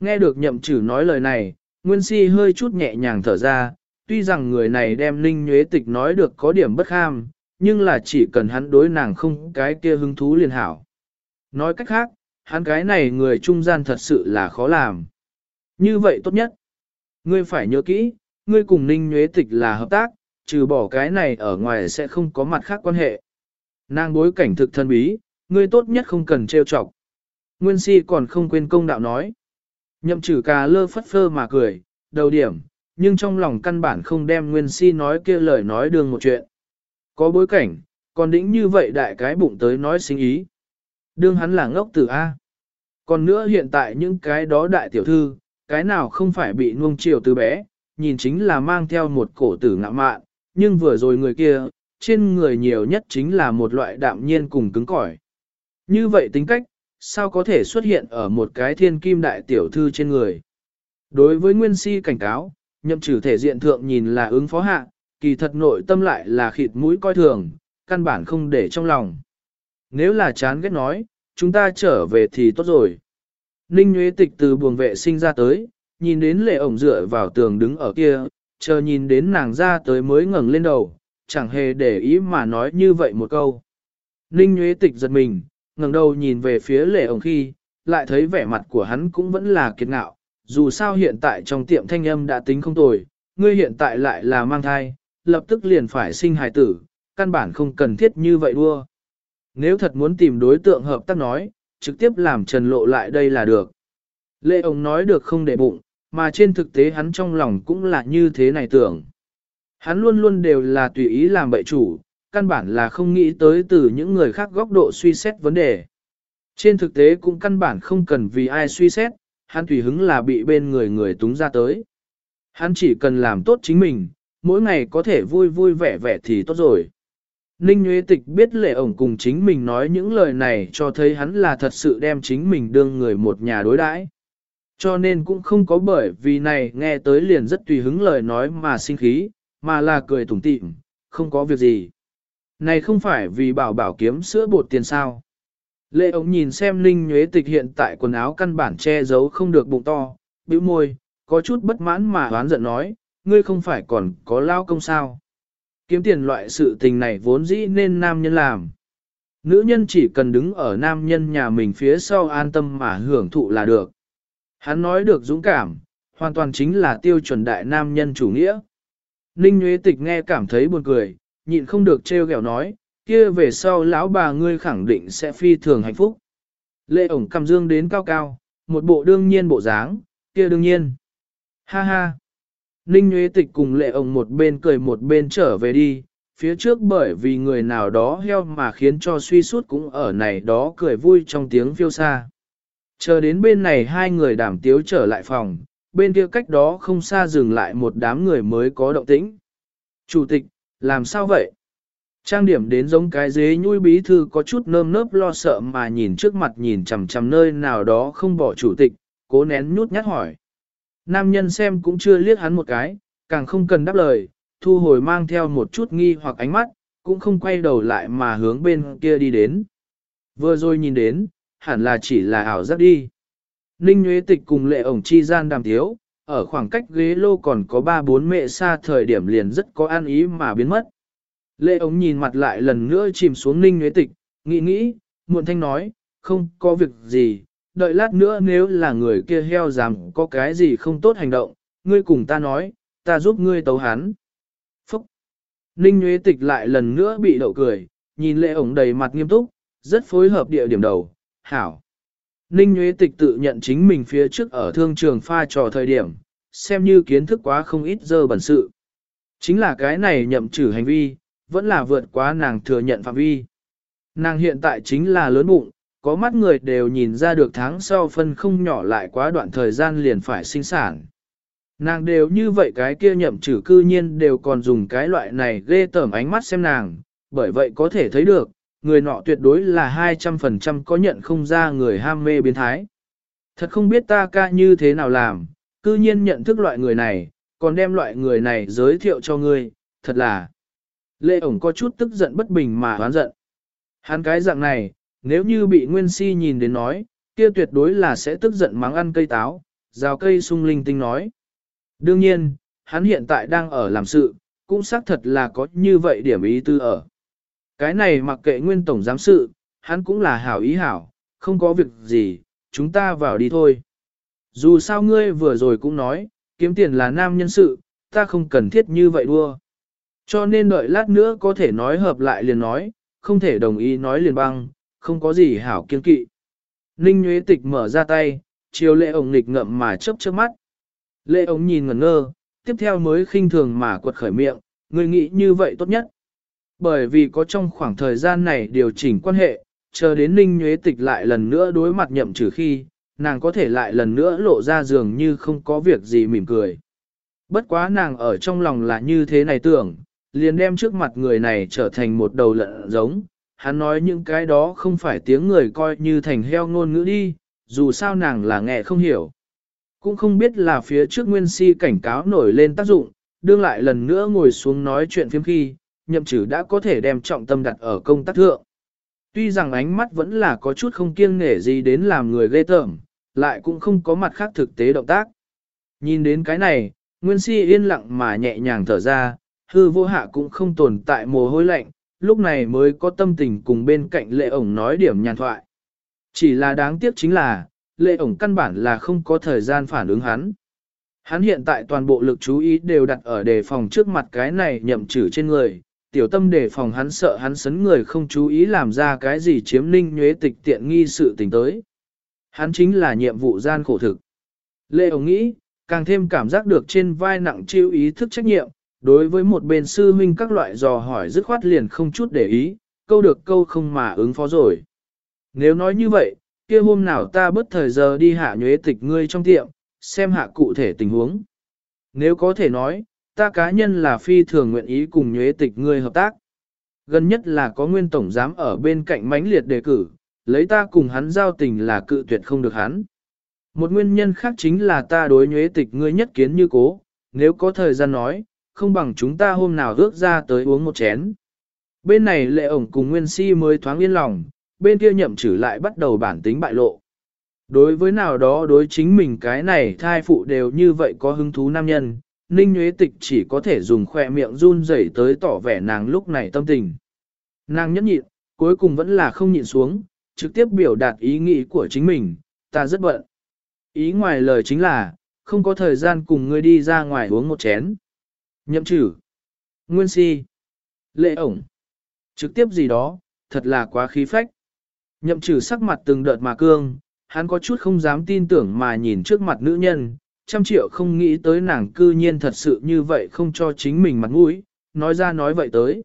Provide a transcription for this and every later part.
Nghe được nhậm chử nói lời này, Nguyên Si hơi chút nhẹ nhàng thở ra, tuy rằng người này đem Ninh Nhuế Tịch nói được có điểm bất ham, nhưng là chỉ cần hắn đối nàng không cái kia hứng thú liền hảo. Nói cách khác, hắn cái này người trung gian thật sự là khó làm. Như vậy tốt nhất. Ngươi phải nhớ kỹ, ngươi cùng Ninh Nhuế Tịch là hợp tác, trừ bỏ cái này ở ngoài sẽ không có mặt khác quan hệ. Nàng bối cảnh thực thân bí, ngươi tốt nhất không cần trêu chọc. Nguyên si còn không quên công đạo nói. Nhậm trừ cà lơ phất phơ mà cười, đầu điểm, nhưng trong lòng căn bản không đem Nguyên si nói kia lời nói đường một chuyện. Có bối cảnh, còn đĩnh như vậy đại cái bụng tới nói sinh ý. Đương hắn là ngốc tử A. Còn nữa hiện tại những cái đó đại tiểu thư, cái nào không phải bị nuông chiều từ bé, nhìn chính là mang theo một cổ tử ngạ mạn, nhưng vừa rồi người kia, trên người nhiều nhất chính là một loại đạm nhiên cùng cứng cỏi. Như vậy tính cách, sao có thể xuất hiện ở một cái thiên kim đại tiểu thư trên người? Đối với Nguyên Si cảnh cáo, nhậm trừ thể diện thượng nhìn là ứng phó hạ, kỳ thật nội tâm lại là khịt mũi coi thường, căn bản không để trong lòng. Nếu là chán ghét nói, chúng ta trở về thì tốt rồi. Ninh Nguyễn Tịch từ buồng vệ sinh ra tới, nhìn đến lệ ổng dựa vào tường đứng ở kia, chờ nhìn đến nàng ra tới mới ngẩng lên đầu, chẳng hề để ý mà nói như vậy một câu. Ninh Nguyễn Tịch giật mình, ngẩng đầu nhìn về phía lệ ổng khi, lại thấy vẻ mặt của hắn cũng vẫn là kiệt ngạo, dù sao hiện tại trong tiệm thanh âm đã tính không tồi, ngươi hiện tại lại là mang thai, lập tức liền phải sinh hài tử, căn bản không cần thiết như vậy đua. Nếu thật muốn tìm đối tượng hợp tác nói, trực tiếp làm trần lộ lại đây là được. Lệ ông nói được không để bụng, mà trên thực tế hắn trong lòng cũng là như thế này tưởng. Hắn luôn luôn đều là tùy ý làm bậy chủ, căn bản là không nghĩ tới từ những người khác góc độ suy xét vấn đề. Trên thực tế cũng căn bản không cần vì ai suy xét, hắn tùy hứng là bị bên người người túng ra tới. Hắn chỉ cần làm tốt chính mình, mỗi ngày có thể vui vui vẻ vẻ thì tốt rồi. Ninh Nguyễn Tịch biết lệ ổng cùng chính mình nói những lời này cho thấy hắn là thật sự đem chính mình đương người một nhà đối đãi. Cho nên cũng không có bởi vì này nghe tới liền rất tùy hứng lời nói mà sinh khí, mà là cười tủm tỉm, không có việc gì. Này không phải vì bảo bảo kiếm sữa bột tiền sao. Lệ ống nhìn xem Ninh Nhuế Tịch hiện tại quần áo căn bản che giấu không được bụng to, bĩu môi, có chút bất mãn mà hoán giận nói, ngươi không phải còn có lao công sao. Kiếm tiền loại sự tình này vốn dĩ nên nam nhân làm. Nữ nhân chỉ cần đứng ở nam nhân nhà mình phía sau an tâm mà hưởng thụ là được. Hắn nói được dũng cảm, hoàn toàn chính là tiêu chuẩn đại nam nhân chủ nghĩa. Ninh Nguyễn Tịch nghe cảm thấy buồn cười, nhịn không được trêu ghẹo nói, kia về sau lão bà ngươi khẳng định sẽ phi thường hạnh phúc. Lệ ổng cầm dương đến cao cao, một bộ đương nhiên bộ dáng, kia đương nhiên. Ha ha. Ninh Nguyễn Tịch cùng lệ ổng một bên cười một bên trở về đi, phía trước bởi vì người nào đó heo mà khiến cho suy suốt cũng ở này đó cười vui trong tiếng phiêu xa. Chờ đến bên này hai người đảm tiếu trở lại phòng, bên kia cách đó không xa dừng lại một đám người mới có động tĩnh. Chủ tịch, làm sao vậy? Trang điểm đến giống cái dế nhui bí thư có chút nơm nớp lo sợ mà nhìn trước mặt nhìn chằm chằm nơi nào đó không bỏ chủ tịch, cố nén nhút nhát hỏi. Nam nhân xem cũng chưa liếc hắn một cái, càng không cần đáp lời, thu hồi mang theo một chút nghi hoặc ánh mắt, cũng không quay đầu lại mà hướng bên kia đi đến. Vừa rồi nhìn đến, hẳn là chỉ là ảo giác đi. Ninh Nguyễn Tịch cùng lệ ổng chi gian đàm thiếu, ở khoảng cách ghế lô còn có ba bốn mẹ xa thời điểm liền rất có an ý mà biến mất. Lệ ống nhìn mặt lại lần nữa chìm xuống Ninh Nguyễn Tịch, nghĩ nghĩ, muộn thanh nói, không có việc gì, đợi lát nữa nếu là người kia heo dám có cái gì không tốt hành động, ngươi cùng ta nói, ta giúp ngươi tấu hắn. Phúc! Ninh Nguyễn Tịch lại lần nữa bị đậu cười, nhìn lệ ống đầy mặt nghiêm túc, rất phối hợp địa điểm đầu, hảo. Ninh Nguyễn Tịch tự nhận chính mình phía trước ở thương trường pha trò thời điểm, xem như kiến thức quá không ít dơ bẩn sự. Chính là cái này nhậm trừ hành vi, vẫn là vượt quá nàng thừa nhận phạm vi. Nàng hiện tại chính là lớn bụng, có mắt người đều nhìn ra được tháng sau phân không nhỏ lại quá đoạn thời gian liền phải sinh sản. Nàng đều như vậy cái kia nhậm trừ cư nhiên đều còn dùng cái loại này ghê tởm ánh mắt xem nàng, bởi vậy có thể thấy được, người nọ tuyệt đối là 200% có nhận không ra người ham mê biến thái. Thật không biết ta ca như thế nào làm, cư nhiên nhận thức loại người này, còn đem loại người này giới thiệu cho ngươi, thật là. Lệ ổng có chút tức giận bất bình mà hoán giận. Hắn cái dạng này, nếu như bị Nguyên Si nhìn đến nói, kia tuyệt đối là sẽ tức giận mắng ăn cây táo, rào cây sung linh tinh nói. Đương nhiên, hắn hiện tại đang ở làm sự, cũng xác thật là có như vậy điểm ý tư ở. Cái này mặc kệ nguyên tổng giám sự, hắn cũng là hảo ý hảo, không có việc gì, chúng ta vào đi thôi. Dù sao ngươi vừa rồi cũng nói, kiếm tiền là nam nhân sự, ta không cần thiết như vậy đua. Cho nên đợi lát nữa có thể nói hợp lại liền nói, không thể đồng ý nói liền băng, không có gì hảo kiên kỵ. Ninh Nguyễn Tịch mở ra tay, chiều lệ ổng nghịch ngậm mà chớp chớp mắt. Lệ ổng nhìn ngẩn ngơ, tiếp theo mới khinh thường mà quật khởi miệng, người nghĩ như vậy tốt nhất. Bởi vì có trong khoảng thời gian này điều chỉnh quan hệ, chờ đến Ninh Nguyễn Tịch lại lần nữa đối mặt nhậm trừ khi, nàng có thể lại lần nữa lộ ra dường như không có việc gì mỉm cười. Bất quá nàng ở trong lòng là như thế này tưởng, liền đem trước mặt người này trở thành một đầu lợn giống. Hắn nói những cái đó không phải tiếng người coi như thành heo ngôn ngữ đi, dù sao nàng là nghe không hiểu. Cũng không biết là phía trước nguyên si cảnh cáo nổi lên tác dụng, đương lại lần nữa ngồi xuống nói chuyện phiếm khi, nhậm chử đã có thể đem trọng tâm đặt ở công tác thượng. Tuy rằng ánh mắt vẫn là có chút không kiêng nể gì đến làm người ghê tởm, lại cũng không có mặt khác thực tế động tác. Nhìn đến cái này, Nguyên Si yên lặng mà nhẹ nhàng thở ra, hư vô hạ cũng không tồn tại mồ hôi lạnh, lúc này mới có tâm tình cùng bên cạnh lệ ổng nói điểm nhàn thoại. Chỉ là đáng tiếc chính là, lệ ổng căn bản là không có thời gian phản ứng hắn. Hắn hiện tại toàn bộ lực chú ý đều đặt ở đề phòng trước mặt cái này nhậm trừ trên người, tiểu tâm đề phòng hắn sợ hắn sấn người không chú ý làm ra cái gì chiếm ninh nhuế tịch tiện nghi sự tình tới. Hắn chính là nhiệm vụ gian khổ thực. Lệ ổng nghĩ, càng thêm cảm giác được trên vai nặng chịu ý thức trách nhiệm, đối với một bên sư huynh các loại dò hỏi dứt khoát liền không chút để ý, câu được câu không mà ứng phó rồi. Nếu nói như vậy, kia hôm nào ta bất thời giờ đi hạ nhuế tịch ngươi trong tiệm, xem hạ cụ thể tình huống. Nếu có thể nói, ta cá nhân là phi thường nguyện ý cùng nhuế tịch ngươi hợp tác. Gần nhất là có nguyên tổng giám ở bên cạnh mãnh liệt đề cử, lấy ta cùng hắn giao tình là cự tuyệt không được hắn. Một nguyên nhân khác chính là ta đối nhuế tịch ngươi nhất kiến như cố, nếu có thời gian nói, không bằng chúng ta hôm nào ước ra tới uống một chén. Bên này lệ ổng cùng nguyên si mới thoáng yên lòng, bên kia nhậm chử lại bắt đầu bản tính bại lộ. Đối với nào đó đối chính mình cái này thai phụ đều như vậy có hứng thú nam nhân, Ninh nhuế Tịch chỉ có thể dùng khoe miệng run rẩy tới tỏ vẻ nàng lúc này tâm tình. Nàng nhẫn nhịn, cuối cùng vẫn là không nhịn xuống, trực tiếp biểu đạt ý nghĩ của chính mình, ta rất bận. Ý ngoài lời chính là, không có thời gian cùng ngươi đi ra ngoài uống một chén. Nhậm chử, Nguyên si. Lệ ổng. Trực tiếp gì đó, thật là quá khí phách. Nhậm chử sắc mặt từng đợt mà cương, hắn có chút không dám tin tưởng mà nhìn trước mặt nữ nhân, trăm triệu không nghĩ tới nàng cư nhiên thật sự như vậy không cho chính mình mặt mũi, nói ra nói vậy tới.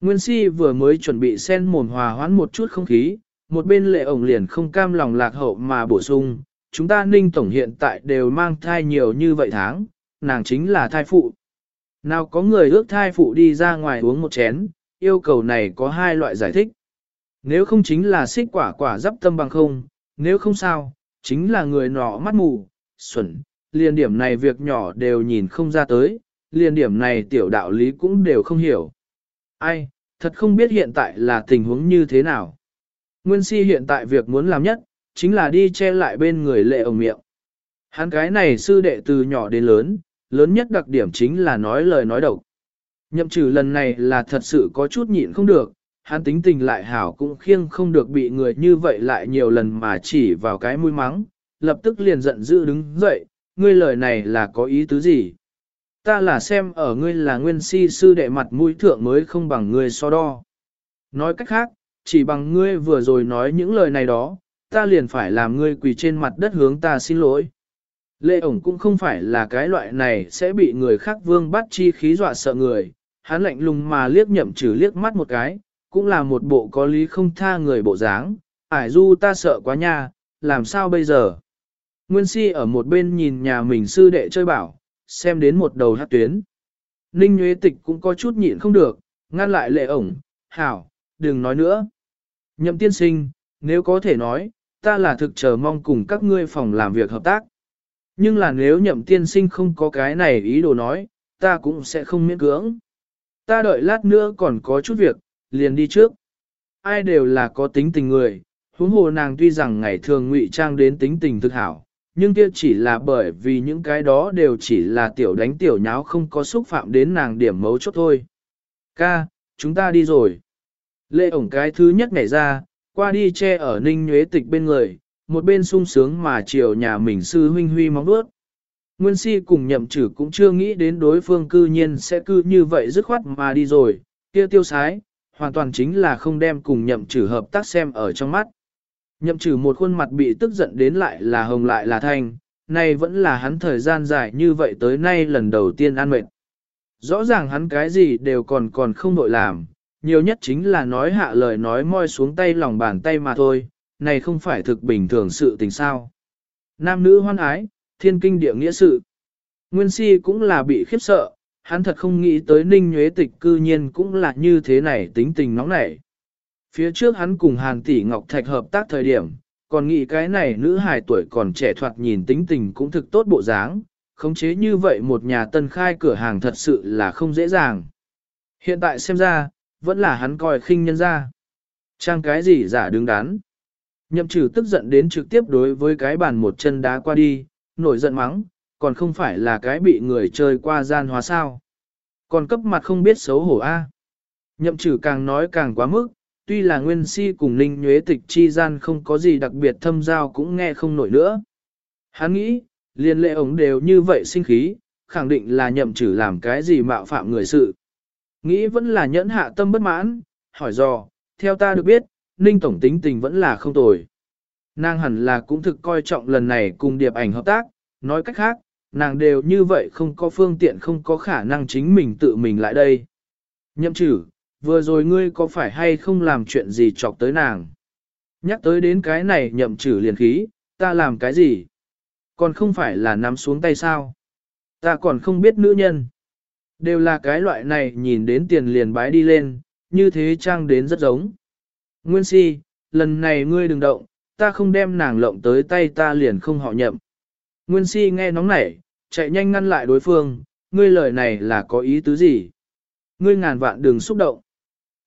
Nguyên si vừa mới chuẩn bị sen mồm hòa hoãn một chút không khí, một bên lệ ổng liền không cam lòng lạc hậu mà bổ sung, chúng ta ninh tổng hiện tại đều mang thai nhiều như vậy tháng, nàng chính là thai phụ. Nào có người ước thai phụ đi ra ngoài uống một chén, yêu cầu này có hai loại giải thích. Nếu không chính là xích quả quả dắp tâm bằng không, nếu không sao, chính là người nọ mắt mù, xuẩn, liền điểm này việc nhỏ đều nhìn không ra tới, liền điểm này tiểu đạo lý cũng đều không hiểu. Ai, thật không biết hiện tại là tình huống như thế nào. Nguyên si hiện tại việc muốn làm nhất, chính là đi che lại bên người lệ ổng miệng. Hắn cái này sư đệ từ nhỏ đến lớn, lớn nhất đặc điểm chính là nói lời nói độc. Nhậm trừ lần này là thật sự có chút nhịn không được, hắn tính tình lại hảo cũng khiêng không được bị người như vậy lại nhiều lần mà chỉ vào cái mũi mắng, lập tức liền giận dữ đứng dậy, ngươi lời này là có ý tứ gì? Ta là xem ở ngươi là nguyên si sư đệ mặt mũi thượng mới không bằng ngươi so đo. Nói cách khác, chỉ bằng ngươi vừa rồi nói những lời này đó, ta liền phải làm ngươi quỳ trên mặt đất hướng ta xin lỗi. Lệ ổng cũng không phải là cái loại này sẽ bị người khác vương bắt chi khí dọa sợ người, hắn lạnh lùng mà liếc nhậm trừ liếc mắt một cái, cũng là một bộ có lý không tha người bộ dáng, ải du ta sợ quá nha, làm sao bây giờ? Nguyên si ở một bên nhìn nhà mình sư đệ chơi bảo, xem đến một đầu hát tuyến. Ninh Nguyễn Tịch cũng có chút nhịn không được, ngăn lại lệ ổng, hảo, đừng nói nữa. Nhậm tiên sinh, nếu có thể nói, ta là thực chờ mong cùng các ngươi phòng làm việc hợp tác. Nhưng là nếu nhậm tiên sinh không có cái này ý đồ nói, ta cũng sẽ không miễn cưỡng. Ta đợi lát nữa còn có chút việc, liền đi trước. Ai đều là có tính tình người, huống hồ nàng tuy rằng ngày thường ngụy trang đến tính tình thực hảo, nhưng kia chỉ là bởi vì những cái đó đều chỉ là tiểu đánh tiểu nháo không có xúc phạm đến nàng điểm mấu chốt thôi. Ca, chúng ta đi rồi. Lệ ổng cái thứ nhất nhảy ra, qua đi che ở ninh nhuế tịch bên người, một bên sung sướng mà chiều nhà mình sư huynh huy móng bước. Nguyên si cùng nhậm chử cũng chưa nghĩ đến đối phương cư nhiên sẽ cư như vậy dứt khoát mà đi rồi, kia tiêu sái, hoàn toàn chính là không đem cùng nhậm chử hợp tác xem ở trong mắt. Nhậm Chử một khuôn mặt bị tức giận đến lại là hồng lại là thanh, nay vẫn là hắn thời gian dài như vậy tới nay lần đầu tiên ăn mệt. Rõ ràng hắn cái gì đều còn còn không nội làm, nhiều nhất chính là nói hạ lời nói moi xuống tay lòng bàn tay mà thôi, này không phải thực bình thường sự tình sao. Nam nữ hoan ái, thiên kinh địa nghĩa sự. Nguyên si cũng là bị khiếp sợ, hắn thật không nghĩ tới ninh nhuế tịch cư nhiên cũng là như thế này tính tình nóng nảy. Phía trước hắn cùng Hàn Tỷ Ngọc Thạch hợp tác thời điểm, còn nghĩ cái này nữ hài tuổi còn trẻ thoạt nhìn tính tình cũng thực tốt bộ dáng, khống chế như vậy một nhà tân khai cửa hàng thật sự là không dễ dàng. Hiện tại xem ra, vẫn là hắn coi khinh nhân ra. Trang cái gì giả đứng đắn. Nhậm trừ tức giận đến trực tiếp đối với cái bàn một chân đá qua đi, nổi giận mắng, còn không phải là cái bị người chơi qua gian hóa sao. Còn cấp mặt không biết xấu hổ a. Nhậm trừ càng nói càng quá mức, tuy là nguyên si cùng ninh nhuế tịch chi gian không có gì đặc biệt thâm giao cũng nghe không nổi nữa. Hắn nghĩ, liên lệ ống đều như vậy sinh khí, khẳng định là nhậm trừ làm cái gì mạo phạm người sự. Nghĩ vẫn là nhẫn hạ tâm bất mãn, hỏi dò, theo ta được biết, ninh tổng tính tình vẫn là không tồi. Nàng hẳn là cũng thực coi trọng lần này cùng điệp ảnh hợp tác, nói cách khác, nàng đều như vậy không có phương tiện không có khả năng chính mình tự mình lại đây. Nhậm chử vừa rồi ngươi có phải hay không làm chuyện gì chọc tới nàng? Nhắc tới đến cái này nhậm chử liền khí, ta làm cái gì? Còn không phải là nắm xuống tay sao? Ta còn không biết nữ nhân. Đều là cái loại này nhìn đến tiền liền bái đi lên, như thế trang đến rất giống. Nguyên si, lần này ngươi đừng động, ta không đem nàng lộng tới tay ta liền không họ nhậm. Nguyên si nghe nóng nảy, chạy nhanh ngăn lại đối phương, ngươi lời này là có ý tứ gì? Ngươi ngàn vạn đừng xúc động.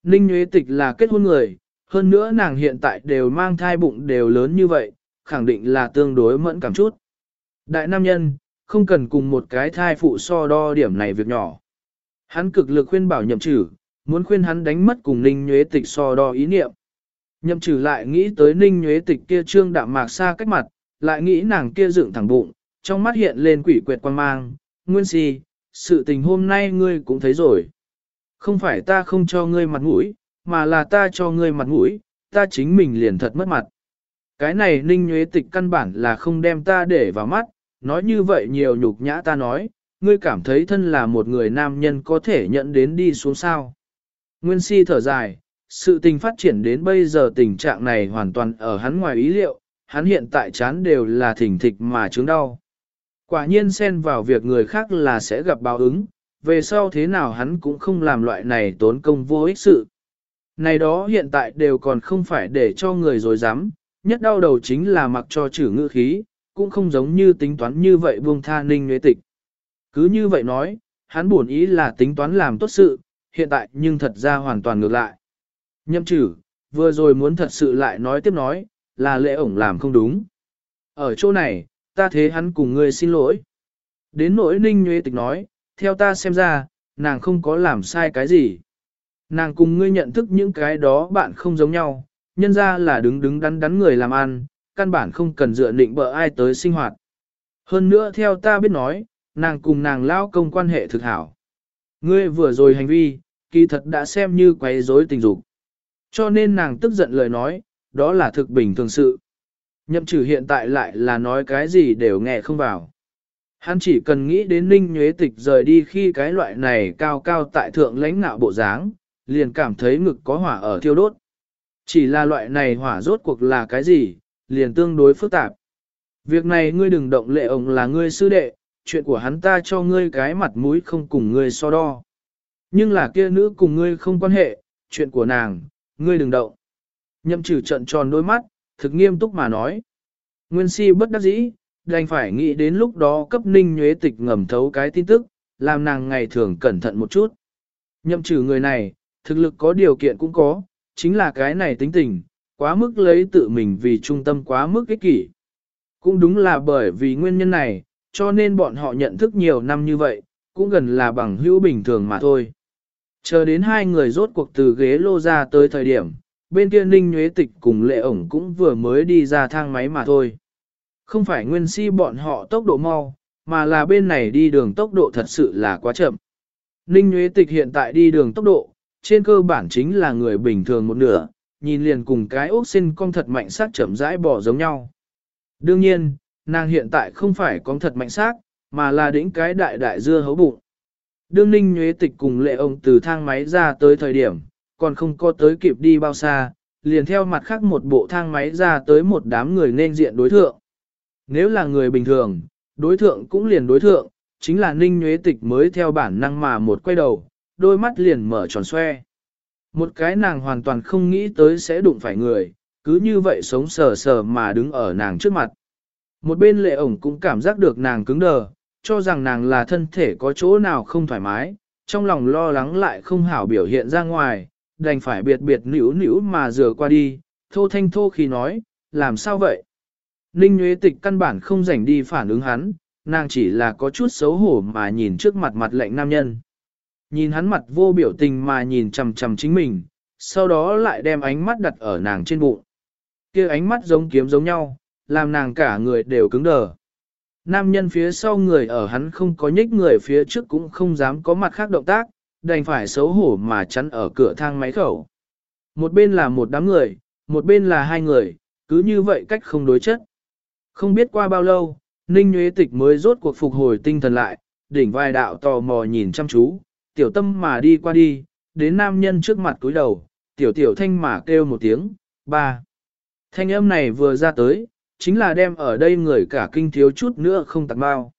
Ninh Nguyễn Tịch là kết hôn người, hơn nữa nàng hiện tại đều mang thai bụng đều lớn như vậy, khẳng định là tương đối mẫn cảm chút. Đại nam nhân, không cần cùng một cái thai phụ so đo điểm này việc nhỏ. Hắn cực lực khuyên bảo nhậm trừ, muốn khuyên hắn đánh mất cùng Ninh nhuế Tịch so đo ý niệm. Nhậm trừ lại nghĩ tới Ninh nhuế Tịch kia trương đạm mạc xa cách mặt, lại nghĩ nàng kia dựng thẳng bụng, trong mắt hiện lên quỷ quyệt quan mang, nguyên si, sự tình hôm nay ngươi cũng thấy rồi. Không phải ta không cho ngươi mặt mũi, mà là ta cho ngươi mặt mũi, ta chính mình liền thật mất mặt. Cái này ninh nhuế tịch căn bản là không đem ta để vào mắt, nói như vậy nhiều nhục nhã ta nói, ngươi cảm thấy thân là một người nam nhân có thể nhận đến đi xuống sao. Nguyên si thở dài, sự tình phát triển đến bây giờ tình trạng này hoàn toàn ở hắn ngoài ý liệu, hắn hiện tại chán đều là thỉnh thịch mà chứng đau. Quả nhiên xen vào việc người khác là sẽ gặp báo ứng, về sau thế nào hắn cũng không làm loại này tốn công vô ích sự. Này đó hiện tại đều còn không phải để cho người dối dám, nhất đau đầu chính là mặc cho chữ ngữ khí, cũng không giống như tính toán như vậy buông tha ninh nhuế tịch. Cứ như vậy nói, hắn buồn ý là tính toán làm tốt sự, hiện tại nhưng thật ra hoàn toàn ngược lại. Nhậm chử, vừa rồi muốn thật sự lại nói tiếp nói, là lễ ổng làm không đúng. Ở chỗ này, ta thế hắn cùng ngươi xin lỗi. Đến nỗi ninh nhuế tịch nói, theo ta xem ra, nàng không có làm sai cái gì. Nàng cùng ngươi nhận thức những cái đó bạn không giống nhau, nhân ra là đứng đứng đắn đắn người làm ăn, căn bản không cần dựa định bợ ai tới sinh hoạt. Hơn nữa theo ta biết nói, nàng cùng nàng lao công quan hệ thực hảo. Ngươi vừa rồi hành vi, kỳ thật đã xem như quấy rối tình dục. Cho nên nàng tức giận lời nói, đó là thực bình thường sự. Nhậm trừ hiện tại lại là nói cái gì đều nghe không vào. Hắn chỉ cần nghĩ đến ninh nhuế tịch rời đi khi cái loại này cao cao tại thượng lãnh ngạo bộ dáng, liền cảm thấy ngực có hỏa ở thiêu đốt. Chỉ là loại này hỏa rốt cuộc là cái gì, liền tương đối phức tạp. Việc này ngươi đừng động lệ ông là ngươi sư đệ, chuyện của hắn ta cho ngươi cái mặt mũi không cùng ngươi so đo. Nhưng là kia nữ cùng ngươi không quan hệ, chuyện của nàng, ngươi đừng động. Nhậm trừ trận tròn đôi mắt, thực nghiêm túc mà nói. Nguyên si bất đắc dĩ, đành phải nghĩ đến lúc đó cấp ninh nhuế tịch ngầm thấu cái tin tức, làm nàng ngày thường cẩn thận một chút. Nhậm trừ người này, thực lực có điều kiện cũng có, chính là cái này tính tình, quá mức lấy tự mình vì trung tâm quá mức ích kỷ. Cũng đúng là bởi vì nguyên nhân này, cho nên bọn họ nhận thức nhiều năm như vậy, cũng gần là bằng hữu bình thường mà thôi. Chờ đến hai người rốt cuộc từ ghế lô ra tới thời điểm, bên kia Ninh Nhuế Tịch cùng Lệ ổng cũng vừa mới đi ra thang máy mà thôi. Không phải nguyên si bọn họ tốc độ mau, mà là bên này đi đường tốc độ thật sự là quá chậm. Ninh Nhuế Tịch hiện tại đi đường tốc độ, trên cơ bản chính là người bình thường một nửa, nhìn liền cùng cái ốc xin cong thật mạnh sát chậm rãi bỏ giống nhau. Đương nhiên, nàng hiện tại không phải con thật mạnh sát, mà là đỉnh cái đại đại dưa hấu bụng. Đương ninh nhuế tịch cùng lệ ông từ thang máy ra tới thời điểm, còn không có tới kịp đi bao xa, liền theo mặt khác một bộ thang máy ra tới một đám người nên diện đối thượng. Nếu là người bình thường, đối thượng cũng liền đối thượng, chính là ninh nhuế tịch mới theo bản năng mà một quay đầu, đôi mắt liền mở tròn xoe. Một cái nàng hoàn toàn không nghĩ tới sẽ đụng phải người, cứ như vậy sống sờ sờ mà đứng ở nàng trước mặt. Một bên lệ ổng cũng cảm giác được nàng cứng đờ, cho rằng nàng là thân thể có chỗ nào không thoải mái, trong lòng lo lắng lại không hảo biểu hiện ra ngoài, đành phải biệt biệt nỉu nỉu mà rửa qua đi, thô thanh thô khi nói, làm sao vậy? Ninh Nguyễn Tịch căn bản không rảnh đi phản ứng hắn, nàng chỉ là có chút xấu hổ mà nhìn trước mặt mặt lệnh nam nhân. Nhìn hắn mặt vô biểu tình mà nhìn chằm chằm chính mình, sau đó lại đem ánh mắt đặt ở nàng trên bụng. kia ánh mắt giống kiếm giống nhau, làm nàng cả người đều cứng đờ. Nam nhân phía sau người ở hắn không có nhích người phía trước cũng không dám có mặt khác động tác, đành phải xấu hổ mà chắn ở cửa thang máy khẩu. Một bên là một đám người, một bên là hai người, cứ như vậy cách không đối chất. Không biết qua bao lâu, Ninh Nguyễn Tịch mới rốt cuộc phục hồi tinh thần lại, đỉnh vai đạo tò mò nhìn chăm chú, tiểu tâm mà đi qua đi, đến nam nhân trước mặt cúi đầu, tiểu tiểu thanh mà kêu một tiếng, ba. Thanh âm này vừa ra tới, chính là đem ở đây người cả kinh thiếu chút nữa không tặng bao.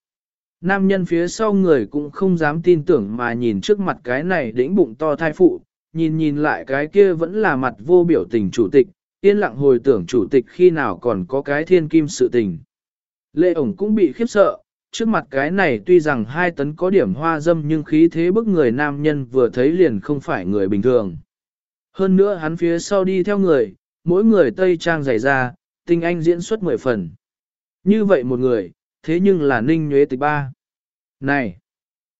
Nam nhân phía sau người cũng không dám tin tưởng mà nhìn trước mặt cái này đĩnh bụng to thai phụ, nhìn nhìn lại cái kia vẫn là mặt vô biểu tình chủ tịch, yên lặng hồi tưởng chủ tịch khi nào còn có cái thiên kim sự tình. Lệ ổng cũng bị khiếp sợ, trước mặt cái này tuy rằng hai tấn có điểm hoa dâm nhưng khí thế bức người nam nhân vừa thấy liền không phải người bình thường. Hơn nữa hắn phía sau đi theo người, mỗi người tây trang dày ra, tinh anh diễn xuất mười phần. Như vậy một người, thế nhưng là ninh nhuế tịch ba. Này!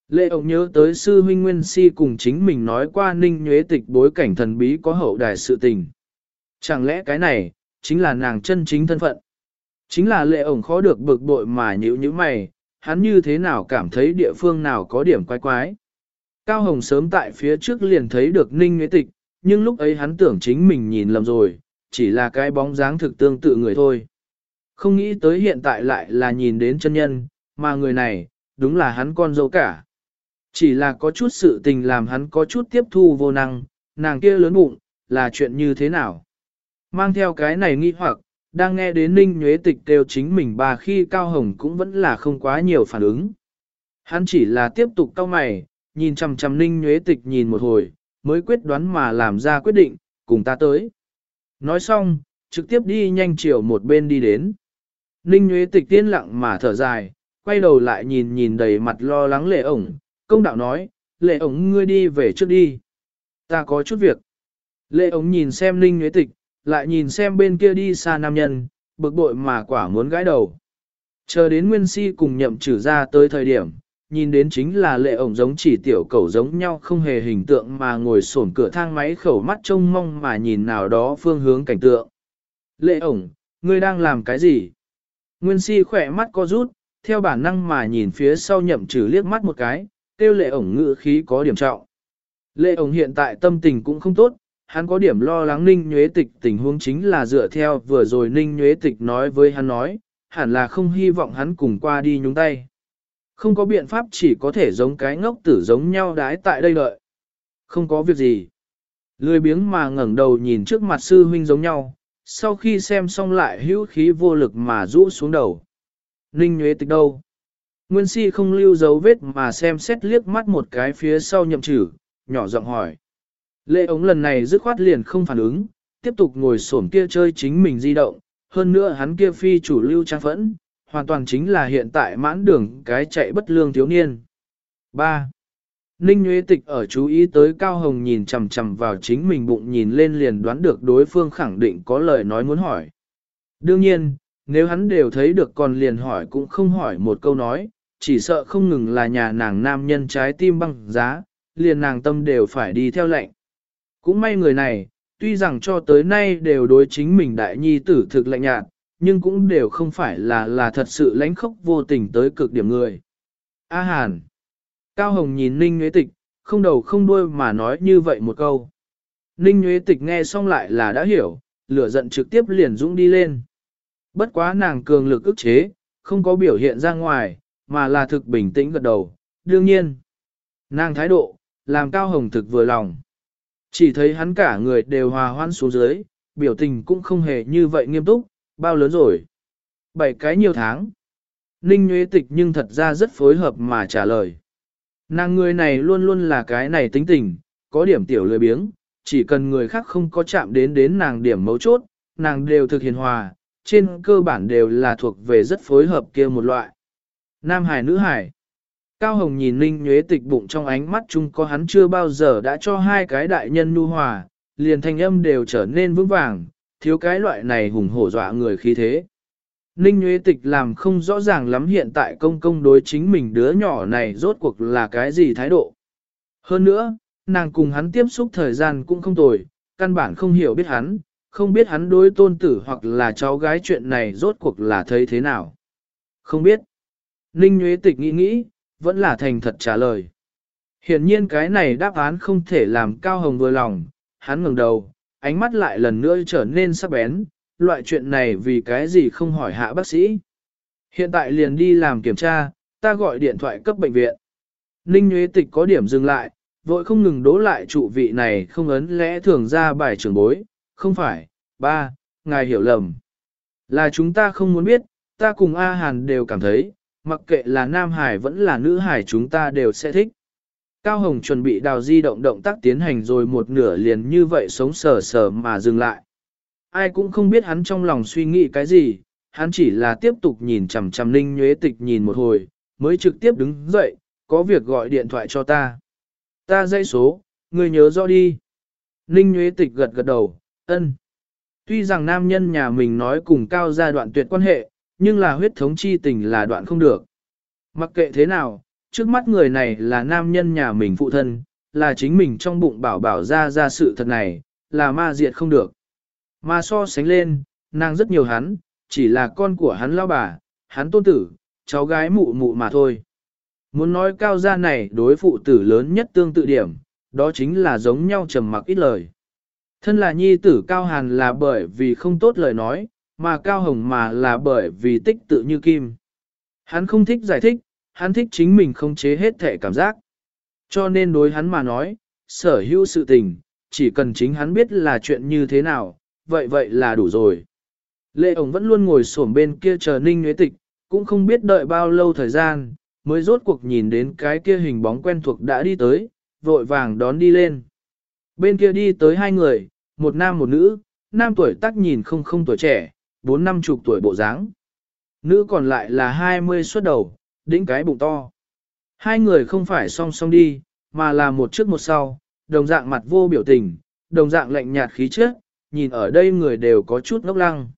Lệ ông nhớ tới sư huynh Nguyên Si cùng chính mình nói qua ninh nhuế tịch bối cảnh thần bí có hậu đài sự tình. Chẳng lẽ cái này, chính là nàng chân chính thân phận? Chính là lệ ổng khó được bực bội mà nhữ như mày, hắn như thế nào cảm thấy địa phương nào có điểm quái quái. Cao Hồng sớm tại phía trước liền thấy được ninh Nguyễn tịch, nhưng lúc ấy hắn tưởng chính mình nhìn lầm rồi, chỉ là cái bóng dáng thực tương tự người thôi. Không nghĩ tới hiện tại lại là nhìn đến chân nhân, mà người này, đúng là hắn con dâu cả. Chỉ là có chút sự tình làm hắn có chút tiếp thu vô năng, nàng kia lớn bụng, là chuyện như thế nào. Mang theo cái này nghi hoặc, đang nghe đến Ninh Nhuế Tịch kêu chính mình bà khi Cao Hồng cũng vẫn là không quá nhiều phản ứng. Hắn chỉ là tiếp tục cau mày, nhìn chằm chằm Ninh Nhuế Tịch nhìn một hồi, mới quyết đoán mà làm ra quyết định, cùng ta tới. Nói xong, trực tiếp đi nhanh chiều một bên đi đến. Ninh Nhuế Tịch tiên lặng mà thở dài, quay đầu lại nhìn nhìn đầy mặt lo lắng lệ ổng, công đạo nói, lệ ổng ngươi đi về trước đi. Ta có chút việc. Lệ ổng nhìn xem Ninh Nhuế Tịch, lại nhìn xem bên kia đi xa nam nhân, bực bội mà quả muốn gãi đầu. Chờ đến Nguyên Si cùng nhậm trừ ra tới thời điểm, nhìn đến chính là lệ ổng giống chỉ tiểu cầu giống nhau không hề hình tượng mà ngồi sổn cửa thang máy khẩu mắt trông mong mà nhìn nào đó phương hướng cảnh tượng. Lệ ổng, ngươi đang làm cái gì? Nguyên si khỏe mắt co rút, theo bản năng mà nhìn phía sau nhậm trừ liếc mắt một cái, tiêu lệ ổng ngự khí có điểm trọng. Lệ ổng hiện tại tâm tình cũng không tốt, hắn có điểm lo lắng ninh nhuế tịch tình huống chính là dựa theo vừa rồi ninh nhuế tịch nói với hắn nói, hẳn là không hy vọng hắn cùng qua đi nhúng tay. Không có biện pháp chỉ có thể giống cái ngốc tử giống nhau đái tại đây đợi. Không có việc gì. Lười biếng mà ngẩng đầu nhìn trước mặt sư huynh giống nhau, sau khi xem xong lại hữu khí vô lực mà rũ xuống đầu. Ninh Nhuế Tịch đâu? Nguyên si không lưu dấu vết mà xem xét liếc mắt một cái phía sau nhậm trừ, nhỏ giọng hỏi. Lệ ống lần này dứt khoát liền không phản ứng, tiếp tục ngồi xổm kia chơi chính mình di động, hơn nữa hắn kia phi chủ lưu trang phẫn, hoàn toàn chính là hiện tại mãn đường cái chạy bất lương thiếu niên. 3. Ninh Nguyễn Tịch ở chú ý tới Cao Hồng nhìn chằm chằm vào chính mình bụng nhìn lên liền đoán được đối phương khẳng định có lời nói muốn hỏi. Đương nhiên, nếu hắn đều thấy được còn liền hỏi cũng không hỏi một câu nói, chỉ sợ không ngừng là nhà nàng nam nhân trái tim băng giá, liền nàng tâm đều phải đi theo lệnh. Cũng may người này, tuy rằng cho tới nay đều đối chính mình đại nhi tử thực lạnh nhạt, nhưng cũng đều không phải là là thật sự lãnh khốc vô tình tới cực điểm người. A Hàn. Cao Hồng nhìn Ninh Nguyễn Tịch, không đầu không đuôi mà nói như vậy một câu. Ninh Nguyễn Tịch nghe xong lại là đã hiểu, lửa giận trực tiếp liền dũng đi lên. Bất quá nàng cường lực ức chế, không có biểu hiện ra ngoài, mà là thực bình tĩnh gật đầu, đương nhiên. Nàng thái độ, làm Cao Hồng thực vừa lòng. Chỉ thấy hắn cả người đều hòa hoan xuống dưới, biểu tình cũng không hề như vậy nghiêm túc, bao lớn rồi. Bảy cái nhiều tháng. Ninh Nguyễn Tịch nhưng thật ra rất phối hợp mà trả lời. Nàng người này luôn luôn là cái này tính tình, có điểm tiểu lười biếng, chỉ cần người khác không có chạm đến đến nàng điểm mấu chốt, nàng đều thực hiền hòa, trên cơ bản đều là thuộc về rất phối hợp kia một loại. Nam Hải nữ Hải Cao Hồng nhìn Ninh Nhuế Tịch bụng trong ánh mắt chung có hắn chưa bao giờ đã cho hai cái đại nhân nu hòa, liền thanh âm đều trở nên vững vàng, thiếu cái loại này hùng hổ dọa người khí thế. Ninh Nguyễn Tịch làm không rõ ràng lắm hiện tại công công đối chính mình đứa nhỏ này rốt cuộc là cái gì thái độ. Hơn nữa, nàng cùng hắn tiếp xúc thời gian cũng không tồi, căn bản không hiểu biết hắn, không biết hắn đối tôn tử hoặc là cháu gái chuyện này rốt cuộc là thấy thế nào. Không biết. Ninh Nguyễn Tịch nghĩ nghĩ, vẫn là thành thật trả lời. Hiển nhiên cái này đáp án không thể làm Cao Hồng vừa lòng, hắn ngẩng đầu, ánh mắt lại lần nữa trở nên sắc bén, loại chuyện này vì cái gì không hỏi hạ bác sĩ. Hiện tại liền đi làm kiểm tra, ta gọi điện thoại cấp bệnh viện. Ninh Nguyễn Tịch có điểm dừng lại, vội không ngừng đố lại trụ vị này không ấn lẽ thường ra bài trưởng bối, không phải, ba, ngài hiểu lầm. Là chúng ta không muốn biết, ta cùng A Hàn đều cảm thấy, mặc kệ là Nam Hải vẫn là nữ Hải chúng ta đều sẽ thích. Cao Hồng chuẩn bị đào di động động tác tiến hành rồi một nửa liền như vậy sống sờ sờ mà dừng lại. Ai cũng không biết hắn trong lòng suy nghĩ cái gì, hắn chỉ là tiếp tục nhìn chằm chằm Ninh Nhuế Tịch nhìn một hồi, mới trực tiếp đứng dậy, có việc gọi điện thoại cho ta. Ta dây số, người nhớ rõ đi. Ninh Nhuế Tịch gật gật đầu, ân. Tuy rằng nam nhân nhà mình nói cùng cao gia đoạn tuyệt quan hệ, nhưng là huyết thống chi tình là đoạn không được. Mặc kệ thế nào, trước mắt người này là nam nhân nhà mình phụ thân, là chính mình trong bụng bảo bảo ra ra sự thật này, là ma diệt không được. Mà so sánh lên, nàng rất nhiều hắn, chỉ là con của hắn lao bà, hắn tôn tử, cháu gái mụ mụ mà thôi. Muốn nói cao gia này đối phụ tử lớn nhất tương tự điểm, đó chính là giống nhau trầm mặc ít lời. Thân là nhi tử cao hàn là bởi vì không tốt lời nói, mà cao hồng mà là bởi vì tích tự như kim. Hắn không thích giải thích, hắn thích chính mình không chế hết thể cảm giác. Cho nên đối hắn mà nói, sở hữu sự tình, chỉ cần chính hắn biết là chuyện như thế nào, vậy vậy là đủ rồi. Lệ ổng vẫn luôn ngồi xổm bên kia chờ ninh nhuế tịch, cũng không biết đợi bao lâu thời gian, mới rốt cuộc nhìn đến cái kia hình bóng quen thuộc đã đi tới, vội vàng đón đi lên. Bên kia đi tới hai người, một nam một nữ, nam tuổi tác nhìn không không tuổi trẻ, bốn năm chục tuổi bộ dáng. Nữ còn lại là hai mươi xuất đầu, đĩnh cái bụng to. Hai người không phải song song đi, mà là một trước một sau, đồng dạng mặt vô biểu tình, đồng dạng lạnh nhạt khí chất, nhìn ở đây người đều có chút ngốc lăng.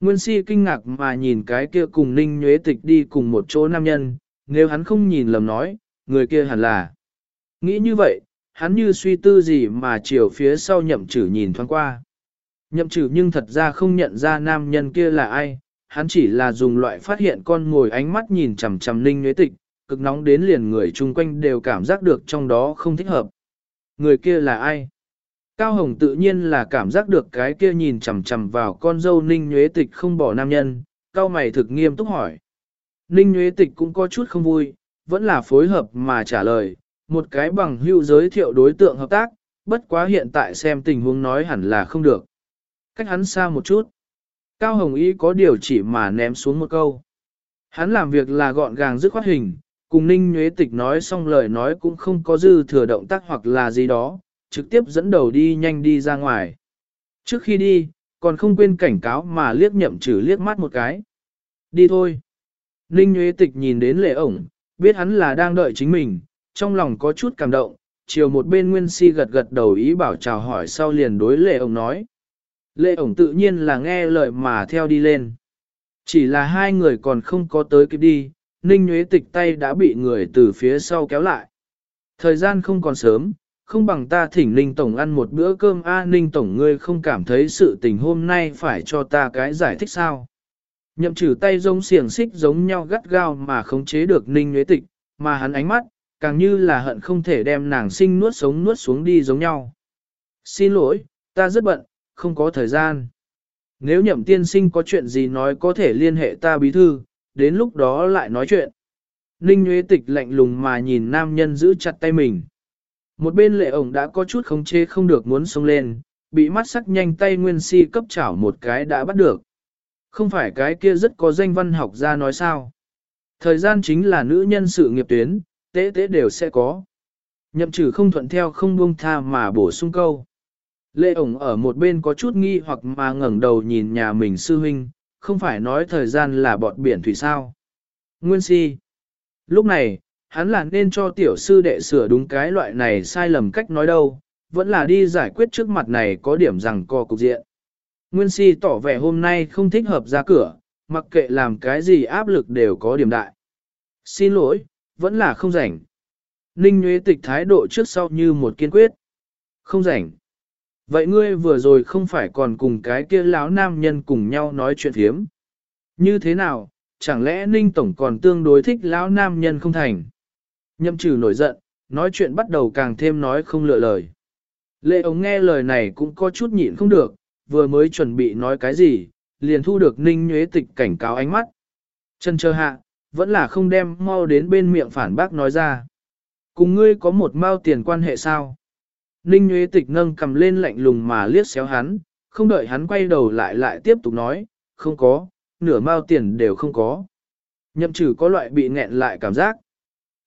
Nguyên si kinh ngạc mà nhìn cái kia cùng ninh nhuế tịch đi cùng một chỗ nam nhân, nếu hắn không nhìn lầm nói, người kia hẳn là. Nghĩ như vậy, hắn như suy tư gì mà chiều phía sau nhậm chử nhìn thoáng qua. Nhậm trừ nhưng thật ra không nhận ra nam nhân kia là ai, hắn chỉ là dùng loại phát hiện con ngồi ánh mắt nhìn chằm chằm ninh nhuế tịch, cực nóng đến liền người chung quanh đều cảm giác được trong đó không thích hợp. Người kia là ai? Cao Hồng tự nhiên là cảm giác được cái kia nhìn chằm chằm vào con dâu ninh nhuế tịch không bỏ nam nhân, cao mày thực nghiêm túc hỏi. Ninh nhuế tịch cũng có chút không vui, vẫn là phối hợp mà trả lời, một cái bằng hữu giới thiệu đối tượng hợp tác, bất quá hiện tại xem tình huống nói hẳn là không được. Cách hắn xa một chút. Cao Hồng Y có điều chỉ mà ném xuống một câu. Hắn làm việc là gọn gàng dứt khoát hình, cùng Ninh Nhuế Tịch nói xong lời nói cũng không có dư thừa động tác hoặc là gì đó, trực tiếp dẫn đầu đi nhanh đi ra ngoài. Trước khi đi, còn không quên cảnh cáo mà liếc nhậm trừ liếc mắt một cái. Đi thôi. Ninh Nhuế Tịch nhìn đến lệ ổng, biết hắn là đang đợi chính mình, trong lòng có chút cảm động, chiều một bên Nguyên Si gật gật đầu ý bảo chào hỏi sau liền đối lệ ổng nói. Lệ ổng tự nhiên là nghe lời mà theo đi lên. Chỉ là hai người còn không có tới kịp đi, Ninh Nguyễn Tịch tay đã bị người từ phía sau kéo lại. Thời gian không còn sớm, không bằng ta thỉnh Ninh Tổng ăn một bữa cơm A Ninh Tổng ngươi không cảm thấy sự tình hôm nay phải cho ta cái giải thích sao. Nhậm trừ tay giống xiềng xích giống nhau gắt gao mà khống chế được Ninh Nguyễn Tịch, mà hắn ánh mắt, càng như là hận không thể đem nàng sinh nuốt sống nuốt xuống đi giống nhau. Xin lỗi, ta rất bận, không có thời gian. Nếu nhậm tiên sinh có chuyện gì nói có thể liên hệ ta bí thư, đến lúc đó lại nói chuyện. Ninh Nguyễn Tịch lạnh lùng mà nhìn nam nhân giữ chặt tay mình. Một bên lệ ổng đã có chút khống chế không được muốn xông lên, bị mắt sắc nhanh tay nguyên si cấp chảo một cái đã bắt được. Không phải cái kia rất có danh văn học ra nói sao. Thời gian chính là nữ nhân sự nghiệp tuyến, tế tế đều sẽ có. Nhậm trừ không thuận theo không buông tha mà bổ sung câu. Lệ ổng ở một bên có chút nghi hoặc mà ngẩng đầu nhìn nhà mình sư huynh, không phải nói thời gian là bọt biển thủy sao. Nguyên si. Lúc này, hắn là nên cho tiểu sư đệ sửa đúng cái loại này sai lầm cách nói đâu, vẫn là đi giải quyết trước mặt này có điểm rằng co cục diện. Nguyên si tỏ vẻ hôm nay không thích hợp ra cửa, mặc kệ làm cái gì áp lực đều có điểm đại. Xin lỗi, vẫn là không rảnh. Ninh Nguyễn Tịch thái độ trước sau như một kiên quyết. Không rảnh. Vậy ngươi vừa rồi không phải còn cùng cái kia lão nam nhân cùng nhau nói chuyện phiếm? Như thế nào, chẳng lẽ Ninh Tổng còn tương đối thích lão nam nhân không thành? Nhậm trừ nổi giận, nói chuyện bắt đầu càng thêm nói không lựa lời. Lệ ống nghe lời này cũng có chút nhịn không được, vừa mới chuẩn bị nói cái gì, liền thu được Ninh Nhuế Tịch cảnh cáo ánh mắt. Chân chờ hạ, vẫn là không đem mau đến bên miệng phản bác nói ra. Cùng ngươi có một mao tiền quan hệ sao? Ninh Nguyễn Tịch nâng cầm lên lạnh lùng mà liếc xéo hắn, không đợi hắn quay đầu lại lại tiếp tục nói, không có, nửa mao tiền đều không có. Nhậm trừ có loại bị nghẹn lại cảm giác.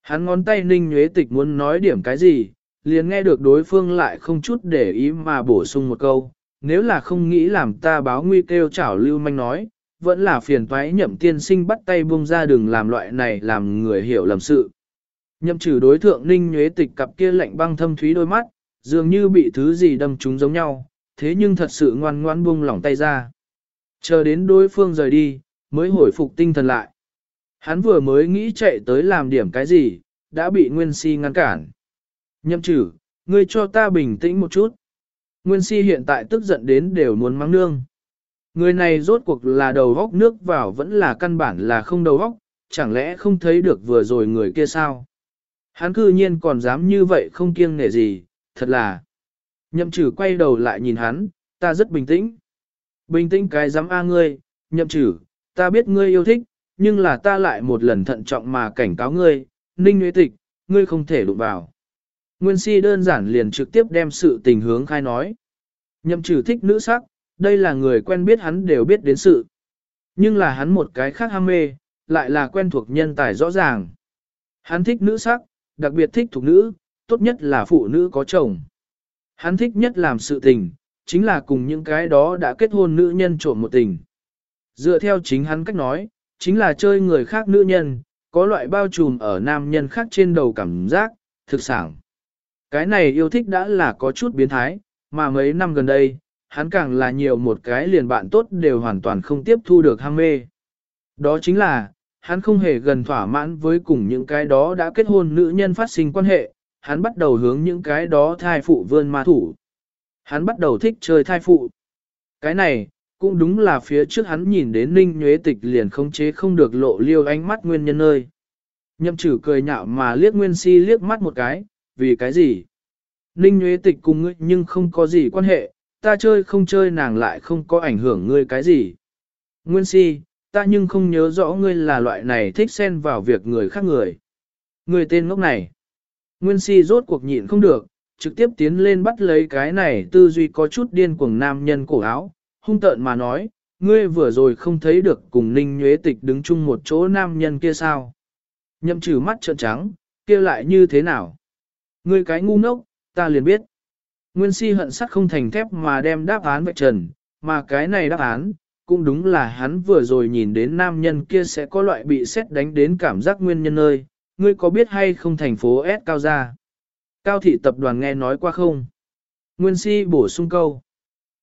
Hắn ngón tay Ninh Nguyễn Tịch muốn nói điểm cái gì, liền nghe được đối phương lại không chút để ý mà bổ sung một câu, nếu là không nghĩ làm ta báo nguy kêu chảo lưu manh nói, vẫn là phiền toái nhậm tiên sinh bắt tay buông ra đừng làm loại này làm người hiểu lầm sự. Nhậm trừ đối thượng Ninh nhuế Tịch cặp kia lạnh băng thâm thúy đôi mắt, dường như bị thứ gì đâm trúng giống nhau, thế nhưng thật sự ngoan ngoan buông lỏng tay ra. Chờ đến đối phương rời đi, mới hồi phục tinh thần lại. Hắn vừa mới nghĩ chạy tới làm điểm cái gì, đã bị Nguyên Si ngăn cản. Nhậm chử, ngươi cho ta bình tĩnh một chút. Nguyên Si hiện tại tức giận đến đều muốn mắng nương. Người này rốt cuộc là đầu góc nước vào vẫn là căn bản là không đầu góc, chẳng lẽ không thấy được vừa rồi người kia sao? Hắn cư nhiên còn dám như vậy không kiêng nể gì, thật là. Nhậm trừ quay đầu lại nhìn hắn, ta rất bình tĩnh. Bình tĩnh cái dám a ngươi, nhậm trừ, ta biết ngươi yêu thích, nhưng là ta lại một lần thận trọng mà cảnh cáo ngươi, ninh nguyễn tịch, ngươi không thể đụng vào. Nguyên si đơn giản liền trực tiếp đem sự tình hướng khai nói. Nhậm trừ thích nữ sắc, đây là người quen biết hắn đều biết đến sự. Nhưng là hắn một cái khác ham mê, lại là quen thuộc nhân tài rõ ràng. Hắn thích nữ sắc, đặc biệt thích thuộc nữ, tốt nhất là phụ nữ có chồng. Hắn thích nhất làm sự tình, chính là cùng những cái đó đã kết hôn nữ nhân trộm một tình. Dựa theo chính hắn cách nói, chính là chơi người khác nữ nhân, có loại bao trùm ở nam nhân khác trên đầu cảm giác, thực sản. Cái này yêu thích đã là có chút biến thái, mà mấy năm gần đây, hắn càng là nhiều một cái liền bạn tốt đều hoàn toàn không tiếp thu được ham mê. Đó chính là, hắn không hề gần thỏa mãn với cùng những cái đó đã kết hôn nữ nhân phát sinh quan hệ, hắn bắt đầu hướng những cái đó thai phụ vươn ma thủ. Hắn bắt đầu thích chơi thai phụ. Cái này, cũng đúng là phía trước hắn nhìn đến Ninh Nhuế Tịch liền không chế không được lộ liêu ánh mắt nguyên nhân nơi. Nhậm Chử cười nhạo mà liếc Nguyên Si liếc mắt một cái, vì cái gì? Ninh Nhuế Tịch cùng ngươi nhưng không có gì quan hệ, ta chơi không chơi nàng lại không có ảnh hưởng ngươi cái gì. Nguyên Si, ta nhưng không nhớ rõ ngươi là loại này thích xen vào việc người khác người. Người tên ngốc này. Nguyên si rốt cuộc nhịn không được, trực tiếp tiến lên bắt lấy cái này tư duy có chút điên cuồng nam nhân cổ áo, hung tợn mà nói, ngươi vừa rồi không thấy được cùng ninh nhuế tịch đứng chung một chỗ nam nhân kia sao. Nhậm trừ mắt trợn trắng, kia lại như thế nào? Ngươi cái ngu ngốc, ta liền biết. Nguyên si hận sắt không thành thép mà đem đáp án vạch trần, mà cái này đáp án, cũng đúng là hắn vừa rồi nhìn đến nam nhân kia sẽ có loại bị xét đánh đến cảm giác nguyên nhân nơi, ngươi có biết hay không thành phố S cao gia? Cao thị tập đoàn nghe nói qua không? Nguyên si bổ sung câu.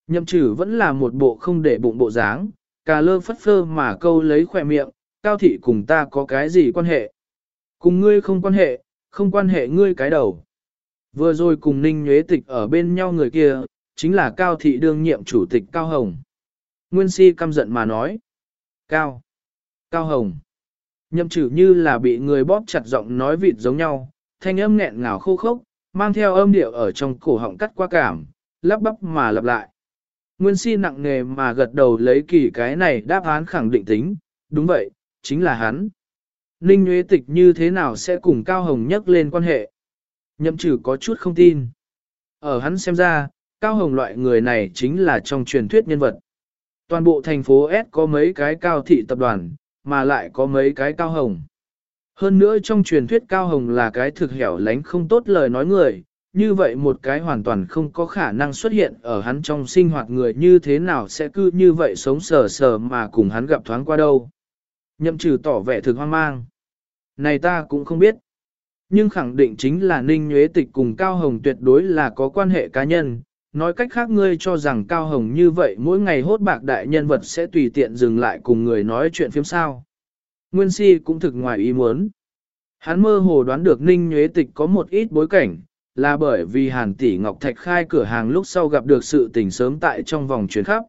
Nhậm trừ vẫn là một bộ không để bụng bộ dáng, cà lơ phất phơ mà câu lấy khỏe miệng, cao thị cùng ta có cái gì quan hệ? Cùng ngươi không quan hệ, không quan hệ ngươi cái đầu. Vừa rồi cùng Ninh Nhuế Tịch ở bên nhau người kia, chính là Cao Thị đương nhiệm chủ tịch Cao Hồng. Nguyên Si căm giận mà nói. Cao. Cao Hồng. Nhậm trừ như là bị người bóp chặt giọng nói vịt giống nhau, thanh âm nghẹn ngào khô khốc, mang theo âm điệu ở trong cổ họng cắt qua cảm, lắp bắp mà lặp lại. Nguyên si nặng nề mà gật đầu lấy kỳ cái này đáp án khẳng định tính, đúng vậy, chính là hắn. Ninh Nguyễn Tịch như thế nào sẽ cùng Cao Hồng nhắc lên quan hệ? Nhậm trừ có chút không tin. Ở hắn xem ra, Cao Hồng loại người này chính là trong truyền thuyết nhân vật. Toàn bộ thành phố S có mấy cái cao thị tập đoàn, mà lại có mấy cái Cao Hồng. Hơn nữa trong truyền thuyết Cao Hồng là cái thực hẻo lánh không tốt lời nói người, như vậy một cái hoàn toàn không có khả năng xuất hiện ở hắn trong sinh hoạt người như thế nào sẽ cứ như vậy sống sờ sờ mà cùng hắn gặp thoáng qua đâu. Nhậm trừ tỏ vẻ thực hoang mang. Này ta cũng không biết. Nhưng khẳng định chính là Ninh Nhuế Tịch cùng Cao Hồng tuyệt đối là có quan hệ cá nhân. Nói cách khác ngươi cho rằng Cao Hồng như vậy mỗi ngày hốt bạc đại nhân vật sẽ tùy tiện dừng lại cùng người nói chuyện phiếm sao. Nguyên Si cũng thực ngoài ý muốn. Hắn mơ hồ đoán được Ninh Nhuế Tịch có một ít bối cảnh, là bởi vì Hàn Tỷ Ngọc Thạch khai cửa hàng lúc sau gặp được sự tình sớm tại trong vòng chuyến khắp.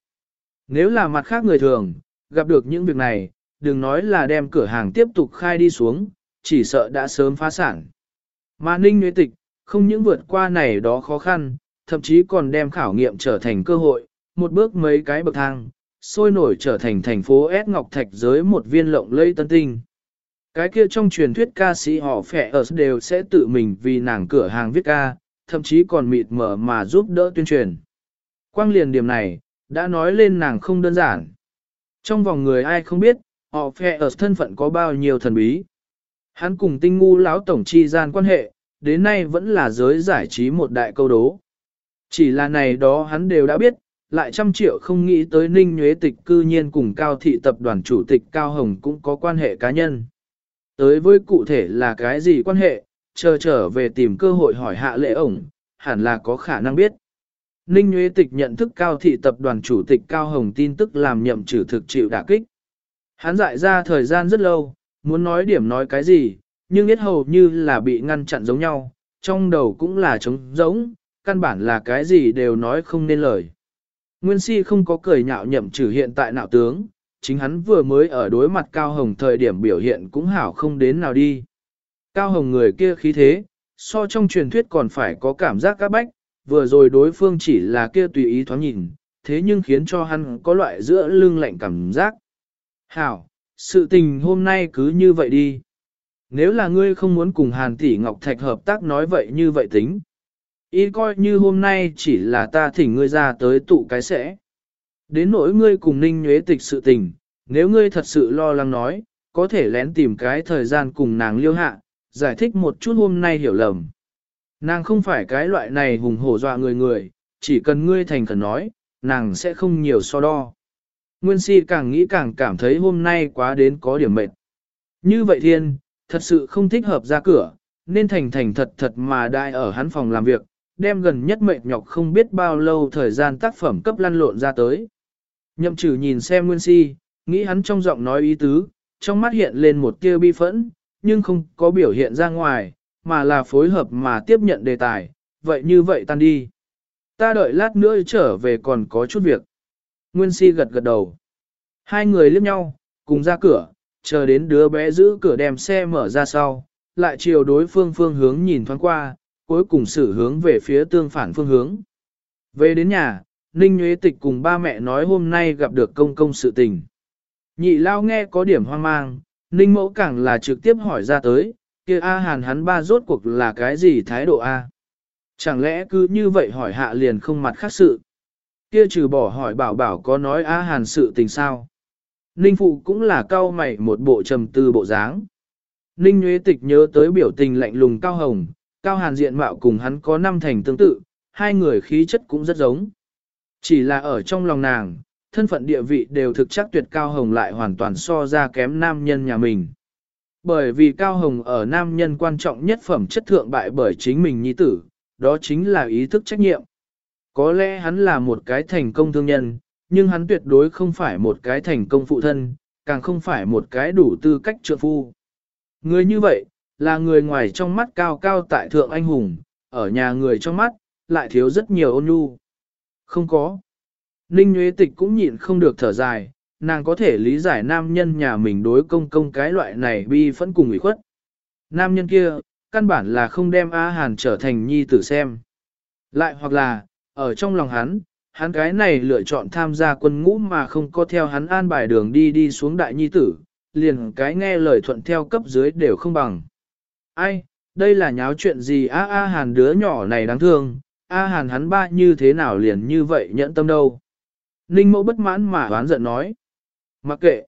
Nếu là mặt khác người thường, gặp được những việc này, đừng nói là đem cửa hàng tiếp tục khai đi xuống, chỉ sợ đã sớm phá sản. Mà Ninh Nguyễn Tịch, không những vượt qua này đó khó khăn, thậm chí còn đem khảo nghiệm trở thành cơ hội, một bước mấy cái bậc thang, sôi nổi trở thành thành phố S Ngọc Thạch giới một viên lộng lây tân tinh. Cái kia trong truyền thuyết ca sĩ họ phẻ ở đều sẽ tự mình vì nàng cửa hàng viết ca, thậm chí còn mịt mở mà giúp đỡ tuyên truyền. Quang liền điểm này, đã nói lên nàng không đơn giản. Trong vòng người ai không biết, họ phẻ ở thân phận có bao nhiêu thần bí. Hắn cùng tinh ngu lão tổng chi gian quan hệ, đến nay vẫn là giới giải trí một đại câu đố. Chỉ là này đó hắn đều đã biết, lại trăm triệu không nghĩ tới Ninh Nhuế Tịch cư nhiên cùng Cao Thị Tập đoàn Chủ tịch Cao Hồng cũng có quan hệ cá nhân. Tới với cụ thể là cái gì quan hệ, chờ trở về tìm cơ hội hỏi hạ lệ ổng, hẳn là có khả năng biết. Ninh nhuế Tịch nhận thức cao thị tập đoàn chủ tịch Cao Hồng tin tức làm nhậm trừ thực chịu đả kích. Hắn dại ra thời gian rất lâu, muốn nói điểm nói cái gì, nhưng biết hầu như là bị ngăn chặn giống nhau, trong đầu cũng là trống giống, căn bản là cái gì đều nói không nên lời. Nguyên si không có cười nhạo nhậm trừ hiện tại nạo tướng, chính hắn vừa mới ở đối mặt Cao Hồng thời điểm biểu hiện cũng hảo không đến nào đi. Cao Hồng người kia khí thế, so trong truyền thuyết còn phải có cảm giác các bách, vừa rồi đối phương chỉ là kia tùy ý thoáng nhìn, thế nhưng khiến cho hắn có loại giữa lưng lạnh cảm giác. Hảo, sự tình hôm nay cứ như vậy đi. Nếu là ngươi không muốn cùng Hàn Tỷ Ngọc Thạch hợp tác nói vậy như vậy tính. Ý coi như hôm nay chỉ là ta thỉnh ngươi ra tới tụ cái sẽ. Đến nỗi ngươi cùng ninh nhuế tịch sự tình, nếu ngươi thật sự lo lắng nói, có thể lén tìm cái thời gian cùng nàng liêu hạ, giải thích một chút hôm nay hiểu lầm. Nàng không phải cái loại này hùng hổ dọa người người, chỉ cần ngươi thành khẩn nói, nàng sẽ không nhiều so đo. Nguyên si càng nghĩ càng cảm thấy hôm nay quá đến có điểm mệt. Như vậy thiên, thật sự không thích hợp ra cửa, nên thành thành thật thật mà đại ở hắn phòng làm việc, đem gần nhất mệt nhọc không biết bao lâu thời gian tác phẩm cấp lăn lộn ra tới. Nhậm trừ nhìn xem Nguyên Si, nghĩ hắn trong giọng nói ý tứ, trong mắt hiện lên một tia bi phẫn, nhưng không có biểu hiện ra ngoài, mà là phối hợp mà tiếp nhận đề tài, vậy như vậy tan đi. Ta đợi lát nữa trở về còn có chút việc. Nguyên Si gật gật đầu. Hai người liếc nhau, cùng ra cửa, chờ đến đứa bé giữ cửa đem xe mở ra sau, lại chiều đối phương phương hướng nhìn thoáng qua, cuối cùng xử hướng về phía tương phản phương hướng. Về đến nhà, Ninh Nguyễn Tịch cùng ba mẹ nói hôm nay gặp được công công sự tình. Nhị lao nghe có điểm hoang mang, Ninh mẫu càng là trực tiếp hỏi ra tới, kia A Hàn hắn ba rốt cuộc là cái gì thái độ A. Chẳng lẽ cứ như vậy hỏi hạ liền không mặt khác sự. Kia trừ bỏ hỏi bảo bảo có nói A Hàn sự tình sao. Ninh phụ cũng là cao mày một bộ trầm tư bộ dáng. Ninh Nguyễn Tịch nhớ tới biểu tình lạnh lùng cao hồng, cao hàn diện mạo cùng hắn có năm thành tương tự, hai người khí chất cũng rất giống. Chỉ là ở trong lòng nàng, thân phận địa vị đều thực chắc tuyệt Cao Hồng lại hoàn toàn so ra kém nam nhân nhà mình. Bởi vì Cao Hồng ở nam nhân quan trọng nhất phẩm chất thượng bại bởi chính mình nhi tử, đó chính là ý thức trách nhiệm. Có lẽ hắn là một cái thành công thương nhân, nhưng hắn tuyệt đối không phải một cái thành công phụ thân, càng không phải một cái đủ tư cách trượng phu. Người như vậy, là người ngoài trong mắt cao cao tại thượng anh hùng, ở nhà người trong mắt, lại thiếu rất nhiều ôn nhu. Không có. Ninh Nguyễn Tịch cũng nhịn không được thở dài, nàng có thể lý giải nam nhân nhà mình đối công công cái loại này bi phẫn cùng ủy khuất. Nam nhân kia, căn bản là không đem A Hàn trở thành nhi tử xem. Lại hoặc là, ở trong lòng hắn, hắn cái này lựa chọn tham gia quân ngũ mà không có theo hắn an bài đường đi đi xuống đại nhi tử, liền cái nghe lời thuận theo cấp dưới đều không bằng. Ai, đây là nháo chuyện gì A A Hàn đứa nhỏ này đáng thương, A Hàn hắn ba như thế nào liền như vậy nhẫn tâm đâu. Ninh mẫu bất mãn mà đoán giận nói. Mặc kệ.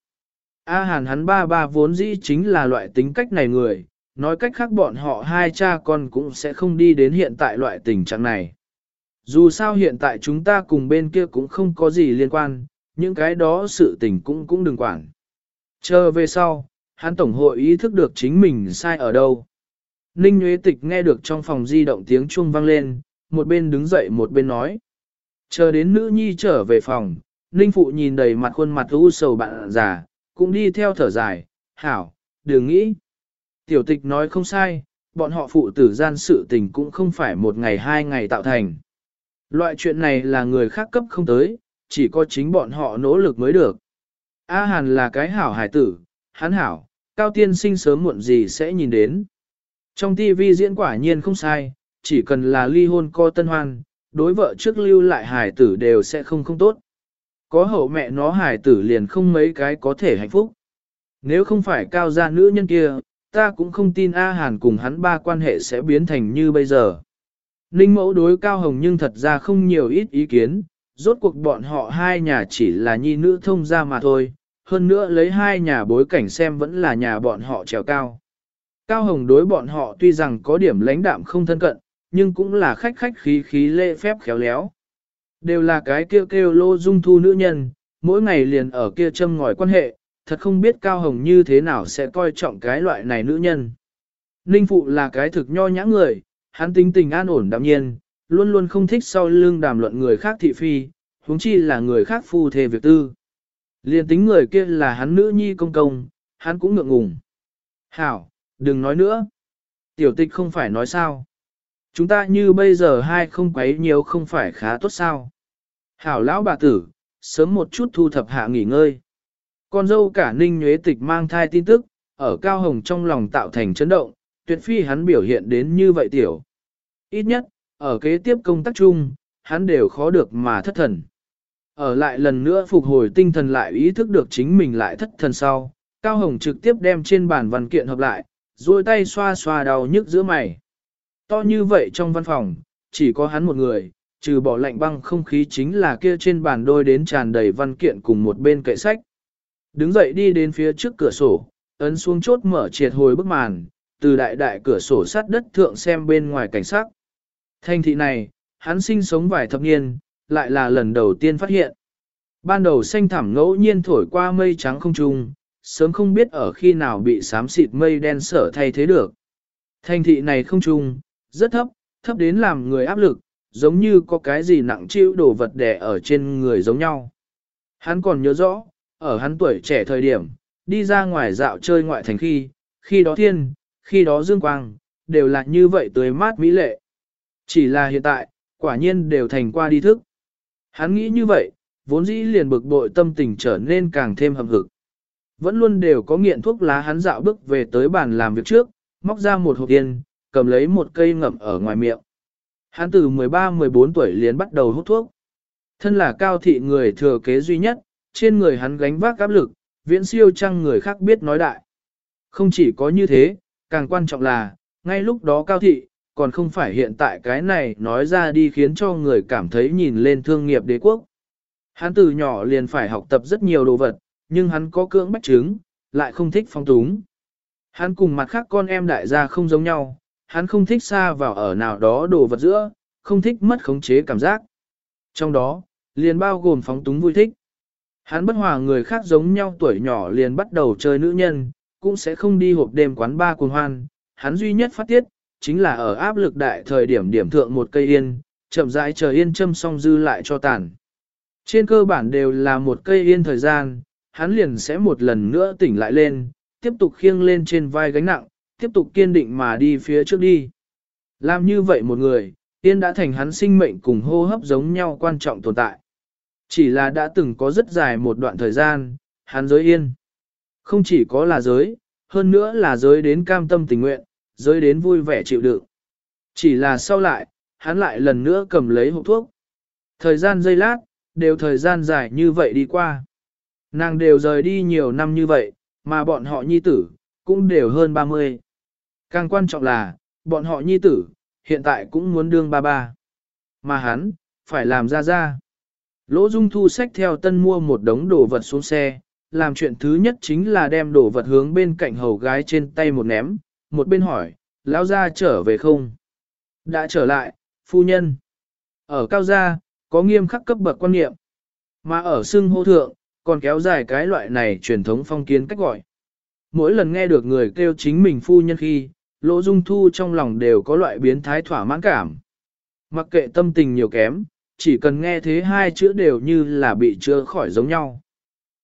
A Hàn hắn ba ba vốn dĩ chính là loại tính cách này người, nói cách khác bọn họ hai cha con cũng sẽ không đi đến hiện tại loại tình trạng này. Dù sao hiện tại chúng ta cùng bên kia cũng không có gì liên quan, những cái đó sự tình cũng cũng đừng quản. Chờ về sau, hắn tổng hội ý thức được chính mình sai ở đâu. Ninh Nguyễn Tịch nghe được trong phòng di động tiếng chuông vang lên, một bên đứng dậy một bên nói. Chờ đến nữ nhi trở về phòng, Ninh Phụ nhìn đầy mặt khuôn mặt u sầu bạn già, cũng đi theo thở dài, hảo, đừng nghĩ. Tiểu tịch nói không sai, bọn họ phụ tử gian sự tình cũng không phải một ngày hai ngày tạo thành. Loại chuyện này là người khác cấp không tới, chỉ có chính bọn họ nỗ lực mới được. A Hàn là cái hảo hải tử, hắn hảo, cao tiên sinh sớm muộn gì sẽ nhìn đến. Trong TV diễn quả nhiên không sai, chỉ cần là ly hôn co tân hoan, đối vợ trước lưu lại hải tử đều sẽ không không tốt. Có hậu mẹ nó hải tử liền không mấy cái có thể hạnh phúc. Nếu không phải cao gia nữ nhân kia, ta cũng không tin A Hàn cùng hắn ba quan hệ sẽ biến thành như bây giờ. Ninh mẫu đối cao hồng nhưng thật ra không nhiều ít ý kiến, rốt cuộc bọn họ hai nhà chỉ là nhi nữ thông gia mà thôi, hơn nữa lấy hai nhà bối cảnh xem vẫn là nhà bọn họ trèo cao. Cao hồng đối bọn họ tuy rằng có điểm lãnh đạm không thân cận, nhưng cũng là khách khách khí khí lễ phép khéo léo. Đều là cái kêu kêu lô dung thu nữ nhân, mỗi ngày liền ở kia châm ngòi quan hệ, thật không biết Cao Hồng như thế nào sẽ coi trọng cái loại này nữ nhân. Ninh Phụ là cái thực nho nhã người, hắn tính tình an ổn đạm nhiên, luôn luôn không thích sau lưng đàm luận người khác thị phi, huống chi là người khác phu thề việc tư. liền tính người kia là hắn nữ nhi công công, hắn cũng ngượng ngùng. Hảo, đừng nói nữa. Tiểu tịch không phải nói sao. Chúng ta như bây giờ hai không quấy nhiều không phải khá tốt sao. Hảo lão bà tử, sớm một chút thu thập hạ nghỉ ngơi. Con dâu cả ninh nhuế tịch mang thai tin tức, ở cao hồng trong lòng tạo thành chấn động, tuyệt phi hắn biểu hiện đến như vậy tiểu. Ít nhất, ở kế tiếp công tác chung, hắn đều khó được mà thất thần. Ở lại lần nữa phục hồi tinh thần lại ý thức được chính mình lại thất thần sau, Cao Hồng trực tiếp đem trên bàn văn kiện hợp lại, duỗi tay xoa xoa đau nhức giữa mày. To như vậy trong văn phòng, chỉ có hắn một người, trừ bỏ lạnh băng không khí chính là kia trên bàn đôi đến tràn đầy văn kiện cùng một bên kệ sách. Đứng dậy đi đến phía trước cửa sổ, ấn xuống chốt mở triệt hồi bức màn, từ đại đại cửa sổ sát đất thượng xem bên ngoài cảnh sắc. Thanh thị này, hắn sinh sống vài thập niên, lại là lần đầu tiên phát hiện. Ban đầu xanh thẳm ngẫu nhiên thổi qua mây trắng không trung, sớm không biết ở khi nào bị xám xịt mây đen sở thay thế được. Thanh thị này không trung, rất thấp, thấp đến làm người áp lực, giống như có cái gì nặng chịu đồ vật đè ở trên người giống nhau. Hắn còn nhớ rõ, ở hắn tuổi trẻ thời điểm, đi ra ngoài dạo chơi ngoại thành khi, khi đó thiên, khi đó dương quang, đều là như vậy tươi mát mỹ lệ. Chỉ là hiện tại, quả nhiên đều thành qua đi thức. Hắn nghĩ như vậy, vốn dĩ liền bực bội tâm tình trở nên càng thêm hầm hực. Vẫn luôn đều có nghiện thuốc lá hắn dạo bước về tới bàn làm việc trước, móc ra một hộp tiền, cầm lấy một cây ngậm ở ngoài miệng. Hắn từ 13-14 tuổi liền bắt đầu hút thuốc. Thân là cao thị người thừa kế duy nhất, trên người hắn gánh vác áp lực, viễn siêu chăng người khác biết nói đại. Không chỉ có như thế, càng quan trọng là, ngay lúc đó cao thị, còn không phải hiện tại cái này nói ra đi khiến cho người cảm thấy nhìn lên thương nghiệp đế quốc. Hắn từ nhỏ liền phải học tập rất nhiều đồ vật, nhưng hắn có cưỡng bách chứng, lại không thích phong túng. Hắn cùng mặt khác con em đại gia không giống nhau, hắn không thích xa vào ở nào đó đồ vật giữa, không thích mất khống chế cảm giác. Trong đó, liền bao gồm phóng túng vui thích. Hắn bất hòa người khác giống nhau tuổi nhỏ liền bắt đầu chơi nữ nhân, cũng sẽ không đi hộp đêm quán ba cuồng hoan. Hắn duy nhất phát tiết, chính là ở áp lực đại thời điểm điểm thượng một cây yên, chậm rãi chờ yên châm xong dư lại cho tàn. Trên cơ bản đều là một cây yên thời gian, hắn liền sẽ một lần nữa tỉnh lại lên, tiếp tục khiêng lên trên vai gánh nặng, tiếp tục kiên định mà đi phía trước đi. Làm như vậy một người, tiên đã thành hắn sinh mệnh cùng hô hấp giống nhau quan trọng tồn tại. Chỉ là đã từng có rất dài một đoạn thời gian, hắn giới yên. Không chỉ có là giới, hơn nữa là giới đến cam tâm tình nguyện, giới đến vui vẻ chịu đựng. Chỉ là sau lại, hắn lại lần nữa cầm lấy hộp thuốc. Thời gian giây lát, đều thời gian dài như vậy đi qua. Nàng đều rời đi nhiều năm như vậy, mà bọn họ nhi tử, cũng đều hơn 30. Càng quan trọng là, bọn họ nhi tử, hiện tại cũng muốn đương ba ba. Mà hắn, phải làm ra ra. Lỗ Dung Thu sách theo tân mua một đống đồ vật xuống xe, làm chuyện thứ nhất chính là đem đồ vật hướng bên cạnh hầu gái trên tay một ném, một bên hỏi, lão gia trở về không? Đã trở lại, phu nhân. Ở cao gia, có nghiêm khắc cấp bậc quan niệm. Mà ở xưng hô thượng, còn kéo dài cái loại này truyền thống phong kiến cách gọi. Mỗi lần nghe được người kêu chính mình phu nhân khi, lỗ dung thu trong lòng đều có loại biến thái thỏa mãn cảm. Mặc kệ tâm tình nhiều kém, chỉ cần nghe thế hai chữ đều như là bị chữa khỏi giống nhau.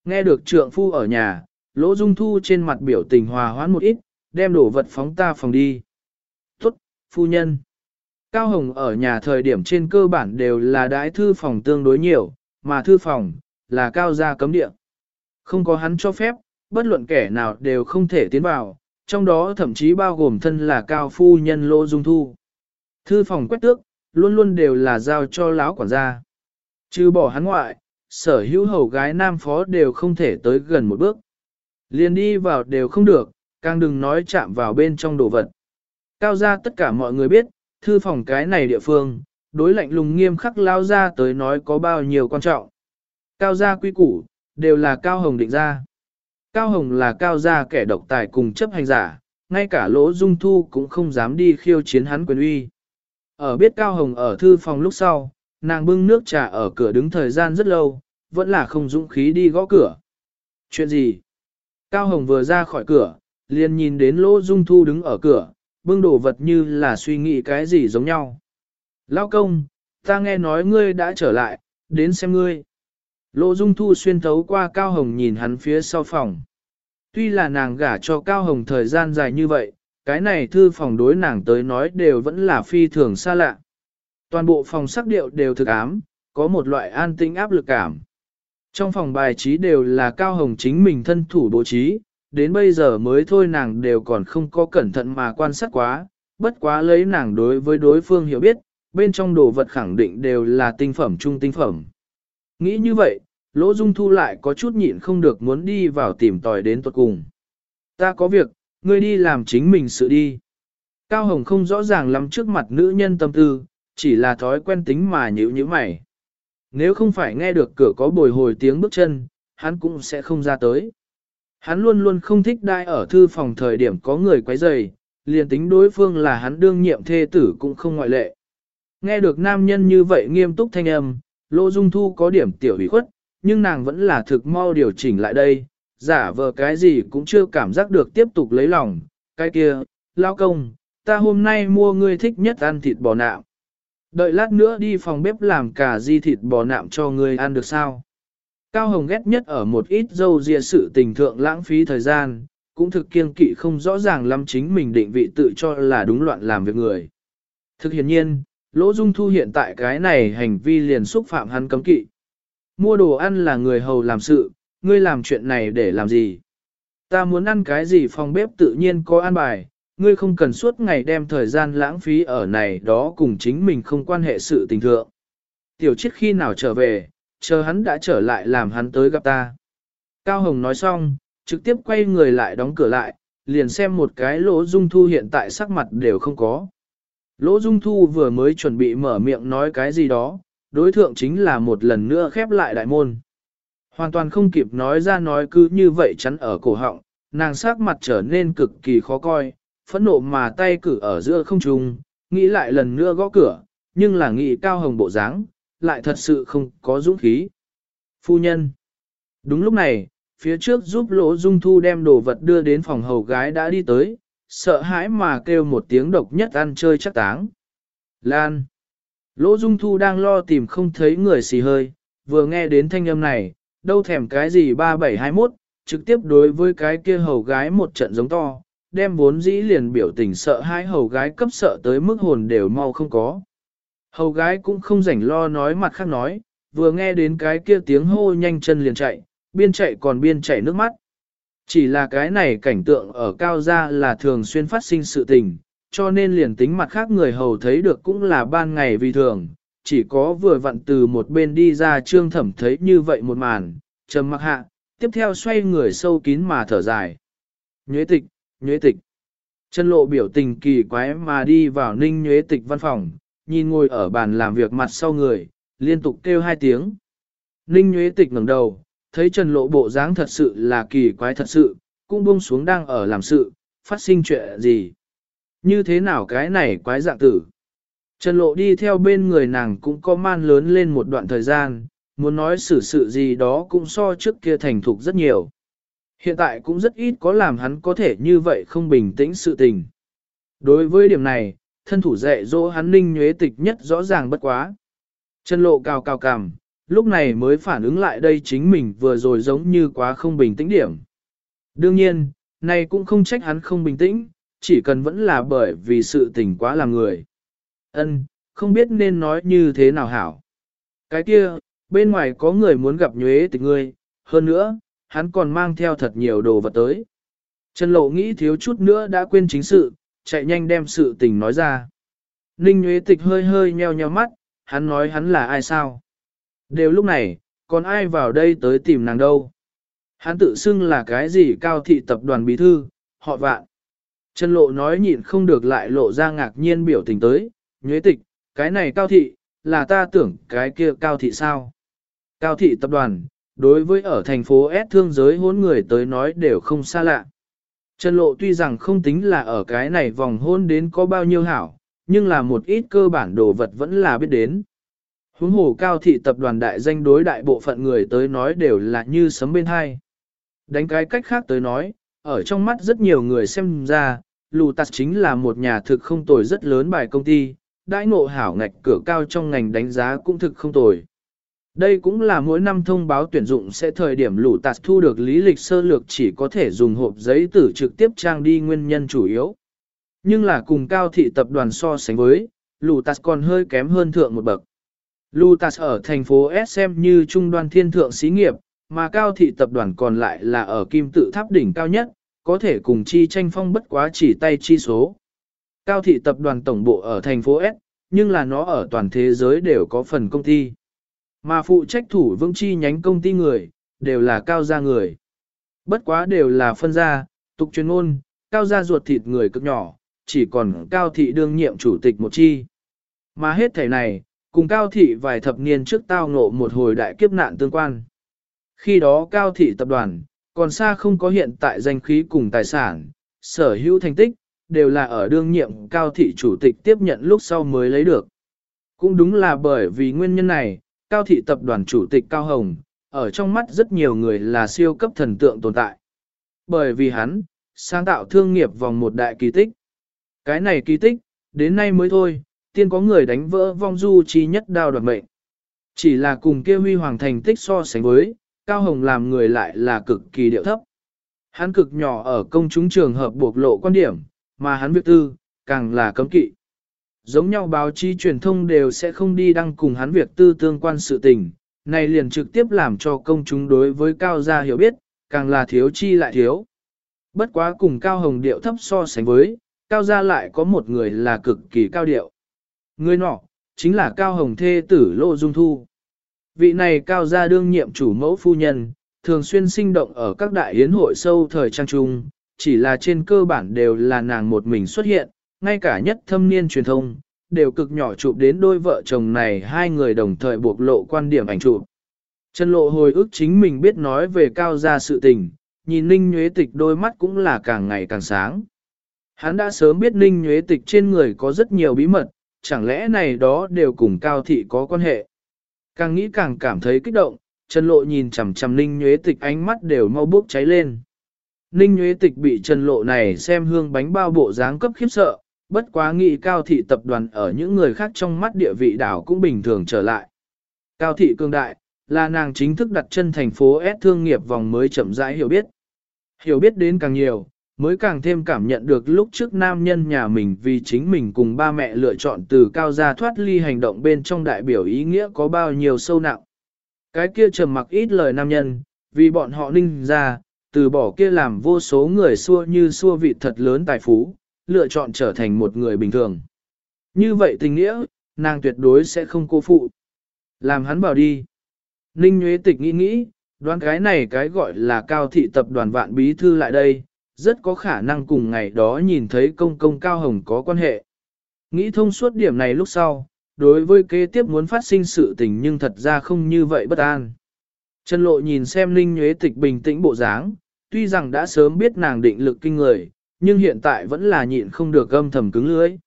Nghe được trượng phu ở nhà, lỗ dung thu trên mặt biểu tình hòa hoãn một ít, đem đổ vật phóng ta phòng đi. Tốt, phu nhân. Cao Hồng ở nhà thời điểm trên cơ bản đều là đái thư phòng tương đối nhiều, mà thư phòng, là cao gia cấm địa. Không có hắn cho phép, bất luận kẻ nào đều không thể tiến vào, trong đó thậm chí bao gồm thân là cao phu nhân lô dung thu. Thư phòng quét tước, luôn luôn đều là giao cho lão quản gia. Trừ bỏ hắn ngoại, sở hữu hầu gái nam phó đều không thể tới gần một bước. Liền đi vào đều không được, càng đừng nói chạm vào bên trong đồ vật. Cao gia tất cả mọi người biết, thư phòng cái này địa phương, đối lạnh lùng nghiêm khắc lao ra tới nói có bao nhiêu quan trọng. Cao gia quy củ, đều là Cao Hồng định ra. Cao Hồng là Cao gia kẻ độc tài cùng chấp hành giả, ngay cả lỗ dung thu cũng không dám đi khiêu chiến hắn quyền uy. Ở biết Cao Hồng ở thư phòng lúc sau, nàng bưng nước trà ở cửa đứng thời gian rất lâu, vẫn là không dũng khí đi gõ cửa. Chuyện gì? Cao Hồng vừa ra khỏi cửa, liền nhìn đến lỗ dung thu đứng ở cửa, bưng đồ vật như là suy nghĩ cái gì giống nhau. Lao công, ta nghe nói ngươi đã trở lại, đến xem ngươi. Lô Dung Thu xuyên thấu qua Cao Hồng nhìn hắn phía sau phòng. Tuy là nàng gả cho Cao Hồng thời gian dài như vậy, cái này thư phòng đối nàng tới nói đều vẫn là phi thường xa lạ. Toàn bộ phòng sắc điệu đều thực ám, có một loại an tĩnh áp lực cảm. Trong phòng bài trí đều là Cao Hồng chính mình thân thủ bố trí, đến bây giờ mới thôi nàng đều còn không có cẩn thận mà quan sát quá, bất quá lấy nàng đối với đối phương hiểu biết, bên trong đồ vật khẳng định đều là tinh phẩm trung tinh phẩm. Nghĩ như vậy, Lỗ Dung Thu lại có chút nhịn không được muốn đi vào tìm tòi đến tuật cùng. Ta có việc, ngươi đi làm chính mình sự đi. Cao Hồng không rõ ràng lắm trước mặt nữ nhân tâm tư, chỉ là thói quen tính mà nhữ như mày. Nếu không phải nghe được cửa có bồi hồi tiếng bước chân, hắn cũng sẽ không ra tới. Hắn luôn luôn không thích đai ở thư phòng thời điểm có người quấy rầy, liền tính đối phương là hắn đương nhiệm thê tử cũng không ngoại lệ. Nghe được nam nhân như vậy nghiêm túc thanh âm, Lô Dung Thu có điểm tiểu ủy khuất, nhưng nàng vẫn là thực mau điều chỉnh lại đây, giả vờ cái gì cũng chưa cảm giác được tiếp tục lấy lòng, cái kia, lao công, ta hôm nay mua ngươi thích nhất ăn thịt bò nạm. Đợi lát nữa đi phòng bếp làm cả di thịt bò nạm cho ngươi ăn được sao? Cao Hồng ghét nhất ở một ít dâu dịa sự tình thượng lãng phí thời gian, cũng thực kiên kỵ không rõ ràng lắm chính mình định vị tự cho là đúng loạn làm việc người. Thực hiện nhiên, Lỗ Dung Thu hiện tại cái này hành vi liền xúc phạm hắn cấm kỵ. Mua đồ ăn là người hầu làm sự, ngươi làm chuyện này để làm gì? Ta muốn ăn cái gì phòng bếp tự nhiên có ăn bài, ngươi không cần suốt ngày đem thời gian lãng phí ở này đó cùng chính mình không quan hệ sự tình thượng. Tiểu chết khi nào trở về, chờ hắn đã trở lại làm hắn tới gặp ta. Cao Hồng nói xong, trực tiếp quay người lại đóng cửa lại, liền xem một cái lỗ dung thu hiện tại sắc mặt đều không có. Lỗ dung thu vừa mới chuẩn bị mở miệng nói cái gì đó, đối thượng chính là một lần nữa khép lại đại môn. Hoàn toàn không kịp nói ra nói cứ như vậy chắn ở cổ họng, nàng sắc mặt trở nên cực kỳ khó coi, phẫn nộ mà tay cử ở giữa không trung, nghĩ lại lần nữa gõ cửa, nhưng là nghĩ cao hồng bộ dáng, lại thật sự không có dũng khí. Phu nhân. Đúng lúc này, phía trước giúp lỗ dung thu đem đồ vật đưa đến phòng hầu gái đã đi tới, sợ hãi mà kêu một tiếng độc nhất ăn chơi chắc táng. Lan. Lỗ dung thu đang lo tìm không thấy người xì hơi, vừa nghe đến thanh âm này, đâu thèm cái gì 3721, trực tiếp đối với cái kia hầu gái một trận giống to, đem vốn dĩ liền biểu tình sợ hai hầu gái cấp sợ tới mức hồn đều mau không có. Hầu gái cũng không rảnh lo nói mặt khác nói, vừa nghe đến cái kia tiếng hô nhanh chân liền chạy, biên chạy còn biên chạy nước mắt. Chỉ là cái này cảnh tượng ở cao gia là thường xuyên phát sinh sự tình, cho nên liền tính mặt khác người hầu thấy được cũng là ban ngày vì thường, chỉ có vừa vặn từ một bên đi ra trương thẩm thấy như vậy một màn, trầm mặc hạ, tiếp theo xoay người sâu kín mà thở dài. Nhuế tịch, nhuế tịch. Chân lộ biểu tình kỳ quái mà đi vào ninh nhuế tịch văn phòng, nhìn ngồi ở bàn làm việc mặt sau người, liên tục kêu hai tiếng. Ninh nhuế tịch ngẩng đầu, thấy trần lộ bộ dáng thật sự là kỳ quái thật sự, cũng buông xuống đang ở làm sự, phát sinh chuyện gì. Như thế nào cái này quái dạng tử. Trần lộ đi theo bên người nàng cũng có man lớn lên một đoạn thời gian, muốn nói xử sự gì đó cũng so trước kia thành thục rất nhiều. Hiện tại cũng rất ít có làm hắn có thể như vậy không bình tĩnh sự tình. Đối với điểm này, thân thủ dạy dỗ hắn ninh nhuế tịch nhất rõ ràng bất quá. Trần lộ cao cao cằm, lúc này mới phản ứng lại đây chính mình vừa rồi giống như quá không bình tĩnh điểm. Đương nhiên, này cũng không trách hắn không bình tĩnh, chỉ cần vẫn là bởi vì sự tình quá là người. Ân, không biết nên nói như thế nào hảo. Cái kia, bên ngoài có người muốn gặp nhuế tịch ngươi, hơn nữa, hắn còn mang theo thật nhiều đồ vật tới. Trần Lộ nghĩ thiếu chút nữa đã quên chính sự, chạy nhanh đem sự tình nói ra. Ninh Nhuế Tịch hơi hơi nheo nheo mắt, hắn nói hắn là ai sao? Đều lúc này, còn ai vào đây tới tìm nàng đâu? Hắn tự xưng là cái gì cao thị tập đoàn bí thư, họ vạn. Trần Lộ nói nhịn không được lại lộ ra ngạc nhiên biểu tình tới, Nhuế Tịch, cái này cao thị, là ta tưởng cái kia cao thị sao? Cao thị tập đoàn, đối với ở thành phố S thương giới hôn người tới nói đều không xa lạ. Trần Lộ tuy rằng không tính là ở cái này vòng hôn đến có bao nhiêu hảo, nhưng là một ít cơ bản đồ vật vẫn là biết đến. Huống hồ cao thị tập đoàn đại danh đối đại bộ phận người tới nói đều là như sấm bên hai. Đánh cái cách khác tới nói, ở trong mắt rất nhiều người xem ra, Lutas chính là một nhà thực không tồi rất lớn bài công ty, đãi ngộ hảo ngạch cửa cao trong ngành đánh giá cũng thực không tồi. Đây cũng là mỗi năm thông báo tuyển dụng sẽ thời điểm lũ tạt thu được lý lịch sơ lược chỉ có thể dùng hộp giấy tử trực tiếp trang đi nguyên nhân chủ yếu. Nhưng là cùng cao thị tập đoàn so sánh với, lũ tạt còn hơi kém hơn thượng một bậc. Lutas ở thành phố S xem như trung đoàn thiên thượng xí nghiệp, mà cao thị tập đoàn còn lại là ở kim tự tháp đỉnh cao nhất, có thể cùng chi tranh phong bất quá chỉ tay chi số. Cao thị tập đoàn tổng bộ ở thành phố S, nhưng là nó ở toàn thế giới đều có phần công ty. Mà phụ trách thủ vững chi nhánh công ty người, đều là cao gia người. Bất quá đều là phân gia, tục chuyên ngôn, cao gia ruột thịt người cực nhỏ, chỉ còn cao thị đương nhiệm chủ tịch một chi. Mà hết thể này, cùng cao thị vài thập niên trước tao ngộ một hồi đại kiếp nạn tương quan. Khi đó cao thị tập đoàn, còn xa không có hiện tại danh khí cùng tài sản, sở hữu thành tích, đều là ở đương nhiệm cao thị chủ tịch tiếp nhận lúc sau mới lấy được. Cũng đúng là bởi vì nguyên nhân này, cao thị tập đoàn chủ tịch Cao Hồng, ở trong mắt rất nhiều người là siêu cấp thần tượng tồn tại. Bởi vì hắn, sáng tạo thương nghiệp vòng một đại kỳ tích. Cái này kỳ tích, đến nay mới thôi, tiên có người đánh vỡ vong du chi nhất đao đoạt mệnh. Chỉ là cùng kia huy hoàng thành tích so sánh với, Cao Hồng làm người lại là cực kỳ điệu thấp. Hắn cực nhỏ ở công chúng trường hợp buộc lộ quan điểm, mà hắn việc tư, càng là cấm kỵ. Giống nhau báo chí truyền thông đều sẽ không đi đăng cùng hắn việc tư tương quan sự tình, này liền trực tiếp làm cho công chúng đối với Cao Gia hiểu biết, càng là thiếu chi lại thiếu. Bất quá cùng Cao Hồng điệu thấp so sánh với, Cao Gia lại có một người là cực kỳ cao điệu. Người nọ, chính là Cao Hồng thê tử Lô Dung Thu. Vị này Cao Gia đương nhiệm chủ mẫu phu nhân, thường xuyên sinh động ở các đại yến hội sâu thời trang trung, chỉ là trên cơ bản đều là nàng một mình xuất hiện, ngay cả nhất thâm niên truyền thông, đều cực nhỏ chụp đến đôi vợ chồng này hai người đồng thời buộc lộ quan điểm ảnh chụp. Trần lộ hồi ức chính mình biết nói về cao gia sự tình, nhìn Ninh Nhuế Tịch đôi mắt cũng là càng ngày càng sáng. Hắn đã sớm biết Ninh Nhuế Tịch trên người có rất nhiều bí mật, chẳng lẽ này đó đều cùng Cao Thị có quan hệ. Càng nghĩ càng cảm thấy kích động, Trần Lộ nhìn chằm chằm Ninh Nhuế Tịch ánh mắt đều mau bốc cháy lên. Ninh Nhuế Tịch bị Trần Lộ này xem hương bánh bao bộ dáng cấp khiếp sợ, bất quá nghĩ cao thị tập đoàn ở những người khác trong mắt địa vị đảo cũng bình thường trở lại. Cao thị cương đại, là nàng chính thức đặt chân thành phố S thương nghiệp vòng mới chậm rãi hiểu biết. Hiểu biết đến càng nhiều, mới càng thêm cảm nhận được lúc trước nam nhân nhà mình vì chính mình cùng ba mẹ lựa chọn từ cao gia thoát ly hành động bên trong đại biểu ý nghĩa có bao nhiêu sâu nặng. Cái kia trầm mặc ít lời nam nhân, vì bọn họ ninh ra, từ bỏ kia làm vô số người xua như xua vị thật lớn tài phú, lựa chọn trở thành một người bình thường. Như vậy tình nghĩa, nàng tuyệt đối sẽ không cô phụ. Làm hắn bảo đi. Ninh Nguyễn Tịch nghĩ nghĩ, đoán cái này cái gọi là cao thị tập đoàn vạn bí thư lại đây, rất có khả năng cùng ngày đó nhìn thấy công công cao hồng có quan hệ. Nghĩ thông suốt điểm này lúc sau, đối với kế tiếp muốn phát sinh sự tình nhưng thật ra không như vậy bất an. Trần lộ nhìn xem Ninh Nhuế Tịch bình tĩnh bộ dáng, tuy rằng đã sớm biết nàng định lực kinh người, nhưng hiện tại vẫn là nhịn không được gâm thầm cứng lưới.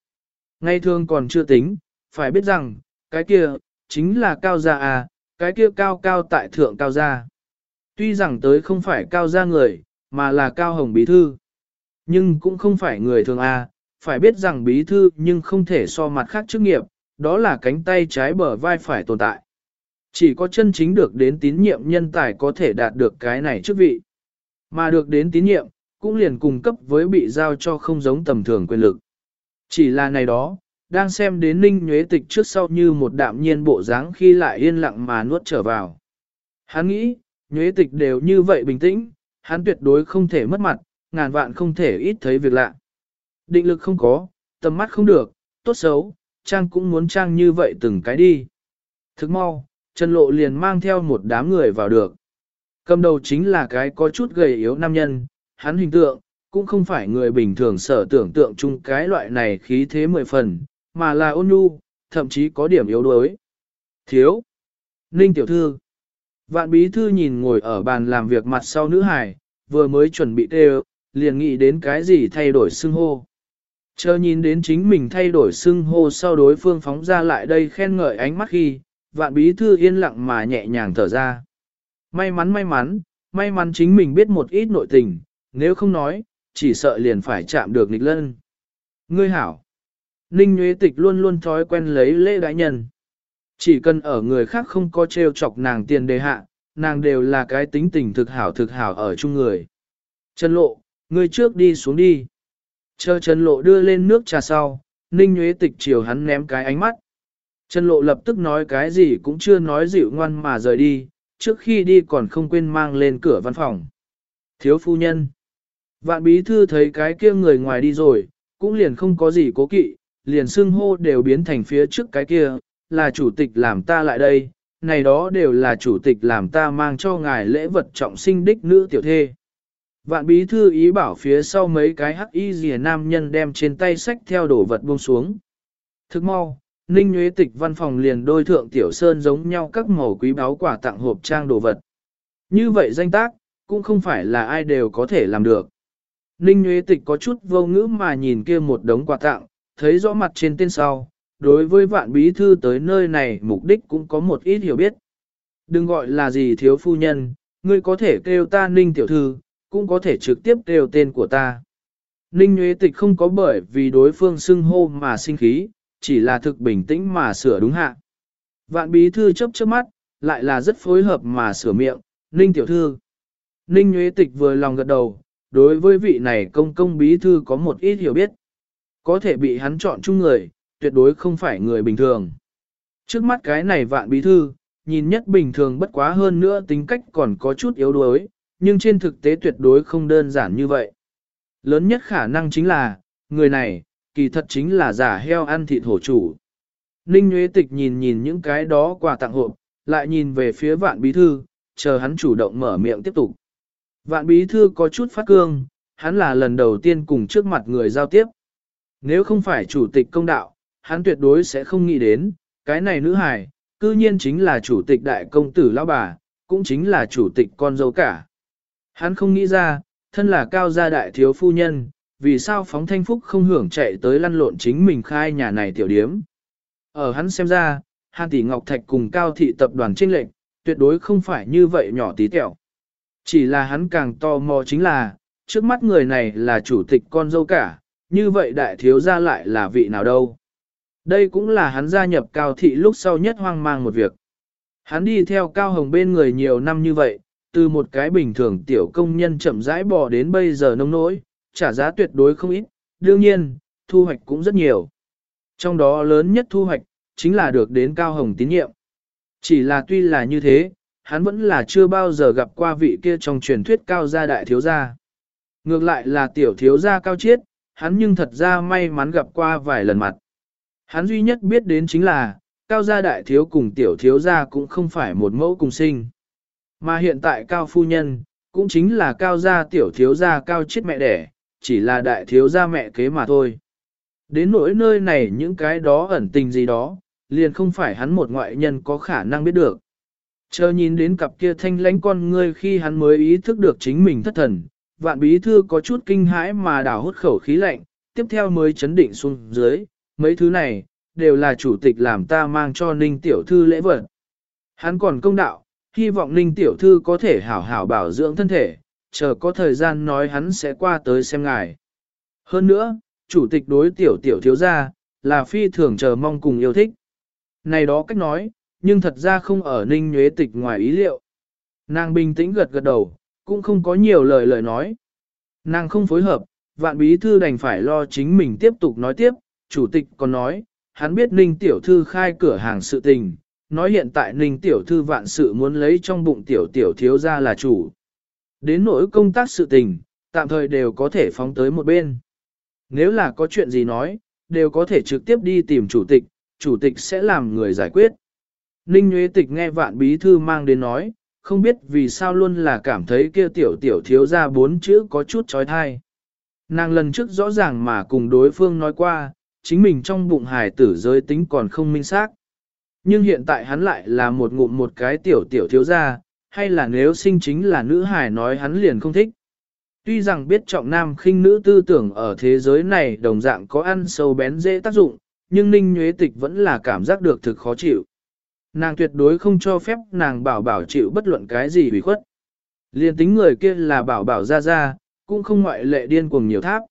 Ngay thường còn chưa tính, phải biết rằng, cái kia, chính là cao gia à, cái kia cao cao tại thượng cao gia. Tuy rằng tới không phải cao gia người, mà là cao hồng bí thư. Nhưng cũng không phải người thường à, phải biết rằng bí thư nhưng không thể so mặt khác chức nghiệp, đó là cánh tay trái bờ vai phải tồn tại. Chỉ có chân chính được đến tín nhiệm nhân tài có thể đạt được cái này chức vị. Mà được đến tín nhiệm, cũng liền cung cấp với bị giao cho không giống tầm thường quyền lực. Chỉ là này đó, đang xem đến ninh nhuế tịch trước sau như một đạm nhiên bộ dáng khi lại yên lặng mà nuốt trở vào. Hắn nghĩ, nhuế tịch đều như vậy bình tĩnh, hắn tuyệt đối không thể mất mặt, ngàn vạn không thể ít thấy việc lạ. Định lực không có, tầm mắt không được, tốt xấu, trang cũng muốn trang như vậy từng cái đi. Thức mau, Trần Lộ liền mang theo một đám người vào được. Cầm đầu chính là cái có chút gầy yếu nam nhân, hắn hình tượng, cũng không phải người bình thường sở tưởng tượng chung cái loại này khí thế mười phần, mà là ôn nhu, thậm chí có điểm yếu đuối. Thiếu. Ninh tiểu thư. Vạn bí thư nhìn ngồi ở bàn làm việc mặt sau nữ hải, vừa mới chuẩn bị tê liền nghĩ đến cái gì thay đổi xưng hô. Chờ nhìn đến chính mình thay đổi xưng hô sau đối phương phóng ra lại đây khen ngợi ánh mắt khi, vạn bí thư yên lặng mà nhẹ nhàng thở ra. May mắn may mắn, may mắn chính mình biết một ít nội tình, nếu không nói, chỉ sợ liền phải chạm được nghịch lân. Ngươi hảo. Ninh Nguyễn Tịch luôn luôn thói quen lấy lễ đại nhân. Chỉ cần ở người khác không có trêu chọc nàng tiền đề hạ, nàng đều là cái tính tình thực hảo thực hảo ở chung người. Trần lộ, ngươi trước đi xuống đi. Chờ Trần lộ đưa lên nước trà sau, Ninh Nguyễn Tịch chiều hắn ném cái ánh mắt. Trần lộ lập tức nói cái gì cũng chưa nói dịu ngoan mà rời đi, trước khi đi còn không quên mang lên cửa văn phòng. Thiếu phu nhân. Vạn bí thư thấy cái kia người ngoài đi rồi, cũng liền không có gì cố kỵ, liền xưng hô đều biến thành phía trước cái kia, là chủ tịch làm ta lại đây, này đó đều là chủ tịch làm ta mang cho ngài lễ vật trọng sinh đích nữ tiểu thê. Vạn bí thư ý bảo phía sau mấy cái hắc y rìa nam nhân đem trên tay sách theo đổ vật buông xuống. Thức mau, Ninh Nguyễn Tịch văn phòng liền đôi thượng tiểu sơn giống nhau các màu quý báu quả tặng hộp trang đồ vật. Như vậy danh tác, cũng không phải là ai đều có thể làm được. Ninh Nguyễn Tịch có chút vô ngữ mà nhìn kia một đống quà tặng, thấy rõ mặt trên tên sau, đối với vạn bí thư tới nơi này mục đích cũng có một ít hiểu biết. Đừng gọi là gì thiếu phu nhân, ngươi có thể kêu ta Ninh tiểu thư, cũng có thể trực tiếp kêu tên của ta. Ninh Nguyễn Tịch không có bởi vì đối phương xưng hô mà sinh khí, chỉ là thực bình tĩnh mà sửa đúng hạ. Vạn bí thư chấp chớp mắt, lại là rất phối hợp mà sửa miệng, Ninh tiểu thư. Ninh Nguyễn Tịch vừa lòng gật đầu, đối với vị này công công bí thư có một ít hiểu biết. Có thể bị hắn chọn chung người, tuyệt đối không phải người bình thường. Trước mắt cái này vạn bí thư, nhìn nhất bình thường bất quá hơn nữa tính cách còn có chút yếu đuối, nhưng trên thực tế tuyệt đối không đơn giản như vậy. Lớn nhất khả năng chính là, người này, kỳ thật chính là giả heo ăn thịt hổ chủ. Ninh Nguyễn Tịch nhìn nhìn những cái đó quà tặng hộp, lại nhìn về phía vạn bí thư, chờ hắn chủ động mở miệng tiếp tục. Vạn bí thư có chút phát cương, hắn là lần đầu tiên cùng trước mặt người giao tiếp. Nếu không phải chủ tịch công đạo, hắn tuyệt đối sẽ không nghĩ đến, cái này nữ hài, cư nhiên chính là chủ tịch đại công tử lão bà, cũng chính là chủ tịch con dâu cả. Hắn không nghĩ ra, thân là cao gia đại thiếu phu nhân, vì sao phóng thanh phúc không hưởng chạy tới lăn lộn chính mình khai nhà này tiểu điếm. Ở hắn xem ra, Hàn Tỷ Ngọc Thạch cùng cao thị tập đoàn trinh lệnh, tuyệt đối không phải như vậy nhỏ tí tẹo. Chỉ là hắn càng tò mò chính là, trước mắt người này là chủ tịch con dâu cả, như vậy đại thiếu gia lại là vị nào đâu. Đây cũng là hắn gia nhập cao thị lúc sau nhất hoang mang một việc. Hắn đi theo Cao Hồng bên người nhiều năm như vậy, từ một cái bình thường tiểu công nhân chậm rãi bò đến bây giờ nông nỗi, trả giá tuyệt đối không ít, đương nhiên, thu hoạch cũng rất nhiều. Trong đó lớn nhất thu hoạch, chính là được đến Cao Hồng tín nhiệm. Chỉ là tuy là như thế, hắn vẫn là chưa bao giờ gặp qua vị kia trong truyền thuyết cao gia đại thiếu gia. Ngược lại là tiểu thiếu gia cao chiết, hắn nhưng thật ra may mắn gặp qua vài lần mặt. Hắn duy nhất biết đến chính là, cao gia đại thiếu cùng tiểu thiếu gia cũng không phải một mẫu cùng sinh. Mà hiện tại cao phu nhân, cũng chính là cao gia tiểu thiếu gia cao chết mẹ đẻ, chỉ là đại thiếu gia mẹ kế mà thôi. Đến nỗi nơi này những cái đó ẩn tình gì đó, liền không phải hắn một ngoại nhân có khả năng biết được. Chờ nhìn đến cặp kia thanh lánh con ngươi khi hắn mới ý thức được chính mình thất thần, vạn bí thư có chút kinh hãi mà đảo hút khẩu khí lạnh, tiếp theo mới chấn định xuống dưới, mấy thứ này, đều là chủ tịch làm ta mang cho Ninh Tiểu Thư lễ vật. Hắn còn công đạo, hy vọng Ninh Tiểu Thư có thể hảo hảo bảo dưỡng thân thể, chờ có thời gian nói hắn sẽ qua tới xem ngài. Hơn nữa, chủ tịch đối Tiểu Tiểu thiếu gia, là phi thường chờ mong cùng yêu thích. Này đó cách nói, nhưng thật ra không ở Ninh Nhuế Tịch ngoài ý liệu. Nàng bình tĩnh gật gật đầu, cũng không có nhiều lời lời nói. Nàng không phối hợp, vạn bí thư đành phải lo chính mình tiếp tục nói tiếp, chủ tịch còn nói, hắn biết Ninh Tiểu Thư khai cửa hàng sự tình, nói hiện tại Ninh Tiểu Thư vạn sự muốn lấy trong bụng Tiểu Tiểu thiếu ra là chủ. Đến nỗi công tác sự tình, tạm thời đều có thể phóng tới một bên. Nếu là có chuyện gì nói, đều có thể trực tiếp đi tìm chủ tịch, chủ tịch sẽ làm người giải quyết. Ninh Nguyễn Tịch nghe vạn bí thư mang đến nói, không biết vì sao luôn là cảm thấy kia tiểu tiểu thiếu ra bốn chữ có chút trói thai. Nàng lần trước rõ ràng mà cùng đối phương nói qua, chính mình trong bụng hài tử giới tính còn không minh xác. Nhưng hiện tại hắn lại là một ngụm một cái tiểu tiểu thiếu gia hay là nếu sinh chính là nữ hài nói hắn liền không thích. Tuy rằng biết trọng nam khinh nữ tư tưởng ở thế giới này đồng dạng có ăn sâu bén dễ tác dụng, nhưng Ninh Nhuế Tịch vẫn là cảm giác được thực khó chịu. Nàng tuyệt đối không cho phép nàng bảo bảo chịu bất luận cái gì bị khuất. Liên tính người kia là bảo bảo ra ra, cũng không ngoại lệ điên cuồng nhiều tháp.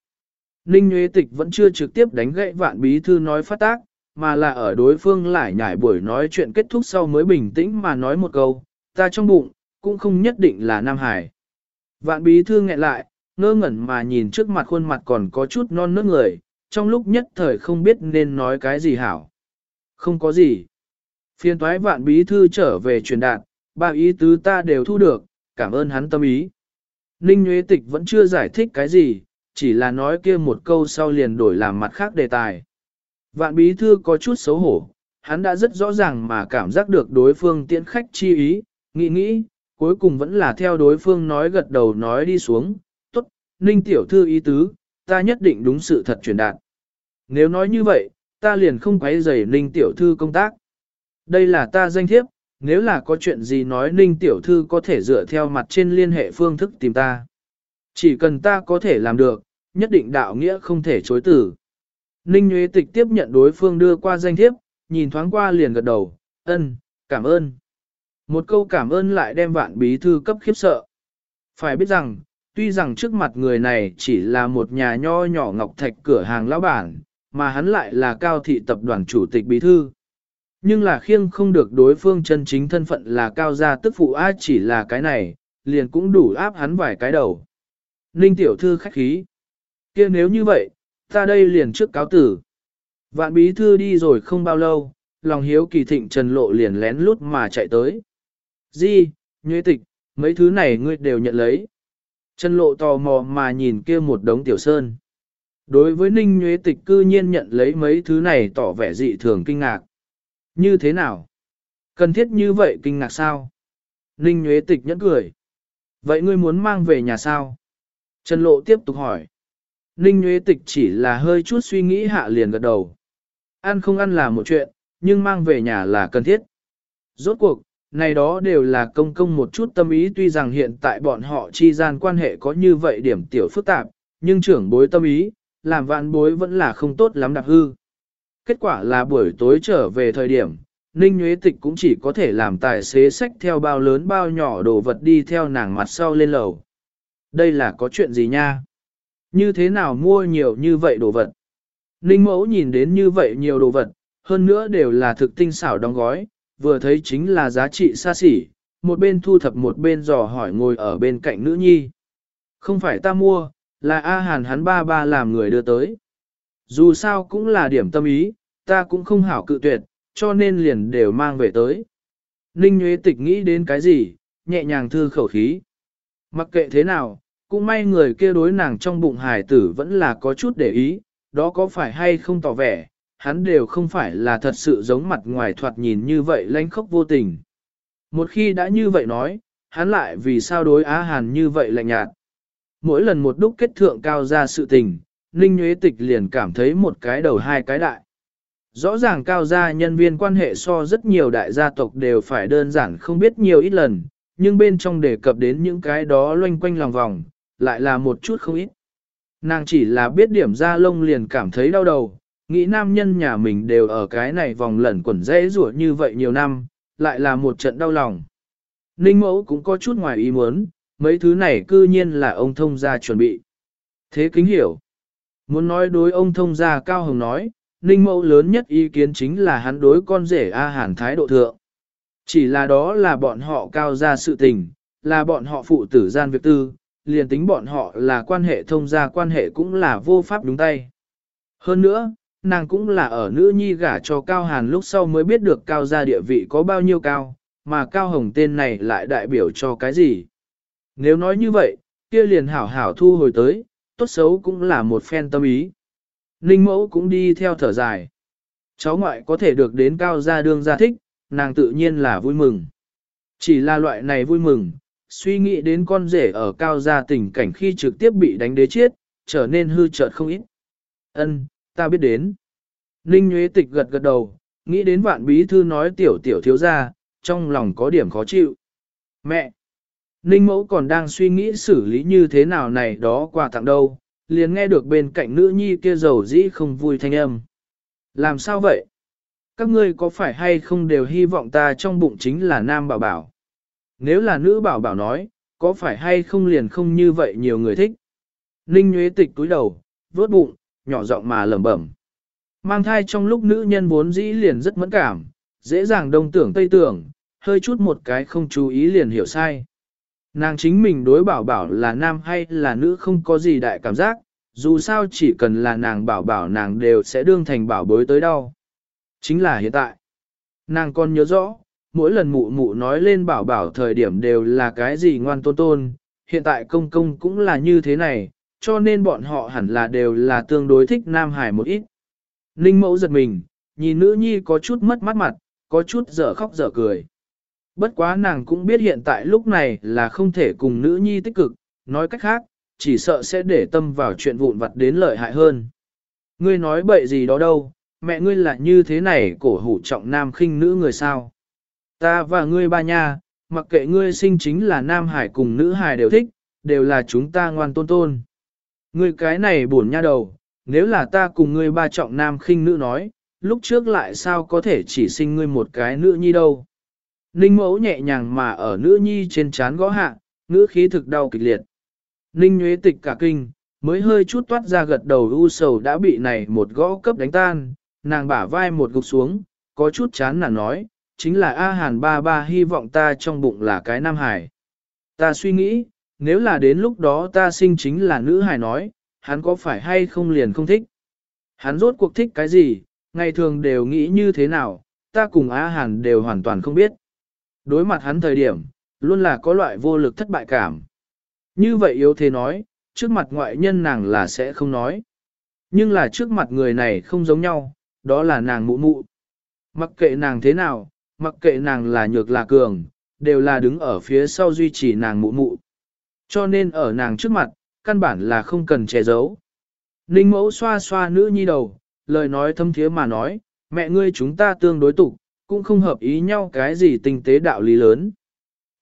Ninh Nguyễn Tịch vẫn chưa trực tiếp đánh gậy vạn bí thư nói phát tác, mà là ở đối phương lại nhảy buổi nói chuyện kết thúc sau mới bình tĩnh mà nói một câu, ta trong bụng, cũng không nhất định là Nam Hải. Vạn bí thư nghẹn lại, ngơ ngẩn mà nhìn trước mặt khuôn mặt còn có chút non nước người, trong lúc nhất thời không biết nên nói cái gì hảo. Không có gì. Phiên toái vạn bí thư trở về truyền đạt, ba ý tứ ta đều thu được, cảm ơn hắn tâm ý. Ninh Nguyễn Tịch vẫn chưa giải thích cái gì, chỉ là nói kia một câu sau liền đổi làm mặt khác đề tài. Vạn bí thư có chút xấu hổ, hắn đã rất rõ ràng mà cảm giác được đối phương tiễn khách chi ý, nghĩ nghĩ, cuối cùng vẫn là theo đối phương nói gật đầu nói đi xuống, tốt, Ninh Tiểu Thư ý tứ, ta nhất định đúng sự thật truyền đạt. Nếu nói như vậy, ta liền không quấy rầy Ninh Tiểu Thư công tác. Đây là ta danh thiếp, nếu là có chuyện gì nói Ninh Tiểu Thư có thể dựa theo mặt trên liên hệ phương thức tìm ta. Chỉ cần ta có thể làm được, nhất định đạo nghĩa không thể chối tử. Ninh Nguyễn Tịch tiếp nhận đối phương đưa qua danh thiếp, nhìn thoáng qua liền gật đầu, ân, cảm ơn. Một câu cảm ơn lại đem vạn bí thư cấp khiếp sợ. Phải biết rằng, tuy rằng trước mặt người này chỉ là một nhà nho nhỏ ngọc thạch cửa hàng lão bản, mà hắn lại là cao thị tập đoàn chủ tịch bí thư. Nhưng là khiêng không được đối phương chân chính thân phận là cao gia tức phụ A chỉ là cái này, liền cũng đủ áp hắn vài cái đầu. Ninh tiểu thư khách khí. kia nếu như vậy, ta đây liền trước cáo tử. Vạn bí thư đi rồi không bao lâu, lòng hiếu kỳ thịnh trần lộ liền lén lút mà chạy tới. Di, nhuế tịch, mấy thứ này ngươi đều nhận lấy. Trần lộ tò mò mà nhìn kia một đống tiểu sơn. Đối với ninh nhuế tịch cư nhiên nhận lấy mấy thứ này tỏ vẻ dị thường kinh ngạc. Như thế nào? Cần thiết như vậy kinh ngạc sao? Ninh Nhuế Tịch nhẫn cười. Vậy ngươi muốn mang về nhà sao? Trần Lộ tiếp tục hỏi. Ninh Nhuế Tịch chỉ là hơi chút suy nghĩ hạ liền gật đầu. Ăn không ăn là một chuyện, nhưng mang về nhà là cần thiết. Rốt cuộc, này đó đều là công công một chút tâm ý tuy rằng hiện tại bọn họ chi gian quan hệ có như vậy điểm tiểu phức tạp, nhưng trưởng bối tâm ý, làm vạn bối vẫn là không tốt lắm đặc hư. Kết quả là buổi tối trở về thời điểm, Ninh Nguyễn Tịch cũng chỉ có thể làm tài xế sách theo bao lớn bao nhỏ đồ vật đi theo nàng mặt sau lên lầu. Đây là có chuyện gì nha? Như thế nào mua nhiều như vậy đồ vật? Ninh Mẫu nhìn đến như vậy nhiều đồ vật, hơn nữa đều là thực tinh xảo đóng gói, vừa thấy chính là giá trị xa xỉ, một bên thu thập một bên dò hỏi ngồi ở bên cạnh nữ nhi. Không phải ta mua, là A Hàn hắn ba ba làm người đưa tới. Dù sao cũng là điểm tâm ý, ta cũng không hảo cự tuyệt, cho nên liền đều mang về tới. Ninh Nguyễn Tịch nghĩ đến cái gì, nhẹ nhàng thư khẩu khí. Mặc kệ thế nào, cũng may người kia đối nàng trong bụng hài tử vẫn là có chút để ý, đó có phải hay không tỏ vẻ, hắn đều không phải là thật sự giống mặt ngoài thoạt nhìn như vậy lánh khóc vô tình. Một khi đã như vậy nói, hắn lại vì sao đối Á Hàn như vậy lạnh nhạt. Mỗi lần một đúc kết thượng cao ra sự tình, Ninh Nguyễn Tịch liền cảm thấy một cái đầu hai cái đại. Rõ ràng cao gia nhân viên quan hệ so rất nhiều đại gia tộc đều phải đơn giản không biết nhiều ít lần, nhưng bên trong đề cập đến những cái đó loanh quanh lòng vòng, lại là một chút không ít. Nàng chỉ là biết điểm ra lông liền cảm thấy đau đầu, nghĩ nam nhân nhà mình đều ở cái này vòng lẩn quẩn dễ rủa như vậy nhiều năm, lại là một trận đau lòng. Ninh mẫu cũng có chút ngoài ý muốn, mấy thứ này cư nhiên là ông thông gia chuẩn bị. Thế kính hiểu. Muốn nói đối ông thông gia Cao Hồng nói, Ninh mẫu lớn nhất ý kiến chính là hắn đối con rể A Hàn thái độ thượng. Chỉ là đó là bọn họ cao ra sự tình, là bọn họ phụ tử gian việc tư, liền tính bọn họ là quan hệ thông gia quan hệ cũng là vô pháp đúng tay. Hơn nữa, nàng cũng là ở nữ nhi gả cho Cao Hàn lúc sau mới biết được Cao gia địa vị có bao nhiêu cao, mà Cao Hồng tên này lại đại biểu cho cái gì. Nếu nói như vậy, kia liền hảo hảo thu hồi tới, tốt xấu cũng là một phen tâm ý. Ninh mẫu cũng đi theo thở dài. Cháu ngoại có thể được đến Cao gia đương gia thích, nàng tự nhiên là vui mừng. Chỉ là loại này vui mừng, suy nghĩ đến con rể ở Cao gia tình cảnh khi trực tiếp bị đánh đế chết, trở nên hư chợt không ít. Ân, ta biết đến. Ninh Nguyễn Tịch gật gật đầu, nghĩ đến vạn bí thư nói tiểu tiểu thiếu gia trong lòng có điểm khó chịu. Mẹ! Ninh mẫu còn đang suy nghĩ xử lý như thế nào này đó quà tặng đâu, liền nghe được bên cạnh nữ nhi kia giàu dĩ không vui thanh âm. Làm sao vậy? Các ngươi có phải hay không đều hy vọng ta trong bụng chính là nam bảo bảo? Nếu là nữ bảo bảo nói, có phải hay không liền không như vậy nhiều người thích? Ninh Nguyễn Tịch túi đầu, vớt bụng, nhỏ giọng mà lẩm bẩm. Mang thai trong lúc nữ nhân vốn dĩ liền rất mẫn cảm, dễ dàng đông tưởng tây tưởng, hơi chút một cái không chú ý liền hiểu sai. Nàng chính mình đối bảo bảo là nam hay là nữ không có gì đại cảm giác, dù sao chỉ cần là nàng bảo bảo nàng đều sẽ đương thành bảo bối tới đâu. Chính là hiện tại. Nàng còn nhớ rõ, mỗi lần mụ mụ nói lên bảo bảo thời điểm đều là cái gì ngoan tôn tôn, hiện tại công công cũng là như thế này, cho nên bọn họ hẳn là đều là tương đối thích Nam Hải một ít. Ninh mẫu giật mình, nhìn nữ nhi có chút mất mắt mặt, có chút dở khóc dở cười. Bất quá nàng cũng biết hiện tại lúc này là không thể cùng nữ nhi tích cực, nói cách khác, chỉ sợ sẽ để tâm vào chuyện vụn vặt đến lợi hại hơn. Ngươi nói bậy gì đó đâu, mẹ ngươi là như thế này cổ hủ trọng nam khinh nữ người sao. Ta và ngươi ba nha, mặc kệ ngươi sinh chính là nam hải cùng nữ hải đều thích, đều là chúng ta ngoan tôn tôn. Ngươi cái này buồn nha đầu, nếu là ta cùng ngươi ba trọng nam khinh nữ nói, lúc trước lại sao có thể chỉ sinh ngươi một cái nữ nhi đâu. Ninh mẫu nhẹ nhàng mà ở nữ nhi trên chán gõ hạ, ngữ khí thực đau kịch liệt. Ninh nhuế tịch cả kinh, mới hơi chút toát ra gật đầu u sầu đã bị này một gõ cấp đánh tan, nàng bả vai một gục xuống, có chút chán nản nói, chính là A Hàn ba ba hy vọng ta trong bụng là cái nam hải. Ta suy nghĩ, nếu là đến lúc đó ta sinh chính là nữ hải nói, hắn có phải hay không liền không thích. Hắn rốt cuộc thích cái gì, ngày thường đều nghĩ như thế nào, ta cùng A Hàn đều hoàn toàn không biết. Đối mặt hắn thời điểm, luôn là có loại vô lực thất bại cảm. Như vậy yếu thế nói, trước mặt ngoại nhân nàng là sẽ không nói. Nhưng là trước mặt người này không giống nhau, đó là nàng mụ mụ. Mặc kệ nàng thế nào, mặc kệ nàng là nhược là cường, đều là đứng ở phía sau duy trì nàng mụ mụ. Cho nên ở nàng trước mặt, căn bản là không cần che giấu. Ninh mẫu xoa xoa nữ nhi đầu, lời nói thâm thiế mà nói, mẹ ngươi chúng ta tương đối tục, cũng không hợp ý nhau cái gì tinh tế đạo lý lớn.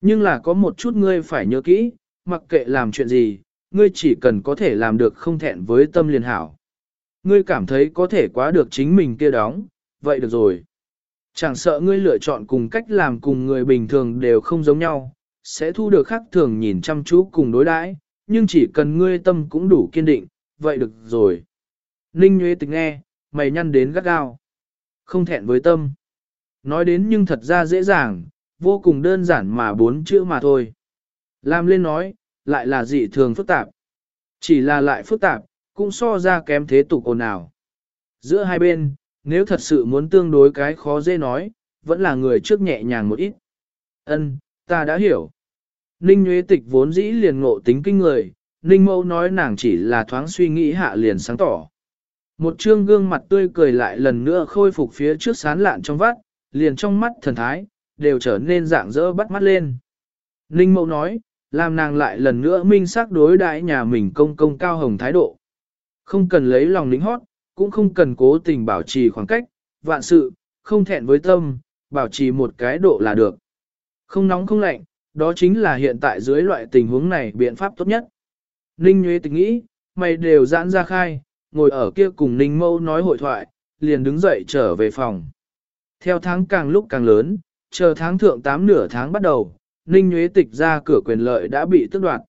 Nhưng là có một chút ngươi phải nhớ kỹ, mặc kệ làm chuyện gì, ngươi chỉ cần có thể làm được không thẹn với tâm liền hảo. Ngươi cảm thấy có thể quá được chính mình kia đóng, vậy được rồi. Chẳng sợ ngươi lựa chọn cùng cách làm cùng người bình thường đều không giống nhau, sẽ thu được khác thường nhìn chăm chú cùng đối đãi, nhưng chỉ cần ngươi tâm cũng đủ kiên định, vậy được rồi. Ninh Nguyễn Tịch nghe, mày nhăn đến gắt gao. Không thẹn với tâm. Nói đến nhưng thật ra dễ dàng, vô cùng đơn giản mà bốn chữ mà thôi. Làm lên nói, lại là dị thường phức tạp. Chỉ là lại phức tạp, cũng so ra kém thế tục ồn ào. Giữa hai bên, nếu thật sự muốn tương đối cái khó dễ nói, vẫn là người trước nhẹ nhàng một ít. Ân, ta đã hiểu. Ninh Nguyễn Tịch vốn dĩ liền ngộ tính kinh người, Ninh Mâu nói nàng chỉ là thoáng suy nghĩ hạ liền sáng tỏ. Một trương gương mặt tươi cười lại lần nữa khôi phục phía trước sán lạn trong vắt, liền trong mắt thần thái, đều trở nên dạng dỡ bắt mắt lên. Ninh Mâu nói, làm nàng lại lần nữa minh xác đối đãi nhà mình công công cao hồng thái độ. Không cần lấy lòng lính hót, cũng không cần cố tình bảo trì khoảng cách, vạn sự, không thẹn với tâm, bảo trì một cái độ là được. Không nóng không lạnh, đó chính là hiện tại dưới loại tình huống này biện pháp tốt nhất. Ninh Nguyễn tình nghĩ, mày đều giãn ra khai, ngồi ở kia cùng Ninh Mâu nói hội thoại, liền đứng dậy trở về phòng. Theo tháng càng lúc càng lớn, chờ tháng thượng tám nửa tháng bắt đầu, Ninh Nguyễn Tịch ra cửa quyền lợi đã bị tước đoạt.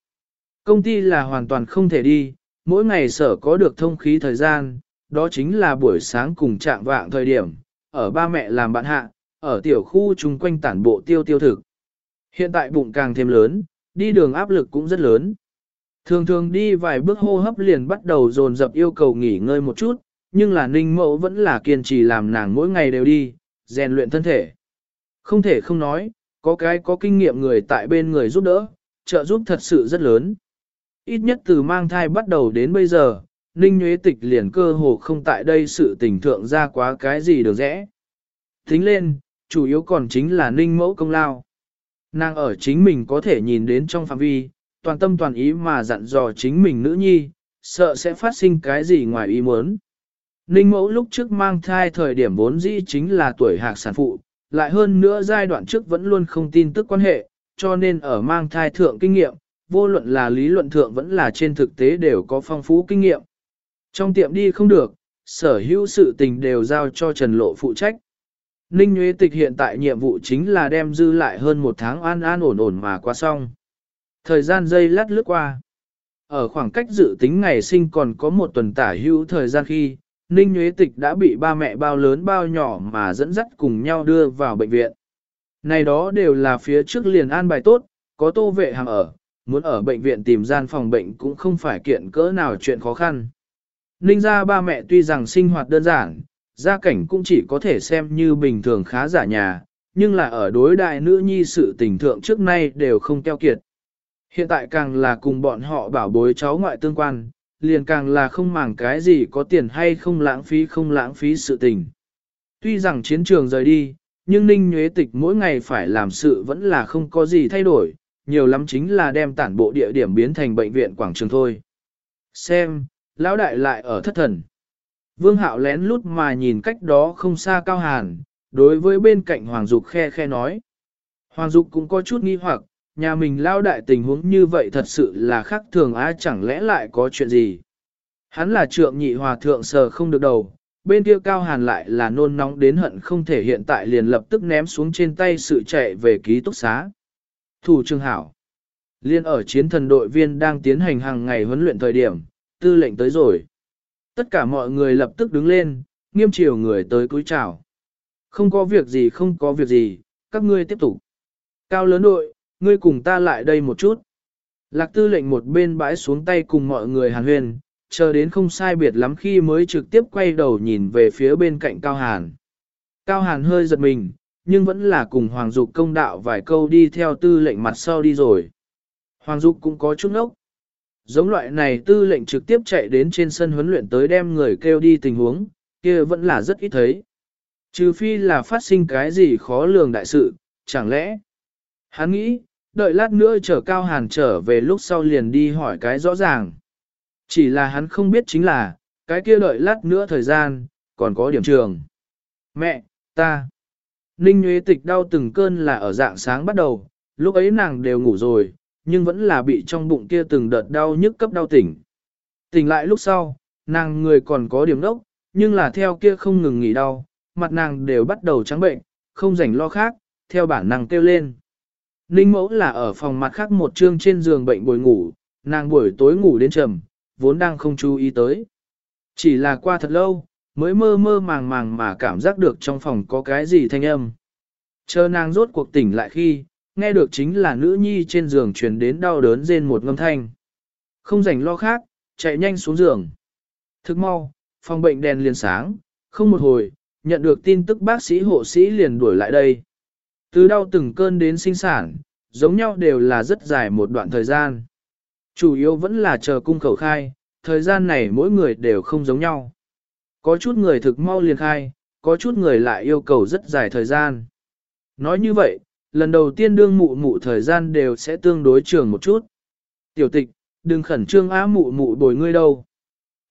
Công ty là hoàn toàn không thể đi, mỗi ngày sở có được thông khí thời gian, đó chính là buổi sáng cùng trạng vạng thời điểm, ở ba mẹ làm bạn hạ, ở tiểu khu chung quanh tản bộ tiêu tiêu thực. Hiện tại bụng càng thêm lớn, đi đường áp lực cũng rất lớn. Thường thường đi vài bước hô hấp liền bắt đầu dồn dập yêu cầu nghỉ ngơi một chút, nhưng là ninh mẫu vẫn là kiên trì làm nàng mỗi ngày đều đi, rèn luyện thân thể. Không thể không nói, có cái có kinh nghiệm người tại bên người giúp đỡ, trợ giúp thật sự rất lớn. Ít nhất từ mang thai bắt đầu đến bây giờ, Ninh Nguyễn Tịch liền cơ hồ không tại đây sự tình thượng ra quá cái gì được rẽ. Tính lên, chủ yếu còn chính là Ninh mẫu công lao. Nàng ở chính mình có thể nhìn đến trong phạm vi, toàn tâm toàn ý mà dặn dò chính mình nữ nhi, sợ sẽ phát sinh cái gì ngoài ý muốn. Ninh mẫu lúc trước mang thai thời điểm vốn dĩ chính là tuổi hạc sản phụ, lại hơn nữa giai đoạn trước vẫn luôn không tin tức quan hệ, cho nên ở mang thai thượng kinh nghiệm, vô luận là lý luận thượng vẫn là trên thực tế đều có phong phú kinh nghiệm. Trong tiệm đi không được, sở hữu sự tình đều giao cho Trần Lộ phụ trách. Ninh Nguyễn Tịch hiện tại nhiệm vụ chính là đem dư lại hơn một tháng an an ổn ổn mà qua xong. Thời gian dây lát lướt qua. Ở khoảng cách dự tính ngày sinh còn có một tuần tả hữu thời gian khi, Ninh Nguyễn Tịch đã bị ba mẹ bao lớn bao nhỏ mà dẫn dắt cùng nhau đưa vào bệnh viện. Này đó đều là phía trước liền an bài tốt, có tô vệ hàng ở, muốn ở bệnh viện tìm gian phòng bệnh cũng không phải kiện cỡ nào chuyện khó khăn. Ninh ra ba mẹ tuy rằng sinh hoạt đơn giản, gia cảnh cũng chỉ có thể xem như bình thường khá giả nhà, nhưng là ở đối đại nữ nhi sự tình thượng trước nay đều không keo kiệt. Hiện tại càng là cùng bọn họ bảo bối cháu ngoại tương quan, liền càng là không màng cái gì có tiền hay không lãng phí không lãng phí sự tình. Tuy rằng chiến trường rời đi, nhưng Ninh Nhuế Tịch mỗi ngày phải làm sự vẫn là không có gì thay đổi, nhiều lắm chính là đem tản bộ địa điểm biến thành bệnh viện quảng trường thôi. Xem, lão đại lại ở thất thần. Vương Hạo lén lút mà nhìn cách đó không xa Cao Hàn, đối với bên cạnh Hoàng Dục khe khe nói. Hoàng Dục cũng có chút nghi hoặc, nhà mình lao đại tình huống như vậy thật sự là khác thường á, chẳng lẽ lại có chuyện gì. Hắn là trượng nhị hòa thượng sờ không được đầu, bên kia Cao Hàn lại là nôn nóng đến hận không thể hiện tại liền lập tức ném xuống trên tay sự chạy về ký túc xá. Thủ trương hảo. Liên ở chiến thần đội viên đang tiến hành hàng ngày huấn luyện thời điểm, tư lệnh tới rồi. Tất cả mọi người lập tức đứng lên, nghiêm chiều người tới cúi chào. Không có việc gì không có việc gì, các ngươi tiếp tục. Cao lớn đội, ngươi cùng ta lại đây một chút. Lạc tư lệnh một bên bãi xuống tay cùng mọi người hàn huyền, chờ đến không sai biệt lắm khi mới trực tiếp quay đầu nhìn về phía bên cạnh Cao Hàn. Cao Hàn hơi giật mình, nhưng vẫn là cùng Hoàng Dục công đạo vài câu đi theo tư lệnh mặt sau đi rồi. Hoàng Dục cũng có chút ngốc. Giống loại này tư lệnh trực tiếp chạy đến trên sân huấn luyện tới đem người kêu đi tình huống, kia vẫn là rất ít thấy. Trừ phi là phát sinh cái gì khó lường đại sự, chẳng lẽ? Hắn nghĩ, đợi lát nữa chờ Cao Hàn trở về lúc sau liền đi hỏi cái rõ ràng. Chỉ là hắn không biết chính là, cái kia đợi lát nữa thời gian, còn có điểm trường. Mẹ, ta. Ninh Nguyễn Tịch đau từng cơn là ở dạng sáng bắt đầu, lúc ấy nàng đều ngủ rồi, nhưng vẫn là bị trong bụng kia từng đợt đau nhức cấp đau tỉnh. Tỉnh lại lúc sau, nàng người còn có điểm đốc, nhưng là theo kia không ngừng nghỉ đau, mặt nàng đều bắt đầu trắng bệnh, không rảnh lo khác, theo bản năng kêu lên. Ninh mẫu là ở phòng mặt khác một chương trên giường bệnh bồi ngủ, nàng buổi tối ngủ đến trầm, vốn đang không chú ý tới. Chỉ là qua thật lâu, mới mơ mơ màng màng mà cảm giác được trong phòng có cái gì thanh âm. Chờ nàng rốt cuộc tỉnh lại khi, nghe được chính là nữ nhi trên giường truyền đến đau đớn rên một ngâm thanh. Không rảnh lo khác, chạy nhanh xuống giường. Thức mau, phòng bệnh đèn liền sáng, không một hồi, nhận được tin tức bác sĩ hộ sĩ liền đuổi lại đây. Từ đau từng cơn đến sinh sản, giống nhau đều là rất dài một đoạn thời gian. Chủ yếu vẫn là chờ cung khẩu khai, thời gian này mỗi người đều không giống nhau. Có chút người thực mau liền khai, có chút người lại yêu cầu rất dài thời gian. Nói như vậy, lần đầu tiên đương mụ mụ thời gian đều sẽ tương đối trường một chút. Tiểu tịch, đừng khẩn trương á mụ mụ bồi ngươi đâu.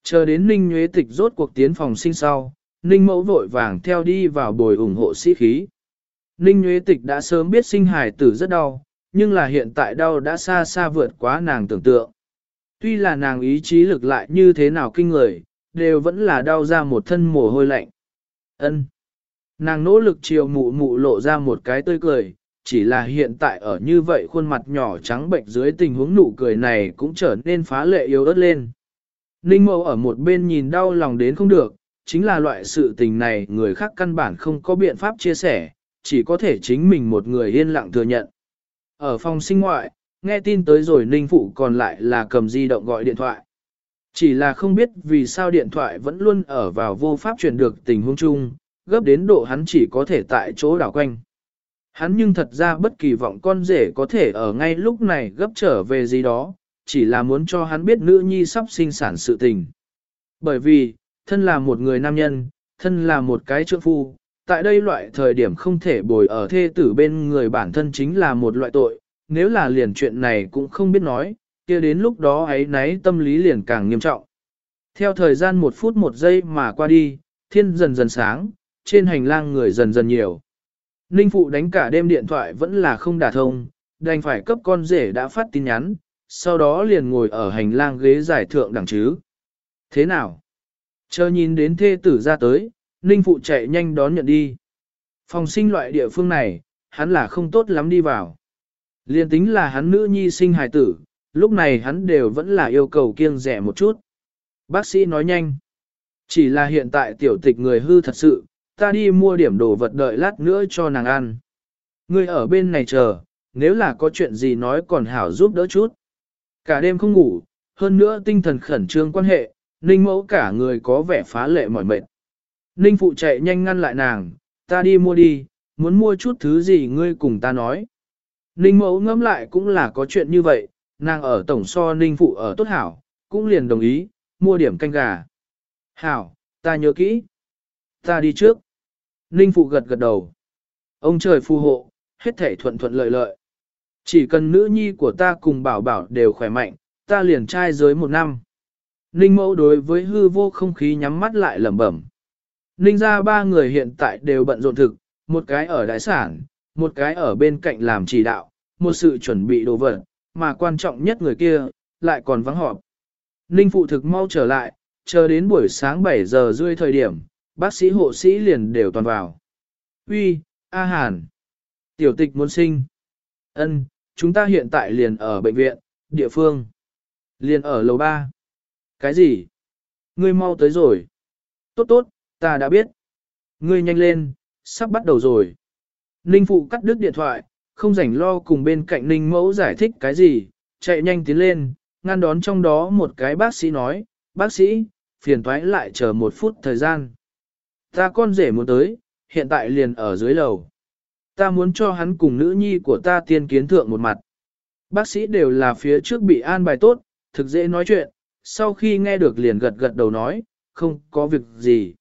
Chờ đến Ninh Nhuế Tịch rốt cuộc tiến phòng sinh sau, Ninh Mẫu vội vàng theo đi vào bồi ủng hộ sĩ khí. Ninh Nhuế Tịch đã sớm biết sinh hài tử rất đau, nhưng là hiện tại đau đã xa xa vượt quá nàng tưởng tượng. Tuy là nàng ý chí lực lại như thế nào kinh người, đều vẫn là đau ra một thân mồ hôi lạnh. Ân. Nàng nỗ lực chiều mụ mụ lộ ra một cái tươi cười, chỉ là hiện tại ở như vậy khuôn mặt nhỏ trắng bệnh dưới tình huống nụ cười này cũng trở nên phá lệ yếu ớt lên. Ninh mẫu ở một bên nhìn đau lòng đến không được, chính là loại sự tình này người khác căn bản không có biện pháp chia sẻ, chỉ có thể chính mình một người yên lặng thừa nhận. Ở phòng sinh ngoại, nghe tin tới rồi Ninh Phụ còn lại là cầm di động gọi điện thoại. Chỉ là không biết vì sao điện thoại vẫn luôn ở vào vô pháp truyền được tình huống chung, gấp đến độ hắn chỉ có thể tại chỗ đảo quanh. Hắn nhưng thật ra bất kỳ vọng con rể có thể ở ngay lúc này gấp trở về gì đó, chỉ là muốn cho hắn biết nữ nhi sắp sinh sản sự tình. Bởi vì, thân là một người nam nhân, thân là một cái trượng phu, tại đây loại thời điểm không thể bồi ở thê tử bên người bản thân chính là một loại tội, nếu là liền chuyện này cũng không biết nói, kia đến lúc đó ấy nấy tâm lý liền càng nghiêm trọng. Theo thời gian một phút một giây mà qua đi, thiên dần dần sáng, trên hành lang người dần dần nhiều. Ninh Phụ đánh cả đêm điện thoại vẫn là không đả thông, đành phải cấp con rể đã phát tin nhắn, sau đó liền ngồi ở hành lang ghế giải thượng đẳng chứ. Thế nào? Chờ nhìn đến thê tử ra tới, Ninh Phụ chạy nhanh đón nhận đi. Phòng sinh loại địa phương này, hắn là không tốt lắm đi vào. Liên tính là hắn nữ nhi sinh hài tử, lúc này hắn đều vẫn là yêu cầu kiêng rẻ một chút. Bác sĩ nói nhanh. Chỉ là hiện tại tiểu tịch người hư thật sự, ta đi mua điểm đồ vật đợi lát nữa cho nàng ăn. Ngươi ở bên này chờ, nếu là có chuyện gì nói còn hảo giúp đỡ chút. Cả đêm không ngủ, hơn nữa tinh thần khẩn trương quan hệ, Ninh mẫu cả người có vẻ phá lệ mỏi mệt. Ninh phụ chạy nhanh ngăn lại nàng, ta đi mua đi, muốn mua chút thứ gì ngươi cùng ta nói. Ninh mẫu ngẫm lại cũng là có chuyện như vậy, nàng ở tổng so Ninh phụ ở tốt hảo, cũng liền đồng ý, mua điểm canh gà. Hảo, ta nhớ kỹ. Ta đi trước. Ninh phụ gật gật đầu. Ông trời phù hộ, hết thể thuận thuận lợi lợi. Chỉ cần nữ nhi của ta cùng bảo bảo đều khỏe mạnh, ta liền trai giới một năm. Ninh mẫu đối với hư vô không khí nhắm mắt lại lẩm bẩm. Ninh ra ba người hiện tại đều bận rộn thực, một cái ở đại sản, một cái ở bên cạnh làm chỉ đạo, một sự chuẩn bị đồ vật, mà quan trọng nhất người kia, lại còn vắng họp. Ninh phụ thực mau trở lại, chờ đến buổi sáng 7 giờ rưỡi thời điểm, bác sĩ hộ sĩ liền đều toàn vào. Uy, A Hàn. Tiểu tịch muốn sinh. Ân, chúng ta hiện tại liền ở bệnh viện, địa phương. Liền ở lầu 3. Cái gì? Ngươi mau tới rồi. Tốt tốt, ta đã biết. Ngươi nhanh lên, sắp bắt đầu rồi. Ninh phụ cắt đứt điện thoại, không rảnh lo cùng bên cạnh Ninh mẫu giải thích cái gì, chạy nhanh tiến lên, ngăn đón trong đó một cái bác sĩ nói, bác sĩ, phiền thoái lại chờ một phút thời gian. Ta con rể muốn tới, hiện tại liền ở dưới lầu. Ta muốn cho hắn cùng nữ nhi của ta tiên kiến thượng một mặt. Bác sĩ đều là phía trước bị an bài tốt, thực dễ nói chuyện, sau khi nghe được liền gật gật đầu nói, không có việc gì.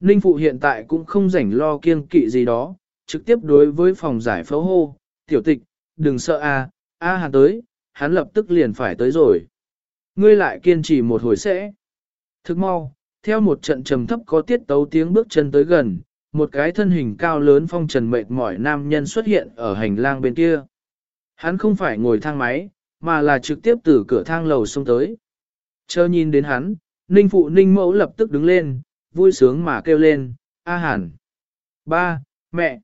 Ninh Phụ hiện tại cũng không rảnh lo kiêng kỵ gì đó, trực tiếp đối với phòng giải phẫu hô, tiểu tịch, đừng sợ a, a à tới, hắn lập tức liền phải tới rồi. Ngươi lại kiên trì một hồi sẽ. Thức mau, theo một trận trầm thấp có tiết tấu tiếng bước chân tới gần, một cái thân hình cao lớn phong trần mệt mỏi nam nhân xuất hiện ở hành lang bên kia. Hắn không phải ngồi thang máy, mà là trực tiếp từ cửa thang lầu xông tới. Chờ nhìn đến hắn, ninh phụ ninh mẫu lập tức đứng lên, vui sướng mà kêu lên, A Hàn. Ba, mẹ.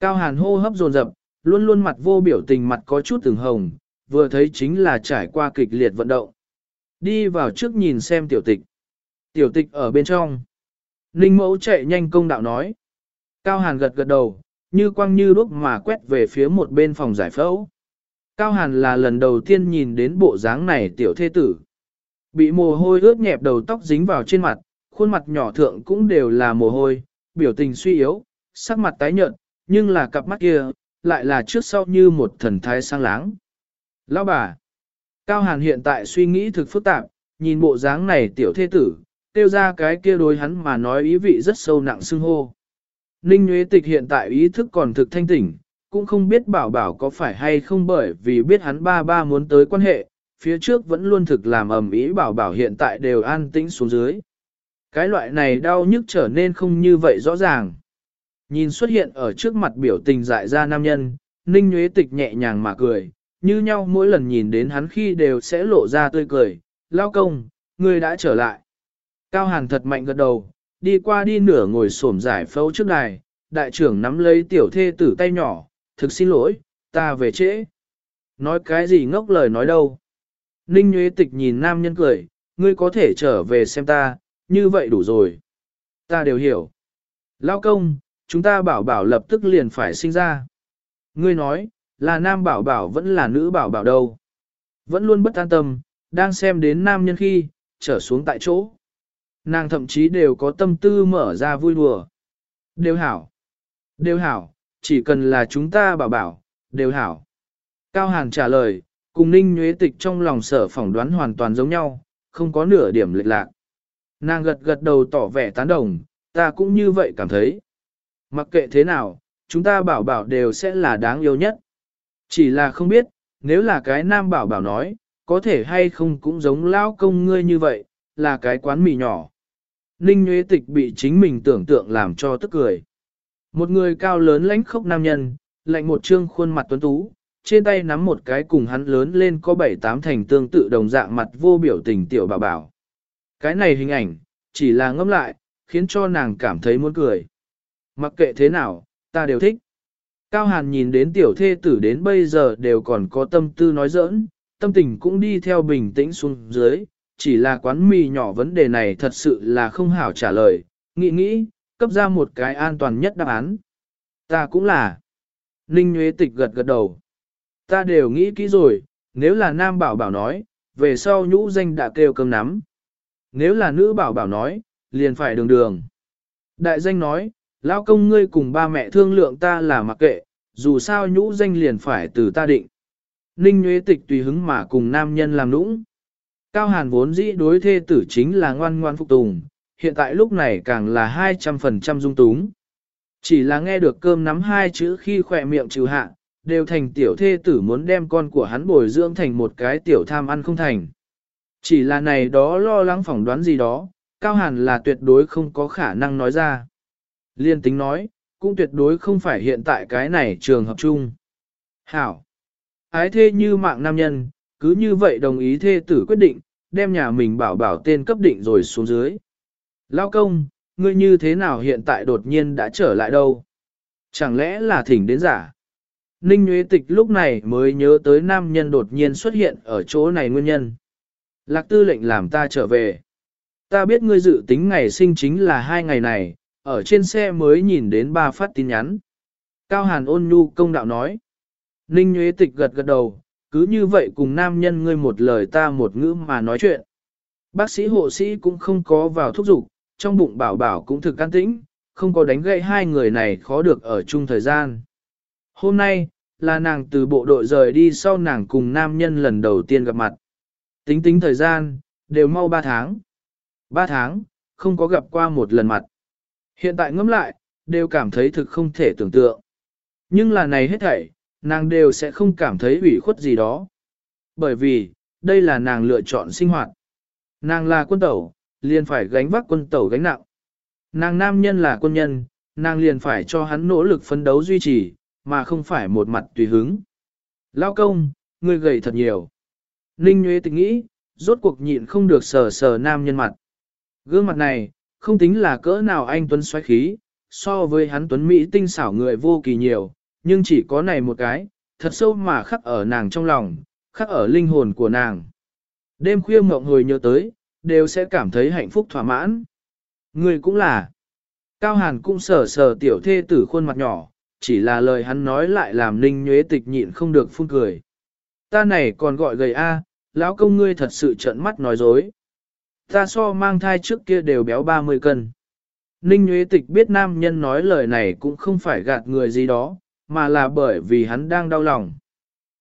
Cao Hàn hô hấp dồn dập, luôn luôn mặt vô biểu tình mặt có chút từng hồng, vừa thấy chính là trải qua kịch liệt vận động. Đi vào trước nhìn xem tiểu tịch. Tiểu tịch ở bên trong. Ninh mẫu chạy nhanh công đạo nói. Cao Hàn gật gật đầu, như quang như đuốc mà quét về phía một bên phòng giải phẫu. Cao Hàn là lần đầu tiên nhìn đến bộ dáng này tiểu thê tử. Bị mồ hôi ướt nhẹp đầu tóc dính vào trên mặt, khuôn mặt nhỏ thượng cũng đều là mồ hôi, biểu tình suy yếu, sắc mặt tái nhợt, nhưng là cặp mắt kia, lại là trước sau như một thần thái sang láng. Lão bà, Cao Hàn hiện tại suy nghĩ thực phức tạp, nhìn bộ dáng này tiểu thế tử, tiêu ra cái kia đối hắn mà nói ý vị rất sâu nặng xưng hô. Ninh Nguyễn Tịch hiện tại ý thức còn thực thanh tỉnh, cũng không biết bảo bảo có phải hay không bởi vì biết hắn ba ba muốn tới quan hệ, phía trước vẫn luôn thực làm ầm ý bảo bảo hiện tại đều an tĩnh xuống dưới. Cái loại này đau nhức trở nên không như vậy rõ ràng. Nhìn xuất hiện ở trước mặt biểu tình dại ra nam nhân, Ninh Nguyễn Tịch nhẹ nhàng mà cười, như nhau mỗi lần nhìn đến hắn khi đều sẽ lộ ra tươi cười, lao công, người đã trở lại. Cao Hàn thật mạnh gật đầu, đi qua đi nửa ngồi xổm giải phẫu trước đài, đại trưởng nắm lấy tiểu thê tử tay nhỏ, thực xin lỗi, ta về trễ. Nói cái gì ngốc lời nói đâu. Ninh Nguyễn Tịch nhìn nam nhân cười, ngươi có thể trở về xem ta, như vậy đủ rồi. Ta đều hiểu. Lao công, chúng ta bảo bảo lập tức liền phải sinh ra. Ngươi nói, là nam bảo bảo vẫn là nữ bảo bảo đâu. Vẫn luôn bất an tâm, đang xem đến nam nhân khi, trở xuống tại chỗ. Nàng thậm chí đều có tâm tư mở ra vui đùa. Đều hảo. Đều hảo, chỉ cần là chúng ta bảo bảo, đều hảo. Cao Hàn trả lời, cùng Ninh Nhuế Tịch trong lòng sở phỏng đoán hoàn toàn giống nhau, không có nửa điểm lệch lạc. Nàng gật gật đầu tỏ vẻ tán đồng, ta cũng như vậy cảm thấy. Mặc kệ thế nào, chúng ta bảo bảo đều sẽ là đáng yêu nhất. Chỉ là không biết, nếu là cái nam bảo bảo nói, có thể hay không cũng giống lao công ngươi như vậy, là cái quán mì nhỏ. Ninh Nguyễn Tịch bị chính mình tưởng tượng làm cho tức cười. Một người cao lớn lãnh khốc nam nhân, lạnh một trương khuôn mặt tuấn tú, trên tay nắm một cái cùng hắn lớn lên có bảy tám thành tương tự đồng dạng mặt vô biểu tình tiểu bảo bảo. Cái này hình ảnh, chỉ là ngâm lại, khiến cho nàng cảm thấy muốn cười. Mặc kệ thế nào, ta đều thích. Cao Hàn nhìn đến tiểu thê tử đến bây giờ đều còn có tâm tư nói giỡn, tâm tình cũng đi theo bình tĩnh xuống dưới, chỉ là quán mì nhỏ vấn đề này thật sự là không hảo trả lời, nghĩ nghĩ, cấp ra một cái an toàn nhất đáp án. Ta cũng là. Ninh Nguyễn Tịch gật gật đầu. Ta đều nghĩ kỹ rồi, nếu là nam bảo bảo nói, về sau nhũ danh đã kêu cơm nắm. Nếu là nữ bảo bảo nói, liền phải đường đường. Đại danh nói, lão công ngươi cùng ba mẹ thương lượng ta là mặc kệ, dù sao nhũ danh liền phải từ ta định. Ninh Nguyễn Tịch tùy hứng mà cùng nam nhân làm nũng. Cao Hàn vốn dĩ đối thê tử chính là ngoan ngoan phục tùng, hiện tại lúc này càng là 200% dung túng. Chỉ là nghe được cơm nắm hai chữ khi khỏe miệng trừ hạ, đều thành tiểu thê tử muốn đem con của hắn bồi dưỡng thành một cái tiểu tham ăn không thành. Chỉ là này đó lo lắng phỏng đoán gì đó, Cao Hàn là tuyệt đối không có khả năng nói ra. Liên tính nói, cũng tuyệt đối không phải hiện tại cái này trường hợp chung. Hảo! Ái thê như mạng nam nhân, cứ như vậy đồng ý thê tử quyết định, đem nhà mình bảo bảo tên cấp định rồi xuống dưới. Lao công, ngươi như thế nào hiện tại đột nhiên đã trở lại đâu? Chẳng lẽ là thỉnh đến giả? Ninh Nguyễn Tịch lúc này mới nhớ tới nam nhân đột nhiên xuất hiện ở chỗ này nguyên nhân. Lạc tư lệnh làm ta trở về. Ta biết ngươi dự tính ngày sinh chính là hai ngày này, ở trên xe mới nhìn đến ba phát tin nhắn. Cao Hàn ôn nhu công đạo nói. Ninh Nguyễn Tịch gật gật đầu, cứ như vậy cùng nam nhân ngươi một lời ta một ngữ mà nói chuyện. Bác sĩ hộ sĩ cũng không có vào thúc giục, trong bụng bảo bảo cũng thực can tĩnh, không có đánh gậy hai người này khó được ở chung thời gian. Hôm nay, là nàng từ bộ đội rời đi sau nàng cùng nam nhân lần đầu tiên gặp mặt. Tính tính thời gian, đều mau ba tháng. Ba tháng, không có gặp qua một lần mặt. Hiện tại ngẫm lại, đều cảm thấy thực không thể tưởng tượng. Nhưng là này hết thảy, nàng đều sẽ không cảm thấy ủy khuất gì đó. Bởi vì, đây là nàng lựa chọn sinh hoạt. Nàng là quân tẩu, liền phải gánh vác quân tẩu gánh nặng. Nàng nam nhân là quân nhân, nàng liền phải cho hắn nỗ lực phấn đấu duy trì, mà không phải một mặt tùy hứng. Lao công, ngươi gầy thật nhiều. Ninh Nguyễn tình nghĩ, rốt cuộc nhịn không được sờ sờ nam nhân mặt. Gương mặt này, không tính là cỡ nào anh Tuấn xoáy khí, so với hắn Tuấn Mỹ tinh xảo người vô kỳ nhiều, nhưng chỉ có này một cái, thật sâu mà khắc ở nàng trong lòng, khắc ở linh hồn của nàng. Đêm khuya mộng hồi nhớ tới, đều sẽ cảm thấy hạnh phúc thỏa mãn. Người cũng là. Cao Hàn cũng sờ sờ tiểu thê tử khuôn mặt nhỏ, chỉ là lời hắn nói lại làm ninh nhuế tịch nhịn không được phun cười. Ta này còn gọi gầy A, lão công ngươi thật sự trợn mắt nói dối. Ta so mang thai trước kia đều béo 30 cân. Ninh Nguyễn Tịch biết nam nhân nói lời này cũng không phải gạt người gì đó, mà là bởi vì hắn đang đau lòng.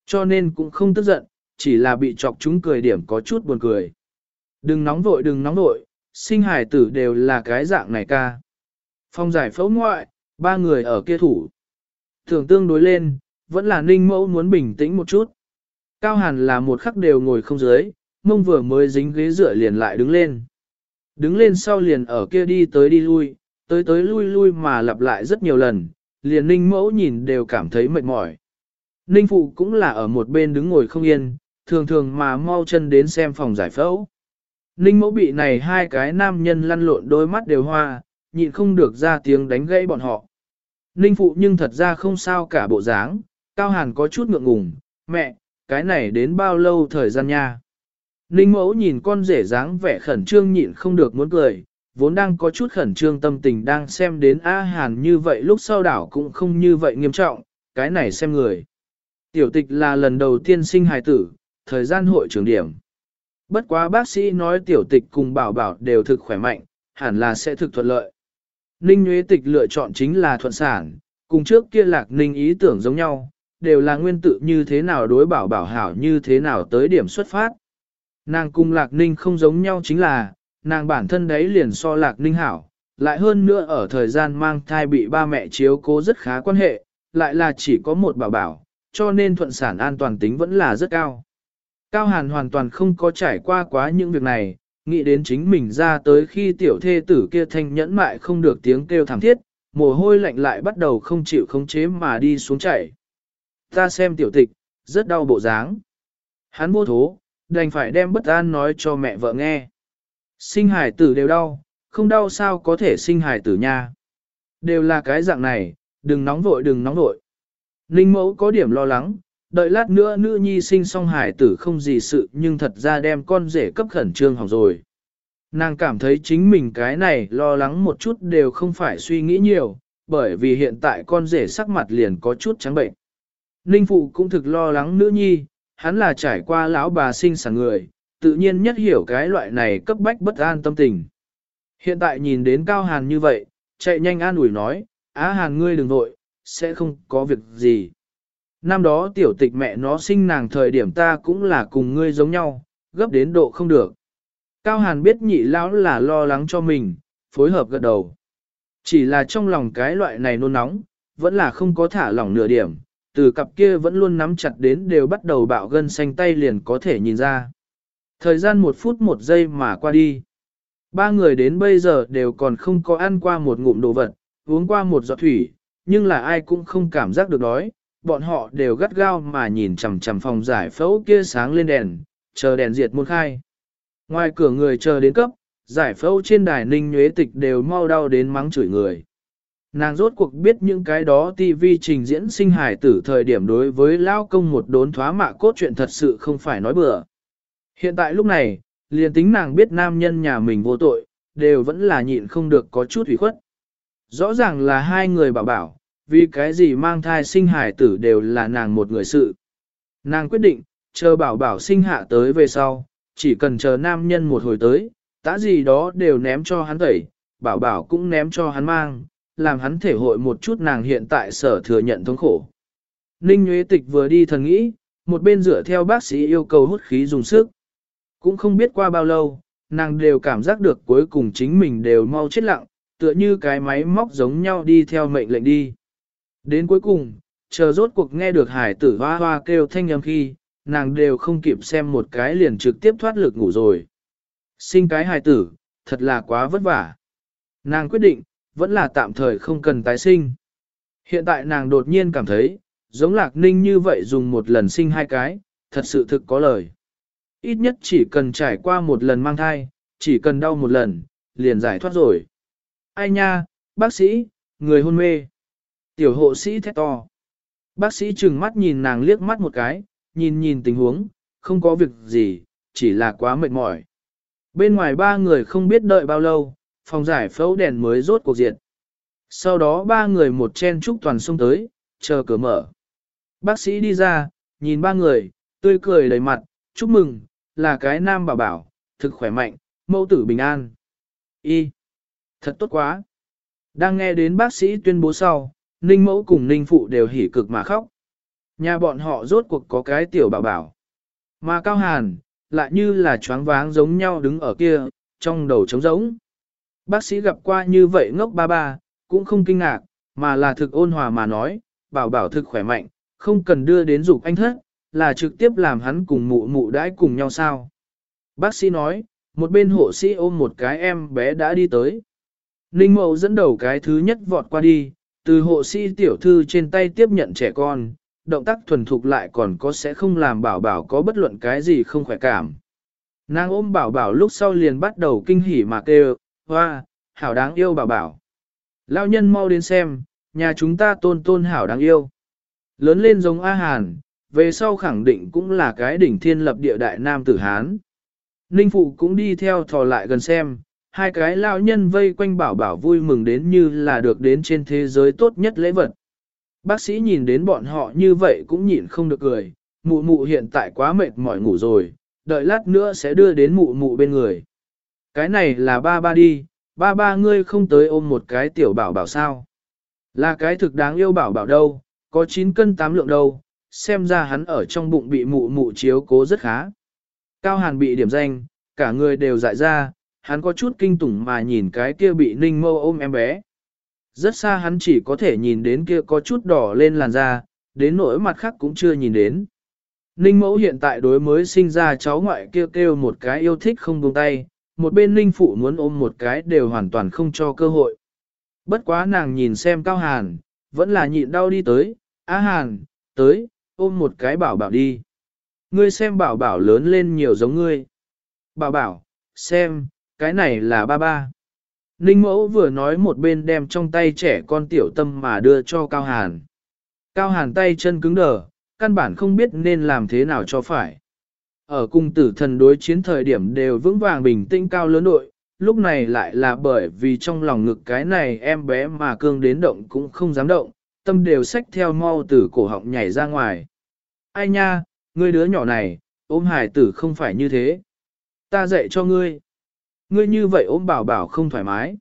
Cho nên cũng không tức giận, chỉ là bị chọc chúng cười điểm có chút buồn cười. Đừng nóng vội đừng nóng vội, sinh hải tử đều là cái dạng này ca. Phong giải phẫu ngoại, ba người ở kia thủ. Thường tương đối lên, vẫn là ninh mẫu muốn bình tĩnh một chút. Cao hàn là một khắc đều ngồi không dưới, mông vừa mới dính ghế dựa liền lại đứng lên. Đứng lên sau liền ở kia đi tới đi lui, tới tới lui lui mà lặp lại rất nhiều lần, liền ninh mẫu nhìn đều cảm thấy mệt mỏi. Ninh phụ cũng là ở một bên đứng ngồi không yên, thường thường mà mau chân đến xem phòng giải phẫu. Ninh mẫu bị này hai cái nam nhân lăn lộn đôi mắt đều hoa, nhịn không được ra tiếng đánh gãy bọn họ. Ninh phụ nhưng thật ra không sao cả bộ dáng, Cao Hàn có chút ngượng ngùng, mẹ, cái này đến bao lâu thời gian nha. Ninh mẫu nhìn con rể dáng vẻ khẩn trương nhịn không được muốn cười, vốn đang có chút khẩn trương tâm tình đang xem đến A Hàn như vậy lúc sau đảo cũng không như vậy nghiêm trọng, cái này xem người. Tiểu tịch là lần đầu tiên sinh hài tử, thời gian hội trưởng điểm. Bất quá bác sĩ nói tiểu tịch cùng bảo bảo đều thực khỏe mạnh, hẳn là sẽ thực thuận lợi. Ninh Nguyễn Tịch lựa chọn chính là thuận sản, cùng trước kia lạc ninh ý tưởng giống nhau, đều là nguyên tự như thế nào đối bảo bảo hảo như thế nào tới điểm xuất phát. Nàng cùng lạc ninh không giống nhau chính là, nàng bản thân đấy liền so lạc ninh hảo, lại hơn nữa ở thời gian mang thai bị ba mẹ chiếu cố rất khá quan hệ, lại là chỉ có một bảo bảo, cho nên thuận sản an toàn tính vẫn là rất cao. Cao Hàn hoàn toàn không có trải qua quá những việc này, nghĩ đến chính mình ra tới khi tiểu thê tử kia thanh nhẫn mại không được tiếng kêu thảm thiết, mồ hôi lạnh lại bắt đầu không chịu khống chế mà đi xuống chảy. Ta xem tiểu tịch, rất đau bộ dáng. Hắn vô thố, đành phải đem bất an nói cho mẹ vợ nghe. Sinh hải tử đều đau, không đau sao có thể sinh hải tử nha. Đều là cái dạng này, đừng nóng vội đừng nóng vội. Ninh mẫu có điểm lo lắng, đợi lát nữa nữ nhi sinh xong hải tử không gì sự nhưng thật ra đem con rể cấp khẩn trương học rồi. Nàng cảm thấy chính mình cái này lo lắng một chút đều không phải suy nghĩ nhiều, bởi vì hiện tại con rể sắc mặt liền có chút trắng bệnh. Ninh phụ cũng thực lo lắng nữ nhi, hắn là trải qua lão bà sinh sản người, tự nhiên nhất hiểu cái loại này cấp bách bất an tâm tình. Hiện tại nhìn đến Cao Hàn như vậy, chạy nhanh an ủi nói, Á Hàn ngươi đừng vội, sẽ không có việc gì. Năm đó tiểu tịch mẹ nó sinh nàng thời điểm ta cũng là cùng ngươi giống nhau, gấp đến độ không được. Cao Hàn biết nhị lão là lo lắng cho mình, phối hợp gật đầu. Chỉ là trong lòng cái loại này nôn nóng, vẫn là không có thả lỏng nửa điểm, từ cặp kia vẫn luôn nắm chặt đến đều bắt đầu bạo gân xanh tay liền có thể nhìn ra. Thời gian một phút một giây mà qua đi. Ba người đến bây giờ đều còn không có ăn qua một ngụm đồ vật, uống qua một giọt thủy, nhưng là ai cũng không cảm giác được đói, bọn họ đều gắt gao mà nhìn chằm chằm phòng giải phẫu kia sáng lên đèn, chờ đèn diệt môn khai. Ngoài cửa người chờ đến cấp, giải phẫu trên đài ninh nhuế tịch đều mau đau đến mắng chửi người. Nàng rốt cuộc biết những cái đó TV trình diễn sinh hài tử thời điểm đối với lao công một đốn thoá mạ cốt chuyện thật sự không phải nói bừa. Hiện tại lúc này, liền tính nàng biết nam nhân nhà mình vô tội, đều vẫn là nhịn không được có chút ủy khuất. Rõ ràng là hai người bảo bảo, vì cái gì mang thai sinh hài tử đều là nàng một người sự. Nàng quyết định, chờ bảo bảo sinh hạ tới về sau, chỉ cần chờ nam nhân một hồi tới, tá gì đó đều ném cho hắn tẩy, bảo bảo cũng ném cho hắn mang, làm hắn thể hội một chút nàng hiện tại sở thừa nhận thống khổ. Ninh Nguyễn Tịch vừa đi thần nghĩ, một bên dựa theo bác sĩ yêu cầu hút khí dùng sức. Cũng không biết qua bao lâu, nàng đều cảm giác được cuối cùng chính mình đều mau chết lặng, tựa như cái máy móc giống nhau đi theo mệnh lệnh đi. Đến cuối cùng, chờ rốt cuộc nghe được hải tử hoa hoa kêu thanh âm khi, nàng đều không kịp xem một cái liền trực tiếp thoát lực ngủ rồi. Sinh cái hải tử, thật là quá vất vả. Nàng quyết định, vẫn là tạm thời không cần tái sinh. Hiện tại nàng đột nhiên cảm thấy, giống lạc ninh như vậy dùng một lần sinh hai cái, thật sự thực có lời. Ít nhất chỉ cần trải qua một lần mang thai, chỉ cần đau một lần, liền giải thoát rồi. Ai nha, bác sĩ, người hôn mê. Tiểu hộ sĩ thét to. Bác sĩ trừng mắt nhìn nàng liếc mắt một cái, nhìn nhìn tình huống, không có việc gì, chỉ là quá mệt mỏi. Bên ngoài ba người không biết đợi bao lâu, phòng giải phẫu đèn mới rốt cuộc diệt. Sau đó ba người một chen trúc toàn xông tới, chờ cửa mở. Bác sĩ đi ra, nhìn ba người, tươi cười đầy mặt, chúc mừng, là cái nam bảo bảo, thực khỏe mạnh, mẫu tử bình an. Y, thật tốt quá. Đang nghe đến bác sĩ tuyên bố sau, Ninh mẫu cùng Ninh phụ đều hỉ cực mà khóc. Nhà bọn họ rốt cuộc có cái tiểu bảo bảo. Mà Cao Hàn, lại như là choáng váng giống nhau đứng ở kia, trong đầu trống rỗng. Bác sĩ gặp qua như vậy ngốc ba ba, cũng không kinh ngạc, mà là thực ôn hòa mà nói, bảo bảo thực khỏe mạnh, không cần đưa đến dục anh thất, là trực tiếp làm hắn cùng mụ mụ đãi cùng nhau sao. Bác sĩ nói, một bên hộ sĩ ôm một cái em bé đã đi tới. Ninh mậu dẫn đầu cái thứ nhất vọt qua đi, từ hộ sĩ tiểu thư trên tay tiếp nhận trẻ con, động tác thuần thục lại còn có sẽ không làm bảo bảo có bất luận cái gì không khỏe cảm. Nàng ôm bảo bảo lúc sau liền bắt đầu kinh hỉ mà kêu, hoa, hảo đáng yêu bảo bảo. Lao nhân mau đến xem, nhà chúng ta tôn tôn hảo đáng yêu. Lớn lên giống A Hàn, về sau khẳng định cũng là cái đỉnh thiên lập địa đại nam tử Hán. Ninh Phụ cũng đi theo thò lại gần xem, hai cái lão nhân vây quanh bảo bảo vui mừng đến như là được đến trên thế giới tốt nhất lễ vật. Bác sĩ nhìn đến bọn họ như vậy cũng nhịn không được cười, mụ mụ hiện tại quá mệt mỏi ngủ rồi, đợi lát nữa sẽ đưa đến mụ mụ bên người. Cái này là ba ba đi, ba ba ngươi không tới ôm một cái tiểu bảo bảo sao. Là cái thực đáng yêu bảo bảo đâu, có 9 cân 8 lượng đâu, xem ra hắn ở trong bụng bị mụ mụ chiếu cố rất khá. Cao Hàn bị điểm danh, cả người đều dại ra, hắn có chút kinh tủng mà nhìn cái kia bị ninh mâu ôm em bé. Rất xa hắn chỉ có thể nhìn đến kia có chút đỏ lên làn da, đến nỗi mặt khác cũng chưa nhìn đến. Ninh mẫu hiện tại đối mới sinh ra cháu ngoại kêu kêu một cái yêu thích không buông tay, một bên ninh phụ muốn ôm một cái đều hoàn toàn không cho cơ hội. Bất quá nàng nhìn xem Cao Hàn, vẫn là nhịn đau đi tới, Á Hàn, tới, ôm một cái bảo bảo đi. Ngươi xem bảo bảo lớn lên nhiều giống ngươi. Bảo bảo, xem, cái này là ba ba. Ninh mẫu vừa nói một bên đem trong tay trẻ con tiểu tâm mà đưa cho Cao Hàn. Cao Hàn tay chân cứng đờ, căn bản không biết nên làm thế nào cho phải. Ở cung tử thần đối chiến thời điểm đều vững vàng bình tĩnh cao lớn đội, lúc này lại là bởi vì trong lòng ngực cái này em bé mà cương đến động cũng không dám động, tâm đều xách theo mau từ cổ họng nhảy ra ngoài. Ai nha, ngươi đứa nhỏ này, ôm hải tử không phải như thế. Ta dạy cho ngươi. Ngươi như vậy ôm bảo bảo không thoải mái.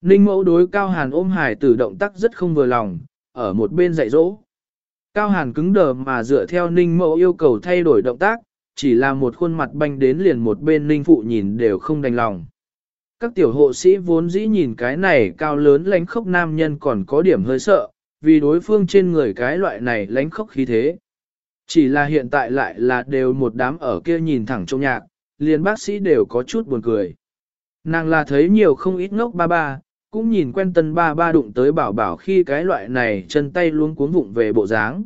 Ninh mẫu đối Cao Hàn ôm hải tử động tác rất không vừa lòng, ở một bên dạy dỗ. Cao Hàn cứng đờ mà dựa theo Ninh mẫu yêu cầu thay đổi động tác, chỉ là một khuôn mặt banh đến liền một bên Ninh phụ nhìn đều không đành lòng. Các tiểu hộ sĩ vốn dĩ nhìn cái này cao lớn lánh khốc nam nhân còn có điểm hơi sợ, vì đối phương trên người cái loại này lánh khốc khí thế. Chỉ là hiện tại lại là đều một đám ở kia nhìn thẳng trong nhạc, liền bác sĩ đều có chút buồn cười. Nàng là thấy nhiều không ít ngốc ba ba, cũng nhìn quen tân ba ba đụng tới bảo bảo khi cái loại này chân tay luôn cuốn vụng về bộ dáng.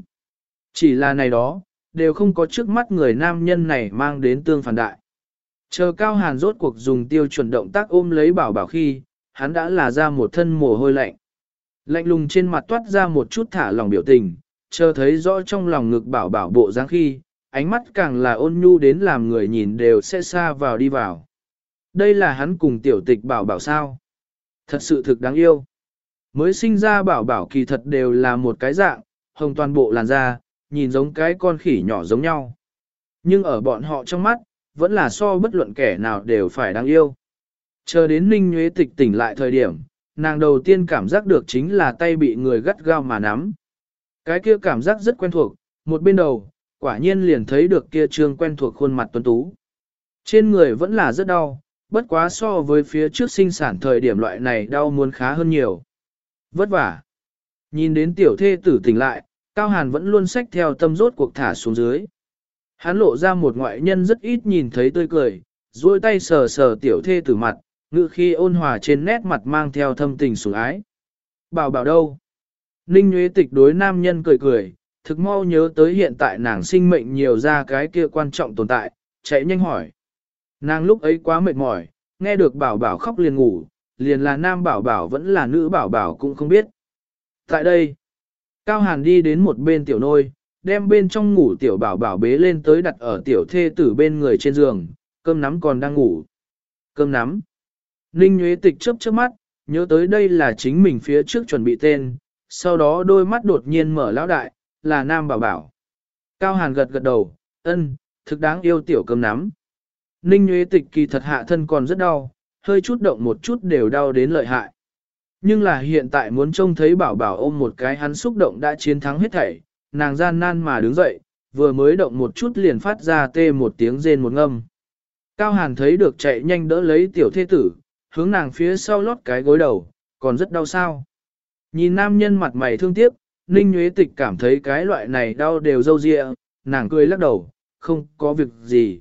Chỉ là này đó, đều không có trước mắt người nam nhân này mang đến tương phản đại. Chờ cao hàn rốt cuộc dùng tiêu chuẩn động tác ôm lấy bảo bảo khi, hắn đã là ra một thân mồ hôi lạnh. Lạnh lùng trên mặt toát ra một chút thả lòng biểu tình, chờ thấy rõ trong lòng ngực bảo bảo bộ dáng khi, ánh mắt càng là ôn nhu đến làm người nhìn đều sẽ xa vào đi vào. Đây là hắn cùng tiểu tịch bảo bảo sao. Thật sự thực đáng yêu. Mới sinh ra bảo bảo kỳ thật đều là một cái dạng, hồng toàn bộ làn da, nhìn giống cái con khỉ nhỏ giống nhau. Nhưng ở bọn họ trong mắt, vẫn là so bất luận kẻ nào đều phải đáng yêu. Chờ đến Ninh Nguyễn Tịch tỉnh lại thời điểm, nàng đầu tiên cảm giác được chính là tay bị người gắt gao mà nắm. Cái kia cảm giác rất quen thuộc, một bên đầu, quả nhiên liền thấy được kia trương quen thuộc khuôn mặt tuấn tú. Trên người vẫn là rất đau, bất quá so với phía trước sinh sản thời điểm loại này đau muốn khá hơn nhiều. Vất vả. Nhìn đến tiểu thê tử tỉnh lại, Cao Hàn vẫn luôn sách theo tâm rốt cuộc thả xuống dưới. Hắn lộ ra một ngoại nhân rất ít nhìn thấy tươi cười, duỗi tay sờ sờ tiểu thê tử mặt, ngự khi ôn hòa trên nét mặt mang theo thâm tình sủng ái. Bảo bảo đâu? Ninh Nguyễn Tịch đối nam nhân cười cười, thực mau nhớ tới hiện tại nàng sinh mệnh nhiều ra cái kia quan trọng tồn tại, chạy nhanh hỏi. Nàng lúc ấy quá mệt mỏi, nghe được bảo bảo khóc liền ngủ, liền là nam bảo bảo vẫn là nữ bảo bảo cũng không biết. Tại đây, Cao Hàn đi đến một bên tiểu nôi, đem bên trong ngủ tiểu bảo bảo bế lên tới đặt ở tiểu thê tử bên người trên giường, cơm nắm còn đang ngủ. Cơm nắm. Ninh Nguyễn Tịch chớp chớp mắt, nhớ tới đây là chính mình phía trước chuẩn bị tên, sau đó đôi mắt đột nhiên mở lão đại, là Nam Bảo Bảo. Cao Hàn gật gật đầu, ân, thực đáng yêu tiểu cơm nắm. Ninh Nguyễn Tịch kỳ thật hạ thân còn rất đau, hơi chút động một chút đều đau đến lợi hại. Nhưng là hiện tại muốn trông thấy Bảo Bảo ôm một cái hắn xúc động đã chiến thắng hết thảy, nàng gian nan mà đứng dậy, vừa mới động một chút liền phát ra tê một tiếng rên một ngâm. Cao Hàn thấy được chạy nhanh đỡ lấy tiểu thê tử, hướng nàng phía sau lót cái gối đầu, còn rất đau sao. Nhìn nam nhân mặt mày thương tiếc, Ninh Nguyễn Tịch cảm thấy cái loại này đau đều dâu dịa, nàng cười lắc đầu, không có việc gì.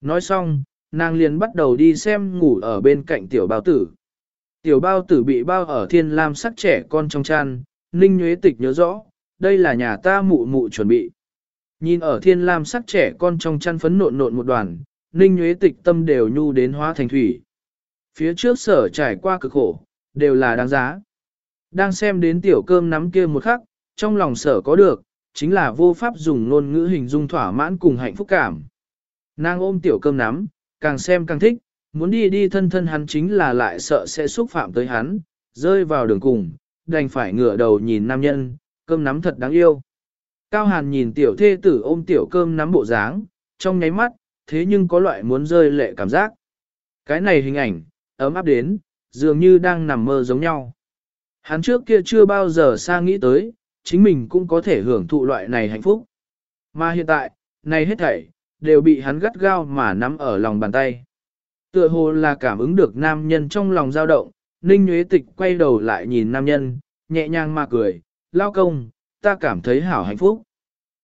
Nói xong, nàng liền bắt đầu đi xem ngủ ở bên cạnh tiểu bào tử. Tiểu bao tử bị bao ở thiên lam sắc trẻ con trong chăn, Ninh Nhuế Tịch nhớ rõ, đây là nhà ta mụ mụ chuẩn bị. Nhìn ở thiên lam sắc trẻ con trong chăn phấn nộn nộn một đoàn, Ninh Nhuế Tịch tâm đều nhu đến hóa thành thủy. Phía trước sở trải qua cực khổ, đều là đáng giá. Đang xem đến tiểu cơm nắm kia một khắc, trong lòng sở có được, chính là vô pháp dùng ngôn ngữ hình dung thỏa mãn cùng hạnh phúc cảm. Nàng ôm tiểu cơm nắm, càng xem càng thích, muốn đi đi thân thân hắn chính là lại sợ sẽ xúc phạm tới hắn, rơi vào đường cùng, đành phải ngửa đầu nhìn nam nhân, cơm nắm thật đáng yêu. Cao Hàn nhìn tiểu thê tử ôm tiểu cơm nắm bộ dáng, trong nháy mắt, thế nhưng có loại muốn rơi lệ cảm giác. Cái này hình ảnh, ấm áp đến, dường như đang nằm mơ giống nhau. Hắn trước kia chưa bao giờ xa nghĩ tới, chính mình cũng có thể hưởng thụ loại này hạnh phúc. Mà hiện tại, này hết thảy, đều bị hắn gắt gao mà nắm ở lòng bàn tay. Tựa hồ là cảm ứng được nam nhân trong lòng dao động, Ninh Nguyễn Tịch quay đầu lại nhìn nam nhân, nhẹ nhàng mà cười, lao công, ta cảm thấy hảo hạnh phúc.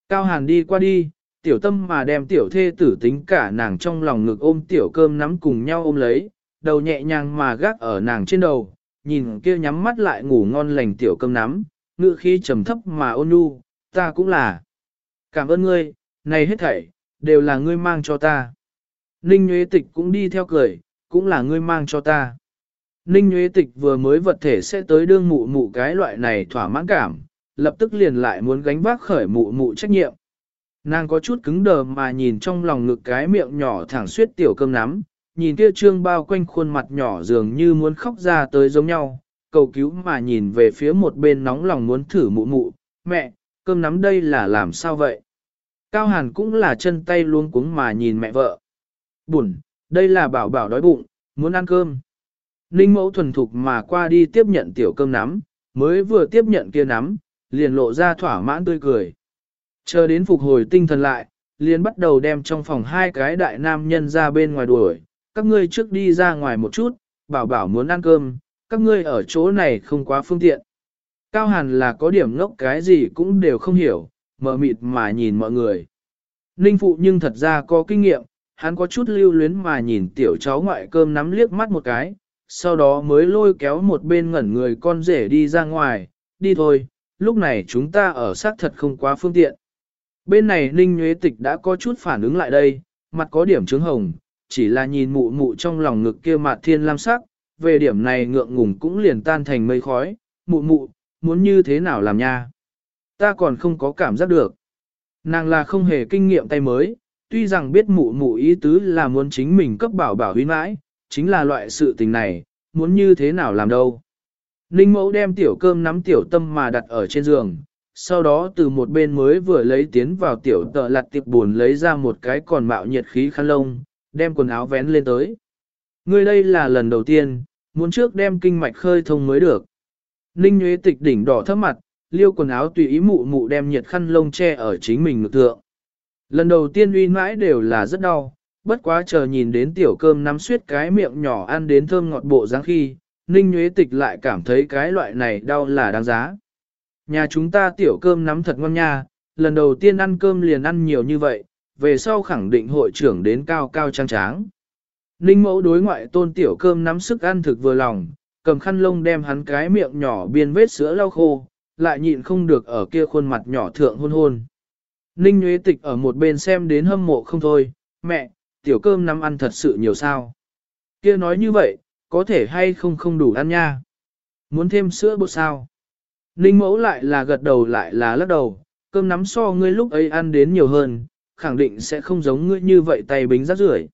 Cao Hàn đi qua đi, tiểu tâm mà đem tiểu thê tử tính cả nàng trong lòng ngực ôm tiểu cơm nắm cùng nhau ôm lấy, đầu nhẹ nhàng mà gác ở nàng trên đầu, nhìn kia nhắm mắt lại ngủ ngon lành tiểu cơm nắm, ngự khi trầm thấp mà ôn nhu, ta cũng là. Cảm ơn ngươi, này hết thảy, đều là ngươi mang cho ta. Ninh Nguyễn Tịch cũng đi theo cười, cũng là ngươi mang cho ta. Ninh Nguyễn Tịch vừa mới vật thể sẽ tới đương mụ mụ cái loại này thỏa mãn cảm, lập tức liền lại muốn gánh vác khởi mụ mụ trách nhiệm. Nàng có chút cứng đờ mà nhìn trong lòng ngực cái miệng nhỏ thẳng suyết tiểu cơm nắm, nhìn kia trương bao quanh khuôn mặt nhỏ dường như muốn khóc ra tới giống nhau, cầu cứu mà nhìn về phía một bên nóng lòng muốn thử mụ mụ, mẹ, cơm nắm đây là làm sao vậy? Cao Hàn cũng là chân tay luống cuống mà nhìn mẹ vợ. Buồn, đây là bảo bảo đói bụng, muốn ăn cơm. Ninh mẫu thuần thục mà qua đi tiếp nhận tiểu cơm nắm, mới vừa tiếp nhận kia nắm, liền lộ ra thỏa mãn tươi cười. Chờ đến phục hồi tinh thần lại, liền bắt đầu đem trong phòng hai cái đại nam nhân ra bên ngoài đuổi, các ngươi trước đi ra ngoài một chút, bảo bảo muốn ăn cơm, các ngươi ở chỗ này không quá phương tiện. Cao Hàn là có điểm ngốc cái gì cũng đều không hiểu, mở mịt mà nhìn mọi người. Ninh Phụ nhưng thật ra có kinh nghiệm, hắn có chút lưu luyến mà nhìn tiểu cháu ngoại cơm nắm liếc mắt một cái, sau đó mới lôi kéo một bên ngẩn người con rể đi ra ngoài, đi thôi, lúc này chúng ta ở xác thật không quá phương tiện. Bên này Ninh Nguyễn Tịch đã có chút phản ứng lại đây, mặt có điểm trứng hồng, chỉ là nhìn mụ mụ trong lòng ngực kia mặt thiên lam sắc, về điểm này ngượng ngùng cũng liền tan thành mây khói, mụ mụ, muốn như thế nào làm nha. Ta còn không có cảm giác được. Nàng là không hề kinh nghiệm tay mới, tuy rằng biết mụ mụ ý tứ là muốn chính mình cấp bảo bảo huy mãi, chính là loại sự tình này, muốn như thế nào làm đâu. Ninh mẫu đem tiểu cơm nắm tiểu tâm mà đặt ở trên giường, sau đó từ một bên mới vừa lấy tiến vào tiểu tợ lặt tiệp buồn lấy ra một cái còn mạo nhiệt khí khăn lông, đem quần áo vén lên tới. Ngươi đây là lần đầu tiên, muốn trước đem kinh mạch khơi thông mới được. Ninh nhuế Tịch đỉnh đỏ thấp mặt, liêu quần áo tùy ý mụ mụ đem nhiệt khăn lông che ở chính mình ngực thượng. Lần đầu tiên uy mãi đều là rất đau, bất quá chờ nhìn đến tiểu cơm nắm suýt cái miệng nhỏ ăn đến thơm ngọt bộ dáng khi, Ninh Nguyễn Tịch lại cảm thấy cái loại này đau là đáng giá. Nhà chúng ta tiểu cơm nắm thật ngon nha, lần đầu tiên ăn cơm liền ăn nhiều như vậy, về sau khẳng định hội trưởng đến cao cao trang tráng. Ninh mẫu đối ngoại tôn tiểu cơm nắm sức ăn thực vừa lòng, cầm khăn lông đem hắn cái miệng nhỏ biên vết sữa lau khô, lại nhịn không được ở kia khuôn mặt nhỏ thượng hôn hôn. Ninh Nguyễn Tịch ở một bên xem đến hâm mộ không thôi, mẹ, tiểu cơm nắm ăn thật sự nhiều sao. Kia nói như vậy, có thể hay không không đủ ăn nha. Muốn thêm sữa bột sao? Ninh mẫu lại là gật đầu lại là lắc đầu, cơm nắm so ngươi lúc ấy ăn đến nhiều hơn, khẳng định sẽ không giống ngươi như vậy tay bính rác rưởi.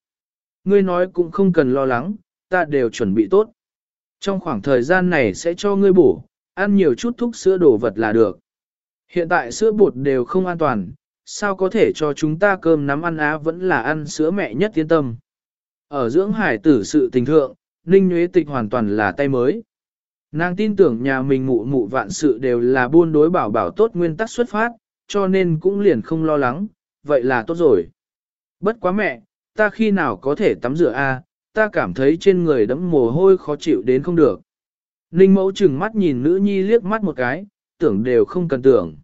Ngươi nói cũng không cần lo lắng, ta đều chuẩn bị tốt. Trong khoảng thời gian này sẽ cho ngươi bổ, ăn nhiều chút thuốc sữa đồ vật là được. Hiện tại sữa bột đều không an toàn, sao có thể cho chúng ta cơm nắm ăn á vẫn là ăn sữa mẹ nhất yên tâm. Ở dưỡng hải tử sự tình thượng, Ninh Nguyễn Tịch hoàn toàn là tay mới. Nàng tin tưởng nhà mình mụ mụ vạn sự đều là buôn đối bảo bảo tốt nguyên tắc xuất phát, cho nên cũng liền không lo lắng, vậy là tốt rồi. Bất quá mẹ, ta khi nào có thể tắm rửa a? ta cảm thấy trên người đẫm mồ hôi khó chịu đến không được. Ninh mẫu chừng mắt nhìn nữ nhi liếc mắt một cái, tưởng đều không cần tưởng.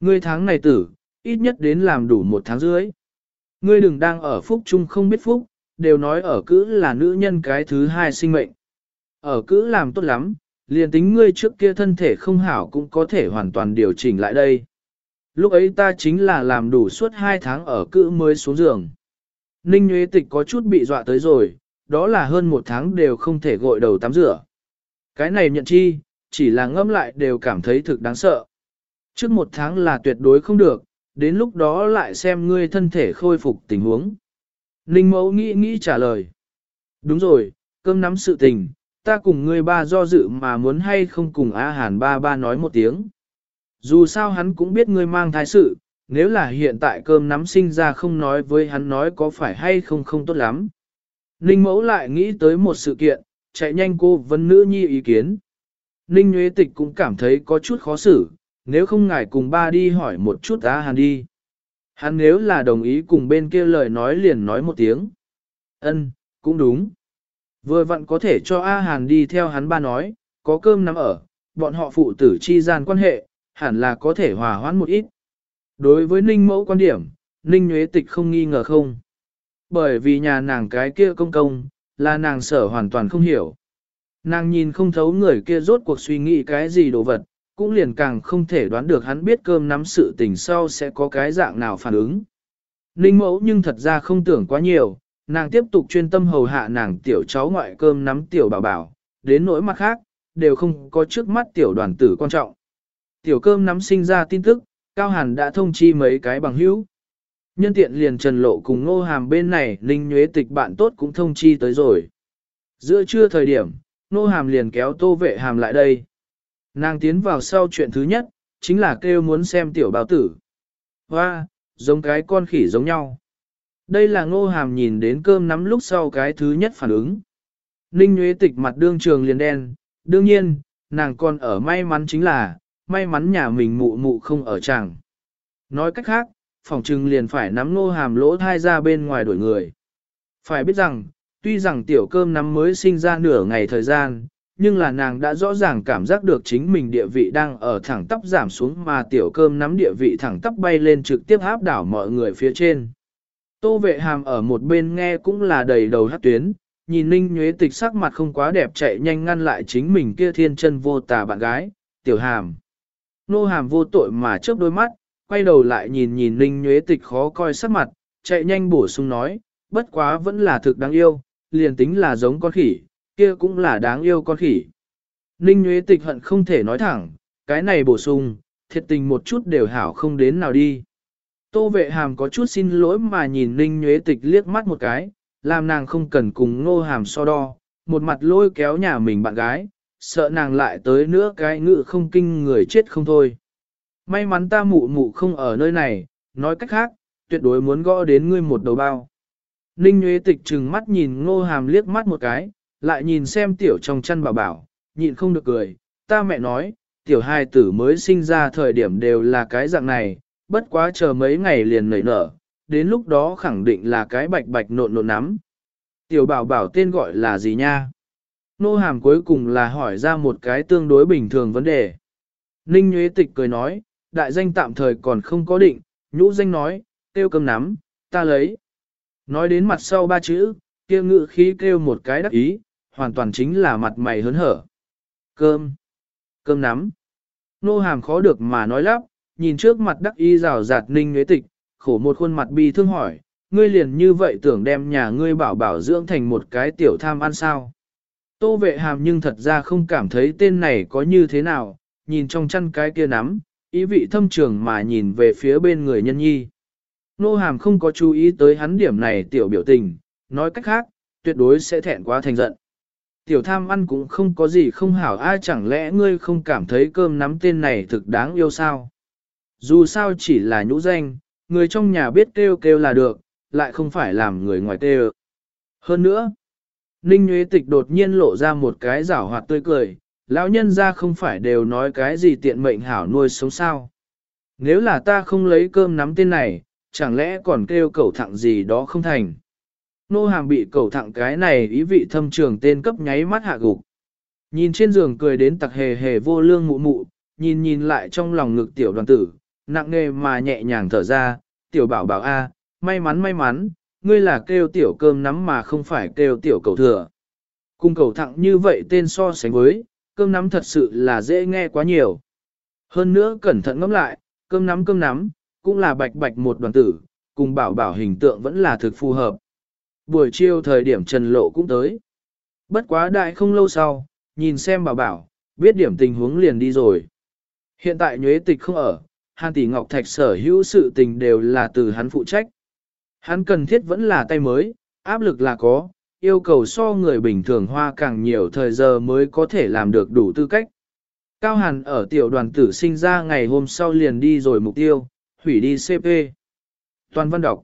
Ngươi tháng này tử, ít nhất đến làm đủ một tháng dưới. Ngươi đừng đang ở phúc chung không biết phúc, đều nói ở cữ là nữ nhân cái thứ hai sinh mệnh. Ở cữ làm tốt lắm, liền tính ngươi trước kia thân thể không hảo cũng có thể hoàn toàn điều chỉnh lại đây. Lúc ấy ta chính là làm đủ suốt hai tháng ở cữ mới xuống giường. Ninh Nguyễn Tịch có chút bị dọa tới rồi, đó là hơn một tháng đều không thể gội đầu tắm rửa. Cái này nhận chi, chỉ là ngâm lại đều cảm thấy thực đáng sợ. Trước một tháng là tuyệt đối không được, đến lúc đó lại xem ngươi thân thể khôi phục tình huống. Ninh mẫu nghĩ nghĩ trả lời. Đúng rồi, cơm nắm sự tình, ta cùng ngươi ba do dự mà muốn hay không cùng A Hàn ba ba nói một tiếng. Dù sao hắn cũng biết ngươi mang thai sự, nếu là hiện tại cơm nắm sinh ra không nói với hắn nói có phải hay không không tốt lắm. Ninh mẫu lại nghĩ tới một sự kiện, chạy nhanh cô vấn nữ nhi ý kiến. Ninh Nguyễn Tịch cũng cảm thấy có chút khó xử, nếu không ngài cùng ba đi hỏi một chút á hàn đi. Hắn nếu là đồng ý cùng bên kia lời nói liền nói một tiếng. Ân, cũng đúng. Vừa vặn có thể cho A Hàn đi theo hắn ba nói, có cơm nằm ở, bọn họ phụ tử chi gian quan hệ, hẳn là có thể hòa hoãn một ít. Đối với Ninh mẫu quan điểm, Ninh Nguyễn Tịch không nghi ngờ không. Bởi vì nhà nàng cái kia công công, là nàng sở hoàn toàn không hiểu. Nàng nhìn không thấu người kia rốt cuộc suy nghĩ cái gì đồ vật, cũng liền càng không thể đoán được hắn biết cơm nắm sự tình sau sẽ có cái dạng nào phản ứng. Ninh mẫu nhưng thật ra không tưởng quá nhiều, nàng tiếp tục chuyên tâm hầu hạ nàng tiểu cháu ngoại cơm nắm tiểu bảo bảo, đến nỗi mặt khác, đều không có trước mắt tiểu đoàn tử quan trọng. Tiểu cơm nắm sinh ra tin tức, Cao Hàn đã thông chi mấy cái bằng hữu. Nhân tiện liền trần lộ cùng ngô hàm bên này Ninh Nhuế Tịch bạn tốt cũng thông chi tới rồi. Giữa trưa thời điểm, ngô hàm liền kéo tô vệ hàm lại đây. Nàng tiến vào sau chuyện thứ nhất, chính là kêu muốn xem tiểu báo tử. Hoa, giống cái con khỉ giống nhau. Đây là ngô hàm nhìn đến cơm nắm lúc sau cái thứ nhất phản ứng. Ninh Nguyễn Tịch mặt đương trường liền đen, đương nhiên, nàng còn ở may mắn chính là, may mắn nhà mình mụ mụ không ở chẳng. Nói cách khác, phòng trừng liền phải nắm ngô hàm lỗ thai ra bên ngoài đổi người. Phải biết rằng, tuy rằng tiểu cơm nắm mới sinh ra nửa ngày thời gian, nhưng là nàng đã rõ ràng cảm giác được chính mình địa vị đang ở thẳng tắp giảm xuống mà tiểu cơm nắm địa vị thẳng tắp bay lên trực tiếp áp đảo mọi người phía trên. Tô vệ hàm ở một bên nghe cũng là đầy đầu hát tuyến, nhìn ninh nhuế tịch sắc mặt không quá đẹp chạy nhanh ngăn lại chính mình kia thiên chân vô tà bạn gái, tiểu hàm. Nô hàm vô tội mà chớp đôi mắt, quay đầu lại nhìn nhìn ninh nhuế tịch khó coi sắc mặt, chạy nhanh bổ sung nói, bất quá vẫn là thực đáng yêu, liền tính là giống con khỉ, kia cũng là đáng yêu con khỉ. Ninh Nguyễn Tịch hận không thể nói thẳng, cái này bổ sung, thiệt tình một chút đều hảo không đến nào đi. Tô vệ hàm có chút xin lỗi mà nhìn Ninh Nguyễn Tịch liếc mắt một cái, làm nàng không cần cùng ngô hàm so đo, một mặt lôi kéo nhà mình bạn gái, sợ nàng lại tới nữa cái ngự không kinh người chết không thôi. May mắn ta mụ mụ không ở nơi này, nói cách khác, tuyệt đối muốn gõ đến ngươi một đầu bao. Ninh Nguyễn Tịch trừng mắt nhìn ngô hàm liếc mắt một cái, lại nhìn xem tiểu trong chăn bảo bảo, nhịn không được cười, ta mẹ nói, tiểu hai tử mới sinh ra thời điểm đều là cái dạng này, bất quá chờ mấy ngày liền nảy nở, đến lúc đó khẳng định là cái bạch bạch nộn nộn nắm. Tiểu bảo bảo tên gọi là gì nha? Nô hàm cuối cùng là hỏi ra một cái tương đối bình thường vấn đề. Ninh Nguyễn Tịch cười nói, đại danh tạm thời còn không có định, nhũ danh nói, tiêu cơm nắm, ta lấy. Nói đến mặt sau ba chữ, kia ngự khí kêu một cái đắc ý, hoàn toàn chính là mặt mày hớn hở. Cơm, cơm nắm. Nô hàm khó được mà nói lắp, nhìn trước mặt đắc y rào rạt ninh nhuế tịch, khổ một khuôn mặt bi thương hỏi, ngươi liền như vậy tưởng đem nhà ngươi bảo bảo dưỡng thành một cái tiểu tham ăn sao. Tô vệ hàm nhưng thật ra không cảm thấy tên này có như thế nào, nhìn trong chăn cái kia nắm, ý vị thâm trường mà nhìn về phía bên người nhân nhi. Nô hàm không có chú ý tới hắn điểm này tiểu biểu tình, nói cách khác, tuyệt đối sẽ thẹn quá thành giận. Tiểu tham ăn cũng không có gì không hảo ai chẳng lẽ ngươi không cảm thấy cơm nắm tên này thực đáng yêu sao? Dù sao chỉ là nhũ danh, người trong nhà biết kêu kêu là được, lại không phải làm người ngoài kêu. Hơn nữa, Ninh Nguyễn Tịch đột nhiên lộ ra một cái rảo hoạt tươi cười, lão nhân ra không phải đều nói cái gì tiện mệnh hảo nuôi sống sao. Nếu là ta không lấy cơm nắm tên này, chẳng lẽ còn kêu cầu thẳng gì đó không thành. Nô hàm bị cầu thẳng cái này ý vị thâm trường tên cấp nháy mắt hạ gục. Nhìn trên giường cười đến tặc hề hề vô lương mụ mụ, nhìn nhìn lại trong lòng ngực tiểu đoàn tử, nặng nề mà nhẹ nhàng thở ra, tiểu bảo bảo a, may mắn may mắn, ngươi là kêu tiểu cơm nắm mà không phải kêu tiểu cầu thừa. Cung cầu thẳng như vậy tên so sánh với, cơm nắm thật sự là dễ nghe quá nhiều. Hơn nữa cẩn thận ngẫm lại, cơm nắm cơm nắm, cũng là bạch bạch một đoàn tử, cùng bảo bảo hình tượng vẫn là thực phù hợp. Buổi chiều thời điểm trần lộ cũng tới. Bất quá đại không lâu sau, nhìn xem bảo bảo, biết điểm tình huống liền đi rồi. Hiện tại nhuế tịch không ở, Hàn Tỷ Ngọc Thạch sở hữu sự tình đều là từ hắn phụ trách. Hắn cần thiết vẫn là tay mới, áp lực là có, yêu cầu so người bình thường hoa càng nhiều thời giờ mới có thể làm được đủ tư cách. Cao Hàn ở tiểu đoàn tử sinh ra ngày hôm sau liền đi rồi mục tiêu, hủy đi CP. Toàn văn đọc.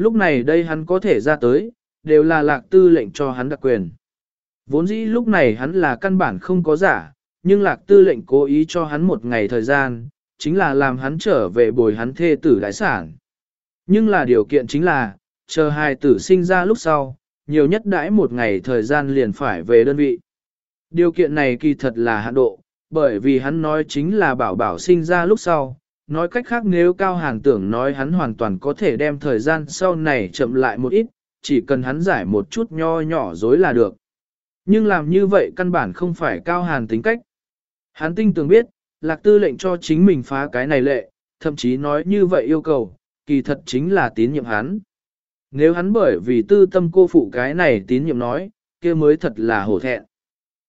Lúc này đây hắn có thể ra tới, đều là lạc tư lệnh cho hắn đặc quyền. Vốn dĩ lúc này hắn là căn bản không có giả, nhưng lạc tư lệnh cố ý cho hắn một ngày thời gian, chính là làm hắn trở về bồi hắn thê tử đại sản. Nhưng là điều kiện chính là, chờ hai tử sinh ra lúc sau, nhiều nhất đãi một ngày thời gian liền phải về đơn vị. Điều kiện này kỳ thật là hạn độ, bởi vì hắn nói chính là bảo bảo sinh ra lúc sau. Nói cách khác nếu Cao Hàn tưởng nói hắn hoàn toàn có thể đem thời gian sau này chậm lại một ít, chỉ cần hắn giải một chút nho nhỏ dối là được. Nhưng làm như vậy căn bản không phải Cao Hàn tính cách. Hắn tinh tường biết, lạc tư lệnh cho chính mình phá cái này lệ, thậm chí nói như vậy yêu cầu, kỳ thật chính là tín nhiệm hắn. Nếu hắn bởi vì tư tâm cô phụ cái này tín nhiệm nói, kia mới thật là hổ thẹn.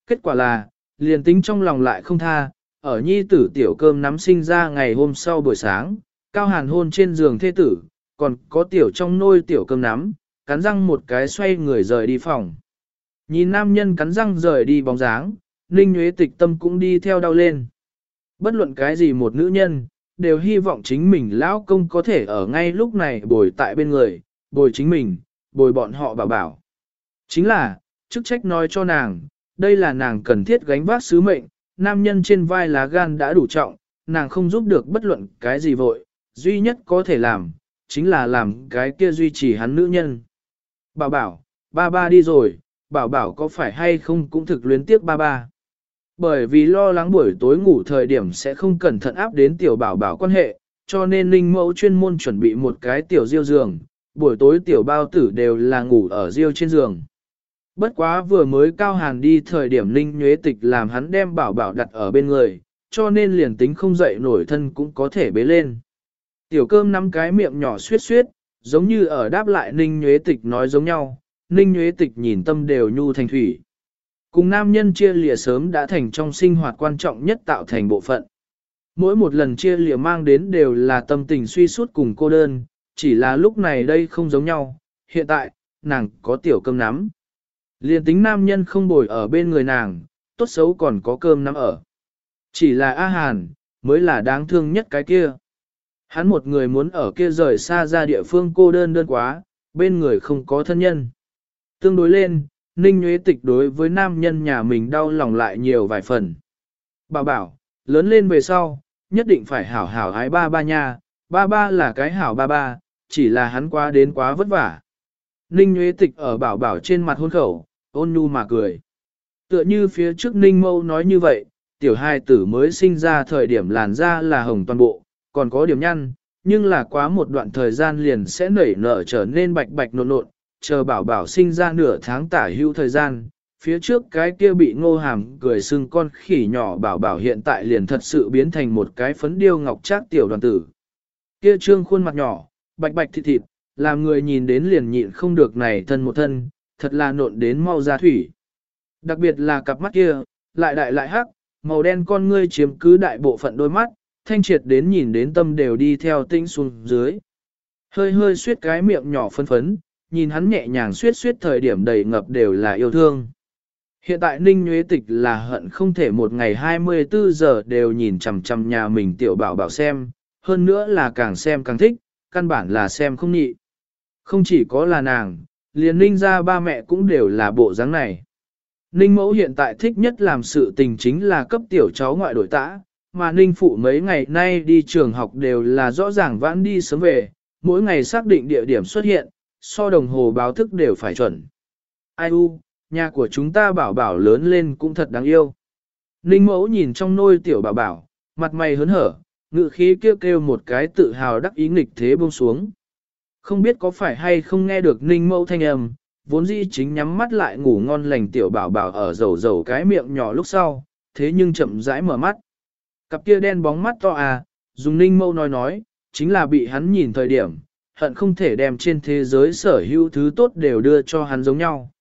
Kết quả là, liền tính trong lòng lại không tha, ở nhi tử tiểu cơm nắm sinh ra ngày hôm sau buổi sáng, cao hàn hôn trên giường thê tử, còn có tiểu trong nôi tiểu cơm nắm, cắn răng một cái xoay người rời đi phòng. Nhìn nam nhân cắn răng rời đi bóng dáng, Ninh Nguyễn Tịch Tâm cũng đi theo đau lên. Bất luận cái gì một nữ nhân, đều hy vọng chính mình lão công có thể ở ngay lúc này bồi tại bên người, bồi chính mình, bồi bọn họ bảo bảo. Chính là, chức trách nói cho nàng, đây là nàng cần thiết gánh vác sứ mệnh, nam nhân trên vai lá gan đã đủ trọng, nàng không giúp được bất luận cái gì vội, duy nhất có thể làm, chính là làm cái kia duy trì hắn nữ nhân. Bảo bảo, ba ba đi rồi, bảo bảo có phải hay không cũng thực luyến tiếc ba ba. Bởi vì lo lắng buổi tối ngủ thời điểm sẽ không cẩn thận áp đến tiểu bảo bảo quan hệ, cho nên linh mẫu chuyên môn chuẩn bị một cái tiểu diêu giường, buổi tối tiểu bao tử đều là ngủ ở diêu trên giường. Bất quá vừa mới cao hàn đi thời điểm Ninh nhuế tịch làm hắn đem bảo bảo đặt ở bên người, cho nên liền tính không dậy nổi thân cũng có thể bế lên. Tiểu cơm nắm cái miệng nhỏ suyết suyết, giống như ở đáp lại ninh nhuế tịch nói giống nhau, ninh nhuế tịch nhìn tâm đều nhu thành thủy. Cùng nam nhân chia lìa sớm đã thành trong sinh hoạt quan trọng nhất tạo thành bộ phận. Mỗi một lần chia lìa mang đến đều là tâm tình suy suốt cùng cô đơn, chỉ là lúc này đây không giống nhau, hiện tại, nàng có tiểu cơm nắm. Liên tính nam nhân không bồi ở bên người nàng, tốt xấu còn có cơm nắm ở. Chỉ là A Hàn, mới là đáng thương nhất cái kia. Hắn một người muốn ở kia rời xa ra địa phương cô đơn đơn quá, bên người không có thân nhân. Tương đối lên, Ninh Nguyễn Tịch đối với nam nhân nhà mình đau lòng lại nhiều vài phần. bà bảo, lớn lên về sau, nhất định phải hảo hảo ái ba ba nha, ba ba là cái hảo ba ba, chỉ là hắn quá đến quá vất vả. Ninh Nguyễn Tịch ở bảo bảo trên mặt hôn khẩu, ôn nhu mà cười. Tựa như phía trước Ninh Mâu nói như vậy, tiểu hai tử mới sinh ra thời điểm làn da là hồng toàn bộ, còn có điểm nhăn, nhưng là quá một đoạn thời gian liền sẽ nảy nở trở nên bạch bạch nộn nộn, chờ bảo bảo sinh ra nửa tháng tả hữu thời gian, phía trước cái kia bị ngô hàm cười sưng con khỉ nhỏ bảo bảo hiện tại liền thật sự biến thành một cái phấn điêu ngọc trác tiểu đoàn tử. Kia trương khuôn mặt nhỏ, bạch bạch thịt thịt, làm người nhìn đến liền nhịn không được này thân một thân, thật là nộn đến mau ra thủy. Đặc biệt là cặp mắt kia, lại đại lại hắc, màu đen con ngươi chiếm cứ đại bộ phận đôi mắt, thanh triệt đến nhìn đến tâm đều đi theo tinh xuống dưới. Hơi hơi suyết cái miệng nhỏ phân phấn, nhìn hắn nhẹ nhàng suyết suyết thời điểm đầy ngập đều là yêu thương. Hiện tại Ninh Nguyễn Tịch là hận không thể một ngày 24 giờ đều nhìn chằm chằm nhà mình tiểu bảo bảo xem, hơn nữa là càng xem càng thích, căn bản là xem không nhị. Không chỉ có là nàng, liền Ninh ra ba mẹ cũng đều là bộ dáng này. Ninh mẫu hiện tại thích nhất làm sự tình chính là cấp tiểu cháu ngoại đổi tã, mà Ninh phụ mấy ngày nay đi trường học đều là rõ ràng vãn đi sớm về, mỗi ngày xác định địa điểm xuất hiện, so đồng hồ báo thức đều phải chuẩn. Ai u, nhà của chúng ta bảo bảo lớn lên cũng thật đáng yêu. Ninh mẫu nhìn trong nôi tiểu bảo bảo, mặt mày hớn hở, ngự khí kêu kêu một cái tự hào đắc ý nghịch thế buông xuống. Không biết có phải hay không nghe được ninh mẫu thanh âm, vốn dĩ chính nhắm mắt lại ngủ ngon lành tiểu bảo bảo ở dầu dầu cái miệng nhỏ lúc sau, thế nhưng chậm rãi mở mắt. Cặp kia đen bóng mắt to à, dùng ninh mâu nói nói, chính là bị hắn nhìn thời điểm, hận không thể đem trên thế giới sở hữu thứ tốt đều đưa cho hắn giống nhau.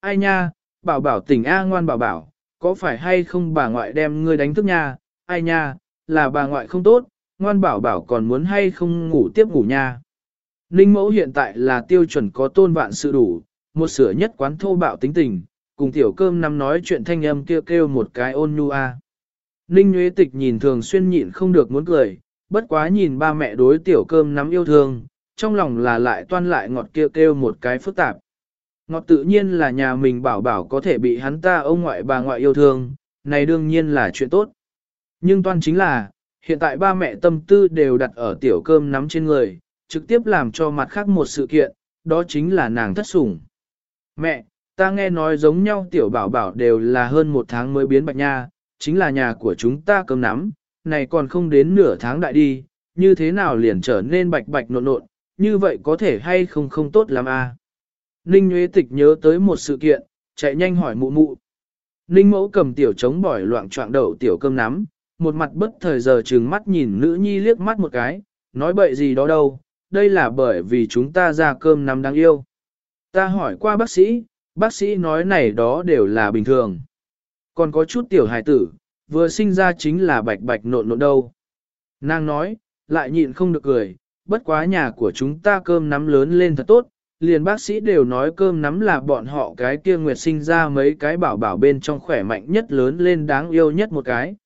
Ai nha, bảo bảo tỉnh A ngoan bảo bảo, có phải hay không bà ngoại đem ngươi đánh thức nha, ai nha, là bà ngoại không tốt, ngoan bảo bảo còn muốn hay không ngủ tiếp ngủ nha. Ninh mẫu hiện tại là tiêu chuẩn có tôn vạn sự đủ, một sửa nhất quán thô bạo tính tình, cùng tiểu cơm nằm nói chuyện thanh âm kêu kêu một cái ôn nhu a. Ninh Nguyễn Tịch nhìn thường xuyên nhịn không được muốn cười, bất quá nhìn ba mẹ đối tiểu cơm nắm yêu thương, trong lòng là lại toan lại ngọt kêu kêu một cái phức tạp. Ngọt tự nhiên là nhà mình bảo bảo có thể bị hắn ta ông ngoại bà ngoại yêu thương, này đương nhiên là chuyện tốt. Nhưng toan chính là, hiện tại ba mẹ tâm tư đều đặt ở tiểu cơm nắm trên người, trực tiếp làm cho mặt khác một sự kiện, đó chính là nàng thất sủng. Mẹ, ta nghe nói giống nhau tiểu bảo bảo đều là hơn một tháng mới biến bạch nha, chính là nhà của chúng ta cơm nắm, này còn không đến nửa tháng đại đi, như thế nào liền trở nên bạch bạch nộn nộn, như vậy có thể hay không không tốt lắm à. Ninh Nguyễn Tịch nhớ tới một sự kiện, chạy nhanh hỏi mụ mụ. Ninh mẫu cầm tiểu chống bỏi loạn trọng đậu tiểu cơm nắm, một mặt bất thời giờ trừng mắt nhìn nữ nhi liếc mắt một cái, nói bậy gì đó đâu, đây là bởi vì chúng ta ra cơm nắm đáng yêu. Ta hỏi qua bác sĩ, bác sĩ nói này đó đều là bình thường. Còn có chút tiểu hài tử, vừa sinh ra chính là bạch bạch nộn nộn đâu. Nàng nói, lại nhịn không được cười, bất quá nhà của chúng ta cơm nắm lớn lên thật tốt, liền bác sĩ đều nói cơm nắm là bọn họ cái kia nguyệt sinh ra mấy cái bảo bảo bên trong khỏe mạnh nhất lớn lên đáng yêu nhất một cái.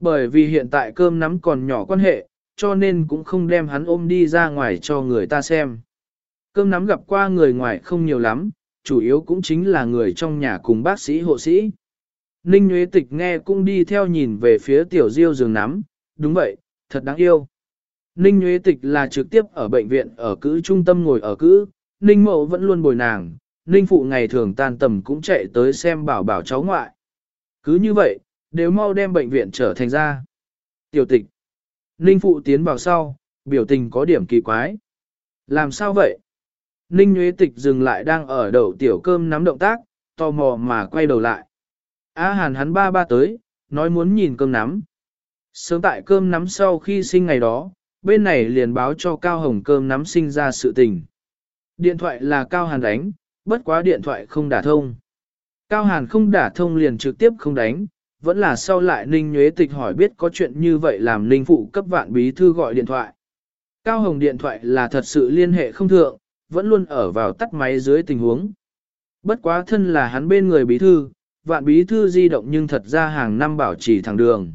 Bởi vì hiện tại cơm nắm còn nhỏ quan hệ, cho nên cũng không đem hắn ôm đi ra ngoài cho người ta xem. Cơm nắm gặp qua người ngoài không nhiều lắm, chủ yếu cũng chính là người trong nhà cùng bác sĩ hộ sĩ. Ninh Nguyễn Tịch nghe cũng đi theo nhìn về phía tiểu diêu giường nắm, đúng vậy, thật đáng yêu. Ninh Nguyễn Tịch là trực tiếp ở bệnh viện ở cữ trung tâm ngồi ở cữ, Ninh Mậu vẫn luôn bồi nàng, Ninh Phụ ngày thường tan tầm cũng chạy tới xem bảo bảo cháu ngoại. Cứ như vậy, đều mau đem bệnh viện trở thành ra. Tiểu tịch. Ninh Phụ tiến vào sau, biểu tình có điểm kỳ quái. Làm sao vậy? Ninh Nguyễn Tịch dừng lại đang ở đầu tiểu cơm nắm động tác, tò mò mà quay đầu lại. Á hàn hắn ba ba tới, nói muốn nhìn cơm nắm. Sớm tại cơm nắm sau khi sinh ngày đó, bên này liền báo cho Cao Hồng cơm nắm sinh ra sự tình. Điện thoại là Cao Hàn đánh, bất quá điện thoại không đả thông. Cao Hàn không đả thông liền trực tiếp không đánh, vẫn là sau lại Ninh Nhuế Tịch hỏi biết có chuyện như vậy làm Ninh Phụ cấp vạn bí thư gọi điện thoại. Cao Hồng điện thoại là thật sự liên hệ không thượng, vẫn luôn ở vào tắt máy dưới tình huống. Bất quá thân là hắn bên người bí thư, vạn bí thư di động nhưng thật ra hàng năm bảo trì thẳng đường.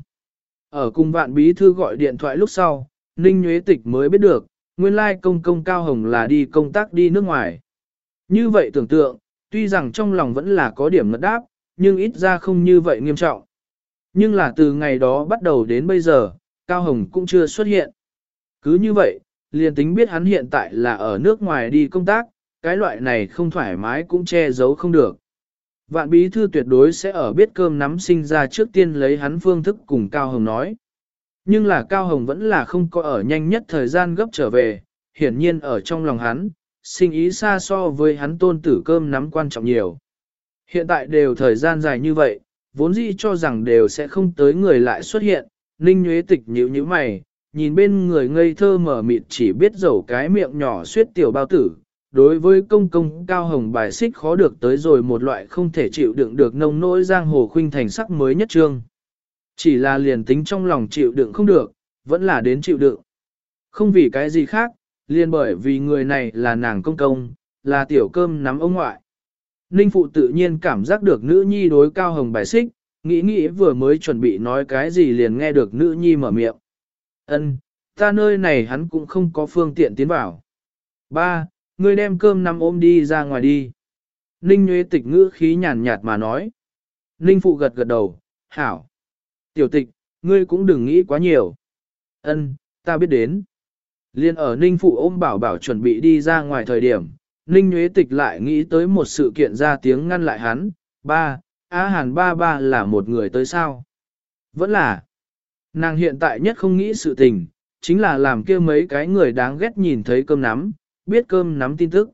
Ở cùng vạn bí thư gọi điện thoại lúc sau, Ninh Nhuế Tịch mới biết được, nguyên lai công công Cao Hồng là đi công tác đi nước ngoài. Như vậy tưởng tượng, tuy rằng trong lòng vẫn là có điểm ngất đáp, nhưng ít ra không như vậy nghiêm trọng. Nhưng là từ ngày đó bắt đầu đến bây giờ, Cao Hồng cũng chưa xuất hiện. Cứ như vậy, liền tính biết hắn hiện tại là ở nước ngoài đi công tác, cái loại này không thoải mái cũng che giấu không được. Vạn bí thư tuyệt đối sẽ ở biết cơm nắm sinh ra trước tiên lấy hắn phương thức cùng Cao Hồng nói. Nhưng là Cao Hồng vẫn là không có ở nhanh nhất thời gian gấp trở về, hiển nhiên ở trong lòng hắn, sinh ý xa so với hắn tôn tử cơm nắm quan trọng nhiều. Hiện tại đều thời gian dài như vậy, vốn dĩ cho rằng đều sẽ không tới người lại xuất hiện, Ninh Nhuế Tịch nhíu nhíu mày, nhìn bên người ngây thơ mở mịt chỉ biết dầu cái miệng nhỏ suyết tiểu bao tử. Đối với công công cao hồng bài xích khó được tới rồi một loại không thể chịu đựng được nông nỗi giang hồ khuynh thành sắc mới nhất trương. Chỉ là liền tính trong lòng chịu đựng không được, vẫn là đến chịu đựng. Không vì cái gì khác, liền bởi vì người này là nàng công công, là tiểu cơm nắm ông ngoại. Ninh Phụ tự nhiên cảm giác được nữ nhi đối cao hồng bài xích, nghĩ nghĩ vừa mới chuẩn bị nói cái gì liền nghe được nữ nhi mở miệng. Ân, ta nơi này hắn cũng không có phương tiện tiến vào. Ba, ngươi đem cơm nằm ôm đi ra ngoài đi. Ninh Nguyễn Tịch ngữ khí nhàn nhạt mà nói. Ninh Phụ gật gật đầu, hảo. Tiểu tịch, ngươi cũng đừng nghĩ quá nhiều. Ân, ta biết đến. Liên ở Ninh Phụ ôm bảo bảo chuẩn bị đi ra ngoài thời điểm, Ninh Nguyễn Tịch lại nghĩ tới một sự kiện ra tiếng ngăn lại hắn. Ba, Á Hàn ba ba là một người tới sao? Vẫn là. Nàng hiện tại nhất không nghĩ sự tình, chính là làm kia mấy cái người đáng ghét nhìn thấy cơm nắm, biết cơm nắm tin tức.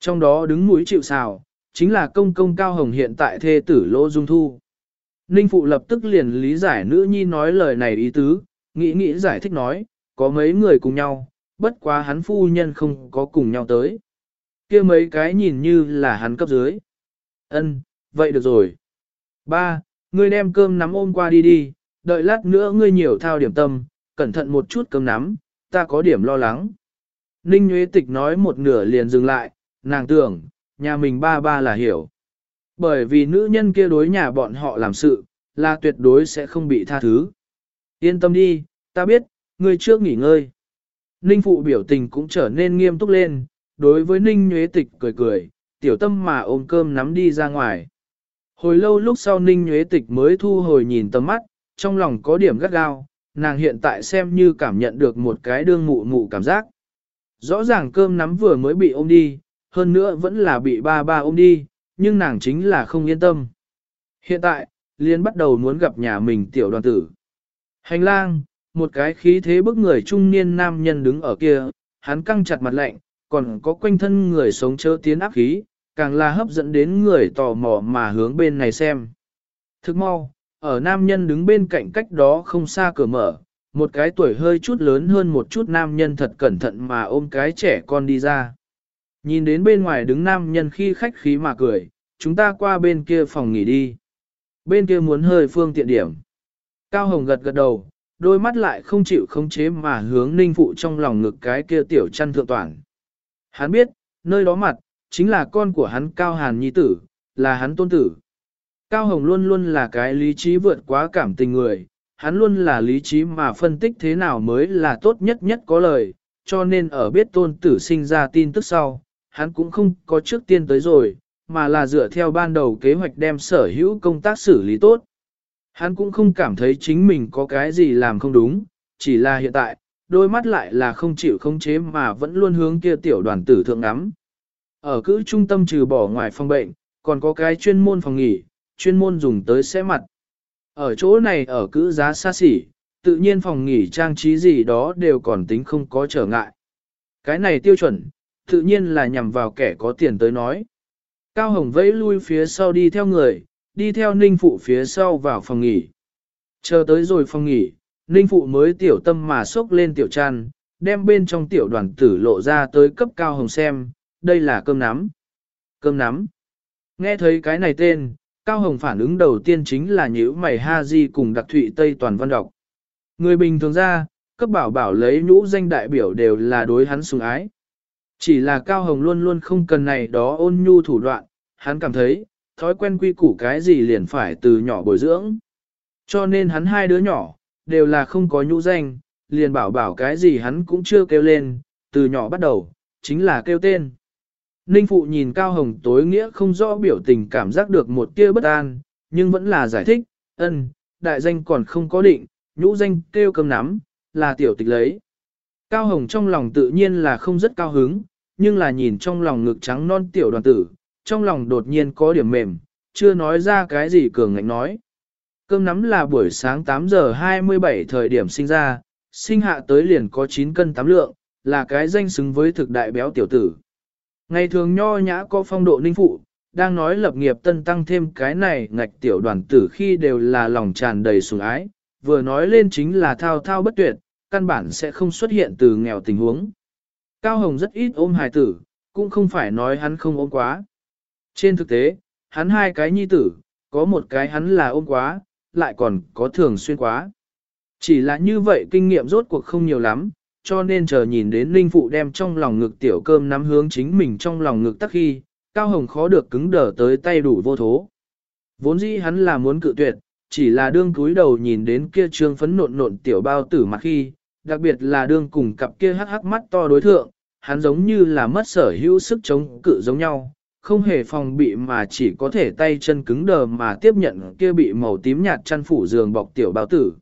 Trong đó đứng mũi chịu xào, chính là công công cao hồng hiện tại thê tử Lỗ Dung Thu. Ninh Phụ lập tức liền lý giải nữ nhi nói lời này ý tứ, nghĩ nghĩ giải thích nói, có mấy người cùng nhau, bất quá hắn phu nhân không có cùng nhau tới kia mấy cái nhìn như là hắn cấp dưới. Ân, vậy được rồi. Ba, ngươi đem cơm nắm ôm qua đi đi, đợi lát nữa ngươi nhiều thao điểm tâm, cẩn thận một chút cơm nắm, ta có điểm lo lắng. Ninh Nguyễn Tịch nói một nửa liền dừng lại, nàng tưởng, nhà mình ba ba là hiểu. Bởi vì nữ nhân kia đối nhà bọn họ làm sự, là tuyệt đối sẽ không bị tha thứ. Yên tâm đi, ta biết, ngươi trước nghỉ ngơi. Ninh Phụ biểu tình cũng trở nên nghiêm túc lên, đối với Ninh Nhuế Tịch cười cười, tiểu tâm mà ôm cơm nắm đi ra ngoài. Hồi lâu lúc sau Ninh Nhuế Tịch mới thu hồi nhìn tầm mắt, trong lòng có điểm gắt gao, nàng hiện tại xem như cảm nhận được một cái đương mụ mụ cảm giác. Rõ ràng cơm nắm vừa mới bị ôm đi, hơn nữa vẫn là bị ba ba ôm đi, nhưng nàng chính là không yên tâm. Hiện tại, Liên bắt đầu muốn gặp nhà mình tiểu đoàn tử. Hành lang, một cái khí thế bức người trung niên nam nhân đứng ở kia, hắn căng chặt mặt lạnh, còn có quanh thân người sống chớ tiến áp khí, càng là hấp dẫn đến người tò mò mà hướng bên này xem. Thức mau, ở nam nhân đứng bên cạnh cách đó không xa cửa mở, một cái tuổi hơi chút lớn hơn một chút nam nhân thật cẩn thận mà ôm cái trẻ con đi ra. Nhìn đến bên ngoài đứng nam nhân khi khách khí mà cười, chúng ta qua bên kia phòng nghỉ đi. Bên kia muốn hơi phương tiện điểm. Cao Hồng gật gật đầu, đôi mắt lại không chịu khống chế mà hướng ninh phụ trong lòng ngực cái kia tiểu chăn thượng toàn. Hắn biết, nơi đó mặt, chính là con của hắn Cao Hàn Nhi tử, là hắn tôn tử. Cao Hồng luôn luôn là cái lý trí vượt quá cảm tình người, hắn luôn là lý trí mà phân tích thế nào mới là tốt nhất nhất có lời, cho nên ở biết tôn tử sinh ra tin tức sau, hắn cũng không có trước tiên tới rồi, mà là dựa theo ban đầu kế hoạch đem sở hữu công tác xử lý tốt. Hắn cũng không cảm thấy chính mình có cái gì làm không đúng, chỉ là hiện tại, đôi mắt lại là không chịu không chế mà vẫn luôn hướng kia tiểu đoàn tử thượng ngắm. Ở cữ trung tâm trừ bỏ ngoài phòng bệnh, còn có cái chuyên môn phòng nghỉ, chuyên môn dùng tới xe mặt. Ở chỗ này ở cữ giá xa xỉ, tự nhiên phòng nghỉ trang trí gì đó đều còn tính không có trở ngại. Cái này tiêu chuẩn, tự nhiên là nhằm vào kẻ có tiền tới nói. Cao Hồng vẫy lui phía sau đi theo người, đi theo Ninh Phụ phía sau vào phòng nghỉ. Chờ tới rồi phòng nghỉ, Ninh Phụ mới tiểu tâm mà xốc lên tiểu tràn, đem bên trong tiểu đoàn tử lộ ra tới cấp Cao Hồng xem, đây là cơm nắm. Cơm nắm. Nghe thấy cái này tên, Cao Hồng phản ứng đầu tiên chính là nhữ mày ha di cùng đặc thụy Tây toàn văn đọc. Người bình thường ra, cấp bảo bảo lấy nhũ danh đại biểu đều là đối hắn sùng ái. Chỉ là Cao Hồng luôn luôn không cần này đó ôn nhu thủ đoạn, hắn cảm thấy, thói quen quy củ cái gì liền phải từ nhỏ bồi dưỡng. Cho nên hắn hai đứa nhỏ, đều là không có nhũ danh, liền bảo bảo cái gì hắn cũng chưa kêu lên, từ nhỏ bắt đầu, chính là kêu tên. Ninh Phụ nhìn Cao Hồng tối nghĩa không rõ biểu tình cảm giác được một tia bất an, nhưng vẫn là giải thích, ân, đại danh còn không có định, nhũ danh kêu cầm nắm, là tiểu tịch lấy. Cao Hồng trong lòng tự nhiên là không rất cao hứng, nhưng là nhìn trong lòng ngực trắng non tiểu đoàn tử, trong lòng đột nhiên có điểm mềm, chưa nói ra cái gì cường ngạnh nói. Cơm nắm là buổi sáng 8 giờ 27 thời điểm sinh ra, sinh hạ tới liền có 9 cân 8 lượng, là cái danh xứng với thực đại béo tiểu tử. Ngày thường nho nhã có phong độ ninh phụ, đang nói lập nghiệp tân tăng thêm cái này ngạch tiểu đoàn tử khi đều là lòng tràn đầy sủng ái, vừa nói lên chính là thao thao bất tuyệt, căn bản sẽ không xuất hiện từ nghèo tình huống. Cao Hồng rất ít ôm hài tử, cũng không phải nói hắn không ôm quá. Trên thực tế, hắn hai cái nhi tử, có một cái hắn là ôm quá, lại còn có thường xuyên quá. Chỉ là như vậy kinh nghiệm rốt cuộc không nhiều lắm, cho nên chờ nhìn đến Linh Phụ đem trong lòng ngực tiểu cơm nắm hướng chính mình trong lòng ngực tắc khi, Cao Hồng khó được cứng đờ tới tay đủ vô thố. Vốn dĩ hắn là muốn cự tuyệt, chỉ là đương cúi đầu nhìn đến kia trương phấn nộn nộn tiểu bao tử mặt khi, đặc biệt là đương cùng cặp kia hắc hắc mắt to đối thượng, hắn giống như là mất sở hữu sức chống cự giống nhau, không hề phòng bị mà chỉ có thể tay chân cứng đờ mà tiếp nhận kia bị màu tím nhạt chăn phủ giường bọc tiểu bao tử.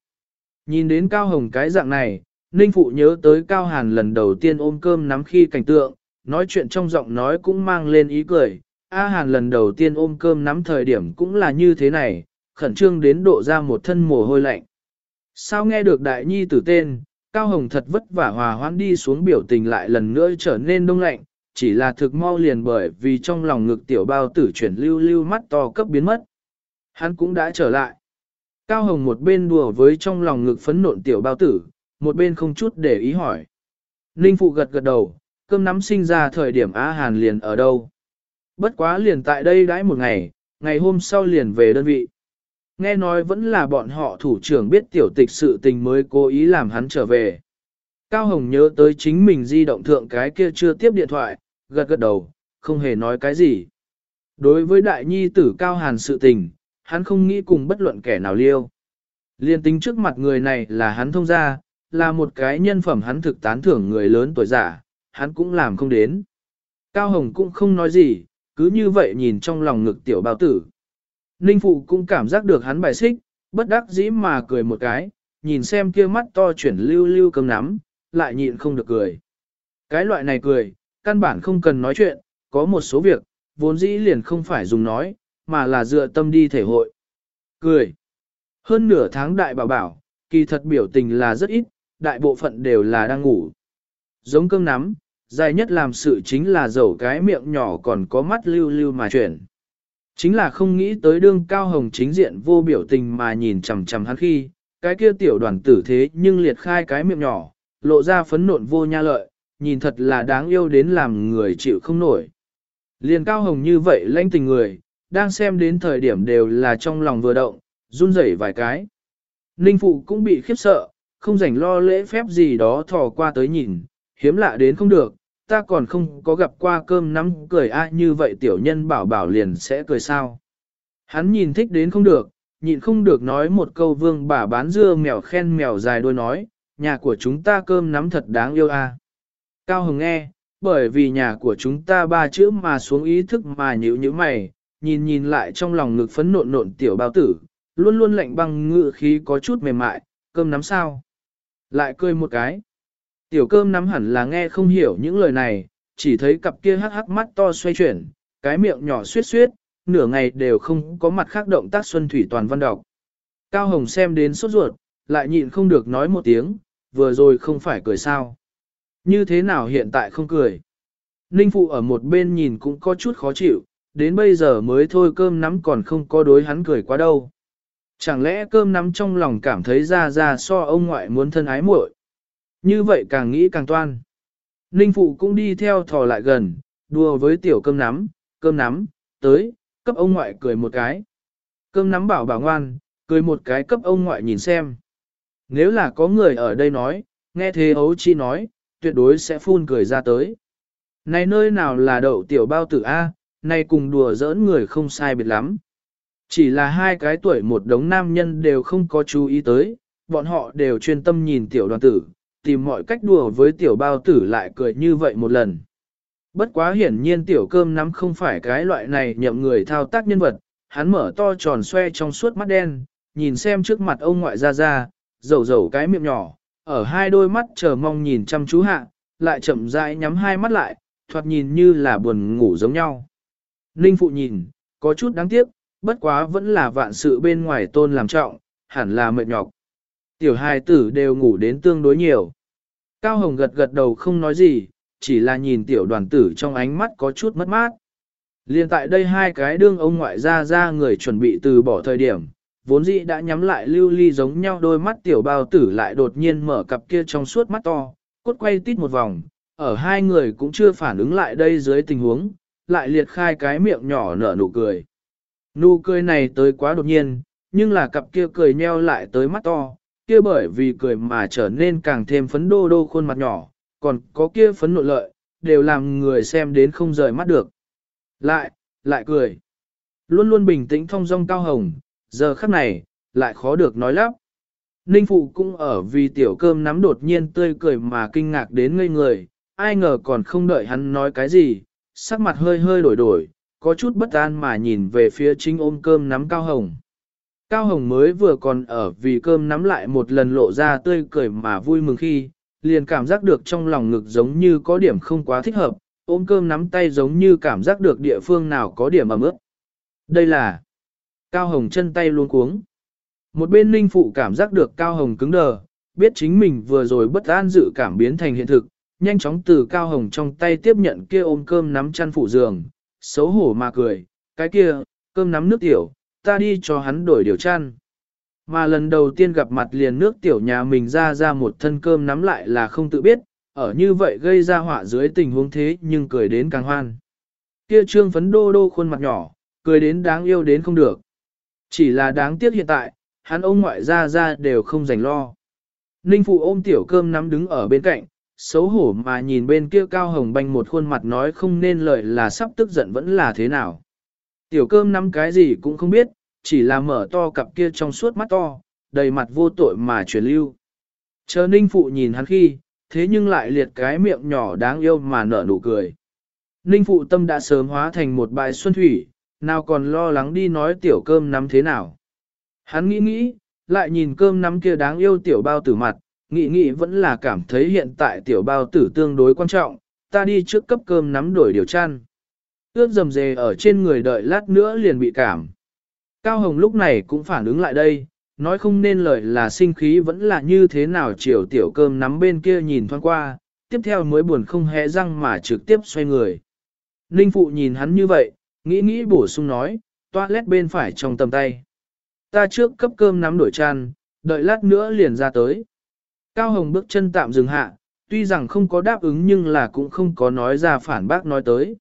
Nhìn đến Cao Hồng cái dạng này, Ninh Phụ nhớ tới Cao Hàn lần đầu tiên ôm cơm nắm khi cảnh tượng, nói chuyện trong giọng nói cũng mang lên ý cười. A Hàn lần đầu tiên ôm cơm nắm thời điểm cũng là như thế này, khẩn trương đến độ ra một thân mồ hôi lạnh. Sao nghe được đại nhi tử tên, Cao Hồng thật vất vả hòa hoãn đi xuống biểu tình lại lần nữa trở nên đông lạnh, chỉ là thực mau liền bởi vì trong lòng ngực tiểu bao tử chuyển lưu lưu mắt to cấp biến mất. Hắn cũng đã trở lại. Cao Hồng một bên đùa với trong lòng ngực phấn nộn tiểu bao tử, một bên không chút để ý hỏi. Ninh Phụ gật gật đầu, cơm nắm sinh ra thời điểm Á Hàn liền ở đâu. Bất quá liền tại đây đãi một ngày, ngày hôm sau liền về đơn vị. Nghe nói vẫn là bọn họ thủ trưởng biết tiểu tịch sự tình mới cố ý làm hắn trở về. Cao Hồng nhớ tới chính mình di động thượng cái kia chưa tiếp điện thoại, gật gật đầu, không hề nói cái gì. Đối với đại nhi tử Cao Hàn sự tình, hắn không nghĩ cùng bất luận kẻ nào liêu. Liên tính trước mặt người này là hắn thông gia, là một cái nhân phẩm hắn thực tán thưởng người lớn tuổi giả, hắn cũng làm không đến. Cao Hồng cũng không nói gì, cứ như vậy nhìn trong lòng ngực tiểu bao tử. Ninh Phụ cũng cảm giác được hắn bài xích, bất đắc dĩ mà cười một cái, nhìn xem kia mắt to chuyển lưu lưu cầm nắm, lại nhịn không được cười. Cái loại này cười, căn bản không cần nói chuyện, có một số việc, vốn dĩ liền không phải dùng nói, mà là dựa tâm đi thể hội. Cười. Hơn nửa tháng đại bảo bảo, kỳ thật biểu tình là rất ít, đại bộ phận đều là đang ngủ. Giống cơm nắm, dài nhất làm sự chính là dầu cái miệng nhỏ còn có mắt lưu lưu mà chuyển. Chính là không nghĩ tới đương cao hồng chính diện vô biểu tình mà nhìn chằm chằm hắn khi, cái kia tiểu đoàn tử thế nhưng liệt khai cái miệng nhỏ, lộ ra phấn nộn vô nha lợi, nhìn thật là đáng yêu đến làm người chịu không nổi. Liền cao hồng như vậy lãnh tình người, đang xem đến thời điểm đều là trong lòng vừa động, run rẩy vài cái. Ninh phụ cũng bị khiếp sợ, không rảnh lo lễ phép gì đó thò qua tới nhìn, hiếm lạ đến không được, ta còn không có gặp qua cơm nắm cười ai như vậy tiểu nhân bảo bảo liền sẽ cười sao. Hắn nhìn thích đến không được, nhịn không được nói một câu vương bà bán dưa mèo khen mèo dài đôi nói, nhà của chúng ta cơm nắm thật đáng yêu a. Cao Hồng nghe, bởi vì nhà của chúng ta ba chữ mà xuống ý thức mà nhữ như mày, nhìn nhìn lại trong lòng ngực phấn nộn nộn tiểu bao tử, luôn luôn lạnh băng ngự khí có chút mềm mại, cơm nắm sao. Lại cười một cái. Tiểu cơm nắm hẳn là nghe không hiểu những lời này, chỉ thấy cặp kia hắc hắc mắt to xoay chuyển, cái miệng nhỏ suyết suyết, nửa ngày đều không có mặt khác động tác xuân thủy toàn văn đọc. Cao Hồng xem đến sốt ruột, lại nhịn không được nói một tiếng, vừa rồi không phải cười sao. Như thế nào hiện tại không cười? Ninh Phụ ở một bên nhìn cũng có chút khó chịu, đến bây giờ mới thôi cơm nắm còn không có đối hắn cười quá đâu. Chẳng lẽ cơm nắm trong lòng cảm thấy ra ra so ông ngoại muốn thân ái muội? Như vậy càng nghĩ càng toan. Ninh Phụ cũng đi theo thò lại gần, đùa với tiểu cơm nắm, cơm nắm, tới, cấp ông ngoại cười một cái. Cơm nắm bảo bảo ngoan, cười một cái cấp ông ngoại nhìn xem. Nếu là có người ở đây nói, nghe thế ấu chi nói, tuyệt đối sẽ phun cười ra tới. Này nơi nào là đậu tiểu bao tử A, này cùng đùa giỡn người không sai biệt lắm. Chỉ là hai cái tuổi một đống nam nhân đều không có chú ý tới, bọn họ đều chuyên tâm nhìn tiểu đoàn tử, tìm mọi cách đùa với tiểu bao tử lại cười như vậy một lần. Bất quá hiển nhiên tiểu cơm nắm không phải cái loại này nhậm người thao tác nhân vật, hắn mở to tròn xoe trong suốt mắt đen, nhìn xem trước mặt ông ngoại ra ra, dầu dầu cái miệng nhỏ, ở hai đôi mắt chờ mong nhìn chăm chú hạ, lại chậm rãi nhắm hai mắt lại, thoạt nhìn như là buồn ngủ giống nhau. Ninh phụ nhìn, có chút đáng tiếc, bất quá vẫn là vạn sự bên ngoài tôn làm trọng, hẳn là mệt nhọc. Tiểu hài tử đều ngủ đến tương đối nhiều. Cao Hồng gật gật đầu không nói gì, chỉ là nhìn tiểu đoàn tử trong ánh mắt có chút mất mát. Liên tại đây hai cái đương ông ngoại ra ra người chuẩn bị từ bỏ thời điểm, vốn dĩ đã nhắm lại lưu ly giống nhau đôi mắt tiểu bao tử lại đột nhiên mở cặp kia trong suốt mắt to, cốt quay tít một vòng, ở hai người cũng chưa phản ứng lại đây dưới tình huống, lại liệt khai cái miệng nhỏ nở nụ cười. Nụ cười này tới quá đột nhiên, nhưng là cặp kia cười nheo lại tới mắt to, kia bởi vì cười mà trở nên càng thêm phấn đô đô khuôn mặt nhỏ, còn có kia phấn nội lợi, đều làm người xem đến không rời mắt được. Lại, lại cười. Luôn luôn bình tĩnh thong dong cao hồng, giờ khắc này, lại khó được nói lắp. Ninh Phụ cũng ở vì tiểu cơm nắm đột nhiên tươi cười mà kinh ngạc đến ngây người, ai ngờ còn không đợi hắn nói cái gì, sắc mặt hơi hơi đổi đổi, có chút bất an mà nhìn về phía chính ôm cơm nắm Cao Hồng. Cao Hồng mới vừa còn ở vì cơm nắm lại một lần lộ ra tươi cười mà vui mừng khi, liền cảm giác được trong lòng ngực giống như có điểm không quá thích hợp, ôm cơm nắm tay giống như cảm giác được địa phương nào có điểm ẩm ướt. Đây là Cao Hồng chân tay luôn cuống. Một bên ninh phụ cảm giác được Cao Hồng cứng đờ, biết chính mình vừa rồi bất an dự cảm biến thành hiện thực, nhanh chóng từ Cao Hồng trong tay tiếp nhận kia ôm cơm nắm chăn phủ giường, xấu hổ mà cười, cái kia, cơm nắm nước tiểu, ta đi cho hắn đổi điều chăn. Mà lần đầu tiên gặp mặt liền nước tiểu nhà mình ra ra một thân cơm nắm lại là không tự biết, ở như vậy gây ra họa dưới tình huống thế nhưng cười đến càng hoan. Kia trương phấn đô đô khuôn mặt nhỏ, cười đến đáng yêu đến không được. Chỉ là đáng tiếc hiện tại, hắn ông ngoại ra ra đều không dành lo. Ninh phụ ôm tiểu cơm nắm đứng ở bên cạnh, xấu hổ mà nhìn bên kia cao hồng banh một khuôn mặt nói không nên lời là sắp tức giận vẫn là thế nào. Tiểu cơm nắm cái gì cũng không biết, chỉ là mở to cặp kia trong suốt mắt to, đầy mặt vô tội mà truyền lưu. Chờ ninh phụ nhìn hắn khi, thế nhưng lại liệt cái miệng nhỏ đáng yêu mà nở nụ cười. Ninh phụ tâm đã sớm hóa thành một bài xuân thủy, nào còn lo lắng đi nói tiểu cơm nắm thế nào. Hắn nghĩ nghĩ, lại nhìn cơm nắm kia đáng yêu tiểu bao tử mặt, nghĩ nghĩ vẫn là cảm thấy hiện tại tiểu bao tử tương đối quan trọng, ta đi trước cấp cơm nắm đổi điều chăn. Ướt dầm dề ở trên người đợi lát nữa liền bị cảm. Cao Hồng lúc này cũng phản ứng lại đây, nói không nên lời là sinh khí vẫn là như thế nào chiều tiểu cơm nắm bên kia nhìn thoáng qua, tiếp theo mới buồn không hé răng mà trực tiếp xoay người. Ninh Phụ nhìn hắn như vậy, nghĩ nghĩ bổ sung nói, toilet bên phải trong tầm tay. Ta trước cấp cơm nắm đổi chăn, đợi lát nữa liền ra tới. Cao Hồng bước chân tạm dừng hạ, tuy rằng không có đáp ứng nhưng là cũng không có nói ra phản bác nói tới.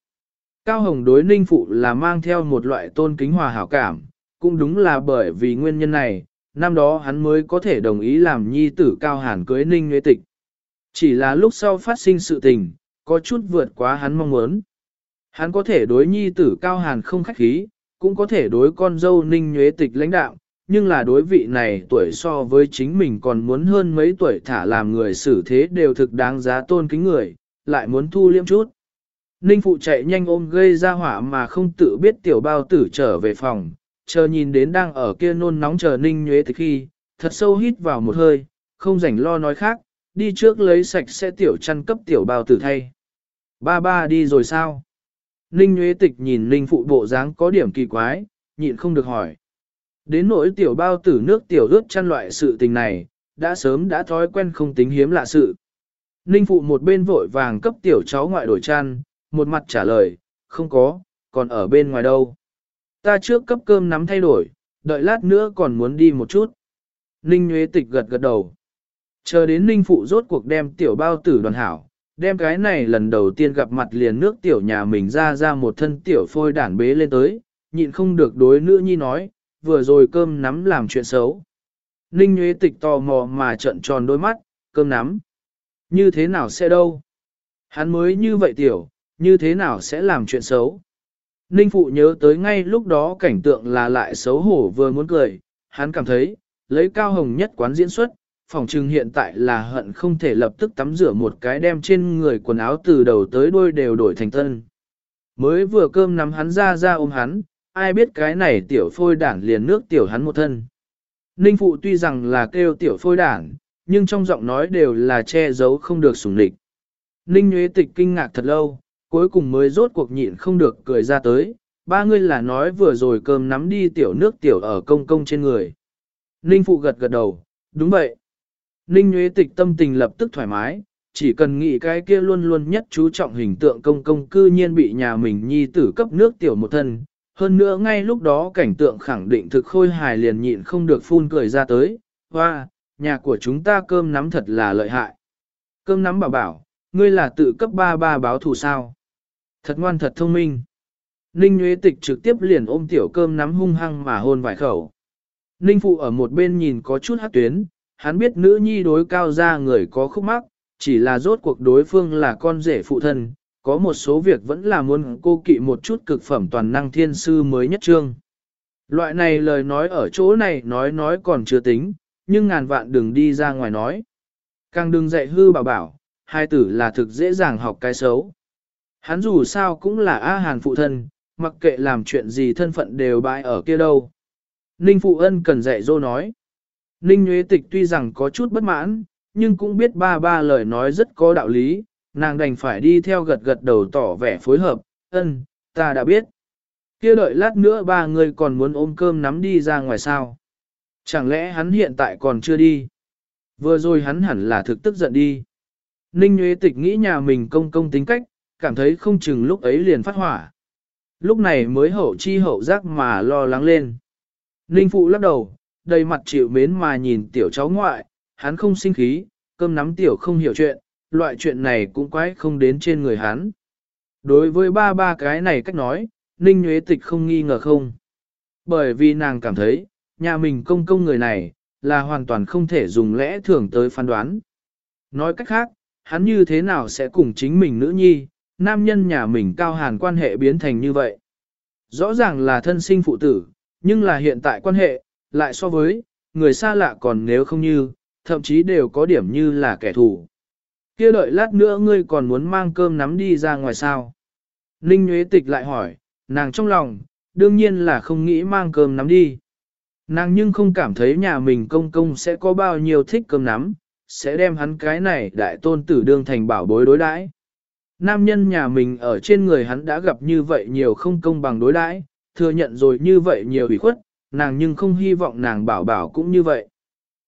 Cao Hồng đối ninh phụ là mang theo một loại tôn kính hòa hảo cảm, cũng đúng là bởi vì nguyên nhân này, năm đó hắn mới có thể đồng ý làm nhi tử Cao Hàn cưới ninh nguyễn tịch. Chỉ là lúc sau phát sinh sự tình, có chút vượt quá hắn mong muốn. Hắn có thể đối nhi tử Cao Hàn không khách khí, cũng có thể đối con dâu ninh nhuế tịch lãnh đạo, nhưng là đối vị này tuổi so với chính mình còn muốn hơn mấy tuổi thả làm người xử thế đều thực đáng giá tôn kính người, lại muốn thu liêm chút. Ninh phụ chạy nhanh ôm gây ra hỏa mà không tự biết tiểu bao tử trở về phòng, chờ nhìn đến đang ở kia nôn nóng chờ ninh nhuế tịch khi, thật sâu hít vào một hơi, không rảnh lo nói khác, đi trước lấy sạch sẽ tiểu chăn cấp tiểu bao tử thay. Ba ba đi rồi sao? Ninh nhuế tịch nhìn ninh phụ bộ dáng có điểm kỳ quái, nhịn không được hỏi. Đến nỗi tiểu bao tử nước tiểu ướt chăn loại sự tình này, đã sớm đã thói quen không tính hiếm lạ sự. Ninh phụ một bên vội vàng cấp tiểu cháu ngoại đổi chăn, một mặt trả lời, không có, còn ở bên ngoài đâu. Ta trước cấp cơm nắm thay đổi, đợi lát nữa còn muốn đi một chút. Ninh Nguyễn Tịch gật gật đầu. Chờ đến Ninh Phụ rốt cuộc đem tiểu bao tử đoàn hảo, đem cái này lần đầu tiên gặp mặt liền nước tiểu nhà mình ra ra một thân tiểu phôi đản bế lên tới, nhịn không được đối nữ nhi nói, vừa rồi cơm nắm làm chuyện xấu. Ninh Nguyễn Tịch tò mò mà trận tròn đôi mắt, cơm nắm. Như thế nào sẽ đâu? Hắn mới như vậy tiểu, như thế nào sẽ làm chuyện xấu? Ninh Phụ nhớ tới ngay lúc đó cảnh tượng là lại xấu hổ vừa muốn cười, hắn cảm thấy, lấy cao hồng nhất quán diễn xuất, phòng trừng hiện tại là hận không thể lập tức tắm rửa một cái đem trên người quần áo từ đầu tới đuôi đều đổi thành tân. Mới vừa cơm nắm hắn ra ra ôm hắn, ai biết cái này tiểu phôi đản liền nước tiểu hắn một thân. Ninh phụ tuy rằng là kêu tiểu phôi đản, nhưng trong giọng nói đều là che giấu không được sủng địch. Ninh Nguyễn Tịch kinh ngạc thật lâu, cuối cùng mới rốt cuộc nhịn không được cười ra tới, ba ngươi là nói vừa rồi cơm nắm đi tiểu nước tiểu ở công công trên người. Ninh phụ gật gật đầu, đúng vậy. Ninh Nguyễn Tịch tâm tình lập tức thoải mái, chỉ cần nghĩ cái kia luôn luôn nhất chú trọng hình tượng công công cư nhiên bị nhà mình nhi tử cấp nước tiểu một thân, hơn nữa ngay lúc đó cảnh tượng khẳng định thực khôi hài liền nhịn không được phun cười ra tới, hoa, nhà của chúng ta cơm nắm thật là lợi hại. Cơm nắm bảo bảo, ngươi là tự cấp ba ba báo thù sao. Thật ngoan thật thông minh. Ninh Nguyễn Tịch trực tiếp liền ôm tiểu cơm nắm hung hăng mà hôn vài khẩu. Ninh Phụ ở một bên nhìn có chút hát tuyến, hắn biết nữ nhi đối cao gia người có khúc mắc, chỉ là rốt cuộc đối phương là con rể phụ thân, có một số việc vẫn là muốn cô kỵ một chút cực phẩm toàn năng thiên sư mới nhất trương. Loại này lời nói ở chỗ này nói nói còn chưa tính, nhưng ngàn vạn đừng đi ra ngoài nói. Càng đừng dạy hư bảo bảo, hai tử là thực dễ dàng học cái xấu. Hắn dù sao cũng là A Hàn phụ thân, mặc kệ làm chuyện gì thân phận đều bãi ở kia đâu. Ninh Phụ Ân cần dạy dô nói. Ninh Nguyễn Tịch tuy rằng có chút bất mãn, nhưng cũng biết ba ba lời nói rất có đạo lý, nàng đành phải đi theo gật gật đầu tỏ vẻ phối hợp, ân, ta đã biết. kia đợi lát nữa ba người còn muốn ôm cơm nắm đi ra ngoài sao. Chẳng lẽ hắn hiện tại còn chưa đi? Vừa rồi hắn hẳn là thực tức giận đi. Ninh Nguyễn Tịch nghĩ nhà mình công công tính cách, cảm thấy không chừng lúc ấy liền phát hỏa. Lúc này mới hậu chi hậu giác mà lo lắng lên. Ninh Phụ lắc đầu, đầy mặt chịu mến mà nhìn tiểu cháu ngoại, hắn không sinh khí, cơm nắm tiểu không hiểu chuyện, loại chuyện này cũng quái không đến trên người hắn. Đối với ba ba cái này cách nói, Ninh Nguyễn Tịch không nghi ngờ không. Bởi vì nàng cảm thấy, nhà mình công công người này, là hoàn toàn không thể dùng lẽ thường tới phán đoán. Nói cách khác, hắn như thế nào sẽ cùng chính mình nữ nhi, nam nhân nhà mình cao hàn quan hệ biến thành như vậy. Rõ ràng là thân sinh phụ tử, nhưng là hiện tại quan hệ, lại so với, người xa lạ còn nếu không như, thậm chí đều có điểm như là kẻ thù. kia đợi lát nữa ngươi còn muốn mang cơm nắm đi ra ngoài sao? Ninh Nguyễn Tịch lại hỏi, nàng trong lòng, đương nhiên là không nghĩ mang cơm nắm đi. Nàng nhưng không cảm thấy nhà mình công công sẽ có bao nhiêu thích cơm nắm, sẽ đem hắn cái này đại tôn tử đương thành bảo bối đối đãi. Nam nhân nhà mình ở trên người hắn đã gặp như vậy nhiều không công bằng đối đãi, thừa nhận rồi như vậy nhiều ủy khuất, nàng nhưng không hy vọng nàng bảo bảo cũng như vậy.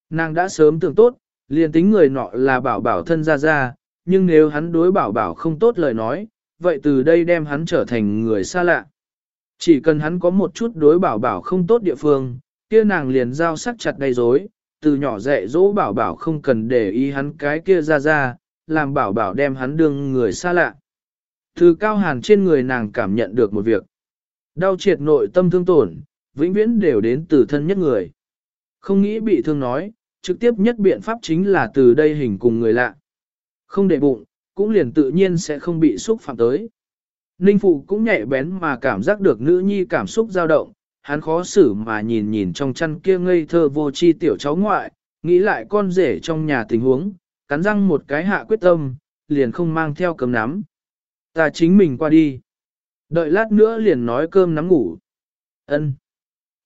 Nàng đã sớm tưởng tốt, liền tính người nọ là bảo bảo thân ra ra, nhưng nếu hắn đối bảo bảo không tốt lời nói, vậy từ đây đem hắn trở thành người xa lạ. Chỉ cần hắn có một chút đối bảo bảo không tốt địa phương, kia nàng liền giao sắc chặt đầy rối, từ nhỏ dạy dỗ bảo bảo không cần để ý hắn cái kia ra ra, làm bảo bảo đem hắn đương người xa lạ. Từ cao hàn trên người nàng cảm nhận được một việc. Đau triệt nội tâm thương tổn, vĩnh viễn đều đến từ thân nhất người. Không nghĩ bị thương nói, trực tiếp nhất biện pháp chính là từ đây hình cùng người lạ. Không để bụng, cũng liền tự nhiên sẽ không bị xúc phạm tới. Ninh Phụ cũng nhạy bén mà cảm giác được nữ nhi cảm xúc dao động, hắn khó xử mà nhìn nhìn trong chăn kia ngây thơ vô chi tiểu cháu ngoại, nghĩ lại con rể trong nhà tình huống, cắn răng một cái hạ quyết tâm, liền không mang theo cơm nắm. Ta chính mình qua đi. Đợi lát nữa liền nói cơm nắm ngủ. Ân.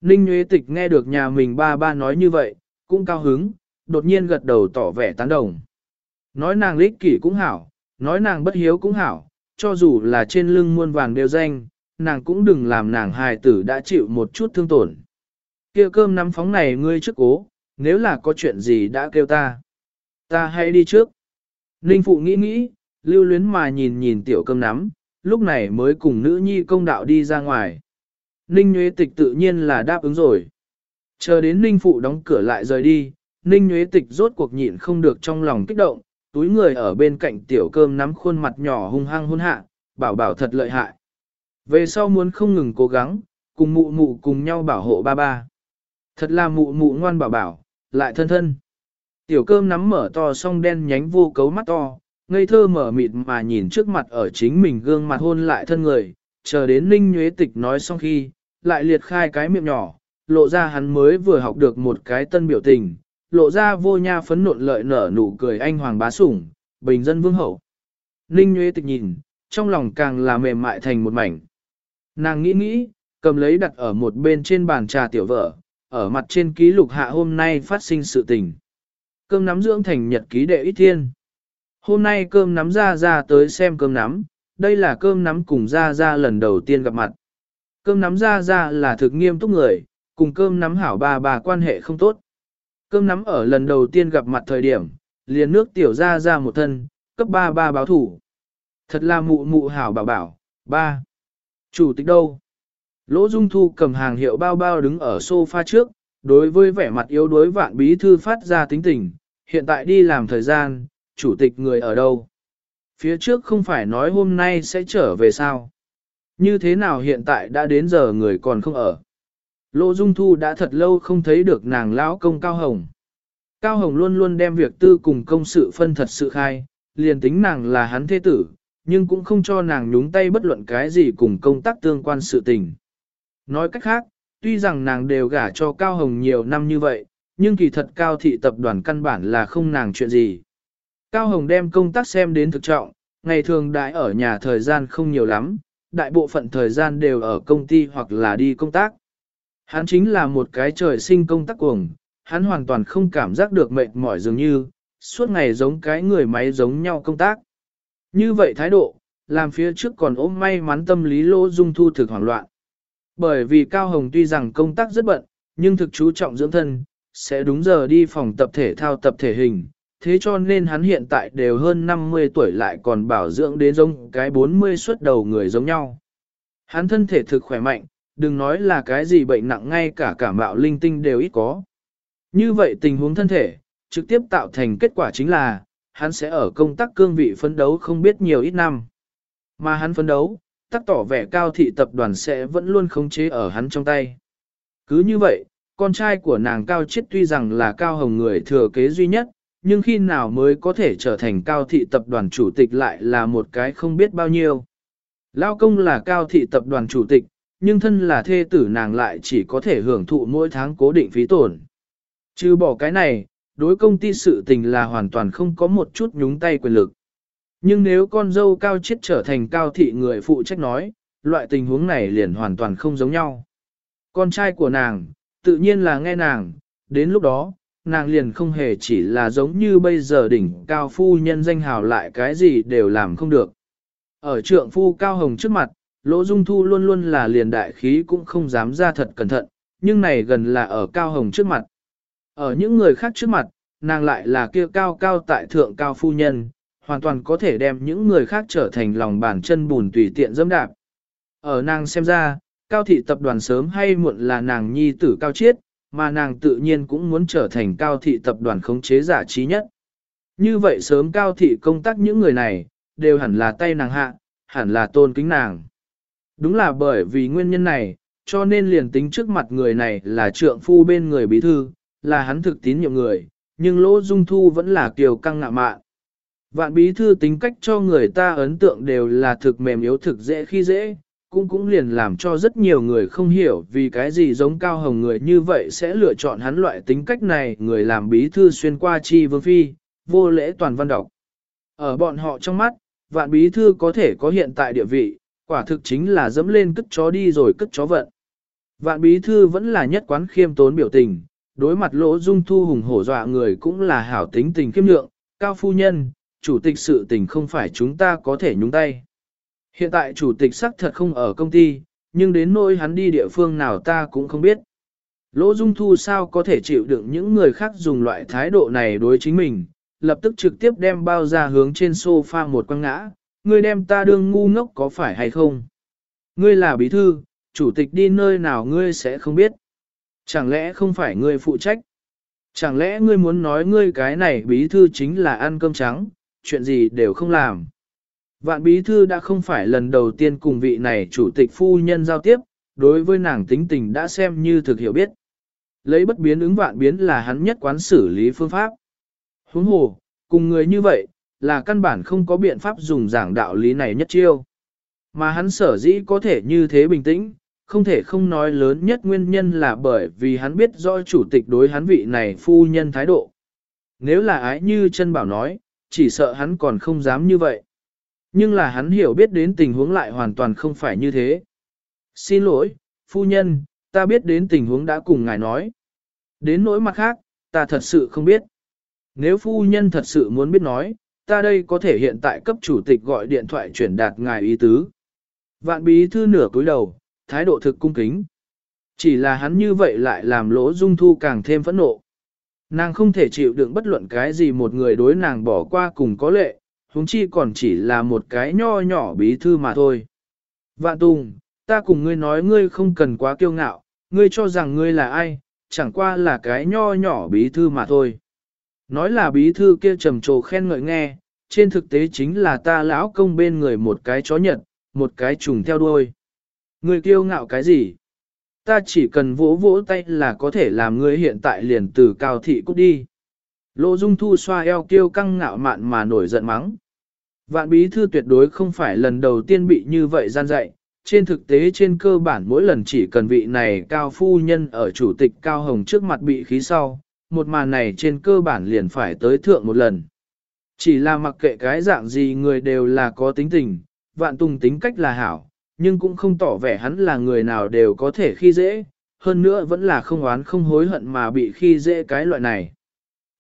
Ninh Nguyễn Tịch nghe được nhà mình ba ba nói như vậy, cũng cao hứng, đột nhiên gật đầu tỏ vẻ tán đồng. Nói nàng lích kỷ cũng hảo, nói nàng bất hiếu cũng hảo, cho dù là trên lưng muôn vàng đều danh, nàng cũng đừng làm nàng hài tử đã chịu một chút thương tổn. kia cơm nắm phóng này ngươi trước cố, nếu là có chuyện gì đã kêu ta. Ta hãy đi trước. Ninh Phụ nghĩ nghĩ, lưu luyến mà nhìn nhìn tiểu cơm nắm, lúc này mới cùng nữ nhi công đạo đi ra ngoài. Ninh Nguyễn Tịch tự nhiên là đáp ứng rồi. Chờ đến Ninh Phụ đóng cửa lại rời đi, Ninh Nguyễn Tịch rốt cuộc nhịn không được trong lòng kích động, túi người ở bên cạnh tiểu cơm nắm khuôn mặt nhỏ hung hăng hôn hạ, bảo bảo thật lợi hại. Về sau muốn không ngừng cố gắng, cùng mụ mụ cùng nhau bảo hộ ba ba. Thật là mụ mụ ngoan bảo bảo, lại thân thân. Tiểu cơm nắm mở to song đen nhánh vô cấu mắt to, ngây thơ mở mịt mà nhìn trước mặt ở chính mình gương mặt hôn lại thân người, chờ đến Ninh Nhuế Tịch nói xong khi, lại liệt khai cái miệng nhỏ, lộ ra hắn mới vừa học được một cái tân biểu tình, lộ ra vô nha phấn nộn lợi nở nụ cười anh hoàng bá sủng, bình dân vương hậu. Ninh Nguyễn Tịch nhìn, trong lòng càng là mềm mại thành một mảnh. Nàng nghĩ nghĩ, cầm lấy đặt ở một bên trên bàn trà tiểu vợ, ở mặt trên ký lục hạ hôm nay phát sinh sự tình. Cơm nắm dưỡng thành nhật ký đệ ít thiên. Hôm nay cơm nắm ra ra tới xem cơm nắm, đây là cơm nắm cùng ra ra lần đầu tiên gặp mặt. Cơm nắm ra ra là thực nghiêm túc người, cùng cơm nắm hảo bà bà quan hệ không tốt. Cơm nắm ở lần đầu tiên gặp mặt thời điểm, liền nước tiểu ra ra một thân, cấp ba ba báo thủ. Thật là mụ mụ hảo bảo bảo, ba. Chủ tịch đâu? Lỗ Dung Thu cầm hàng hiệu bao bao đứng ở sofa trước, đối với vẻ mặt yếu đuối vạn bí thư phát ra tính tình, hiện tại đi làm thời gian, chủ tịch người ở đâu? Phía trước không phải nói hôm nay sẽ trở về sao? Như thế nào hiện tại đã đến giờ người còn không ở? Lô Dung Thu đã thật lâu không thấy được nàng lão công Cao Hồng. Cao Hồng luôn luôn đem việc tư cùng công sự phân thật sự khai, liền tính nàng là hắn thế tử, nhưng cũng không cho nàng nhúng tay bất luận cái gì cùng công tác tương quan sự tình. Nói cách khác, tuy rằng nàng đều gả cho Cao Hồng nhiều năm như vậy, nhưng kỳ thật Cao thị tập đoàn căn bản là không nàng chuyện gì. Cao Hồng đem công tác xem đến thực trọng, ngày thường đại ở nhà thời gian không nhiều lắm, đại bộ phận thời gian đều ở công ty hoặc là đi công tác. Hắn chính là một cái trời sinh công tác cuồng, hắn hoàn toàn không cảm giác được mệt mỏi dường như, suốt ngày giống cái người máy giống nhau công tác. Như vậy thái độ, làm phía trước còn ôm may mắn tâm lý lô dung thu thực hoảng loạn. Bởi vì Cao Hồng tuy rằng công tác rất bận, nhưng thực chú trọng dưỡng thân, sẽ đúng giờ đi phòng tập thể thao tập thể hình, thế cho nên hắn hiện tại đều hơn 50 tuổi lại còn bảo dưỡng đến giống cái 40 xuất đầu người giống nhau. Hắn thân thể thực khỏe mạnh, đừng nói là cái gì bệnh nặng ngay cả cảm bạo linh tinh đều ít có. Như vậy tình huống thân thể, trực tiếp tạo thành kết quả chính là, hắn sẽ ở công tác cương vị phấn đấu không biết nhiều ít năm. Mà hắn phấn đấu, tác tỏ vẻ cao thị tập đoàn sẽ vẫn luôn khống chế ở hắn trong tay. Cứ như vậy, con trai của nàng cao chết tuy rằng là cao hồng người thừa kế duy nhất, nhưng khi nào mới có thể trở thành cao thị tập đoàn chủ tịch lại là một cái không biết bao nhiêu. Lao công là cao thị tập đoàn chủ tịch, nhưng thân là thê tử nàng lại chỉ có thể hưởng thụ mỗi tháng cố định phí tổn. Trừ bỏ cái này, đối công ty sự tình là hoàn toàn không có một chút nhúng tay quyền lực. Nhưng nếu con dâu cao chết trở thành cao thị người phụ trách nói, loại tình huống này liền hoàn toàn không giống nhau. Con trai của nàng, tự nhiên là nghe nàng, đến lúc đó, nàng liền không hề chỉ là giống như bây giờ đỉnh cao phu nhân danh hào lại cái gì đều làm không được. Ở trượng phu cao hồng trước mặt, lỗ dung thu luôn luôn là liền đại khí cũng không dám ra thật cẩn thận, nhưng này gần là ở cao hồng trước mặt. Ở những người khác trước mặt, nàng lại là kia cao cao tại thượng cao phu nhân, hoàn toàn có thể đem những người khác trở thành lòng bàn chân bùn tùy tiện dẫm đạp. Ở nàng xem ra, cao thị tập đoàn sớm hay muộn là nàng nhi tử cao chiết, mà nàng tự nhiên cũng muốn trở thành cao thị tập đoàn khống chế giả trí nhất. Như vậy sớm cao thị công tác những người này, đều hẳn là tay nàng hạ, hẳn là tôn kính nàng. Đúng là bởi vì nguyên nhân này, cho nên liền tính trước mặt người này là trượng phu bên người bí thư, là hắn thực tín nhiệm người, nhưng lỗ dung thu vẫn là kiều căng ngạ mạn. Vạn bí thư tính cách cho người ta ấn tượng đều là thực mềm yếu thực dễ khi dễ, cũng cũng liền làm cho rất nhiều người không hiểu vì cái gì giống cao hồng người như vậy sẽ lựa chọn hắn loại tính cách này người làm bí thư xuyên qua chi vương phi, vô lễ toàn văn đọc. Ở bọn họ trong mắt, vạn bí thư có thể có hiện tại địa vị, quả thực chính là dẫm lên cất chó đi rồi cất chó vận. Vạn bí thư vẫn là nhất quán khiêm tốn biểu tình, đối mặt lỗ dung thu hùng hổ dọa người cũng là hảo tính tình khiêm lượng, cao phu nhân, chủ tịch sự tình không phải chúng ta có thể nhúng tay. Hiện tại chủ tịch xác thật không ở công ty, nhưng đến nỗi hắn đi địa phương nào ta cũng không biết. Lỗ Dung Thu sao có thể chịu đựng những người khác dùng loại thái độ này đối chính mình, lập tức trực tiếp đem bao ra hướng trên sofa một quăng ngã, ngươi đem ta đương ngu ngốc có phải hay không? Ngươi là bí thư, chủ tịch đi nơi nào ngươi sẽ không biết. Chẳng lẽ không phải ngươi phụ trách? Chẳng lẽ ngươi muốn nói ngươi cái này bí thư chính là ăn cơm trắng, chuyện gì đều không làm? Vạn bí thư đã không phải lần đầu tiên cùng vị này chủ tịch phu nhân giao tiếp, đối với nàng tính tình đã xem như thực hiểu biết. Lấy bất biến ứng vạn biến là hắn nhất quán xử lý phương pháp. Huống hồ, cùng người như vậy, là căn bản không có biện pháp dùng giảng đạo lý này nhất chiêu. Mà hắn sở dĩ có thể như thế bình tĩnh, không thể không nói lớn nhất nguyên nhân là bởi vì hắn biết do chủ tịch đối hắn vị này phu nhân thái độ. Nếu là ái như chân bảo nói, chỉ sợ hắn còn không dám như vậy. Nhưng là hắn hiểu biết đến tình huống lại hoàn toàn không phải như thế. Xin lỗi, phu nhân, ta biết đến tình huống đã cùng ngài nói. Đến nỗi mặt khác, ta thật sự không biết. Nếu phu nhân thật sự muốn biết nói, ta đây có thể hiện tại cấp chủ tịch gọi điện thoại chuyển đạt ngài ý tứ. Vạn bí thư nửa cúi đầu, thái độ thực cung kính. Chỉ là hắn như vậy lại làm lỗ dung thu càng thêm phẫn nộ. Nàng không thể chịu đựng bất luận cái gì một người đối nàng bỏ qua cùng có lệ, huống chi còn chỉ là một cái nho nhỏ bí thư mà thôi. Vạn Tùng, ta cùng ngươi nói ngươi không cần quá kiêu ngạo, ngươi cho rằng ngươi là ai, chẳng qua là cái nho nhỏ bí thư mà thôi. Nói là bí thư kia trầm trồ khen ngợi nghe, trên thực tế chính là ta lão công bên người một cái chó nhật, một cái trùng theo đuôi. Ngươi kiêu ngạo cái gì? Ta chỉ cần vỗ vỗ tay là có thể làm ngươi hiện tại liền từ cao thị cút đi. Lộ Dung Thu xoa eo kiêu căng ngạo mạn mà nổi giận mắng. Vạn bí thư tuyệt đối không phải lần đầu tiên bị như vậy gian dạy, trên thực tế trên cơ bản mỗi lần chỉ cần vị này cao phu nhân ở chủ tịch cao hồng trước mặt bị khí sau, một màn này trên cơ bản liền phải tới thượng một lần. Chỉ là mặc kệ cái dạng gì người đều là có tính tình, vạn tùng tính cách là hảo, nhưng cũng không tỏ vẻ hắn là người nào đều có thể khi dễ, hơn nữa vẫn là không oán không hối hận mà bị khi dễ cái loại này.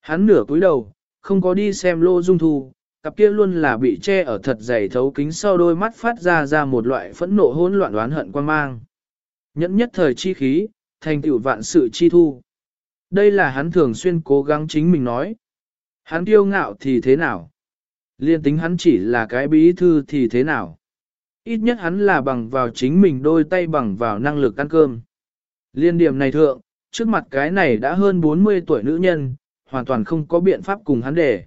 Hắn nửa cúi đầu, không có đi xem lô dung thu, cặp kia luôn là bị che ở thật dày thấu kính sau đôi mắt phát ra ra một loại phẫn nộ hỗn loạn đoán hận quan mang. Nhẫn nhất thời chi khí, thành tựu vạn sự chi thu. Đây là hắn thường xuyên cố gắng chính mình nói. Hắn kiêu ngạo thì thế nào? Liên tính hắn chỉ là cái bí thư thì thế nào? Ít nhất hắn là bằng vào chính mình đôi tay bằng vào năng lực ăn cơm. Liên điểm này thượng, trước mặt cái này đã hơn 40 tuổi nữ nhân, hoàn toàn không có biện pháp cùng hắn để.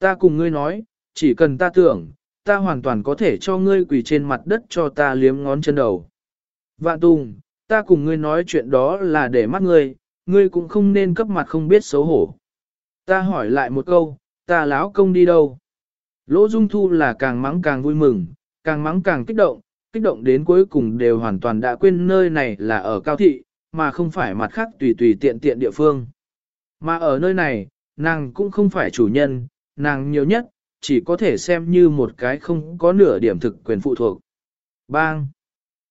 Ta cùng ngươi nói, chỉ cần ta tưởng, ta hoàn toàn có thể cho ngươi quỳ trên mặt đất cho ta liếm ngón chân đầu. Vạn Tùng, ta cùng ngươi nói chuyện đó là để mắt ngươi, ngươi cũng không nên cấp mặt không biết xấu hổ. Ta hỏi lại một câu, ta láo công đi đâu? Lỗ Dung Thu là càng mắng càng vui mừng, càng mắng càng kích động, kích động đến cuối cùng đều hoàn toàn đã quên nơi này là ở cao thị, mà không phải mặt khác tùy tùy tiện tiện địa phương. Mà ở nơi này, nàng cũng không phải chủ nhân, nàng nhiều nhất, chỉ có thể xem như một cái không có nửa điểm thực quyền phụ thuộc. Bang!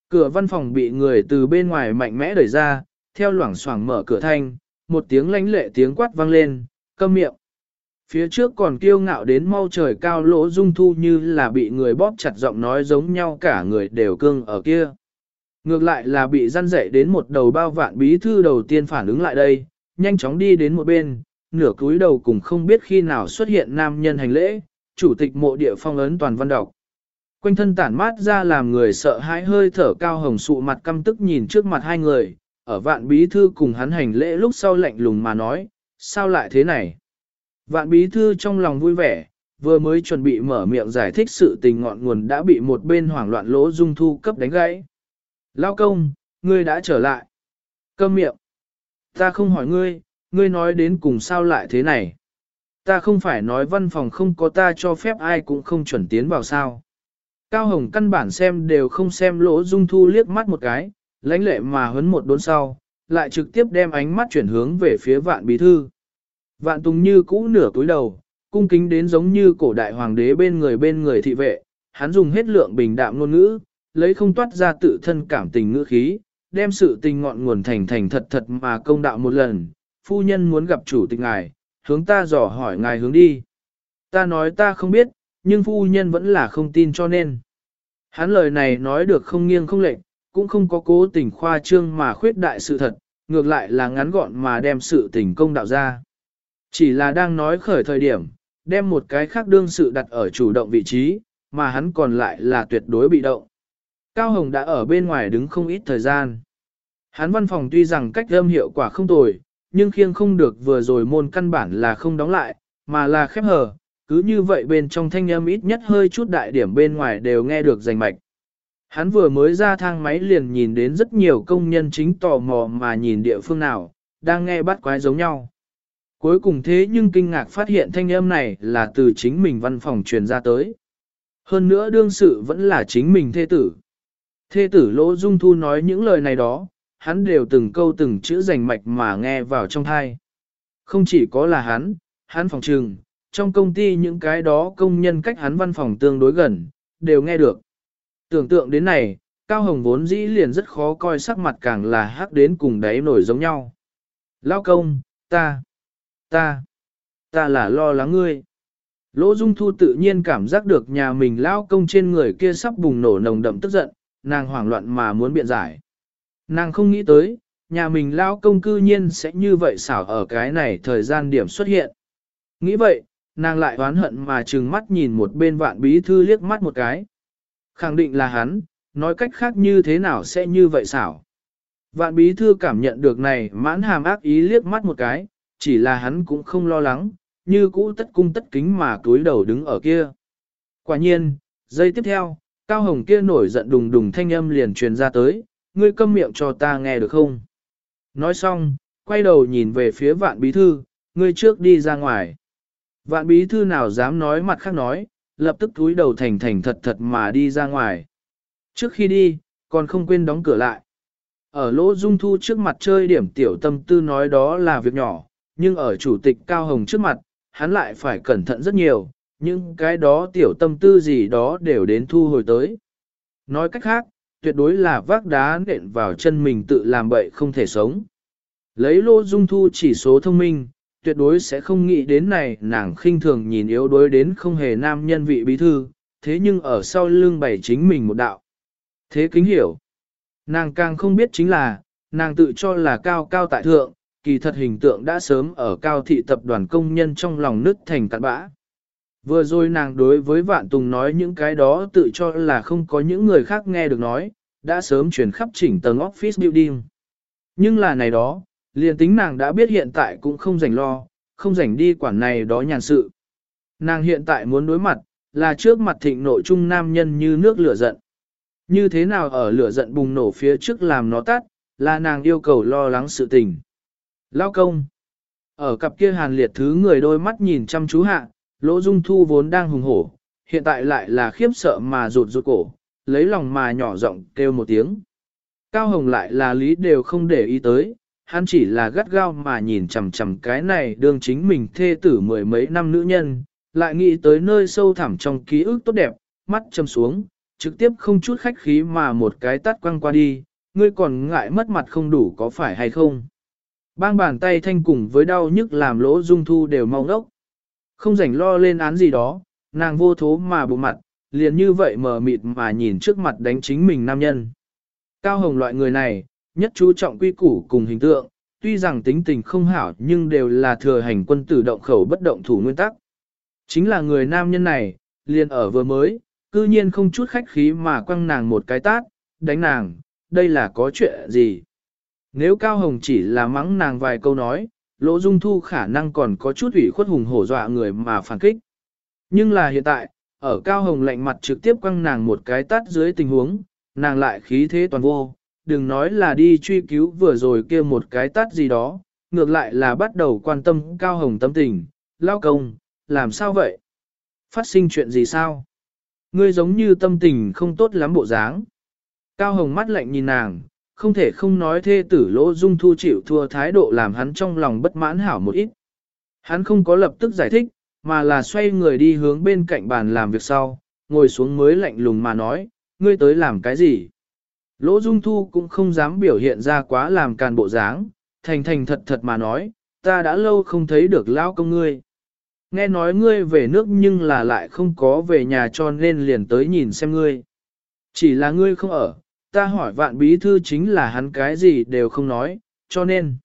Cửa văn phòng bị người từ bên ngoài mạnh mẽ đẩy ra, theo loảng xoảng mở cửa thanh, một tiếng lãnh lệ tiếng quát vang lên, câm miệng. Phía trước còn kiêu ngạo đến mau trời cao lỗ dung thu như là bị người bóp chặt giọng nói giống nhau cả người đều cưng ở kia. Ngược lại là bị răn dậy đến một đầu bao vạn bí thư đầu tiên phản ứng lại đây, nhanh chóng đi đến một bên, nửa cúi đầu cùng không biết khi nào xuất hiện nam nhân hành lễ, chủ tịch mộ địa phong ấn toàn văn đọc. Quanh thân tản mát ra làm người sợ hãi hơi thở cao hồng sụ mặt căm tức nhìn trước mặt hai người, ở vạn bí thư cùng hắn hành lễ lúc sau lạnh lùng mà nói, sao lại thế này? Vạn bí thư trong lòng vui vẻ, vừa mới chuẩn bị mở miệng giải thích sự tình ngọn nguồn đã bị một bên hoảng loạn lỗ dung thu cấp đánh gãy. Lao công, ngươi đã trở lại. Câm miệng. Ta không hỏi ngươi, ngươi nói đến cùng sao lại thế này. Ta không phải nói văn phòng không có ta cho phép ai cũng không chuẩn tiến vào sao. Cao Hồng căn bản xem đều không xem lỗ dung thu liếc mắt một cái, lãnh lệ mà hấn một đốn sau, lại trực tiếp đem ánh mắt chuyển hướng về phía vạn bí thư. Vạn tùng như cũ nửa cúi đầu, cung kính đến giống như cổ đại hoàng đế bên người bên người thị vệ, hắn dùng hết lượng bình đạm ngôn ngữ, lấy không toát ra tự thân cảm tình ngữ khí, đem sự tình ngọn nguồn thành thành thật thật mà công đạo một lần, phu nhân muốn gặp chủ tịch ngài, hướng ta dò hỏi ngài hướng đi. Ta nói ta không biết, nhưng phu nhân vẫn là không tin cho nên. Hắn lời này nói được không nghiêng không lệch, cũng không có cố tình khoa trương mà khuyết đại sự thật, ngược lại là ngắn gọn mà đem sự tình công đạo ra. Chỉ là đang nói khởi thời điểm, đem một cái khác đương sự đặt ở chủ động vị trí, mà hắn còn lại là tuyệt đối bị động. Cao Hồng đã ở bên ngoài đứng không ít thời gian. Hắn văn phòng tuy rằng cách âm hiệu quả không tồi, nhưng khiêng không được vừa rồi môn căn bản là không đóng lại, mà là khép hờ, cứ như vậy bên trong thanh âm ít nhất hơi chút đại điểm bên ngoài đều nghe được rành mạch. Hắn vừa mới ra thang máy liền nhìn đến rất nhiều công nhân chính tò mò mà nhìn địa phương nào, đang nghe bắt quái giống nhau. Cuối cùng thế nhưng kinh ngạc phát hiện thanh âm này là từ chính mình văn phòng truyền ra tới. Hơn nữa đương sự vẫn là chính mình thê tử. Thê tử Lỗ Dung Thu nói những lời này đó, hắn đều từng câu từng chữ rành mạch mà nghe vào trong thai. Không chỉ có là hắn, hắn phòng trừng, trong công ty những cái đó công nhân cách hắn văn phòng tương đối gần, đều nghe được. Tưởng tượng đến này, Cao Hồng vốn dĩ liền rất khó coi sắc mặt càng là hắc đến cùng đáy nổi giống nhau. Lao công, ta, ta, ta là lo lắng ngươi. Lỗ Dung Thu tự nhiên cảm giác được nhà mình lao công trên người kia sắp bùng nổ nồng đậm tức giận, nàng hoảng loạn mà muốn biện giải. Nàng không nghĩ tới, nhà mình lao công cư nhiên sẽ như vậy xảo ở cái này thời gian điểm xuất hiện. Nghĩ vậy, nàng lại oán hận mà trừng mắt nhìn một bên vạn bí thư liếc mắt một cái. Khẳng định là hắn, nói cách khác như thế nào sẽ như vậy xảo. Vạn bí thư cảm nhận được này mãn hàm ác ý liếc mắt một cái, chỉ là hắn cũng không lo lắng, như cũ tất cung tất kính mà túi đầu đứng ở kia. Quả nhiên, giây tiếp theo, Cao Hồng kia nổi giận đùng đùng thanh âm liền truyền ra tới, ngươi câm miệng cho ta nghe được không? Nói xong, quay đầu nhìn về phía vạn bí thư, ngươi trước đi ra ngoài. Vạn bí thư nào dám nói mặt khác nói, lập tức túi đầu thành thành thật thật mà đi ra ngoài. Trước khi đi, còn không quên đóng cửa lại. Ở lỗ dung thu trước mặt chơi điểm tiểu tâm tư nói đó là việc nhỏ, nhưng ở chủ tịch Cao Hồng trước mặt, hắn lại phải cẩn thận rất nhiều, nhưng cái đó tiểu tâm tư gì đó đều đến thu hồi tới. Nói cách khác, tuyệt đối là vác đá nện vào chân mình tự làm bậy không thể sống. Lấy lô dung thu chỉ số thông minh, tuyệt đối sẽ không nghĩ đến này nàng khinh thường nhìn yếu đối đến không hề nam nhân vị bí thư, thế nhưng ở sau lưng bày chính mình một đạo. Thế kính hiểu. Nàng càng không biết chính là, nàng tự cho là cao cao tại thượng, kỳ thật hình tượng đã sớm ở cao thị tập đoàn công nhân trong lòng nứt thành cạn bã. Vừa rồi nàng đối với Vạn Tùng nói những cái đó tự cho là không có những người khác nghe được nói, đã sớm chuyển khắp chỉnh tầng office building. Nhưng là này đó, liền tính nàng đã biết hiện tại cũng không rảnh lo, không rảnh đi quản này đó nhàn sự. Nàng hiện tại muốn đối mặt, là trước mặt thịnh nội trung nam nhân như nước lửa giận. Như thế nào ở lửa giận bùng nổ phía trước làm nó tắt, là nàng yêu cầu lo lắng sự tình. Lao công. Ở cặp kia hàn liệt thứ người đôi mắt nhìn chăm chú hạ, lỗ dung thu vốn đang hùng hổ, hiện tại lại là khiếp sợ mà rụt rụt cổ, lấy lòng mà nhỏ giọng kêu một tiếng. Cao Hồng lại là lý đều không để ý tới, hắn chỉ là gắt gao mà nhìn chằm chằm cái này đương chính mình thê tử mười mấy năm nữ nhân, lại nghĩ tới nơi sâu thẳm trong ký ức tốt đẹp, mắt châm xuống, trực tiếp không chút khách khí mà một cái tắt quăng qua đi, ngươi còn ngại mất mặt không đủ có phải hay không. Bang bàn tay thanh cùng với đau nhức làm lỗ dung thu đều mau ngốc. Không rảnh lo lên án gì đó, nàng vô thố mà bụng mặt, liền như vậy mờ mịt mà nhìn trước mặt đánh chính mình nam nhân. Cao hồng loại người này, nhất chú trọng quy củ cùng hình tượng, tuy rằng tính tình không hảo nhưng đều là thừa hành quân tử động khẩu bất động thủ nguyên tắc. Chính là người nam nhân này, liền ở vừa mới, cư nhiên không chút khách khí mà quăng nàng một cái tát, đánh nàng, đây là có chuyện gì? Nếu Cao Hồng chỉ là mắng nàng vài câu nói, Lỗ Dung Thu khả năng còn có chút ủy khuất hùng hổ dọa người mà phản kích. Nhưng là hiện tại, ở Cao Hồng lạnh mặt trực tiếp quăng nàng một cái tát dưới tình huống, nàng lại khí thế toàn vô, đừng nói là đi truy cứu vừa rồi kia một cái tát gì đó, ngược lại là bắt đầu quan tâm Cao Hồng tâm tình, lao công, làm sao vậy? Phát sinh chuyện gì sao? Ngươi giống như tâm tình không tốt lắm bộ dáng. Cao Hồng mắt lạnh nhìn nàng, không thể không nói thê tử lỗ dung thu chịu thua thái độ làm hắn trong lòng bất mãn hảo một ít. Hắn không có lập tức giải thích, mà là xoay người đi hướng bên cạnh bàn làm việc sau, ngồi xuống mới lạnh lùng mà nói, ngươi tới làm cái gì? Lỗ dung thu cũng không dám biểu hiện ra quá làm càn bộ dáng, thành thành thật thật mà nói, ta đã lâu không thấy được lao công ngươi. Nghe nói ngươi về nước nhưng là lại không có về nhà cho nên liền tới nhìn xem ngươi. Chỉ là ngươi không ở, ta hỏi vạn bí thư chính là hắn cái gì đều không nói, cho nên.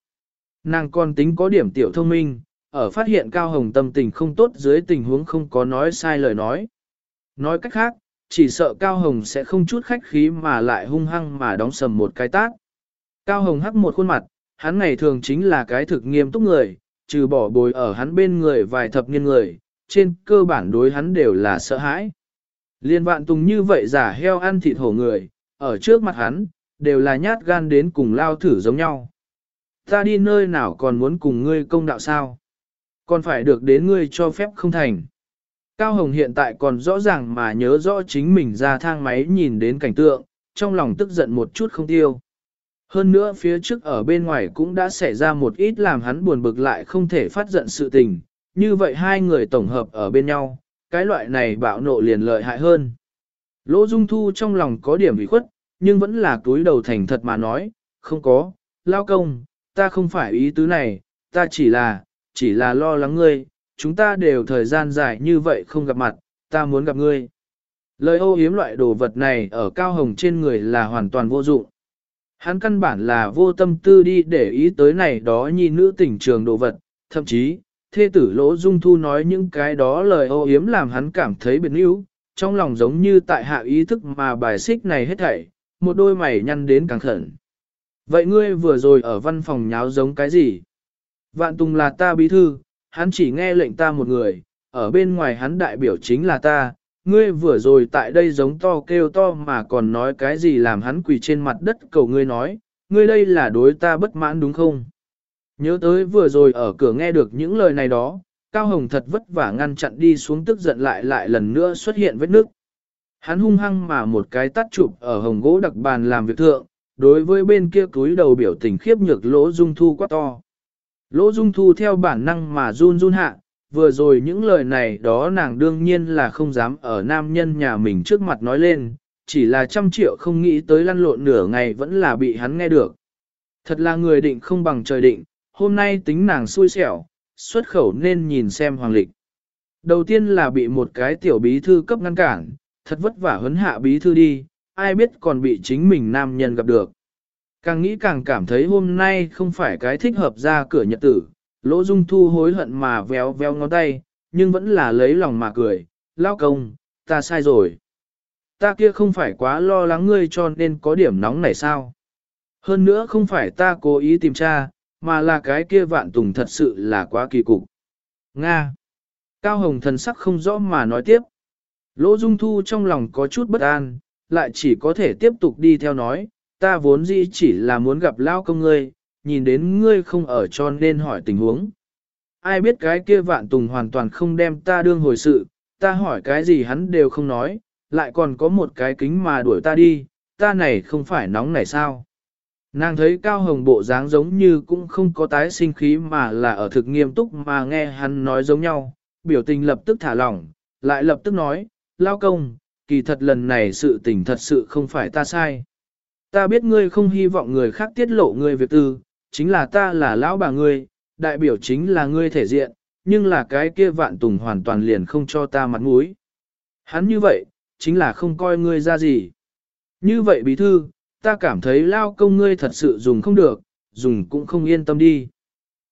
Nàng còn tính có điểm tiểu thông minh, ở phát hiện Cao Hồng tâm tình không tốt dưới tình huống không có nói sai lời nói. Nói cách khác, chỉ sợ Cao Hồng sẽ không chút khách khí mà lại hung hăng mà đóng sầm một cái tác. Cao Hồng hắc một khuôn mặt, hắn ngày thường chính là cái thực nghiêm túc người, trừ bỏ bồi ở hắn bên người vài thập niên người, trên cơ bản đối hắn đều là sợ hãi. Liên vạn tùng như vậy giả heo ăn thịt hổ người, ở trước mặt hắn, đều là nhát gan đến cùng lao thử giống nhau. Ta đi nơi nào còn muốn cùng ngươi công đạo sao? Còn phải được đến ngươi cho phép không thành. Cao Hồng hiện tại còn rõ ràng mà nhớ rõ chính mình ra thang máy nhìn đến cảnh tượng, trong lòng tức giận một chút không tiêu. Hơn nữa phía trước ở bên ngoài cũng đã xảy ra một ít làm hắn buồn bực lại không thể phát giận sự tình, như vậy hai người tổng hợp ở bên nhau, cái loại này bạo nộ liền lợi hại hơn. Lỗ Dung Thu trong lòng có điểm bị khuất, nhưng vẫn là túi đầu thành thật mà nói, không có, lao công, ta không phải ý tứ này, ta chỉ là, chỉ là lo lắng ngươi, chúng ta đều thời gian dài như vậy không gặp mặt, ta muốn gặp ngươi. Lời ô yếm loại đồ vật này ở cao hồng trên người là hoàn toàn vô dụng. Hắn căn bản là vô tâm tư đi để ý tới này đó nhi nữ tình trường đồ vật, thậm chí, thê tử lỗ dung thu nói những cái đó lời ô yếm làm hắn cảm thấy biệt níu, trong lòng giống như tại hạ ý thức mà bài xích này hết thảy, một đôi mày nhăn đến càng khẩn. Vậy ngươi vừa rồi ở văn phòng nháo giống cái gì? Vạn Tùng là ta bí thư, hắn chỉ nghe lệnh ta một người, ở bên ngoài hắn đại biểu chính là ta, ngươi vừa rồi tại đây giống to kêu to mà còn nói cái gì làm hắn quỳ trên mặt đất cầu ngươi nói, ngươi đây là đối ta bất mãn đúng không? Nhớ tới vừa rồi ở cửa nghe được những lời này đó, Cao Hồng thật vất vả ngăn chặn đi xuống tức giận lại lại lần nữa xuất hiện vết nước. Hắn hung hăng mà một cái tắt chụp ở hồng gỗ đặc bàn làm việc thượng, đối với bên kia túi đầu biểu tình khiếp nhược lỗ dung thu quá to. Lỗ dung thu theo bản năng mà run run hạ, vừa rồi những lời này đó nàng đương nhiên là không dám ở nam nhân nhà mình trước mặt nói lên, chỉ là trăm triệu không nghĩ tới lăn lộn nửa ngày vẫn là bị hắn nghe được. Thật là người định không bằng trời định, hôm nay tính nàng xui xẻo, xuất khẩu nên nhìn xem hoàng lịch. Đầu tiên là bị một cái tiểu bí thư cấp ngăn cản, thật vất vả huấn hạ bí thư đi, ai biết còn bị chính mình nam nhân gặp được. Càng nghĩ càng cảm thấy hôm nay không phải cái thích hợp ra cửa nhật tử, lỗ dung thu hối hận mà véo véo ngón tay, nhưng vẫn là lấy lòng mà cười, lao công, ta sai rồi. Ta kia không phải quá lo lắng ngươi cho nên có điểm nóng này sao. Hơn nữa không phải ta cố ý tìm tra, mà là cái kia vạn tùng thật sự là quá kỳ cục. Nga. Cao Hồng thần sắc không rõ mà nói tiếp. Lỗ Dung Thu trong lòng có chút bất an, lại chỉ có thể tiếp tục đi theo nói, ta vốn dĩ chỉ là muốn gặp lao công ngươi, nhìn đến ngươi không ở cho nên hỏi tình huống. Ai biết cái kia vạn tùng hoàn toàn không đem ta đương hồi sự, ta hỏi cái gì hắn đều không nói, lại còn có một cái kính mà đuổi ta đi, ta này không phải nóng này sao. Nàng thấy Cao Hồng bộ dáng giống như cũng không có tái sinh khí mà là ở thực nghiêm túc mà nghe hắn nói giống nhau, biểu tình lập tức thả lỏng, lại lập tức nói, lao công, kỳ thật lần này sự tình thật sự không phải ta sai. Ta biết ngươi không hy vọng người khác tiết lộ ngươi việc tư, chính là ta là lão bà ngươi, đại biểu chính là ngươi thể diện, nhưng là cái kia vạn tùng hoàn toàn liền không cho ta mặt mũi. Hắn như vậy, chính là không coi ngươi ra gì. Như vậy bí thư, ta cảm thấy lao công ngươi thật sự dùng không được, dùng cũng không yên tâm đi.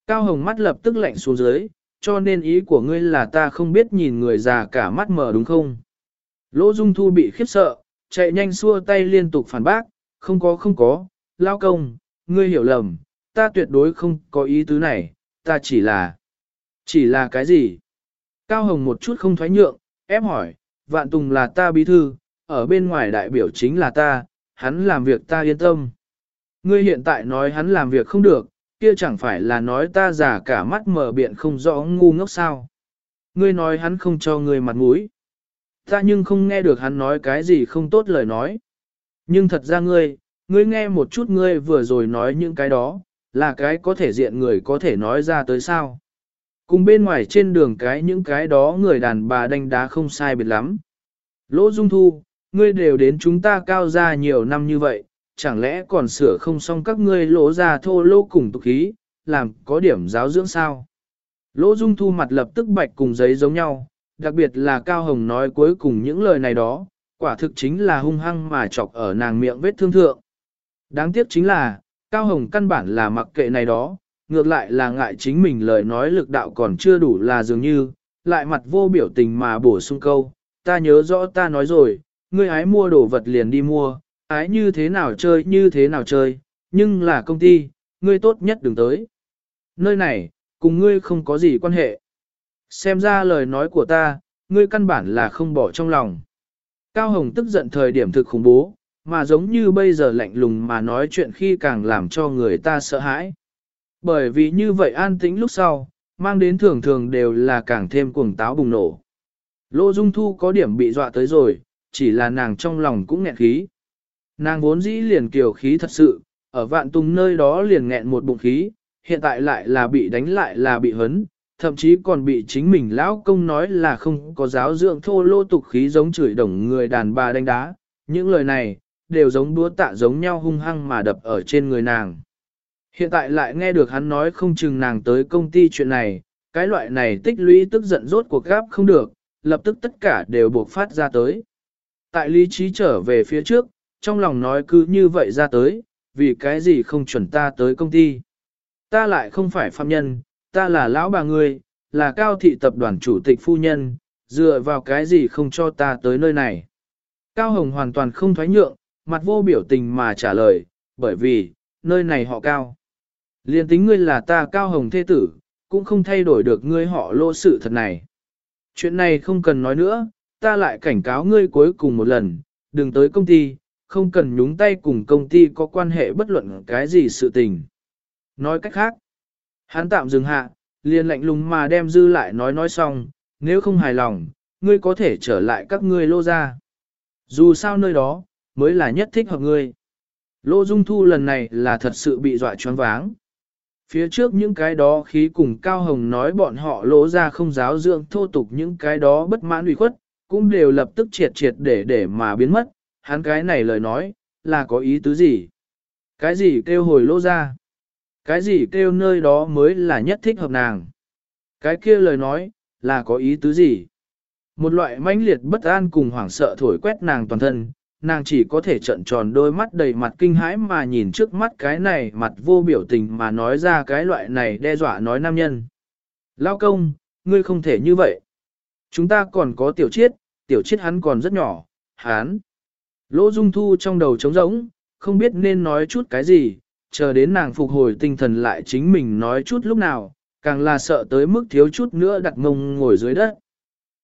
Cao hồng mắt lập tức lạnh xuống dưới, cho nên ý của ngươi là ta không biết nhìn người già cả mắt mở đúng không? Lỗ Dung Thu bị khiếp sợ, chạy nhanh xua tay liên tục phản bác, không có không có, lao công, ngươi hiểu lầm, ta tuyệt đối không có ý tứ này, ta chỉ là... Chỉ là cái gì? Cao Hồng một chút không thoái nhượng, ép hỏi, Vạn Tùng là ta bí thư, ở bên ngoài đại biểu chính là ta, hắn làm việc ta yên tâm. Ngươi hiện tại nói hắn làm việc không được, kia chẳng phải là nói ta giả cả mắt mở biện không rõ ngu ngốc sao. Ngươi nói hắn không cho ngươi mặt mũi. Ta nhưng không nghe được hắn nói cái gì không tốt lời nói. Nhưng thật ra ngươi, ngươi nghe một chút ngươi vừa rồi nói những cái đó, là cái có thể diện người có thể nói ra tới sao. Cùng bên ngoài trên đường cái những cái đó người đàn bà đánh đá không sai biệt lắm. Lỗ Dung Thu, ngươi đều đến chúng ta cao ra nhiều năm như vậy, chẳng lẽ còn sửa không xong các ngươi lỗ ra thô lỗ cùng tục khí, làm có điểm giáo dưỡng sao? Lỗ Dung Thu mặt lập tức bạch cùng giấy giống nhau, đặc biệt là Cao Hồng nói cuối cùng những lời này đó, quả thực chính là hung hăng mà chọc ở nàng miệng vết thương thượng. Đáng tiếc chính là, Cao Hồng căn bản là mặc kệ này đó, ngược lại là ngại chính mình lời nói lực đạo còn chưa đủ là dường như, lại mặt vô biểu tình mà bổ sung câu, ta nhớ rõ ta nói rồi, ngươi ái mua đồ vật liền đi mua, ái như thế nào chơi như thế nào chơi, nhưng là công ty, ngươi tốt nhất đừng tới. Nơi này, cùng ngươi không có gì quan hệ. Xem ra lời nói của ta, ngươi căn bản là không bỏ trong lòng. Cao Hồng tức giận thời điểm thực khủng bố, mà giống như bây giờ lạnh lùng mà nói chuyện khi càng làm cho người ta sợ hãi. Bởi vì như vậy an tĩnh lúc sau, mang đến thường thường đều là càng thêm cuồng táo bùng nổ. Lô Dung Thu có điểm bị dọa tới rồi, chỉ là nàng trong lòng cũng nghẹn khí. Nàng vốn dĩ liền kiều khí thật sự, ở vạn tùng nơi đó liền nghẹn một bụng khí, hiện tại lại là bị đánh lại là bị hấn, thậm chí còn bị chính mình lão công nói là không có giáo dưỡng thô lô tục khí giống chửi đồng người đàn bà đánh đá. Những lời này, đều giống đúa tạ giống nhau hung hăng mà đập ở trên người nàng. Hiện tại lại nghe được hắn nói không chừng nàng tới công ty chuyện này, cái loại này tích lũy tức giận rốt cuộc gáp không được, lập tức tất cả đều buộc phát ra tới. Tại lý trí trở về phía trước, trong lòng nói cứ như vậy ra tới, vì cái gì không chuẩn ta tới công ty. Ta lại không phải phạm nhân, ta là lão bà ngươi, là cao thị tập đoàn chủ tịch phu nhân, dựa vào cái gì không cho ta tới nơi này. Cao Hồng hoàn toàn không thoái nhượng, mặt vô biểu tình mà trả lời, bởi vì, nơi này họ cao. Liên tính ngươi là ta Cao Hồng thế tử, cũng không thay đổi được ngươi họ lô sự thật này. Chuyện này không cần nói nữa, ta lại cảnh cáo ngươi cuối cùng một lần, đừng tới công ty, không cần nhúng tay cùng công ty có quan hệ bất luận cái gì sự tình. Nói cách khác, hắn tạm dừng hạ, liền lạnh lùng mà đem dư lại nói nói xong, nếu không hài lòng, ngươi có thể trở lại các ngươi lô ra. Dù sao nơi đó, mới là nhất thích hợp ngươi. Lô Dung Thu lần này là thật sự bị dọa choáng váng. Phía trước những cái đó khí cùng Cao Hồng nói bọn họ lỗ ra không giáo dưỡng thô tục những cái đó bất mãn ủy khuất, cũng đều lập tức triệt triệt để để mà biến mất, hắn cái này lời nói, là có ý tứ gì? Cái gì kêu hồi lỗ ra? Cái gì kêu nơi đó mới là nhất thích hợp nàng? Cái kia lời nói, là có ý tứ gì? Một loại mãnh liệt bất an cùng hoảng sợ thổi quét nàng toàn thân, nàng chỉ có thể trận tròn đôi mắt đầy mặt kinh hãi mà nhìn trước mắt cái này mặt vô biểu tình mà nói ra cái loại này đe dọa nói nam nhân. Lao công, ngươi không thể như vậy. Chúng ta còn có tiểu chiết, tiểu chiết hắn còn rất nhỏ, hắn. Lỗ dung thu trong đầu trống rỗng, không biết nên nói chút cái gì, chờ đến nàng phục hồi tinh thần lại chính mình nói chút lúc nào, càng là sợ tới mức thiếu chút nữa đặt mông ngồi dưới đất.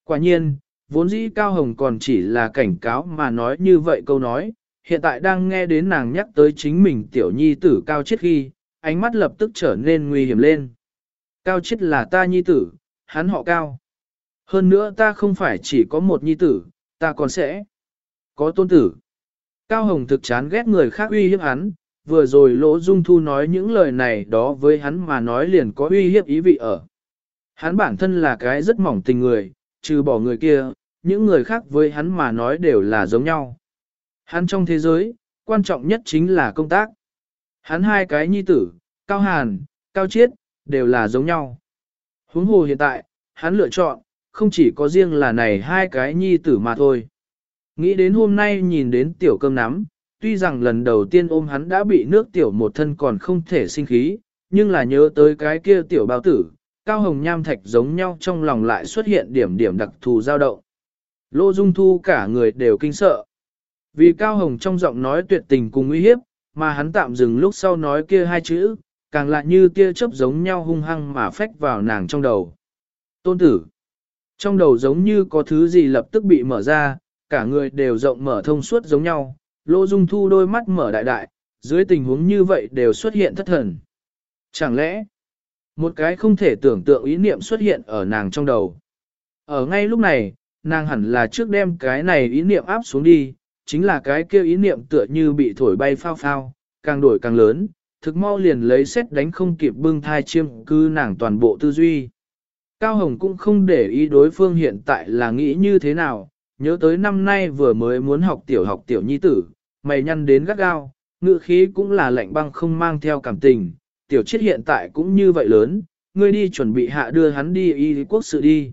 Quả nhiên, vốn dĩ Cao Hồng còn chỉ là cảnh cáo mà nói như vậy câu nói, hiện tại đang nghe đến nàng nhắc tới chính mình tiểu nhi tử Cao Chiết khi, ánh mắt lập tức trở nên nguy hiểm lên. Cao Chiết là ta nhi tử, hắn họ Cao. Hơn nữa ta không phải chỉ có một nhi tử, ta còn sẽ có tôn tử. Cao Hồng thực chán ghét người khác uy hiếp hắn, vừa rồi Lỗ Dung Thu nói những lời này đó với hắn mà nói liền có uy hiếp ý vị ở. Hắn bản thân là cái rất mỏng tình người, trừ bỏ người kia, những người khác với hắn mà nói đều là giống nhau. Hắn trong thế giới, quan trọng nhất chính là công tác. Hắn hai cái nhi tử, Cao Hàn, Cao Chiết, đều là giống nhau. Huống hồ hiện tại, hắn lựa chọn, không chỉ có riêng là này hai cái nhi tử mà thôi. Nghĩ đến hôm nay nhìn đến tiểu cơm nắm, tuy rằng lần đầu tiên ôm hắn đã bị nước tiểu một thân còn không thể sinh khí, nhưng là nhớ tới cái kia tiểu bao tử, cao hồng nham thạch giống nhau trong lòng lại xuất hiện điểm điểm đặc thù dao động. Lô Dung Thu cả người đều kinh sợ. Vì Cao Hồng trong giọng nói tuyệt tình cùng uy hiếp, mà hắn tạm dừng lúc sau nói kia hai chữ, càng lại như tia chớp giống nhau hung hăng mà phách vào nàng trong đầu. Tôn tử. Trong đầu giống như có thứ gì lập tức bị mở ra, cả người đều rộng mở thông suốt giống nhau, Lô Dung Thu đôi mắt mở đại đại, dưới tình huống như vậy đều xuất hiện thất thần. Chẳng lẽ, một cái không thể tưởng tượng ý niệm xuất hiện ở nàng trong đầu. Ở ngay lúc này, nàng hẳn là trước đem cái này ý niệm áp xuống đi, chính là cái kia ý niệm tựa như bị thổi bay phao phao, càng đổi càng lớn, thực mau liền lấy xét đánh không kịp bưng thai chiêm cư nàng toàn bộ tư duy. Cao Hồng cũng không để ý đối phương hiện tại là nghĩ như thế nào, nhớ tới năm nay vừa mới muốn học tiểu học tiểu nhi tử, mày nhăn đến gắt gao, ngự khí cũng là lạnh băng không mang theo cảm tình, tiểu chết hiện tại cũng như vậy lớn, ngươi đi chuẩn bị hạ đưa hắn đi y quốc sự đi.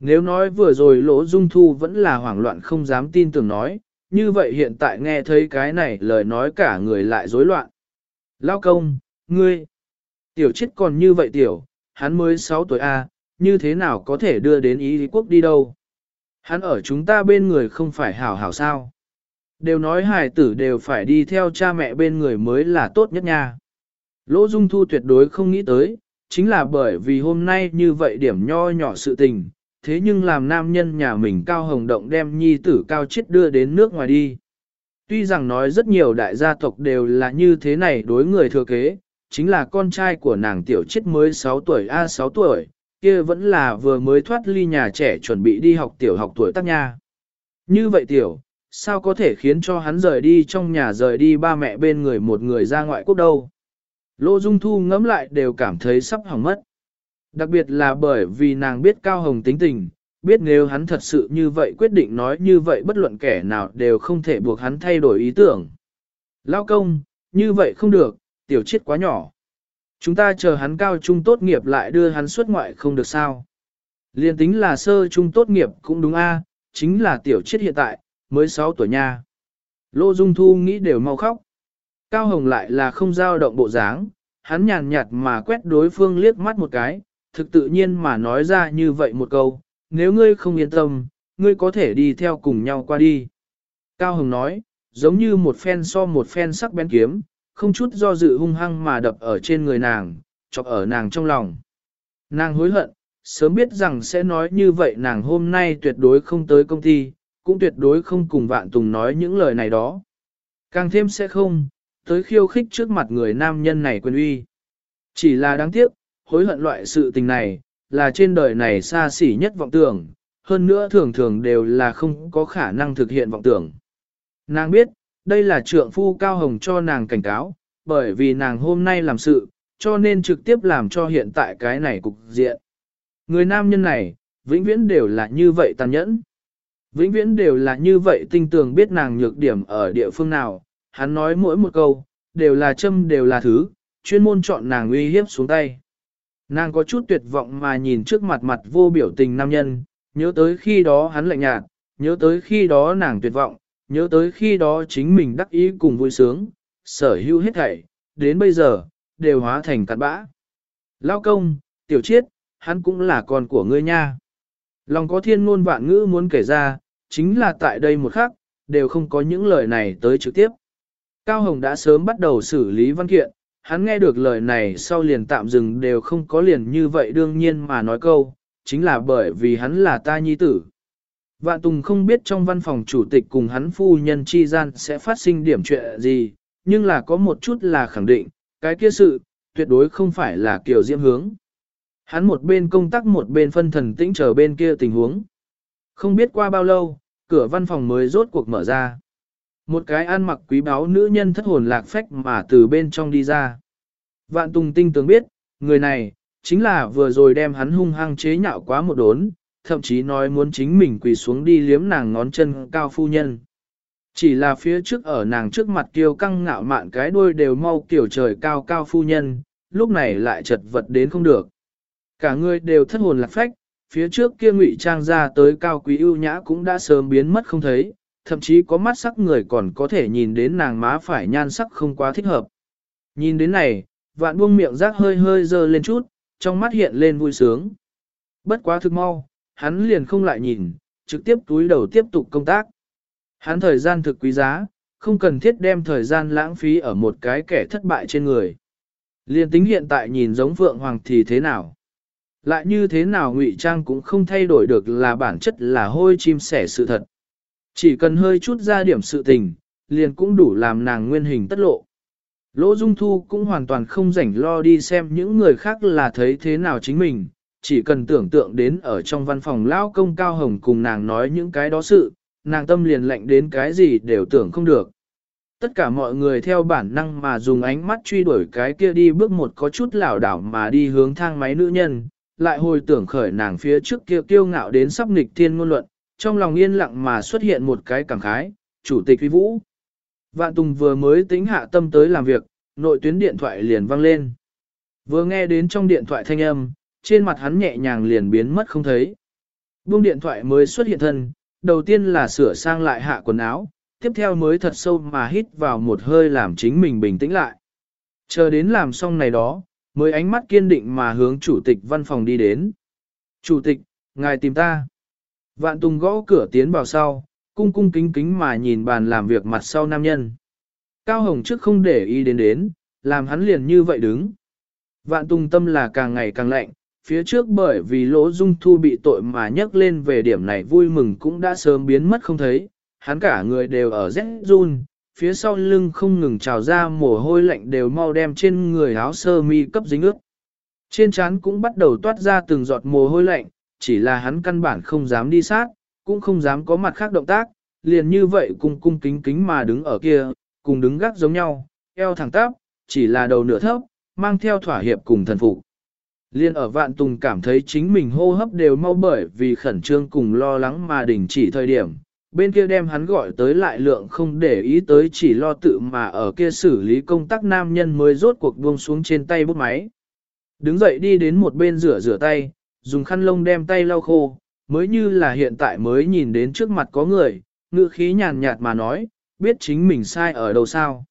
Nếu nói vừa rồi lỗ dung thu vẫn là hoảng loạn không dám tin tưởng nói, như vậy hiện tại nghe thấy cái này lời nói cả người lại rối loạn. Lao công, ngươi, tiểu chết còn như vậy tiểu, hắn mới 6 tuổi A, như thế nào có thể đưa đến ý quốc đi đâu? Hắn ở chúng ta bên người không phải hảo hảo sao? Đều nói hài tử đều phải đi theo cha mẹ bên người mới là tốt nhất nha. Lỗ Dung Thu tuyệt đối không nghĩ tới, chính là bởi vì hôm nay như vậy điểm nho nhỏ sự tình, thế nhưng làm nam nhân nhà mình cao hồng động đem nhi tử cao chết đưa đến nước ngoài đi. Tuy rằng nói rất nhiều đại gia tộc đều là như thế này đối người thừa kế, chính là con trai của nàng tiểu chết mới 6 tuổi A 6 tuổi, kia vẫn là vừa mới thoát ly nhà trẻ chuẩn bị đi học tiểu học tuổi tác nha. Như vậy tiểu, sao có thể khiến cho hắn rời đi trong nhà rời đi ba mẹ bên người một người ra ngoại quốc đâu. Lô Dung Thu ngẫm lại đều cảm thấy sắp hỏng mất. Đặc biệt là bởi vì nàng biết Cao Hồng tính tình, biết nếu hắn thật sự như vậy quyết định nói như vậy bất luận kẻ nào đều không thể buộc hắn thay đổi ý tưởng. Lao công, như vậy không được, tiểu chết quá nhỏ. Chúng ta chờ hắn cao trung tốt nghiệp lại đưa hắn xuất ngoại không được sao. Liên tính là sơ trung tốt nghiệp cũng đúng a, chính là tiểu chết hiện tại, mới 6 tuổi nha. Lô Dung Thu nghĩ đều mau khóc. Cao Hồng lại là không dao động bộ dáng, hắn nhàn nhạt mà quét đối phương liếc mắt một cái, thực tự nhiên mà nói ra như vậy một câu, nếu ngươi không yên tâm, ngươi có thể đi theo cùng nhau qua đi. Cao Hồng nói, giống như một phen so một phen sắc bén kiếm, không chút do dự hung hăng mà đập ở trên người nàng, chọc ở nàng trong lòng. Nàng hối hận, sớm biết rằng sẽ nói như vậy nàng hôm nay tuyệt đối không tới công ty, cũng tuyệt đối không cùng vạn tùng nói những lời này đó. Càng thêm sẽ không, tới khiêu khích trước mặt người nam nhân này quyền uy. Chỉ là đáng tiếc, hối hận loại sự tình này, là trên đời này xa xỉ nhất vọng tưởng, hơn nữa thường thường đều là không có khả năng thực hiện vọng tưởng. Nàng biết, đây là trượng phu Cao Hồng cho nàng cảnh cáo, bởi vì nàng hôm nay làm sự, cho nên trực tiếp làm cho hiện tại cái này cục diện. Người nam nhân này, vĩnh viễn đều là như vậy tàn nhẫn. Vĩnh viễn đều là như vậy tinh tường biết nàng nhược điểm ở địa phương nào, hắn nói mỗi một câu, đều là châm đều là thứ, chuyên môn chọn nàng uy hiếp xuống tay. Nàng có chút tuyệt vọng mà nhìn trước mặt mặt vô biểu tình nam nhân, nhớ tới khi đó hắn lạnh nhạt, nhớ tới khi đó nàng tuyệt vọng, nhớ tới khi đó chính mình đắc ý cùng vui sướng, sở hữu hết thảy, đến bây giờ, đều hóa thành cặn bã. Lao công, tiểu chiết, hắn cũng là con của ngươi nha. Lòng có thiên ngôn vạn ngữ muốn kể ra, chính là tại đây một khắc, đều không có những lời này tới trực tiếp. Cao Hồng đã sớm bắt đầu xử lý văn kiện, hắn nghe được lời này sau liền tạm dừng đều không có liền như vậy đương nhiên mà nói câu, chính là bởi vì hắn là ta nhi tử. Vạn Tùng không biết trong văn phòng chủ tịch cùng hắn phu nhân chi gian sẽ phát sinh điểm chuyện gì, nhưng là có một chút là khẳng định, cái kia sự, tuyệt đối không phải là kiểu diễm hướng. Hắn một bên công tác một bên phân thần tĩnh chờ bên kia tình huống. Không biết qua bao lâu, cửa văn phòng mới rốt cuộc mở ra. Một cái ăn mặc quý báu nữ nhân thất hồn lạc phách mà từ bên trong đi ra. Vạn Tùng tinh tưởng biết, người này, chính là vừa rồi đem hắn hung hăng chế nhạo quá một đốn, thậm chí nói muốn chính mình quỳ xuống đi liếm nàng ngón chân cao phu nhân. Chỉ là phía trước ở nàng trước mặt kiêu căng ngạo mạn cái đuôi đều mau kiểu trời cao cao phu nhân, lúc này lại chật vật đến không được. Cả người đều thất hồn lạc phách, phía trước kia ngụy trang ra tới cao quý ưu nhã cũng đã sớm biến mất không thấy, thậm chí có mắt sắc người còn có thể nhìn đến nàng má phải nhan sắc không quá thích hợp. Nhìn đến này, vạn buông miệng rác hơi hơi dơ lên chút, trong mắt hiện lên vui sướng. Bất quá thực mau, hắn liền không lại nhìn, trực tiếp túi đầu tiếp tục công tác. Hắn thời gian thực quý giá, không cần thiết đem thời gian lãng phí ở một cái kẻ thất bại trên người. Liên tính hiện tại nhìn giống Phượng Hoàng thì thế nào? Lại như thế nào ngụy trang cũng không thay đổi được là bản chất là hôi chim sẻ sự thật. Chỉ cần hơi chút ra điểm sự tình, liền cũng đủ làm nàng nguyên hình tất lộ. Lỗ Dung Thu cũng hoàn toàn không rảnh lo đi xem những người khác là thấy thế nào chính mình, chỉ cần tưởng tượng đến ở trong văn phòng lao công cao hồng cùng nàng nói những cái đó sự, nàng tâm liền lạnh đến cái gì đều tưởng không được. Tất cả mọi người theo bản năng mà dùng ánh mắt truy đuổi cái kia đi bước một có chút lảo đảo mà đi hướng thang máy nữ nhân, lại hồi tưởng khởi nàng phía trước kia kiêu ngạo đến sắp nghịch thiên ngôn luận, trong lòng yên lặng mà xuất hiện một cái cảm khái, chủ tịch phi vũ. Vạn Tùng vừa mới tính hạ tâm tới làm việc, nội tuyến điện thoại liền vang lên. Vừa nghe đến trong điện thoại thanh âm, trên mặt hắn nhẹ nhàng liền biến mất không thấy. Buông điện thoại mới xuất hiện thân, đầu tiên là sửa sang lại hạ quần áo, tiếp theo mới thật sâu mà hít vào một hơi làm chính mình bình tĩnh lại. Chờ đến làm xong này đó, mới ánh mắt kiên định mà hướng chủ tịch văn phòng đi đến. Chủ tịch, ngài tìm ta. Vạn Tùng gõ cửa tiến vào sau, cung cung kính kính mà nhìn bàn làm việc mặt sau nam nhân. Cao Hồng trước không để ý đến đến, làm hắn liền như vậy đứng. Vạn Tùng tâm là càng ngày càng lạnh, phía trước bởi vì lỗ dung thu bị tội mà nhắc lên về điểm này vui mừng cũng đã sớm biến mất không thấy, hắn cả người đều ở rét run, phía sau lưng không ngừng trào ra mồ hôi lạnh đều mau đem trên người áo sơ mi cấp dính ướt. Trên trán cũng bắt đầu toát ra từng giọt mồ hôi lạnh, chỉ là hắn căn bản không dám đi sát, cũng không dám có mặt khác động tác, liền như vậy cung cung kính kính mà đứng ở kia, cùng đứng gác giống nhau, eo thẳng tắp, chỉ là đầu nửa thấp, mang theo thỏa hiệp cùng thần phục. Liên ở vạn tùng cảm thấy chính mình hô hấp đều mau bởi vì khẩn trương cùng lo lắng mà đình chỉ thời điểm. Bên kia đem hắn gọi tới lại lượng không để ý tới chỉ lo tự mà ở kia xử lý công tác nam nhân mới rốt cuộc buông xuống trên tay bút máy. Đứng dậy đi đến một bên rửa rửa tay, dùng khăn lông đem tay lau khô, mới như là hiện tại mới nhìn đến trước mặt có người, ngữ khí nhàn nhạt mà nói, biết chính mình sai ở đâu sao.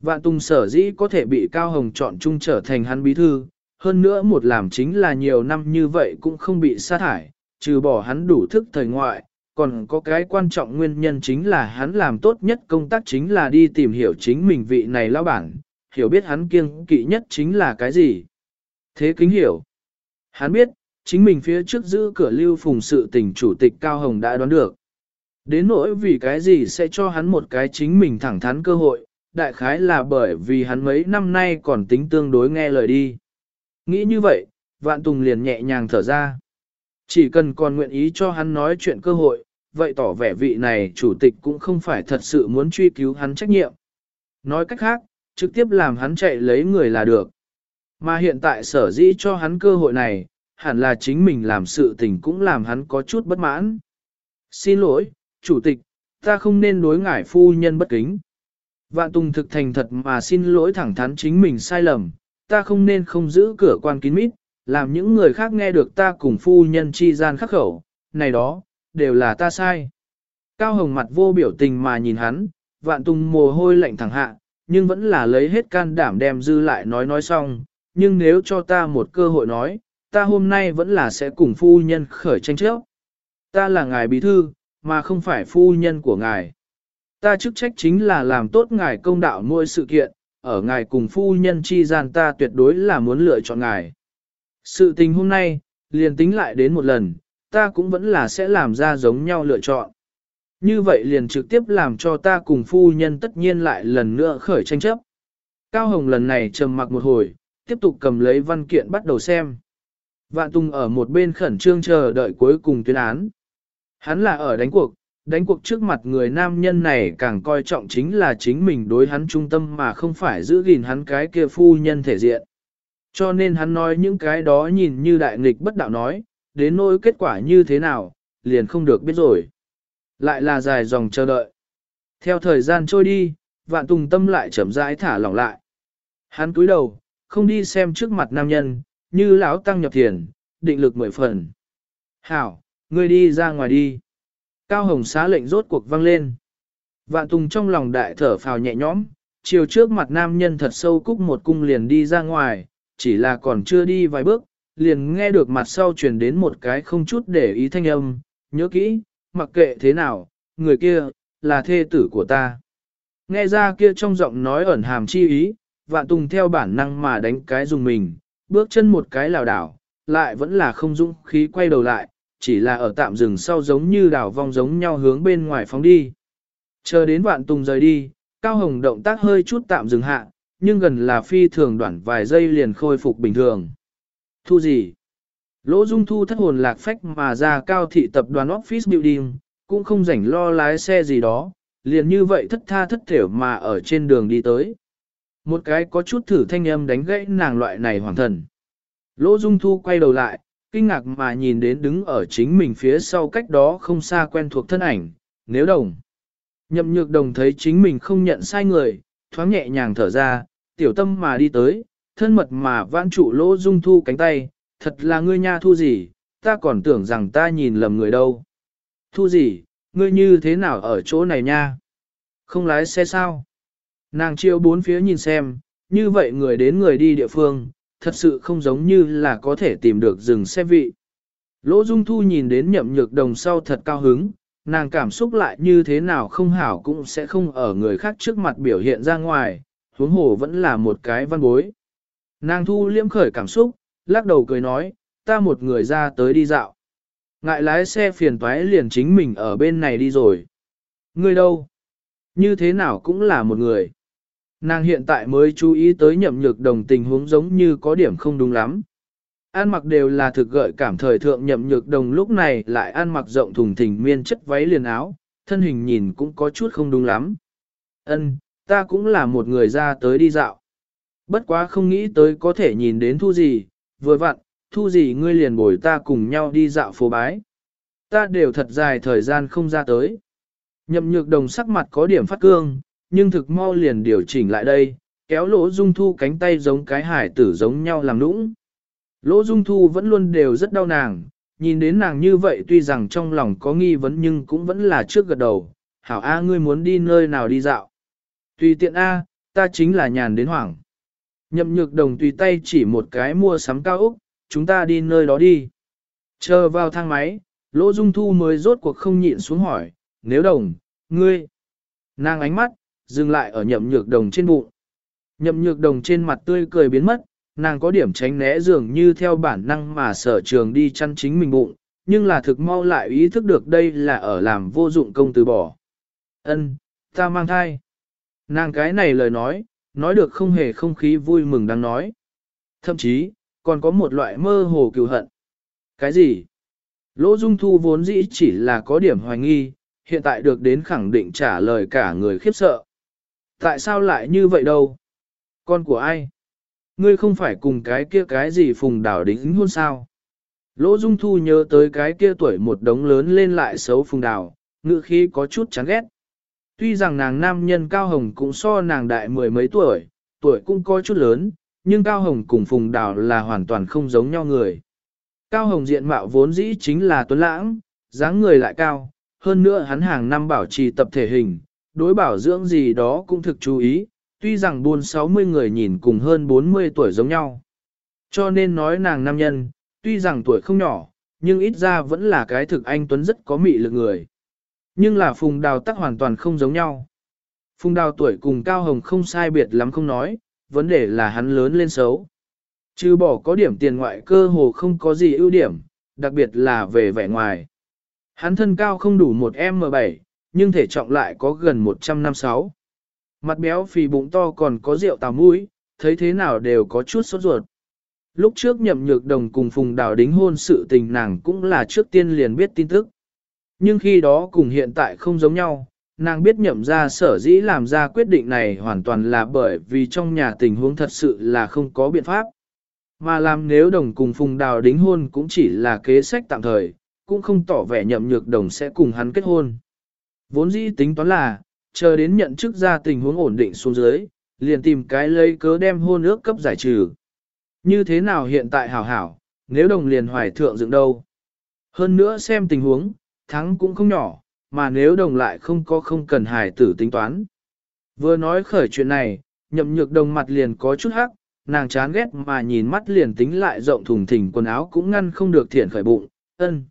Vạn Tùng sở dĩ có thể bị Cao Hồng chọn chung trở thành hắn bí thư, hơn nữa một làm chính là nhiều năm như vậy cũng không bị sa thải, trừ bỏ hắn đủ thức thời ngoại, còn có cái quan trọng nguyên nhân chính là hắn làm tốt nhất công tác chính là đi tìm hiểu chính mình vị này lão bản, hiểu biết hắn kiêng kỵ nhất chính là cái gì. Thế kính hiểu. Hắn biết, chính mình phía trước giữ cửa lưu phùng sự tình chủ tịch Cao Hồng đã đoán được. Đến nỗi vì cái gì sẽ cho hắn một cái chính mình thẳng thắn cơ hội, đại khái là bởi vì hắn mấy năm nay còn tính tương đối nghe lời đi. Nghĩ như vậy, vạn tùng liền nhẹ nhàng thở ra. Chỉ cần còn nguyện ý cho hắn nói chuyện cơ hội, vậy tỏ vẻ vị này chủ tịch cũng không phải thật sự muốn truy cứu hắn trách nhiệm. Nói cách khác, trực tiếp làm hắn chạy lấy người là được. Mà hiện tại sở dĩ cho hắn cơ hội này, hẳn là chính mình làm sự tình cũng làm hắn có chút bất mãn. Xin lỗi, chủ tịch, ta không nên đối ngải phu nhân bất kính. Vạn Tùng thực thành thật mà xin lỗi thẳng thắn chính mình sai lầm, ta không nên không giữ cửa quan kín mít, làm những người khác nghe được ta cùng phu nhân chi gian khắc khẩu, này đó, đều là ta sai. Cao Hồng mặt vô biểu tình mà nhìn hắn, Vạn tung mồ hôi lạnh thẳng hạ, nhưng vẫn là lấy hết can đảm đem dư lại nói nói xong, nhưng nếu cho ta một cơ hội nói, ta hôm nay vẫn là sẽ cùng phu nhân khởi tranh chấp. Ta là ngài bí thư, mà không phải phu nhân của ngài. Ta chức trách chính là làm tốt ngài công đạo nuôi sự kiện, ở ngài cùng phu nhân chi gian ta tuyệt đối là muốn lựa chọn ngài. Sự tình hôm nay, liền tính lại đến một lần, ta cũng vẫn là sẽ làm ra giống nhau lựa chọn. Như vậy liền trực tiếp làm cho ta cùng phu nhân tất nhiên lại lần nữa khởi tranh chấp. Cao Hồng lần này trầm mặc một hồi, tiếp tục cầm lấy văn kiện bắt đầu xem. Vạn Tùng ở một bên khẩn trương chờ đợi cuối cùng tuyên án. Hắn là ở đánh cuộc, đánh cuộc trước mặt người nam nhân này càng coi trọng chính là chính mình đối hắn trung tâm mà không phải giữ gìn hắn cái kia phu nhân thể diện. Cho nên hắn nói những cái đó nhìn như đại nghịch bất đạo nói, đến nỗi kết quả như thế nào, liền không được biết rồi. Lại là dài dòng chờ đợi. Theo thời gian trôi đi, vạn tùng tâm lại chậm rãi thả lỏng lại. Hắn cúi đầu, không đi xem trước mặt nam nhân, như lão tăng nhập thiền, định lực mười phần. Hảo, ngươi đi ra ngoài đi. Cao hồng xá lệnh rốt cuộc vang lên. Vạn tùng trong lòng đại thở phào nhẹ nhõm, chiều trước mặt nam nhân thật sâu cúc một cung liền đi ra ngoài, chỉ là còn chưa đi vài bước, liền nghe được mặt sau truyền đến một cái không chút để ý thanh âm, nhớ kỹ, mặc kệ thế nào, người kia, là thê tử của ta. Nghe ra kia trong giọng nói ẩn hàm chi ý, vạn tùng theo bản năng mà đánh cái dùng mình, bước chân một cái lảo đảo, lại vẫn là không dũng khí quay đầu lại, chỉ là ở tạm rừng sau giống như đảo vong giống nhau hướng bên ngoài phóng đi. Chờ đến vạn tùng rời đi, Cao Hồng động tác hơi chút tạm dừng hạ, nhưng gần là phi thường đoạn vài giây liền khôi phục bình thường. Thu gì? Lỗ Dung Thu thất hồn lạc phách mà ra cao thị tập đoàn office building, cũng không rảnh lo lái xe gì đó, liền như vậy thất tha thất thểu mà ở trên đường đi tới. Một cái có chút thử thanh âm đánh gãy nàng loại này hoàng thần. Lỗ Dung Thu quay đầu lại, kinh ngạc mà nhìn đến đứng ở chính mình phía sau cách đó không xa quen thuộc thân ảnh, nếu đồng. Nhậm nhược đồng thấy chính mình không nhận sai người, thoáng nhẹ nhàng thở ra, tiểu tâm mà đi tới, thân mật mà vãn trụ lỗ dung thu cánh tay, thật là ngươi nha thu gì, ta còn tưởng rằng ta nhìn lầm người đâu. Thu gì, ngươi như thế nào ở chỗ này nha? Không lái xe sao? Nàng chiêu bốn phía nhìn xem, như vậy người đến người đi địa phương, thật sự không giống như là có thể tìm được rừng xe vị. Lỗ Dung Thu nhìn đến nhậm nhược đồng sau thật cao hứng, nàng cảm xúc lại như thế nào không hảo cũng sẽ không ở người khác trước mặt biểu hiện ra ngoài, huống hồ vẫn là một cái văn bối. Nàng thu liễm khởi cảm xúc, lắc đầu cười nói, ta một người ra tới đi dạo. Ngại lái xe phiền toái liền chính mình ở bên này đi rồi. Người đâu? Như thế nào cũng là một người. Nàng hiện tại mới chú ý tới nhậm nhược đồng tình huống giống như có điểm không đúng lắm. An mặc đều là thực gợi cảm thời thượng nhậm nhược đồng lúc này lại an mặc rộng thùng thình miên chất váy liền áo, thân hình nhìn cũng có chút không đúng lắm. Ân, ta cũng là một người ra tới đi dạo. Bất quá không nghĩ tới có thể nhìn đến thu gì, vừa vặn, thu gì ngươi liền bồi ta cùng nhau đi dạo phố bái. Ta đều thật dài thời gian không ra tới. Nhậm nhược đồng sắc mặt có điểm phát cương, nhưng thực mau liền điều chỉnh lại đây, kéo lỗ dung thu cánh tay giống cái hải tử giống nhau làm nũng. Lỗ dung thu vẫn luôn đều rất đau nàng, nhìn đến nàng như vậy tuy rằng trong lòng có nghi vấn nhưng cũng vẫn là trước gật đầu. Hảo A ngươi muốn đi nơi nào đi dạo. Tùy tiện A, ta chính là nhàn đến hoảng. Nhậm nhược đồng tùy tay chỉ một cái mua sắm cao Úc, chúng ta đi nơi đó đi. Chờ vào thang máy, Lỗ Dung Thu mới rốt cuộc không nhịn xuống hỏi, nếu đồng, ngươi. Nàng ánh mắt, dừng lại ở nhậm nhược đồng trên bụng. Nhậm nhược đồng trên mặt tươi cười biến mất, nàng có điểm tránh né dường như theo bản năng mà sở trường đi chăn chính mình bụng, nhưng là thực mau lại ý thức được đây là ở làm vô dụng công từ bỏ. Ân, ta mang thai. Nàng cái này lời nói, nói được không hề không khí vui mừng đang nói. Thậm chí, còn có một loại mơ hồ cựu hận. Cái gì? Lỗ Dung Thu vốn dĩ chỉ là có điểm hoài nghi, hiện tại được đến khẳng định trả lời cả người khiếp sợ. Tại sao lại như vậy đâu? Con của ai? Ngươi không phải cùng cái kia cái gì phùng đảo đính hôn sao? Lỗ Dung Thu nhớ tới cái kia tuổi một đống lớn lên lại xấu phùng đảo, ngữ khí có chút chán ghét. Tuy rằng nàng nam nhân Cao Hồng cũng so nàng đại mười mấy tuổi, tuổi cũng có chút lớn, nhưng Cao Hồng cùng phùng Đào là hoàn toàn không giống nhau người. Cao Hồng diện mạo vốn dĩ chính là tuấn lãng, dáng người lại cao, hơn nữa hắn hàng năm bảo trì tập thể hình, đối bảo dưỡng gì đó cũng thực chú ý, tuy rằng buôn 60 người nhìn cùng hơn 40 tuổi giống nhau. Cho nên nói nàng nam nhân, tuy rằng tuổi không nhỏ, nhưng ít ra vẫn là cái thực anh Tuấn rất có mị lực người. Nhưng là Phùng Đào tắc hoàn toàn không giống nhau. Phùng Đào tuổi cùng Cao Hồng không sai biệt lắm không nói, vấn đề là hắn lớn lên xấu. Chứ bỏ có điểm tiền ngoại cơ hồ không có gì ưu điểm, đặc biệt là về vẻ ngoài. Hắn thân cao không đủ một M7, nhưng thể trọng lại có gần 156. Mặt béo phì bụng to còn có rượu tào mũi, thấy thế nào đều có chút sốt ruột. Lúc trước nhậm nhược đồng cùng phùng đào đính hôn sự tình nàng cũng là trước tiên liền biết tin tức. Nhưng khi đó cùng hiện tại không giống nhau, nàng biết nhậm ra sở dĩ làm ra quyết định này hoàn toàn là bởi vì trong nhà tình huống thật sự là không có biện pháp. Mà làm nếu đồng cùng phùng đào đính hôn cũng chỉ là kế sách tạm thời, cũng không tỏ vẻ nhậm nhược đồng sẽ cùng hắn kết hôn. Vốn dĩ tính toán là, chờ đến nhận chức ra tình huống ổn định xuống dưới, liền tìm cái lấy cớ đem hôn ước cấp giải trừ. Như thế nào hiện tại hảo hảo, nếu đồng liền hoài thượng dựng đâu. Hơn nữa xem tình huống, thắng cũng không nhỏ, mà nếu đồng lại không có không cần hài tử tính toán. Vừa nói khởi chuyện này, nhậm nhược đồng mặt liền có chút hắc, nàng chán ghét mà nhìn mắt liền tính lại rộng thùng thình quần áo cũng ngăn không được thiện khởi bụng, ân.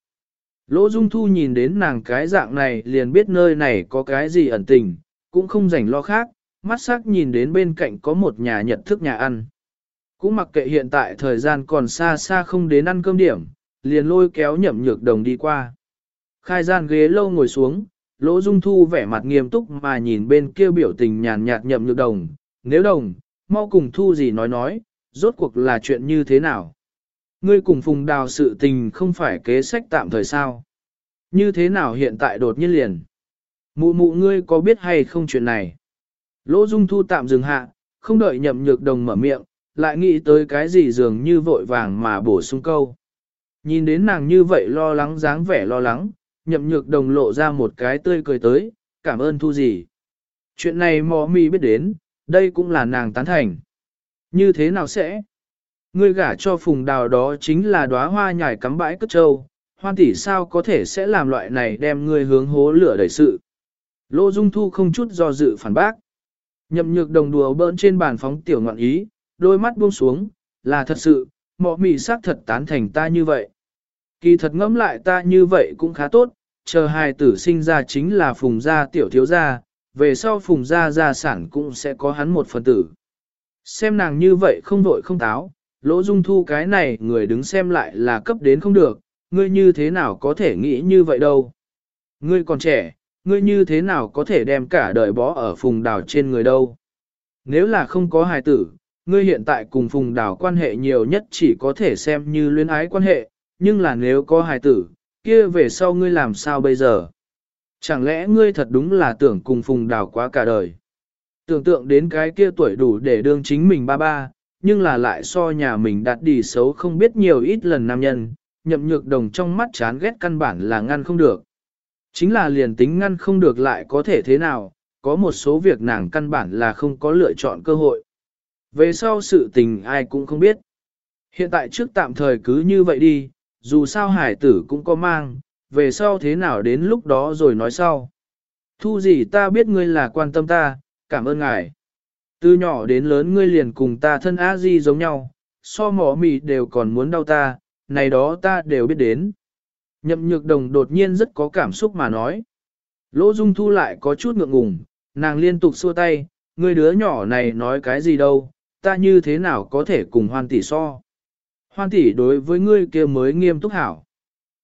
Lỗ Dung Thu nhìn đến nàng cái dạng này liền biết nơi này có cái gì ẩn tình, cũng không rảnh lo khác, mắt sắc nhìn đến bên cạnh có một nhà nhật thức nhà ăn. Cũng mặc kệ hiện tại thời gian còn xa xa không đến ăn cơm điểm, liền lôi kéo nhậm nhược đồng đi qua. Khai gian ghế lâu ngồi xuống, Lỗ Dung Thu vẻ mặt nghiêm túc mà nhìn bên kia biểu tình nhàn nhạt nhậm nhược đồng, nếu đồng, mau cùng Thu gì nói nói, rốt cuộc là chuyện như thế nào. Ngươi cùng phùng đào sự tình không phải kế sách tạm thời sao. Như thế nào hiện tại đột nhiên liền? Mụ mụ ngươi có biết hay không chuyện này? Lỗ Dung Thu tạm dừng hạ, không đợi nhậm nhược đồng mở miệng, lại nghĩ tới cái gì dường như vội vàng mà bổ sung câu. Nhìn đến nàng như vậy lo lắng dáng vẻ lo lắng, nhậm nhược đồng lộ ra một cái tươi cười tới, cảm ơn Thu gì. Chuyện này mò mi biết đến, đây cũng là nàng tán thành. Như thế nào sẽ? Ngươi gả cho phùng đào đó chính là đóa hoa nhài cắm bãi cất trâu, hoan tỷ sao có thể sẽ làm loại này đem ngươi hướng hố lửa đẩy sự. Lô Dung Thu không chút do dự phản bác. Nhậm nhược đồng đùa bỡn trên bàn phóng tiểu ngọn ý, đôi mắt buông xuống, là thật sự, mọ mị xác thật tán thành ta như vậy. Kỳ thật ngẫm lại ta như vậy cũng khá tốt, chờ hài tử sinh ra chính là phùng gia tiểu thiếu gia, về sau phùng gia gia sản cũng sẽ có hắn một phần tử. Xem nàng như vậy không vội không táo, lỗ dung thu cái này người đứng xem lại là cấp đến không được, ngươi như thế nào có thể nghĩ như vậy đâu. Ngươi còn trẻ, ngươi như thế nào có thể đem cả đời bó ở phùng đào trên người đâu. Nếu là không có hài tử, ngươi hiện tại cùng phùng đào quan hệ nhiều nhất chỉ có thể xem như luyến ái quan hệ, nhưng là nếu có hài tử, kia về sau ngươi làm sao bây giờ? Chẳng lẽ ngươi thật đúng là tưởng cùng phùng đào quá cả đời? Tưởng tượng đến cái kia tuổi đủ để đương chính mình ba ba, nhưng là lại so nhà mình đạt đi xấu không biết nhiều ít lần nam nhân, nhậm nhược đồng trong mắt chán ghét căn bản là ngăn không được. Chính là liền tính ngăn không được lại có thể thế nào, có một số việc nàng căn bản là không có lựa chọn cơ hội. Về sau sự tình ai cũng không biết. Hiện tại trước tạm thời cứ như vậy đi, dù sao hải tử cũng có mang, về sau thế nào đến lúc đó rồi nói sau. Thu gì ta biết ngươi là quan tâm ta, cảm ơn ngài. Từ nhỏ đến lớn ngươi liền cùng ta thân á di giống nhau, so mỏ mì đều còn muốn đau ta, này đó ta đều biết đến. Nhậm nhược đồng đột nhiên rất có cảm xúc mà nói. Lỗ Dung Thu lại có chút ngượng ngùng, nàng liên tục xua tay, Ngươi đứa nhỏ này nói cái gì đâu, ta như thế nào có thể cùng hoan tỷ so. Hoan tỷ đối với ngươi kia mới nghiêm túc hảo.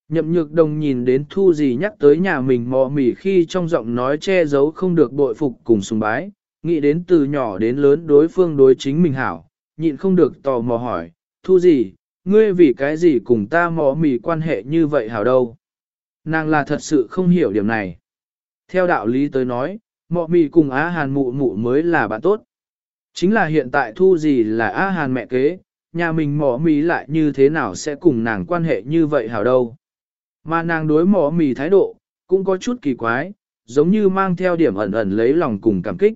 Nhậm nhược đồng nhìn đến thu gì nhắc tới nhà mình mò mỉ khi trong giọng nói che giấu không được bội phục cùng sùng bái, nghĩ đến từ nhỏ đến lớn đối phương đối chính mình hảo, nhịn không được tò mò hỏi, thu gì, ngươi vì cái gì cùng ta mò mỉ quan hệ như vậy hảo đâu. Nàng là thật sự không hiểu điểm này. Theo đạo lý tới nói, mọ mì cùng Á Hàn mụ mụ mới là bạn tốt. Chính là hiện tại thu gì là Á Hàn mẹ kế, nhà mình mỏ mì lại như thế nào sẽ cùng nàng quan hệ như vậy hảo đâu. Mà nàng đối mỏ mì thái độ, cũng có chút kỳ quái, giống như mang theo điểm ẩn ẩn lấy lòng cùng cảm kích.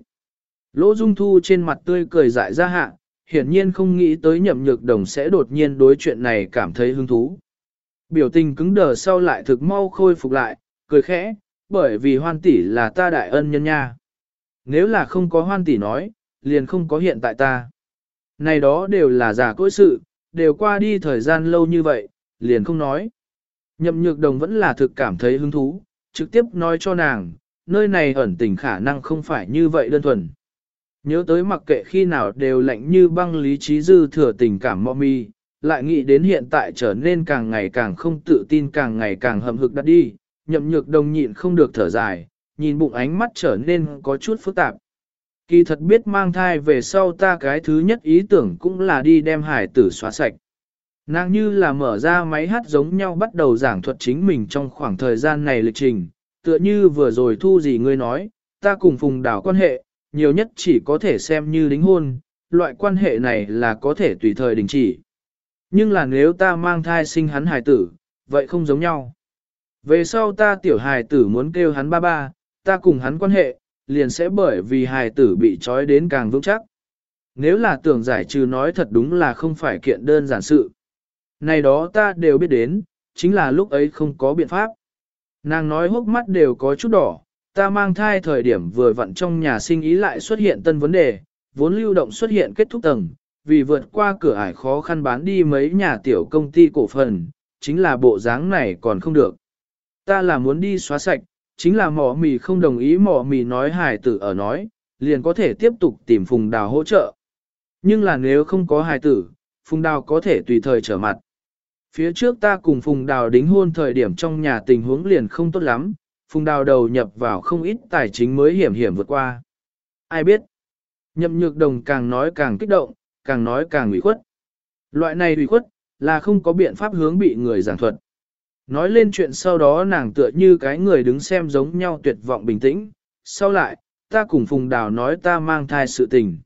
Lỗ Dung Thu trên mặt tươi cười dại ra hạ, hiển nhiên không nghĩ tới nhậm nhược đồng sẽ đột nhiên đối chuyện này cảm thấy hứng thú. Biểu tình cứng đờ sau lại thực mau khôi phục lại, cười khẽ, bởi vì hoan tỷ là ta đại ân nhân nha. Nếu là không có hoan tỷ nói, liền không có hiện tại ta. Này đó đều là giả cỗi sự, đều qua đi thời gian lâu như vậy, liền không nói. Nhậm nhược đồng vẫn là thực cảm thấy hứng thú, trực tiếp nói cho nàng, nơi này ẩn tình khả năng không phải như vậy đơn thuần. Nhớ tới mặc kệ khi nào đều lạnh như băng lý trí dư thừa tình cảm mọ mi, lại nghĩ đến hiện tại trở nên càng ngày càng không tự tin càng ngày càng hậm hực đặt đi, nhậm nhược đồng nhịn không được thở dài, nhìn bụng ánh mắt trở nên có chút phức tạp. Kỳ thật biết mang thai về sau ta cái thứ nhất ý tưởng cũng là đi đem hải tử xóa sạch. Nàng như là mở ra máy hát giống nhau bắt đầu giảng thuật chính mình trong khoảng thời gian này lịch trình, tựa như vừa rồi thu gì ngươi nói, ta cùng phùng đảo quan hệ, nhiều nhất chỉ có thể xem như đính hôn, loại quan hệ này là có thể tùy thời đình chỉ. Nhưng là nếu ta mang thai sinh hắn hài tử, vậy không giống nhau. Về sau ta tiểu hài tử muốn kêu hắn ba ba, ta cùng hắn quan hệ, liền sẽ bởi vì hài tử bị trói đến càng vững chắc. Nếu là tưởng giải trừ nói thật đúng là không phải kiện đơn giản sự. Này đó ta đều biết đến, chính là lúc ấy không có biện pháp. Nàng nói hốc mắt đều có chút đỏ, ta mang thai thời điểm vừa vặn trong nhà sinh ý lại xuất hiện tân vấn đề, vốn lưu động xuất hiện kết thúc tầng, vì vượt qua cửa ải khó khăn bán đi mấy nhà tiểu công ty cổ phần, chính là bộ dáng này còn không được. Ta là muốn đi xóa sạch, chính là mỏ mì không đồng ý mỏ mì nói hài tử ở nói, liền có thể tiếp tục tìm phùng đào hỗ trợ. Nhưng là nếu không có hài tử, phùng đào có thể tùy thời trở mặt. Phía trước ta cùng phùng đào đính hôn thời điểm trong nhà tình huống liền không tốt lắm, phùng đào đầu nhập vào không ít tài chính mới hiểm hiểm vượt qua. Ai biết? Nhậm nhược đồng càng nói càng kích động, càng nói càng ủy khuất. Loại này ủy khuất, là không có biện pháp hướng bị người giảng thuật. Nói lên chuyện sau đó nàng tựa như cái người đứng xem giống nhau tuyệt vọng bình tĩnh, sau lại, ta cùng Phùng Đào nói ta mang thai sự tình.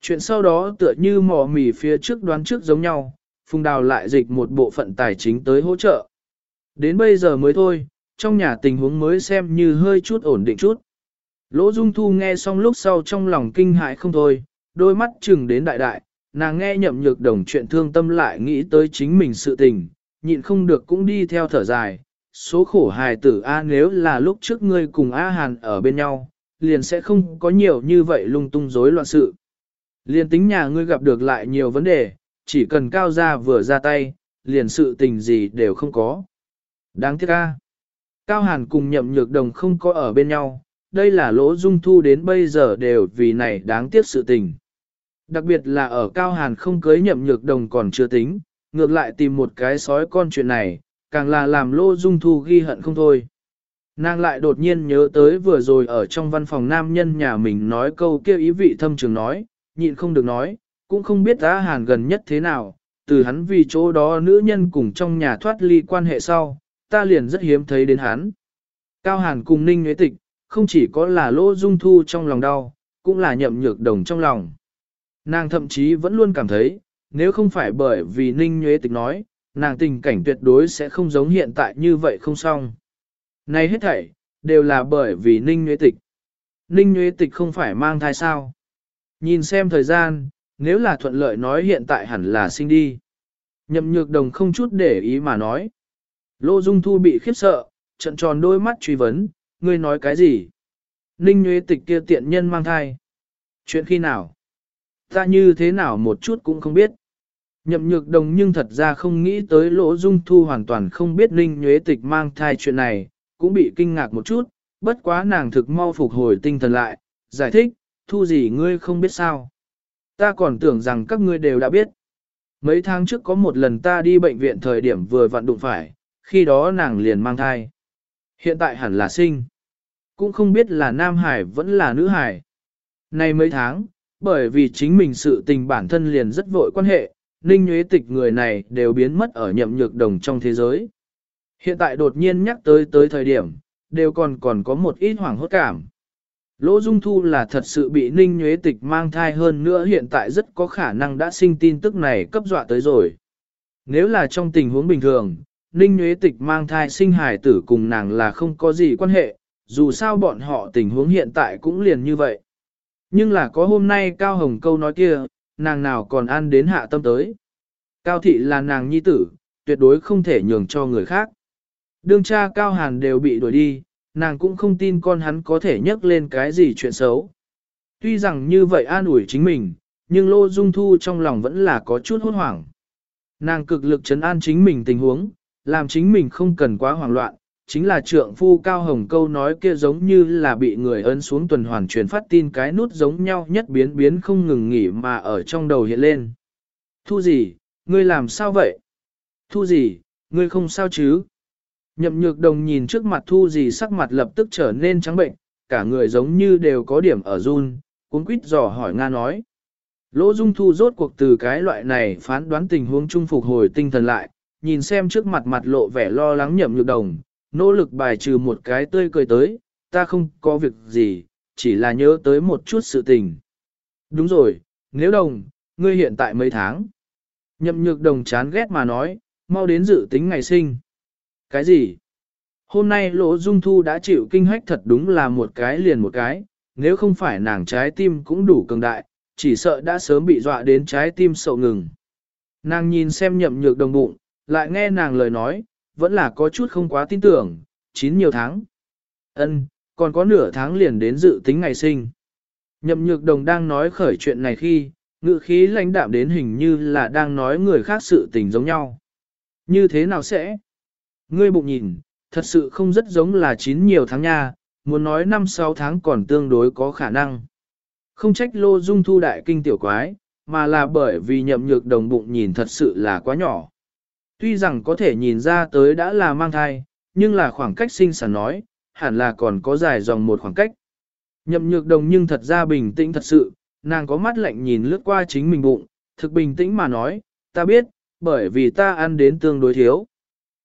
Chuyện sau đó tựa như mò mì phía trước đoán trước giống nhau, Phùng Đào lại dịch một bộ phận tài chính tới hỗ trợ. Đến bây giờ mới thôi, trong nhà tình huống mới xem như hơi chút ổn định chút. Lỗ Dung Thu nghe xong lúc sau trong lòng kinh hãi không thôi, đôi mắt chừng đến đại đại, nàng nghe nhậm nhược đồng chuyện thương tâm lại nghĩ tới chính mình sự tình, nhịn không được cũng đi theo thở dài. Số khổ hài tử A nếu là lúc trước ngươi cùng A Hàn ở bên nhau, liền sẽ không có nhiều như vậy lung tung rối loạn sự. Liền tính nhà ngươi gặp được lại nhiều vấn đề, chỉ cần cao ra vừa ra tay, liền sự tình gì đều không có. Đáng tiếc A. Cao Hàn cùng nhậm nhược đồng không có ở bên nhau, đây là lỗ dung thu đến bây giờ đều vì này đáng tiếc sự tình. Đặc biệt là ở Cao Hàn không cưới nhậm nhược đồng còn chưa tính, ngược lại tìm một cái sói con chuyện này, càng là làm Lô dung thu ghi hận không thôi. Nàng lại đột nhiên nhớ tới vừa rồi ở trong văn phòng nam nhân nhà mình nói câu kia ý vị thâm trường nói, nhịn không được nói, cũng không biết á hàn gần nhất thế nào, từ hắn vì chỗ đó nữ nhân cùng trong nhà thoát ly quan hệ sau, ta liền rất hiếm thấy đến hắn. Cao hàn cùng ninh nhuế tịch, không chỉ có là lỗ dung thu trong lòng đau, cũng là nhậm nhược đồng trong lòng. Nàng thậm chí vẫn luôn cảm thấy, nếu không phải bởi vì ninh nhuế tịch nói, nàng tình cảnh tuyệt đối sẽ không giống hiện tại như vậy không xong. Này hết thảy, đều là bởi vì ninh nhuế tịch. Ninh nhuế tịch không phải mang thai sao. Nhìn xem thời gian, nếu là thuận lợi nói hiện tại hẳn là sinh đi. Nhậm nhược đồng không chút để ý mà nói. Lô Dung Thu bị khiếp sợ, trận tròn đôi mắt truy vấn, ngươi nói cái gì? Ninh Nhuế Tịch kia tiện nhân mang thai. Chuyện khi nào? Ta như thế nào một chút cũng không biết. Nhậm nhược đồng nhưng thật ra không nghĩ tới lỗ dung thu hoàn toàn không biết Ninh nhuế Tịch mang thai chuyện này, cũng bị kinh ngạc một chút, bất quá nàng thực mau phục hồi tinh thần lại, giải thích, thu gì ngươi không biết sao. Ta còn tưởng rằng các ngươi đều đã biết. Mấy tháng trước có một lần ta đi bệnh viện thời điểm vừa vặn đụng phải, khi đó nàng liền mang thai. Hiện tại hẳn là sinh. Cũng không biết là nam hải vẫn là nữ hải. Nay mấy tháng, bởi vì chính mình sự tình bản thân liền rất vội quan hệ, ninh Nguyễn tịch người này đều biến mất ở nhậm nhược đồng trong thế giới. Hiện tại đột nhiên nhắc tới tới thời điểm, đều còn còn có một ít hoảng hốt cảm. Lỗ Dung Thu là thật sự bị Ninh Nguyễn Tịch mang thai hơn nữa hiện tại rất có khả năng đã sinh tin tức này cấp dọa tới rồi. Nếu là trong tình huống bình thường, Ninh Nguyễn Tịch mang thai sinh hài tử cùng nàng là không có gì quan hệ, dù sao bọn họ tình huống hiện tại cũng liền như vậy. Nhưng là có hôm nay Cao Hồng câu nói kia, nàng nào còn ăn đến hạ tâm tới. Cao Thị là nàng nhi tử, tuyệt đối không thể nhường cho người khác. Đương cha Cao Hàn đều bị đuổi đi, nàng cũng không tin con hắn có thể nhắc lên cái gì chuyện xấu. Tuy rằng như vậy an ủi chính mình, nhưng Lô Dung Thu trong lòng vẫn là có chút hốt hoảng. Nàng cực lực chấn an chính mình tình huống, làm chính mình không cần quá hoảng loạn, chính là trượng phu Cao Hồng câu nói kia giống như là bị người ấn xuống tuần hoàn truyền phát tin cái nút giống nhau nhất biến biến không ngừng nghỉ mà ở trong đầu hiện lên. Thu gì, ngươi làm sao vậy? Thu gì, ngươi không sao chứ? Nhậm nhược đồng nhìn trước mặt thu gì sắc mặt lập tức trở nên trắng bệnh, cả người giống như đều có điểm ở run, cuốn quýt dò hỏi Nga nói. Lỗ Dung Thu rốt cuộc từ cái loại này phán đoán tình huống Chung phục hồi tinh thần lại, nhìn xem trước mặt mặt lộ vẻ lo lắng nhậm nhược đồng, nỗ lực bài trừ một cái tươi cười tới, ta không có việc gì, chỉ là nhớ tới một chút sự tình. Đúng rồi, nếu đồng, ngươi hiện tại mấy tháng? Nhậm nhược đồng chán ghét mà nói, mau đến dự tính ngày sinh. Cái gì? Hôm nay lỗ dung thu đã chịu kinh hách thật đúng là một cái liền một cái, nếu không phải nàng trái tim cũng đủ cường đại, chỉ sợ đã sớm bị dọa đến trái tim sậu ngừng. Nàng nhìn xem nhậm nhược đồng bụng, lại nghe nàng lời nói, vẫn là có chút không quá tin tưởng, chín nhiều tháng. Ân, còn có nửa tháng liền đến dự tính ngày sinh. Nhậm nhược đồng đang nói khởi chuyện này khi, ngự khí lãnh đạm đến hình như là đang nói người khác sự tình giống nhau. Như thế nào sẽ? Ngươi bụng nhìn, thật sự không rất giống là chín nhiều tháng nha, muốn nói năm sáu tháng còn tương đối có khả năng. Không trách lô dung thu đại kinh tiểu quái, mà là bởi vì nhậm nhược đồng bụng nhìn thật sự là quá nhỏ. Tuy rằng có thể nhìn ra tới đã là mang thai, nhưng là khoảng cách sinh sản nói, hẳn là còn có dài dòng một khoảng cách. Nhậm nhược đồng nhưng thật ra bình tĩnh thật sự, nàng có mắt lạnh nhìn lướt qua chính mình bụng, thực bình tĩnh mà nói, ta biết, bởi vì ta ăn đến tương đối thiếu.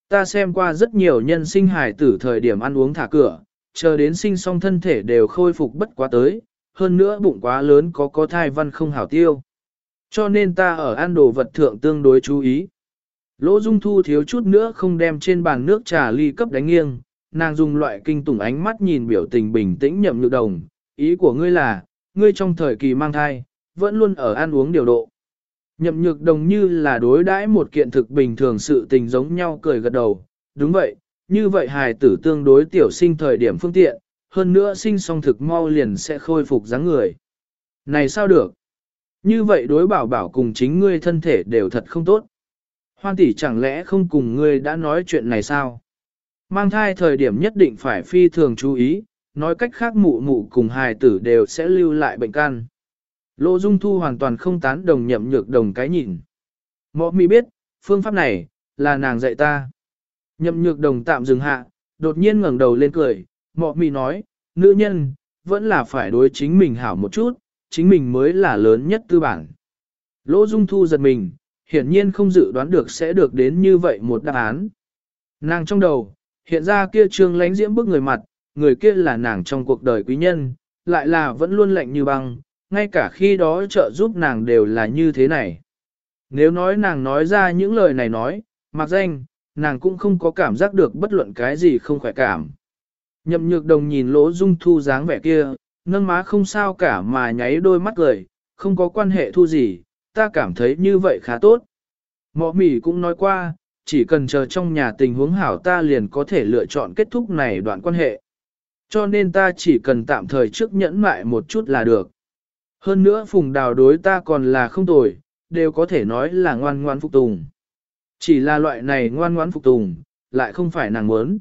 Ta xem qua rất nhiều nhân sinh hài tử thời điểm ăn uống thả cửa, chờ đến sinh xong thân thể đều khôi phục bất quá tới, hơn nữa bụng quá lớn có có thai văn không hảo tiêu. Cho nên ta ở ăn đồ vật thượng tương đối chú ý. Lỗ Dung Thu thiếu chút nữa không đem trên bàn nước trà ly cấp đánh nghiêng, nàng dùng loại kinh tủng ánh mắt nhìn biểu tình bình tĩnh nhậm nhược đồng. Ý của ngươi là, ngươi trong thời kỳ mang thai, vẫn luôn ở ăn uống điều độ. Nhậm nhược đồng như là đối đãi một kiện thực bình thường sự tình giống nhau cười gật đầu. Đúng vậy, như vậy hài tử tương đối tiểu sinh thời điểm phương tiện, hơn nữa sinh xong thực mau liền sẽ khôi phục dáng người. Này sao được? Như vậy đối bảo bảo cùng chính ngươi thân thể đều thật không tốt. Hoan tỷ chẳng lẽ không cùng ngươi đã nói chuyện này sao? Mang thai thời điểm nhất định phải phi thường chú ý, nói cách khác mụ mụ cùng hài tử đều sẽ lưu lại bệnh căn. Lô Dung Thu hoàn toàn không tán đồng nhậm nhược đồng cái nhìn. Mọ mi biết, phương pháp này, là nàng dạy ta. Nhậm nhược đồng tạm dừng hạ, đột nhiên ngẩng đầu lên cười, mọ mi nói, nữ nhân, vẫn là phải đối chính mình hảo một chút, chính mình mới là lớn nhất tư bản. Lô Dung Thu giật mình, hiển nhiên không dự đoán được sẽ được đến như vậy một đáp án. Nàng trong đầu, hiện ra kia trương lánh diễm bức người mặt, người kia là nàng trong cuộc đời quý nhân, lại là vẫn luôn lạnh như băng, ngay cả khi đó trợ giúp nàng đều là như thế này. Nếu nói nàng nói ra những lời này nói, mặc danh, nàng cũng không có cảm giác được bất luận cái gì không khỏe cảm. Nhậm nhược đồng nhìn lỗ dung thu dáng vẻ kia, nâng má không sao cả mà nháy đôi mắt cười, không có quan hệ thu gì, ta cảm thấy như vậy khá tốt. Mọ mỉ cũng nói qua, chỉ cần chờ trong nhà tình huống hảo ta liền có thể lựa chọn kết thúc này đoạn quan hệ. Cho nên ta chỉ cần tạm thời trước nhẫn mại một chút là được. Hơn nữa phùng đào đối ta còn là không tồi, đều có thể nói là ngoan ngoan phục tùng. Chỉ là loại này ngoan ngoan phục tùng, lại không phải nàng muốn.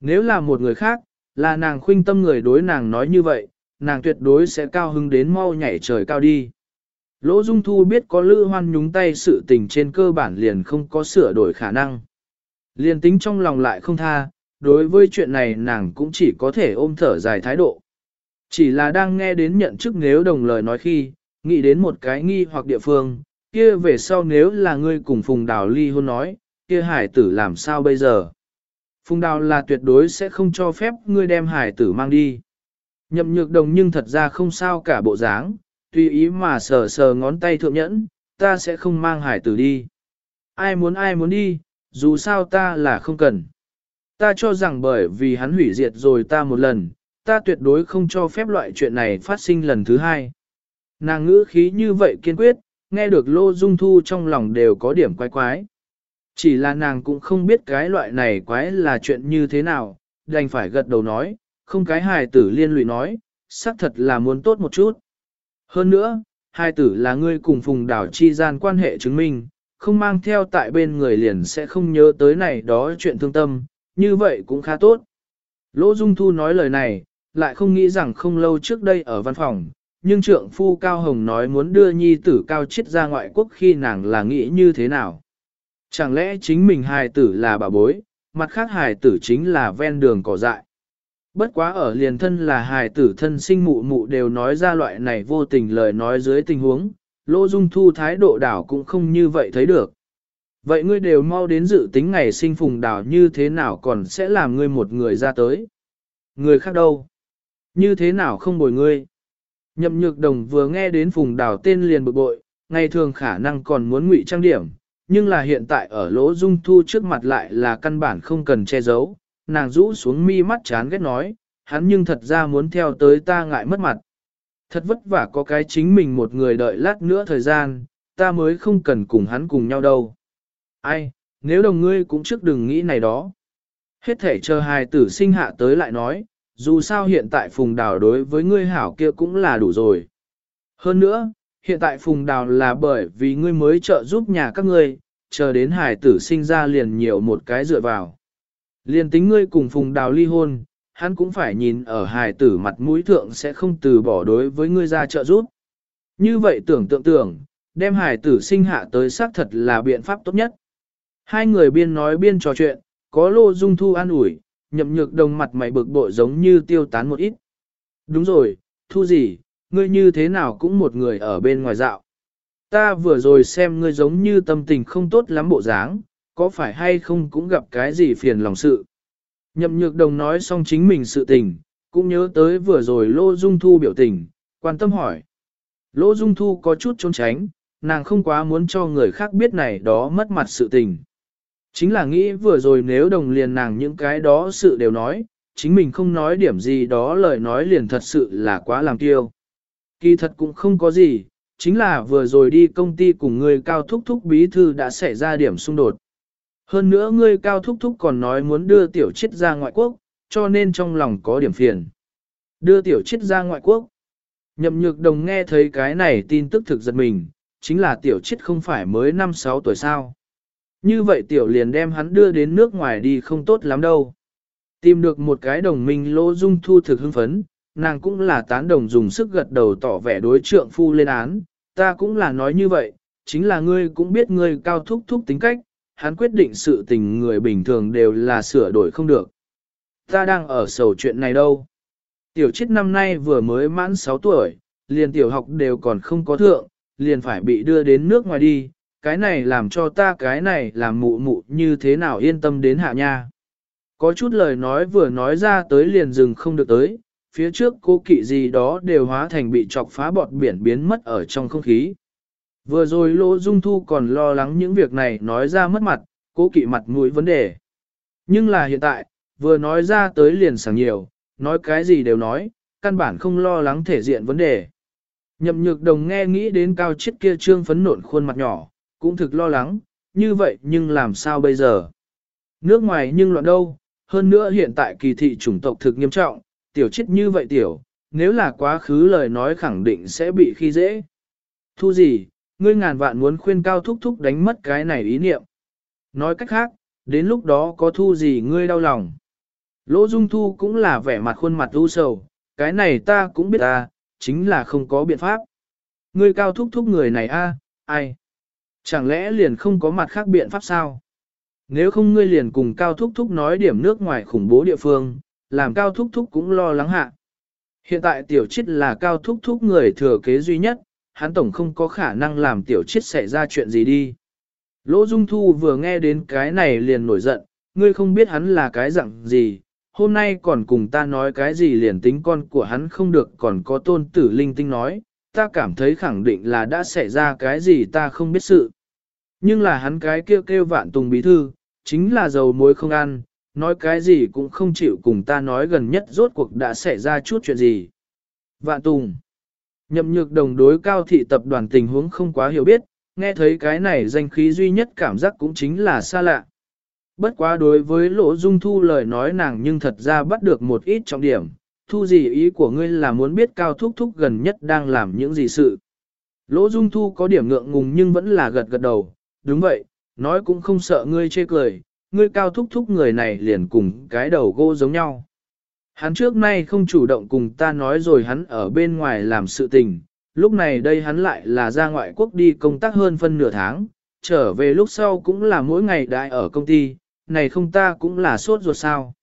Nếu là một người khác, là nàng khuynh tâm người đối nàng nói như vậy, nàng tuyệt đối sẽ cao hứng đến mau nhảy trời cao đi. Lỗ Dung Thu biết có Lữ Hoan nhúng tay sự tình trên cơ bản liền không có sửa đổi khả năng. Liền tính trong lòng lại không tha, đối với chuyện này nàng cũng chỉ có thể ôm thở dài thái độ. Chỉ là đang nghe đến nhận chức nếu đồng lời nói khi, nghĩ đến một cái nghi hoặc địa phương, kia về sau nếu là ngươi cùng Phùng Đào ly hôn nói, kia hải tử làm sao bây giờ? Phùng Đào là tuyệt đối sẽ không cho phép ngươi đem hải tử mang đi. Nhậm nhược đồng nhưng thật ra không sao cả bộ dáng, tùy ý mà sờ sờ ngón tay thượng nhẫn, ta sẽ không mang hải tử đi. Ai muốn ai muốn đi, dù sao ta là không cần. Ta cho rằng bởi vì hắn hủy diệt rồi ta một lần, ta tuyệt đối không cho phép loại chuyện này phát sinh lần thứ hai. Nàng ngữ khí như vậy kiên quyết, nghe được Lô Dung Thu trong lòng đều có điểm quái quái. Chỉ là nàng cũng không biết cái loại này quái là chuyện như thế nào, đành phải gật đầu nói, không cái hài tử liên lụy nói, xác thật là muốn tốt một chút. Hơn nữa, hai tử là ngươi cùng phùng đảo chi gian quan hệ chứng minh, không mang theo tại bên người liền sẽ không nhớ tới này đó chuyện thương tâm, như vậy cũng khá tốt. Lỗ Dung Thu nói lời này, lại không nghĩ rằng không lâu trước đây ở văn phòng, nhưng trượng phu Cao Hồng nói muốn đưa nhi tử Cao Chiết ra ngoại quốc khi nàng là nghĩ như thế nào. Chẳng lẽ chính mình hài tử là bà bối, mặt khác hài tử chính là ven đường cỏ dại. Bất quá ở liền thân là hài tử thân sinh mụ mụ đều nói ra loại này vô tình lời nói dưới tình huống, Lô Dung Thu thái độ đảo cũng không như vậy thấy được. Vậy ngươi đều mau đến dự tính ngày sinh phùng đảo như thế nào còn sẽ làm ngươi một người ra tới? Người khác đâu? Như thế nào không bồi ngươi? Nhậm nhược đồng vừa nghe đến phùng đảo tên liền bực bội, ngày thường khả năng còn muốn ngụy trang điểm, nhưng là hiện tại ở lỗ dung thu trước mặt lại là căn bản không cần che giấu, nàng rũ xuống mi mắt chán ghét nói, hắn nhưng thật ra muốn theo tới ta ngại mất mặt. Thật vất vả có cái chính mình một người đợi lát nữa thời gian, ta mới không cần cùng hắn cùng nhau đâu. Ai, nếu đồng ngươi cũng trước đừng nghĩ này đó. Hết thể chờ hài tử sinh hạ tới lại nói, dù sao hiện tại phùng đào đối với ngươi hảo kia cũng là đủ rồi. Hơn nữa, hiện tại phùng đào là bởi vì ngươi mới trợ giúp nhà các ngươi, chờ đến hài tử sinh ra liền nhiều một cái dựa vào. Liền tính ngươi cùng phùng đào ly hôn, hắn cũng phải nhìn ở hài tử mặt mũi thượng sẽ không từ bỏ đối với ngươi ra trợ giúp. Như vậy tưởng tượng tưởng, đem hài tử sinh hạ tới xác thật là biện pháp tốt nhất. Hai người biên nói biên trò chuyện, có lô dung thu an ủi, nhậm nhược đồng mặt mày bực bội giống như tiêu tán một ít. Đúng rồi, thu gì, ngươi như thế nào cũng một người ở bên ngoài dạo. Ta vừa rồi xem ngươi giống như tâm tình không tốt lắm bộ dáng, có phải hay không cũng gặp cái gì phiền lòng sự. Nhậm nhược đồng nói xong chính mình sự tình, cũng nhớ tới vừa rồi Lô Dung Thu biểu tình, quan tâm hỏi. Lô Dung Thu có chút trốn tránh, nàng không quá muốn cho người khác biết này đó mất mặt sự tình. Chính là nghĩ vừa rồi nếu đồng liền nàng những cái đó sự đều nói, chính mình không nói điểm gì đó lời nói liền thật sự là quá làm tiêu. Kỳ thật cũng không có gì, chính là vừa rồi đi công ty cùng người cao thúc thúc bí thư đã xảy ra điểm xung đột. Hơn nữa ngươi cao thúc thúc còn nói muốn đưa tiểu chết ra ngoại quốc, cho nên trong lòng có điểm phiền. Đưa tiểu chết ra ngoại quốc. Nhậm nhược đồng nghe thấy cái này tin tức thực giật mình, chính là tiểu chết không phải mới 5-6 tuổi sao. Như vậy tiểu liền đem hắn đưa đến nước ngoài đi không tốt lắm đâu. Tìm được một cái đồng minh lô dung thu thực hưng phấn, nàng cũng là tán đồng dùng sức gật đầu tỏ vẻ đối trượng phu lên án, ta cũng là nói như vậy, chính là ngươi cũng biết ngươi cao thúc thúc tính cách, hắn quyết định sự tình người bình thường đều là sửa đổi không được. Ta đang ở sầu chuyện này đâu. Tiểu chết năm nay vừa mới mãn 6 tuổi, liền tiểu học đều còn không có thượng, liền phải bị đưa đến nước ngoài đi, cái này làm cho ta cái này làm mụ mụ như thế nào yên tâm đến hạ nha. Có chút lời nói vừa nói ra tới liền dừng không được tới, phía trước cô kỵ gì đó đều hóa thành bị chọc phá bọt biển biến mất ở trong không khí. Vừa rồi Lỗ Dung Thu còn lo lắng những việc này nói ra mất mặt, cố kỵ mặt mũi vấn đề. Nhưng là hiện tại, vừa nói ra tới liền sảng nhiều, nói cái gì đều nói, căn bản không lo lắng thể diện vấn đề. Nhậm nhược đồng nghe nghĩ đến cao chiết kia trương phấn nộn khuôn mặt nhỏ, cũng thực lo lắng, như vậy nhưng làm sao bây giờ? Nước ngoài nhưng loạn đâu, hơn nữa hiện tại kỳ thị chủng tộc thực nghiêm trọng, tiểu chết như vậy tiểu, nếu là quá khứ lời nói khẳng định sẽ bị khi dễ. Thu gì, ngươi ngàn vạn muốn khuyên cao thúc thúc đánh mất cái này ý niệm. Nói cách khác, đến lúc đó có thu gì ngươi đau lòng. Lỗ Dung Thu cũng là vẻ mặt khuôn mặt u sầu, cái này ta cũng biết ta, chính là không có biện pháp. Ngươi cao thúc thúc người này a, ai? Chẳng lẽ liền không có mặt khác biện pháp sao? Nếu không ngươi liền cùng cao thúc thúc nói điểm nước ngoài khủng bố địa phương, làm cao thúc thúc cũng lo lắng hạ. Hiện tại tiểu chết là cao thúc thúc người thừa kế duy nhất, hắn tổng không có khả năng làm tiểu chết xảy ra chuyện gì đi. Lỗ Dung Thu vừa nghe đến cái này liền nổi giận, ngươi không biết hắn là cái dạng gì, hôm nay còn cùng ta nói cái gì liền tính con của hắn không được còn có tôn tử linh tinh nói, ta cảm thấy khẳng định là đã xảy ra cái gì ta không biết sự. Nhưng là hắn cái kêu kêu vạn tùng bí thư, chính là dầu muối không ăn, nói cái gì cũng không chịu cùng ta nói gần nhất rốt cuộc đã xảy ra chút chuyện gì. Vạn tùng, nhậm nhược đồng đối cao thị tập đoàn tình huống không quá hiểu biết, nghe thấy cái này danh khí duy nhất cảm giác cũng chính là xa lạ. Bất quá đối với lỗ dung thu lời nói nàng nhưng thật ra bắt được một ít trọng điểm, thu gì ý của ngươi là muốn biết cao thúc thúc gần nhất đang làm những gì sự. Lỗ dung thu có điểm ngượng ngùng nhưng vẫn là gật gật đầu, đúng vậy, nói cũng không sợ ngươi chê cười, ngươi cao thúc thúc người này liền cùng cái đầu gô giống nhau. Hắn trước nay không chủ động cùng ta nói rồi hắn ở bên ngoài làm sự tình, lúc này đây hắn lại là ra ngoại quốc đi công tác hơn phân nửa tháng, trở về lúc sau cũng là mỗi ngày đại ở công ty, này không ta cũng là sốt ruột sao.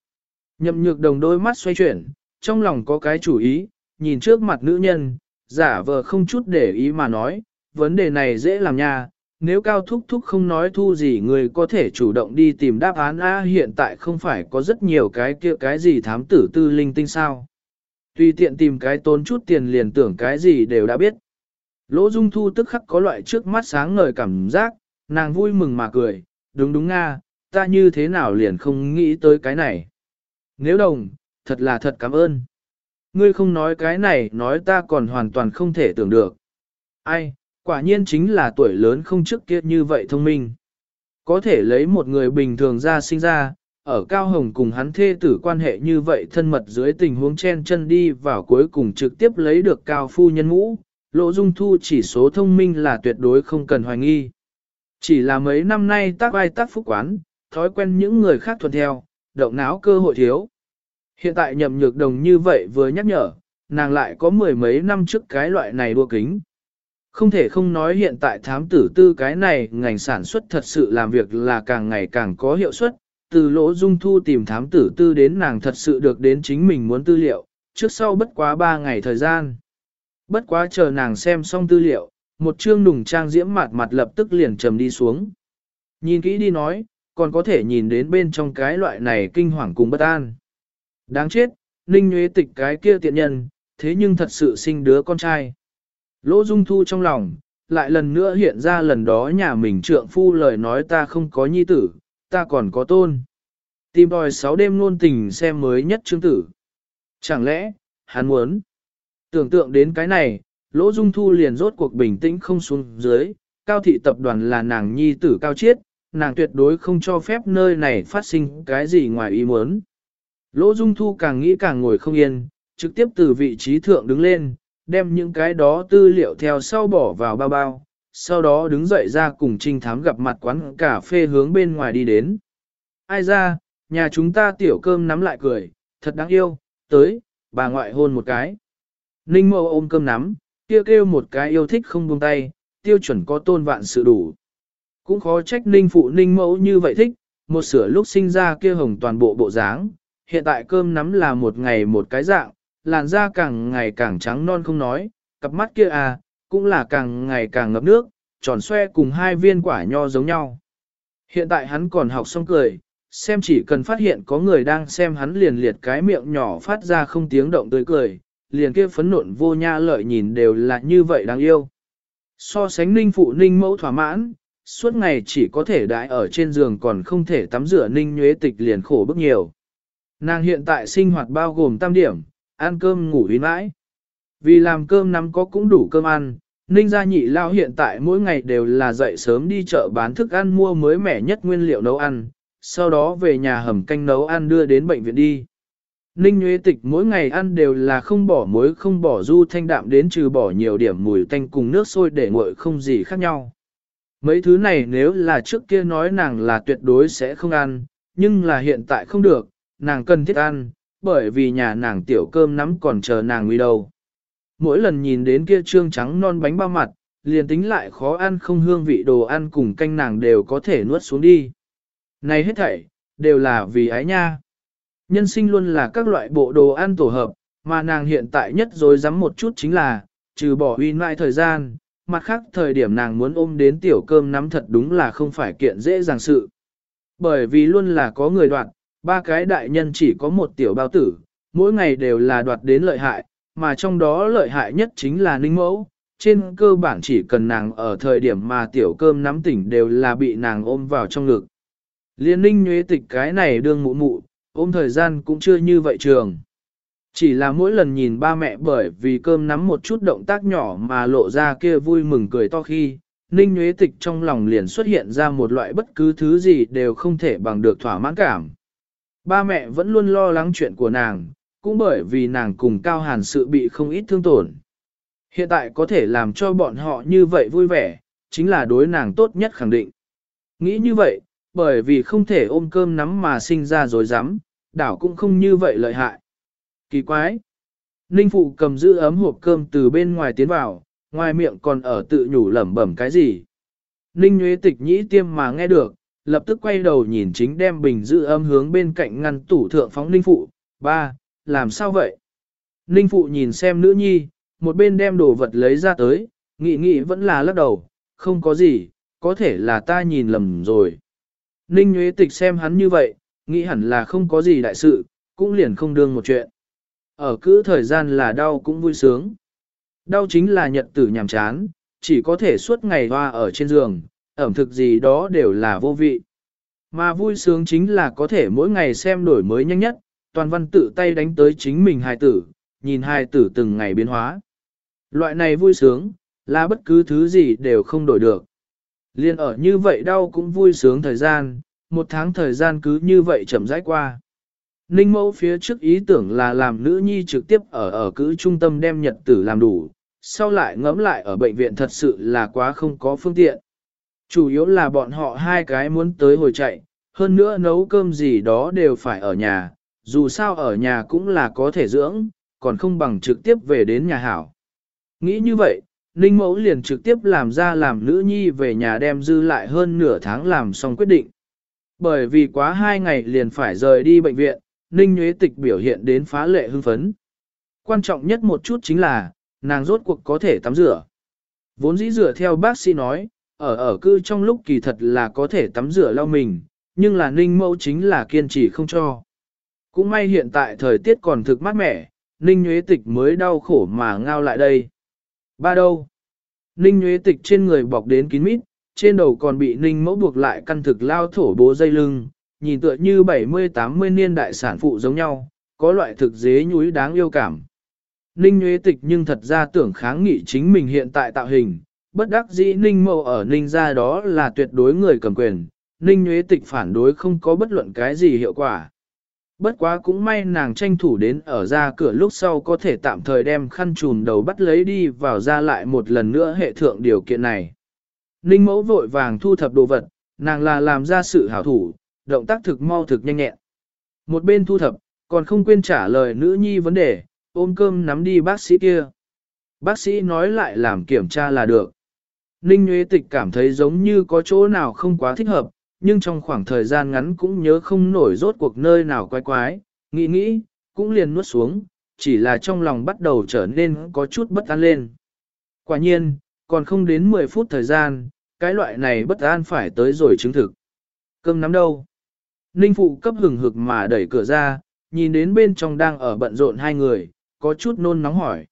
Nhậm nhược đồng đôi mắt xoay chuyển, trong lòng có cái chủ ý, nhìn trước mặt nữ nhân, giả vờ không chút để ý mà nói, vấn đề này dễ làm nha, nếu cao thúc thúc không nói thu gì người có thể chủ động đi tìm đáp án A hiện tại không phải có rất nhiều cái kia cái gì thám tử tư linh tinh sao. Tùy tiện tìm cái tốn chút tiền liền tưởng cái gì đều đã biết. Lỗ Dung Thu tức khắc có loại trước mắt sáng ngời cảm giác, nàng vui mừng mà cười, đúng đúng nga, ta như thế nào liền không nghĩ tới cái này. Nếu đồng, thật là thật cảm ơn. Ngươi không nói cái này nói ta còn hoàn toàn không thể tưởng được. Ai, quả nhiên chính là tuổi lớn không trước kia như vậy thông minh. Có thể lấy một người bình thường ra sinh ra, ở Cao Hồng cùng hắn thê tử quan hệ như vậy thân mật dưới tình huống chen chân đi vào cuối cùng trực tiếp lấy được Cao Phu nhân ngũ, Lộ Dung Thu chỉ số thông minh là tuyệt đối không cần hoài nghi. Chỉ là mấy năm nay tác ai tác phúc quán, thói quen những người khác thuần theo, động não cơ hội thiếu. Hiện tại nhậm nhược đồng như vậy vừa nhắc nhở, nàng lại có mười mấy năm trước cái loại này đua kính. Không thể không nói hiện tại thám tử tư cái này ngành sản xuất thật sự làm việc là càng ngày càng có hiệu suất, từ lỗ dung thu tìm thám tử tư đến nàng thật sự được đến chính mình muốn tư liệu, trước sau bất quá 3 ngày thời gian. Bất quá chờ nàng xem xong tư liệu, một chương nùng trang diễm mặt mặt lập tức liền trầm đi xuống. Nhìn kỹ đi nói, còn có thể nhìn đến bên trong cái loại này kinh hoàng cùng bất an. Đáng chết, Ninh Nguyễn Tịch cái kia tiện nhân, thế nhưng thật sự sinh đứa con trai. Lỗ Dung Thu trong lòng, lại lần nữa hiện ra lần đó nhà mình trượng phu lời nói ta không có nhi tử, ta còn có tôn. Tìm đòi sáu đêm luôn tình xem mới nhất chương tử. Chẳng lẽ, hắn muốn. Tưởng tượng đến cái này, Lỗ Dung Thu liền rốt cuộc bình tĩnh không xuống dưới, cao thị tập đoàn là nàng nhi tử cao chiết, nàng tuyệt đối không cho phép nơi này phát sinh cái gì ngoài ý muốn. Lỗ Dung Thu càng nghĩ càng ngồi không yên, trực tiếp từ vị trí thượng đứng lên, đem những cái đó tư liệu theo sau bỏ vào bao bao, sau đó đứng dậy ra cùng trinh thám gặp mặt quán cà phê hướng bên ngoài đi đến. Ai ra, nhà chúng ta tiểu cơm nắm lại cười, thật đáng yêu, tới, bà ngoại hôn một cái. Ninh mộ ôm cơm nắm, kia kêu một cái yêu thích không buông tay, tiêu chuẩn có tôn vạn sự đủ. Cũng khó trách ninh phụ ninh mẫu như vậy thích, một sửa lúc sinh ra kia hồng toàn bộ bộ dáng, hiện tại cơm nắm là một ngày một cái dạng, làn da càng ngày càng trắng non không nói, cặp mắt kia à, cũng là càng ngày càng ngập nước, tròn xoe cùng hai viên quả nho giống nhau. Hiện tại hắn còn học xong cười, xem chỉ cần phát hiện có người đang xem hắn liền liệt cái miệng nhỏ phát ra không tiếng động tươi cười, liền kia phấn nộn vô nha lợi nhìn đều là như vậy đáng yêu. So sánh ninh phụ ninh mẫu thỏa mãn, suốt ngày chỉ có thể đãi ở trên giường còn không thể tắm rửa ninh nhuế tịch liền khổ bức nhiều. Nàng hiện tại sinh hoạt bao gồm tam điểm, ăn cơm ngủ uy mãi. Vì làm cơm nắm có cũng đủ cơm ăn, Ninh gia nhị lao hiện tại mỗi ngày đều là dậy sớm đi chợ bán thức ăn mua mới mẻ nhất nguyên liệu nấu ăn, sau đó về nhà hầm canh nấu ăn đưa đến bệnh viện đi. Ninh Nguyễn Tịch mỗi ngày ăn đều là không bỏ muối không bỏ du thanh đạm đến trừ bỏ nhiều điểm mùi tanh cùng nước sôi để nguội không gì khác nhau. Mấy thứ này nếu là trước kia nói nàng là tuyệt đối sẽ không ăn, nhưng là hiện tại không được, nàng cần thiết ăn, bởi vì nhà nàng tiểu cơm nắm còn chờ nàng nguy đâu. Mỗi lần nhìn đến kia trương trắng non bánh bao mặt, liền tính lại khó ăn không hương vị đồ ăn cùng canh nàng đều có thể nuốt xuống đi. Này hết thảy, đều là vì ái nha. Nhân sinh luôn là các loại bộ đồ ăn tổ hợp, mà nàng hiện tại nhất rồi dám một chút chính là, trừ bỏ uy mãi thời gian, mặt khác thời điểm nàng muốn ôm đến tiểu cơm nắm thật đúng là không phải kiện dễ dàng sự. Bởi vì luôn là có người đoạn ba cái đại nhân chỉ có một tiểu bao tử, mỗi ngày đều là đoạt đến lợi hại, mà trong đó lợi hại nhất chính là ninh mẫu. Trên cơ bản chỉ cần nàng ở thời điểm mà tiểu cơm nắm tỉnh đều là bị nàng ôm vào trong ngực. Liên ninh nhuế tịch cái này đương mụ mụ, ôm thời gian cũng chưa như vậy trường. Chỉ là mỗi lần nhìn ba mẹ bởi vì cơm nắm một chút động tác nhỏ mà lộ ra kia vui mừng cười to khi, Ninh Nhuế Tịch trong lòng liền xuất hiện ra một loại bất cứ thứ gì đều không thể bằng được thỏa mãn cảm. Ba mẹ vẫn luôn lo lắng chuyện của nàng, cũng bởi vì nàng cùng Cao Hàn sự bị không ít thương tổn. Hiện tại có thể làm cho bọn họ như vậy vui vẻ, chính là đối nàng tốt nhất khẳng định. Nghĩ như vậy, bởi vì không thể ôm cơm nắm mà sinh ra dối rắm đảo cũng không như vậy lợi hại. Kỳ quái! Ninh Phụ cầm giữ ấm hộp cơm từ bên ngoài tiến vào, ngoài miệng còn ở tự nhủ lẩm bẩm cái gì. Ninh Nguyễn Tịch nhĩ tiêm mà nghe được, lập tức quay đầu nhìn chính đem bình giữ âm hướng bên cạnh ngăn tủ thượng phóng Ninh Phụ, ba, làm sao vậy? Ninh Phụ nhìn xem nữ nhi, một bên đem đồ vật lấy ra tới, nghĩ nghĩ vẫn là lắc đầu, không có gì, có thể là ta nhìn lầm rồi. Ninh Nguyễn Tịch xem hắn như vậy, nghĩ hẳn là không có gì đại sự, cũng liền không đương một chuyện. Ở cứ thời gian là đau cũng vui sướng. Đau chính là nhật tử nhàm chán, chỉ có thể suốt ngày hoa ở trên giường, ẩm thực gì đó đều là vô vị. Mà vui sướng chính là có thể mỗi ngày xem đổi mới nhanh nhất, toàn văn tự tay đánh tới chính mình hài tử, nhìn hài tử từng ngày biến hóa. Loại này vui sướng, là bất cứ thứ gì đều không đổi được. Liên ở như vậy đau cũng vui sướng thời gian, một tháng thời gian cứ như vậy chậm rãi qua. Ninh mẫu phía trước ý tưởng là làm nữ nhi trực tiếp ở ở cữ trung tâm đem nhật tử làm đủ, sau lại ngẫm lại ở bệnh viện thật sự là quá không có phương tiện. Chủ yếu là bọn họ hai cái muốn tới hồi chạy, hơn nữa nấu cơm gì đó đều phải ở nhà, dù sao ở nhà cũng là có thể dưỡng, còn không bằng trực tiếp về đến nhà hảo. Nghĩ như vậy, Ninh Mẫu liền trực tiếp làm ra làm nữ nhi về nhà đem dư lại hơn nửa tháng làm xong quyết định. Bởi vì quá hai ngày liền phải rời đi bệnh viện, Ninh Nguyễn Tịch biểu hiện đến phá lệ hưng phấn. Quan trọng nhất một chút chính là, nàng rốt cuộc có thể tắm rửa. Vốn dĩ rửa theo bác sĩ nói, ở ở cư trong lúc kỳ thật là có thể tắm rửa lau mình, nhưng là Ninh Mẫu chính là kiên trì không cho. Cũng may hiện tại thời tiết còn thực mát mẻ, Ninh nhuế Tịch mới đau khổ mà ngao lại đây. Ba đâu? Ninh nhuế Tịch trên người bọc đến kín mít, trên đầu còn bị Ninh Mẫu buộc lại căn thực lao thổ bố dây lưng, nhìn tựa như 70-80 niên đại sản phụ giống nhau, có loại thực dế nhúi đáng yêu cảm. Ninh Nguyễn Tịch nhưng thật ra tưởng kháng nghị chính mình hiện tại tạo hình, bất đắc dĩ Ninh Mậu ở Ninh gia đó là tuyệt đối người cầm quyền, Ninh nhuế Tịch phản đối không có bất luận cái gì hiệu quả. Bất quá cũng may nàng tranh thủ đến ở ra cửa lúc sau có thể tạm thời đem khăn trùm đầu bắt lấy đi vào ra lại một lần nữa hệ thượng điều kiện này. Ninh mẫu vội vàng thu thập đồ vật, nàng là làm ra sự hảo thủ, động tác thực mau thực nhanh nhẹn. Một bên thu thập, còn không quên trả lời nữ nhi vấn đề, ôm cơm nắm đi bác sĩ kia. Bác sĩ nói lại làm kiểm tra là được. Ninh Nguyễn Tịch cảm thấy giống như có chỗ nào không quá thích hợp, nhưng trong khoảng thời gian ngắn cũng nhớ không nổi rốt cuộc nơi nào quái quái, nghĩ nghĩ, cũng liền nuốt xuống, chỉ là trong lòng bắt đầu trở nên có chút bất an lên. Quả nhiên, còn không đến 10 phút thời gian, cái loại này bất an phải tới rồi chứng thực. Cơm nắm đâu? Ninh phụ cấp hừng hực mà đẩy cửa ra, nhìn đến bên trong đang ở bận rộn hai người, có chút nôn nóng hỏi.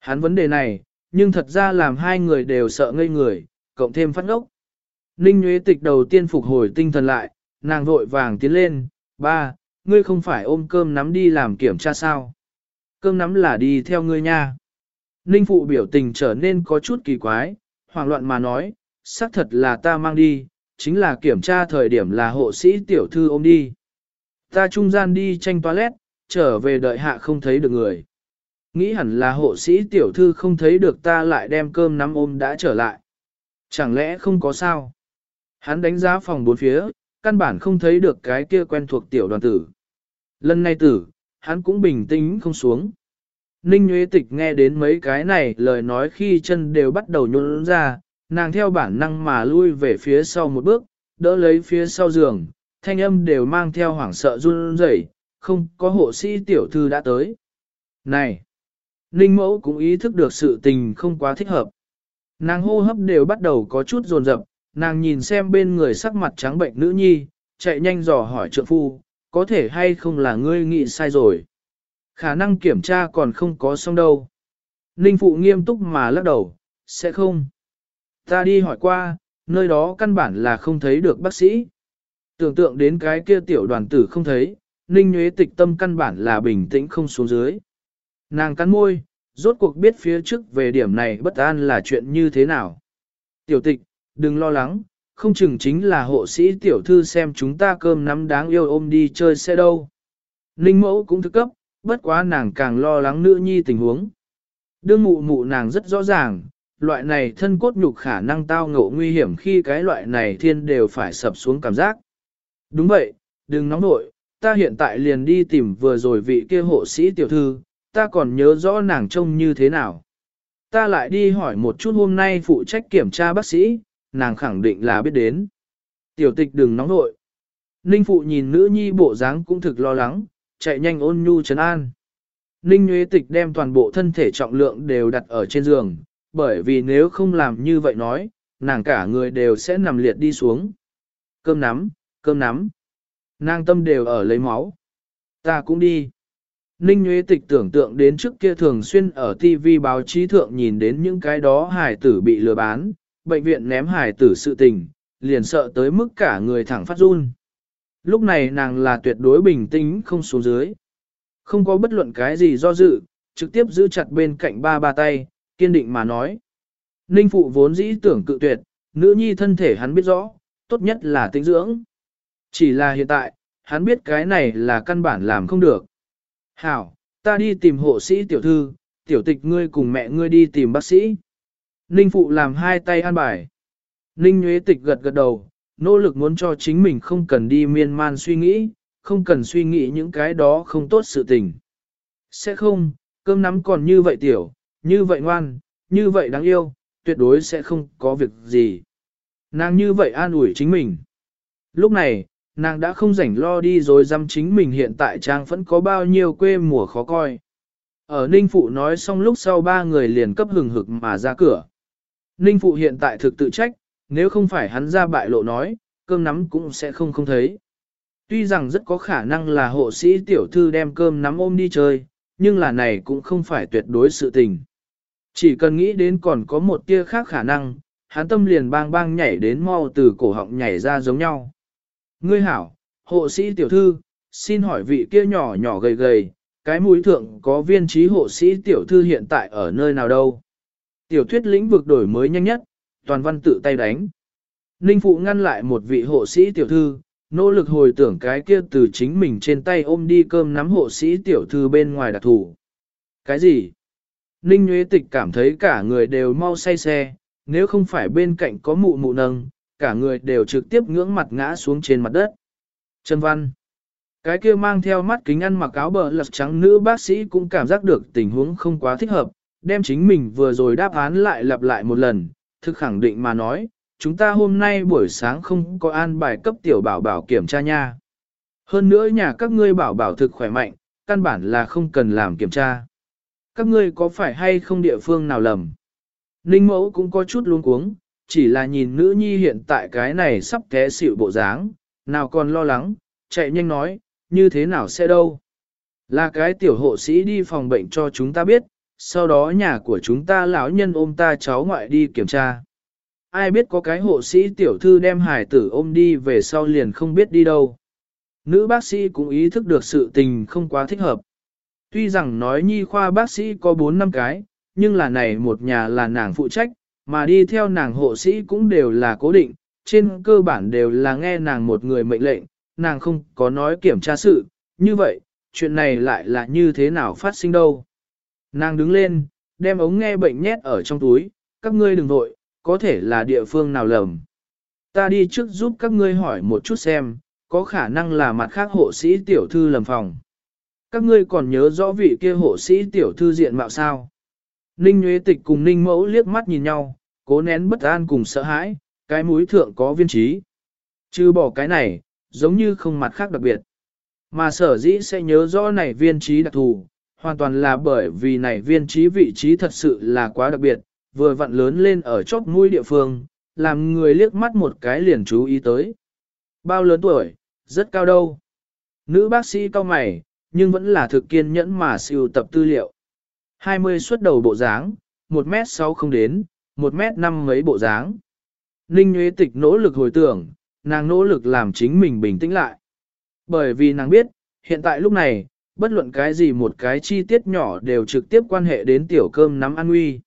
Hắn vấn đề này, nhưng thật ra làm hai người đều sợ ngây người, cộng thêm phát ngốc. Ninh Nguyễn Tịch đầu tiên phục hồi tinh thần lại, nàng vội vàng tiến lên, ba, ngươi không phải ôm cơm nắm đi làm kiểm tra sao? Cơm nắm là đi theo ngươi nha. Ninh Phụ biểu tình trở nên có chút kỳ quái, hoảng loạn mà nói, xác thật là ta mang đi, chính là kiểm tra thời điểm là hộ sĩ tiểu thư ôm đi. Ta trung gian đi tranh toilet, trở về đợi hạ không thấy được người. Nghĩ hẳn là hộ sĩ tiểu thư không thấy được ta lại đem cơm nắm ôm đã trở lại. Chẳng lẽ không có sao? Hắn đánh giá phòng bốn phía, căn bản không thấy được cái kia quen thuộc tiểu đoàn tử. Lần này tử, hắn cũng bình tĩnh không xuống. Ninh Nguyễn Tịch nghe đến mấy cái này lời nói khi chân đều bắt đầu nhún ra, nàng theo bản năng mà lui về phía sau một bước, đỡ lấy phía sau giường, thanh âm đều mang theo hoảng sợ run rẩy, không có hộ sĩ tiểu thư đã tới. Này! Ninh mẫu cũng ý thức được sự tình không quá thích hợp. Nàng hô hấp đều bắt đầu có chút rồn rập. nàng nhìn xem bên người sắc mặt trắng bệnh nữ nhi, chạy nhanh dò hỏi trượng phu, có thể hay không là ngươi nghĩ sai rồi. Khả năng kiểm tra còn không có xong đâu. Ninh phụ nghiêm túc mà lắc đầu, sẽ không. Ta đi hỏi qua, nơi đó căn bản là không thấy được bác sĩ. Tưởng tượng đến cái kia tiểu đoàn tử không thấy, Ninh nhuế tịch tâm căn bản là bình tĩnh không xuống dưới. Nàng cắn môi, rốt cuộc biết phía trước về điểm này bất an là chuyện như thế nào. Tiểu tịch, đừng lo lắng, không chừng chính là hộ sĩ tiểu thư xem chúng ta cơm nắm đáng yêu ôm đi chơi xe đâu. Ninh mẫu cũng thức cấp, bất quá nàng càng lo lắng nữ nhi tình huống. Đương mụ mụ nàng rất rõ ràng, loại này thân cốt nhục khả năng tao ngộ nguy hiểm khi cái loại này thiên đều phải sập xuống cảm giác. Đúng vậy, đừng nóng nội, ta hiện tại liền đi tìm vừa rồi vị kia hộ sĩ tiểu thư, ta còn nhớ rõ nàng trông như thế nào. Ta lại đi hỏi một chút hôm nay phụ trách kiểm tra bác sĩ, nàng khẳng định là biết đến. Tiểu tịch đừng nóng nội. Ninh phụ nhìn nữ nhi bộ dáng cũng thực lo lắng, chạy nhanh ôn nhu trấn an. Ninh Nguyễn Tịch đem toàn bộ thân thể trọng lượng đều đặt ở trên giường, bởi vì nếu không làm như vậy nói, nàng cả người đều sẽ nằm liệt đi xuống. Cơm nắm, cơm nắm. Nàng tâm đều ở lấy máu. Ta cũng đi. Ninh Nguyễn Tịch tưởng tượng đến trước kia thường xuyên ở TV báo chí thượng nhìn đến những cái đó hải tử bị lừa bán, bệnh viện ném hải tử sự tình, liền sợ tới mức cả người thẳng phát run. Lúc này nàng là tuyệt đối bình tĩnh không xuống dưới. Không có bất luận cái gì do dự, trực tiếp giữ chặt bên cạnh ba ba tay, kiên định mà nói. Ninh phụ vốn dĩ tưởng cự tuyệt, nữ nhi thân thể hắn biết rõ, tốt nhất là tinh dưỡng. Chỉ là hiện tại, hắn biết cái này là căn bản làm không được. Hảo, ta đi tìm hộ sĩ tiểu thư, tiểu tịch ngươi cùng mẹ ngươi đi tìm bác sĩ. Ninh phụ làm hai tay an bài. Ninh nhuế tịch gật gật đầu, nỗ lực muốn cho chính mình không cần đi miên man suy nghĩ, không cần suy nghĩ những cái đó không tốt sự tình. Sẽ không, cơm nắm còn như vậy tiểu, như vậy ngoan, như vậy đáng yêu, tuyệt đối sẽ không có việc gì. Nàng như vậy an ủi chính mình. Lúc này, nàng đã không rảnh lo đi rồi dăm chính mình hiện tại trang vẫn có bao nhiêu quê mùa khó coi. Ở Ninh Phụ nói xong lúc sau ba người liền cấp hừng hực mà ra cửa. Ninh Phụ hiện tại thực tự trách, nếu không phải hắn ra bại lộ nói, cơm nắm cũng sẽ không không thấy. Tuy rằng rất có khả năng là hộ sĩ tiểu thư đem cơm nắm ôm đi chơi, nhưng là này cũng không phải tuyệt đối sự tình. Chỉ cần nghĩ đến còn có một tia khác khả năng, hắn tâm liền bang bang nhảy đến mau từ cổ họng nhảy ra giống nhau. Ngươi hảo, hộ sĩ tiểu thư, xin hỏi vị kia nhỏ nhỏ gầy gầy, cái mũi thượng có viên trí hộ sĩ tiểu thư hiện tại ở nơi nào đâu? Tiểu thuyết lĩnh vực đổi mới nhanh nhất, toàn văn tự tay đánh. Ninh Phụ ngăn lại một vị hộ sĩ tiểu thư, nỗ lực hồi tưởng cái kia từ chính mình trên tay ôm đi cơm nắm hộ sĩ tiểu thư bên ngoài đặc thủ. Cái gì? Ninh Nguyễn Tịch cảm thấy cả người đều mau say xe, nếu không phải bên cạnh có mụ mụ nâng, cả người đều trực tiếp ngưỡng mặt ngã xuống trên mặt đất. Trần Văn Cái kia mang theo mắt kính ăn mặc áo bờ lật trắng nữ bác sĩ cũng cảm giác được tình huống không quá thích hợp, đem chính mình vừa rồi đáp án lại lặp lại một lần, thực khẳng định mà nói, chúng ta hôm nay buổi sáng không có an bài cấp tiểu bảo bảo kiểm tra nha. Hơn nữa nhà các ngươi bảo bảo thực khỏe mạnh, căn bản là không cần làm kiểm tra. Các ngươi có phải hay không địa phương nào lầm? Ninh mẫu cũng có chút luống cuống, chỉ là nhìn nữ nhi hiện tại cái này sắp té xịu bộ dáng, nào còn lo lắng, chạy nhanh nói, như thế nào sẽ đâu. Là cái tiểu hộ sĩ đi phòng bệnh cho chúng ta biết, sau đó nhà của chúng ta lão nhân ôm ta cháu ngoại đi kiểm tra. Ai biết có cái hộ sĩ tiểu thư đem hải tử ôm đi về sau liền không biết đi đâu. Nữ bác sĩ cũng ý thức được sự tình không quá thích hợp. Tuy rằng nói nhi khoa bác sĩ có 4 năm cái, nhưng là này một nhà là nàng phụ trách, mà đi theo nàng hộ sĩ cũng đều là cố định, trên cơ bản đều là nghe nàng một người mệnh lệnh, nàng không có nói kiểm tra sự, như vậy, chuyện này lại là như thế nào phát sinh đâu. Nàng đứng lên, đem ống nghe bệnh nhét ở trong túi, các ngươi đừng vội, có thể là địa phương nào lầm. Ta đi trước giúp các ngươi hỏi một chút xem, có khả năng là mặt khác hộ sĩ tiểu thư lầm phòng. Các ngươi còn nhớ rõ vị kia hộ sĩ tiểu thư diện mạo sao? Ninh Nguyễn Tịch cùng Ninh Mẫu liếc mắt nhìn nhau, cố nén bất an cùng sợ hãi, cái mũi thượng có viên trí. Chứ bỏ cái này, giống như không mặt khác đặc biệt. Mà sở dĩ sẽ nhớ rõ này viên trí đặc thù, hoàn toàn là bởi vì này viên trí vị trí thật sự là quá đặc biệt, vừa vặn lớn lên ở chóp mũi địa phương, làm người liếc mắt một cái liền chú ý tới. Bao lớn tuổi, rất cao đâu. Nữ bác sĩ cao mày, nhưng vẫn là thực kiên nhẫn mà siêu tập tư liệu. 20 xuất đầu bộ dáng, 1 mét 6 không đến, một mét năm mấy bộ dáng. Ninh Nguyễn Tịch nỗ lực hồi tưởng, nàng nỗ lực làm chính mình bình tĩnh lại. Bởi vì nàng biết, hiện tại lúc này, bất luận cái gì một cái chi tiết nhỏ đều trực tiếp quan hệ đến tiểu cơm nắm an nguy.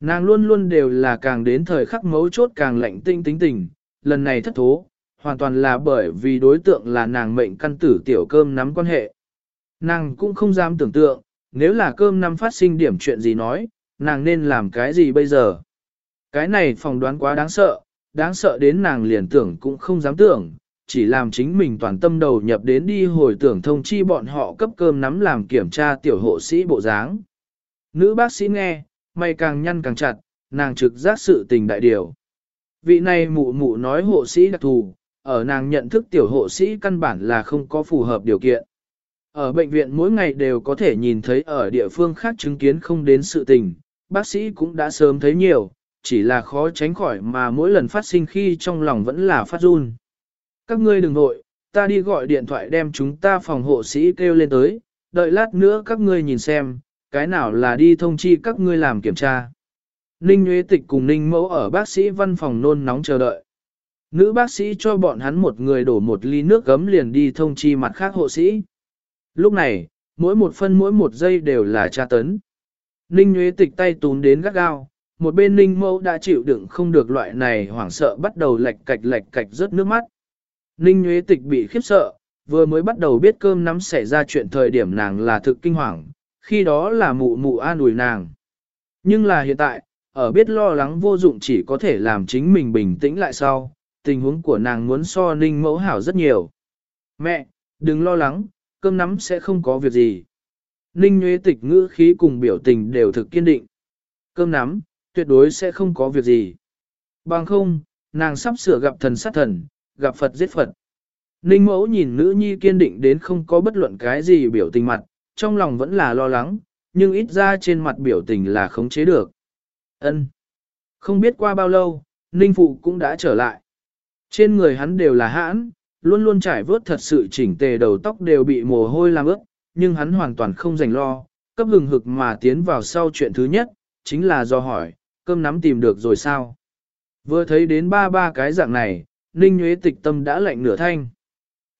Nàng luôn luôn đều là càng đến thời khắc mấu chốt càng lạnh tinh tính tình, lần này thất thố, hoàn toàn là bởi vì đối tượng là nàng mệnh căn tử tiểu cơm nắm quan hệ. Nàng cũng không dám tưởng tượng, nếu là cơm nắm phát sinh điểm chuyện gì nói, nàng nên làm cái gì bây giờ. Cái này phỏng đoán quá đáng sợ, đáng sợ đến nàng liền tưởng cũng không dám tưởng, chỉ làm chính mình toàn tâm đầu nhập đến đi hồi tưởng thông chi bọn họ cấp cơm nắm làm kiểm tra tiểu hộ sĩ bộ dáng. Nữ bác sĩ nghe, mày càng nhăn càng chặt, nàng trực giác sự tình đại điều. Vị này mụ mụ nói hộ sĩ đặc thù, ở nàng nhận thức tiểu hộ sĩ căn bản là không có phù hợp điều kiện. Ở bệnh viện mỗi ngày đều có thể nhìn thấy ở địa phương khác chứng kiến không đến sự tình, bác sĩ cũng đã sớm thấy nhiều, chỉ là khó tránh khỏi mà mỗi lần phát sinh khi trong lòng vẫn là phát run. Các ngươi đừng vội, ta đi gọi điện thoại đem chúng ta phòng hộ sĩ kêu lên tới, đợi lát nữa các ngươi nhìn xem, cái nào là đi thông chi các ngươi làm kiểm tra. Ninh Nguyễn Tịch cùng Ninh Mẫu ở bác sĩ văn phòng nôn nóng chờ đợi. Nữ bác sĩ cho bọn hắn một người đổ một ly nước gấm liền đi thông chi mặt khác hộ sĩ. Lúc này, mỗi một phân mỗi một giây đều là tra tấn. Ninh Nguyễn Tịch tay túm đến gắt gao, một bên Ninh Mẫu đã chịu đựng không được loại này hoảng sợ bắt đầu lệch cạch lệch cạch rớt nước mắt. Ninh nhuế Tịch bị khiếp sợ, vừa mới bắt đầu biết cơm nắm xảy ra chuyện thời điểm nàng là thực kinh hoàng, khi đó là mụ mụ an ủi nàng. Nhưng là hiện tại, ở biết lo lắng vô dụng chỉ có thể làm chính mình bình tĩnh lại sau, tình huống của nàng muốn so ninh mẫu hảo rất nhiều. Mẹ, đừng lo lắng, cơm nắm sẽ không có việc gì. Ninh nhuế Tịch ngữ khí cùng biểu tình đều thực kiên định. Cơm nắm, tuyệt đối sẽ không có việc gì. Bằng không, nàng sắp sửa gặp thần sát thần, gặp Phật giết Phật. Ninh mẫu nhìn nữ nhi kiên định đến không có bất luận cái gì biểu tình mặt, trong lòng vẫn là lo lắng, nhưng ít ra trên mặt biểu tình là khống chế được. Ân. Không biết qua bao lâu, Ninh Phụ cũng đã trở lại. Trên người hắn đều là hãn, luôn luôn trải vớt thật sự chỉnh tề đầu tóc đều bị mồ hôi làm ướt, nhưng hắn hoàn toàn không dành lo, cấp hừng hực mà tiến vào sau chuyện thứ nhất, chính là do hỏi, cơm nắm tìm được rồi sao? Vừa thấy đến ba ba cái dạng này, Ninh Nguyễn Tịch tâm đã lạnh nửa thanh.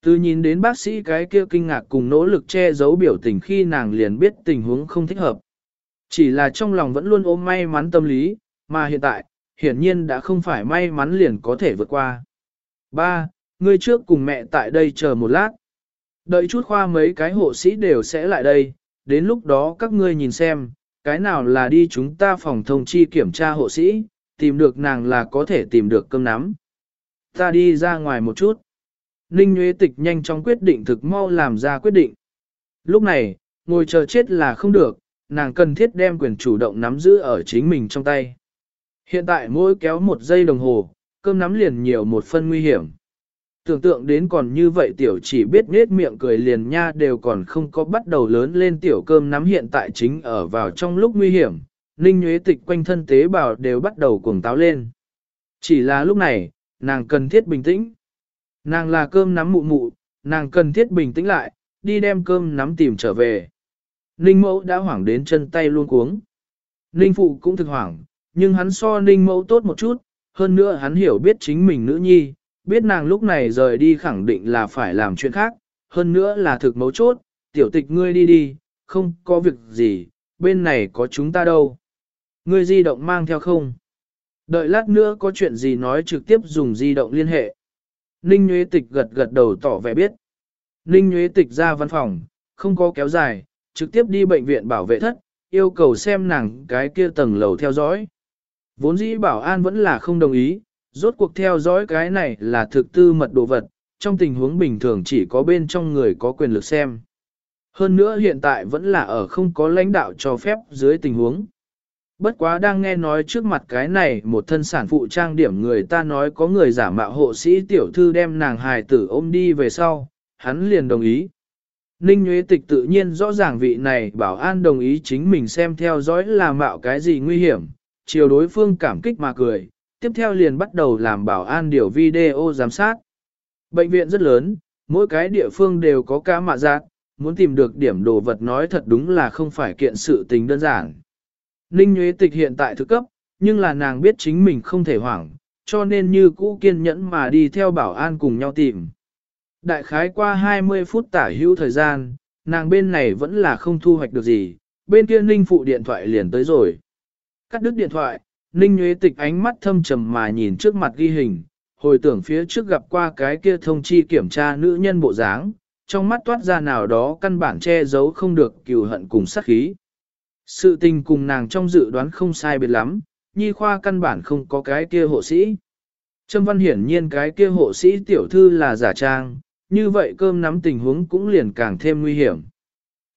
Từ nhìn đến bác sĩ cái kia kinh ngạc cùng nỗ lực che giấu biểu tình khi nàng liền biết tình huống không thích hợp. Chỉ là trong lòng vẫn luôn ôm may mắn tâm lý, mà hiện tại, hiển nhiên đã không phải may mắn liền có thể vượt qua. Ba, ngươi trước cùng mẹ tại đây chờ một lát. Đợi chút khoa mấy cái hộ sĩ đều sẽ lại đây, đến lúc đó các ngươi nhìn xem, cái nào là đi chúng ta phòng thông chi kiểm tra hộ sĩ, tìm được nàng là có thể tìm được cơm nắm. Ta đi ra ngoài một chút. Ninh Nguyễn Tịch nhanh chóng quyết định thực mau làm ra quyết định. Lúc này, ngồi chờ chết là không được, nàng cần thiết đem quyền chủ động nắm giữ ở chính mình trong tay. Hiện tại mỗi kéo một giây đồng hồ, cơm nắm liền nhiều một phân nguy hiểm. Tưởng tượng đến còn như vậy tiểu chỉ biết nết miệng cười liền nha đều còn không có bắt đầu lớn lên tiểu cơm nắm hiện tại chính ở vào trong lúc nguy hiểm, ninh nhuế tịch quanh thân tế bào đều bắt đầu cuồng táo lên. Chỉ là lúc này, nàng cần thiết bình tĩnh. Nàng là cơm nắm mụ mụ, nàng cần thiết bình tĩnh lại, đi đem cơm nắm tìm trở về. Ninh mẫu đã hoảng đến chân tay luôn cuống. Ninh phụ cũng thực hoảng, nhưng hắn so ninh mẫu tốt một chút, hơn nữa hắn hiểu biết chính mình nữ nhi, biết nàng lúc này rời đi khẳng định là phải làm chuyện khác, hơn nữa là thực mấu chốt, tiểu tịch ngươi đi đi, không có việc gì, bên này có chúng ta đâu. Ngươi di động mang theo không? Đợi lát nữa có chuyện gì nói trực tiếp dùng di động liên hệ. Ninh Nguyễn Tịch gật gật đầu tỏ vẻ biết. Ninh Nguyễn Tịch ra văn phòng, không có kéo dài, trực tiếp đi bệnh viện bảo vệ thất, yêu cầu xem nàng cái kia tầng lầu theo dõi. Vốn dĩ bảo an vẫn là không đồng ý, rốt cuộc theo dõi cái này là thực tư mật đồ vật, trong tình huống bình thường chỉ có bên trong người có quyền lực xem. Hơn nữa hiện tại vẫn là ở không có lãnh đạo cho phép dưới tình huống. Bất quá đang nghe nói trước mặt cái này một thân sản phụ trang điểm người ta nói có người giả mạo hộ sĩ tiểu thư đem nàng hài tử ôm đi về sau, hắn liền đồng ý. Ninh Nguyễn Tịch tự nhiên rõ ràng vị này bảo an đồng ý chính mình xem theo dõi là mạo cái gì nguy hiểm, chiều đối phương cảm kích mà cười, tiếp theo liền bắt đầu làm bảo an điều video giám sát. Bệnh viện rất lớn, mỗi cái địa phương đều có cá mạ giác, muốn tìm được điểm đồ vật nói thật đúng là không phải kiện sự tình đơn giản. Ninh Nguyễn Tịch hiện tại thực cấp, nhưng là nàng biết chính mình không thể hoảng, cho nên như cũ kiên nhẫn mà đi theo bảo an cùng nhau tìm. Đại khái qua 20 phút tả hữu thời gian, nàng bên này vẫn là không thu hoạch được gì, bên kia Ninh phụ điện thoại liền tới rồi. Cắt đứt điện thoại, Ninh Nguyễn Tịch ánh mắt thâm trầm mà nhìn trước mặt ghi hình, hồi tưởng phía trước gặp qua cái kia thông chi kiểm tra nữ nhân bộ dáng, trong mắt toát ra nào đó căn bản che giấu không được cừu hận cùng sát khí. Sự tình cùng nàng trong dự đoán không sai biệt lắm, nhi khoa căn bản không có cái kia hộ sĩ. Trâm Văn hiển nhiên cái kia hộ sĩ tiểu thư là giả trang, như vậy cơm nắm tình huống cũng liền càng thêm nguy hiểm.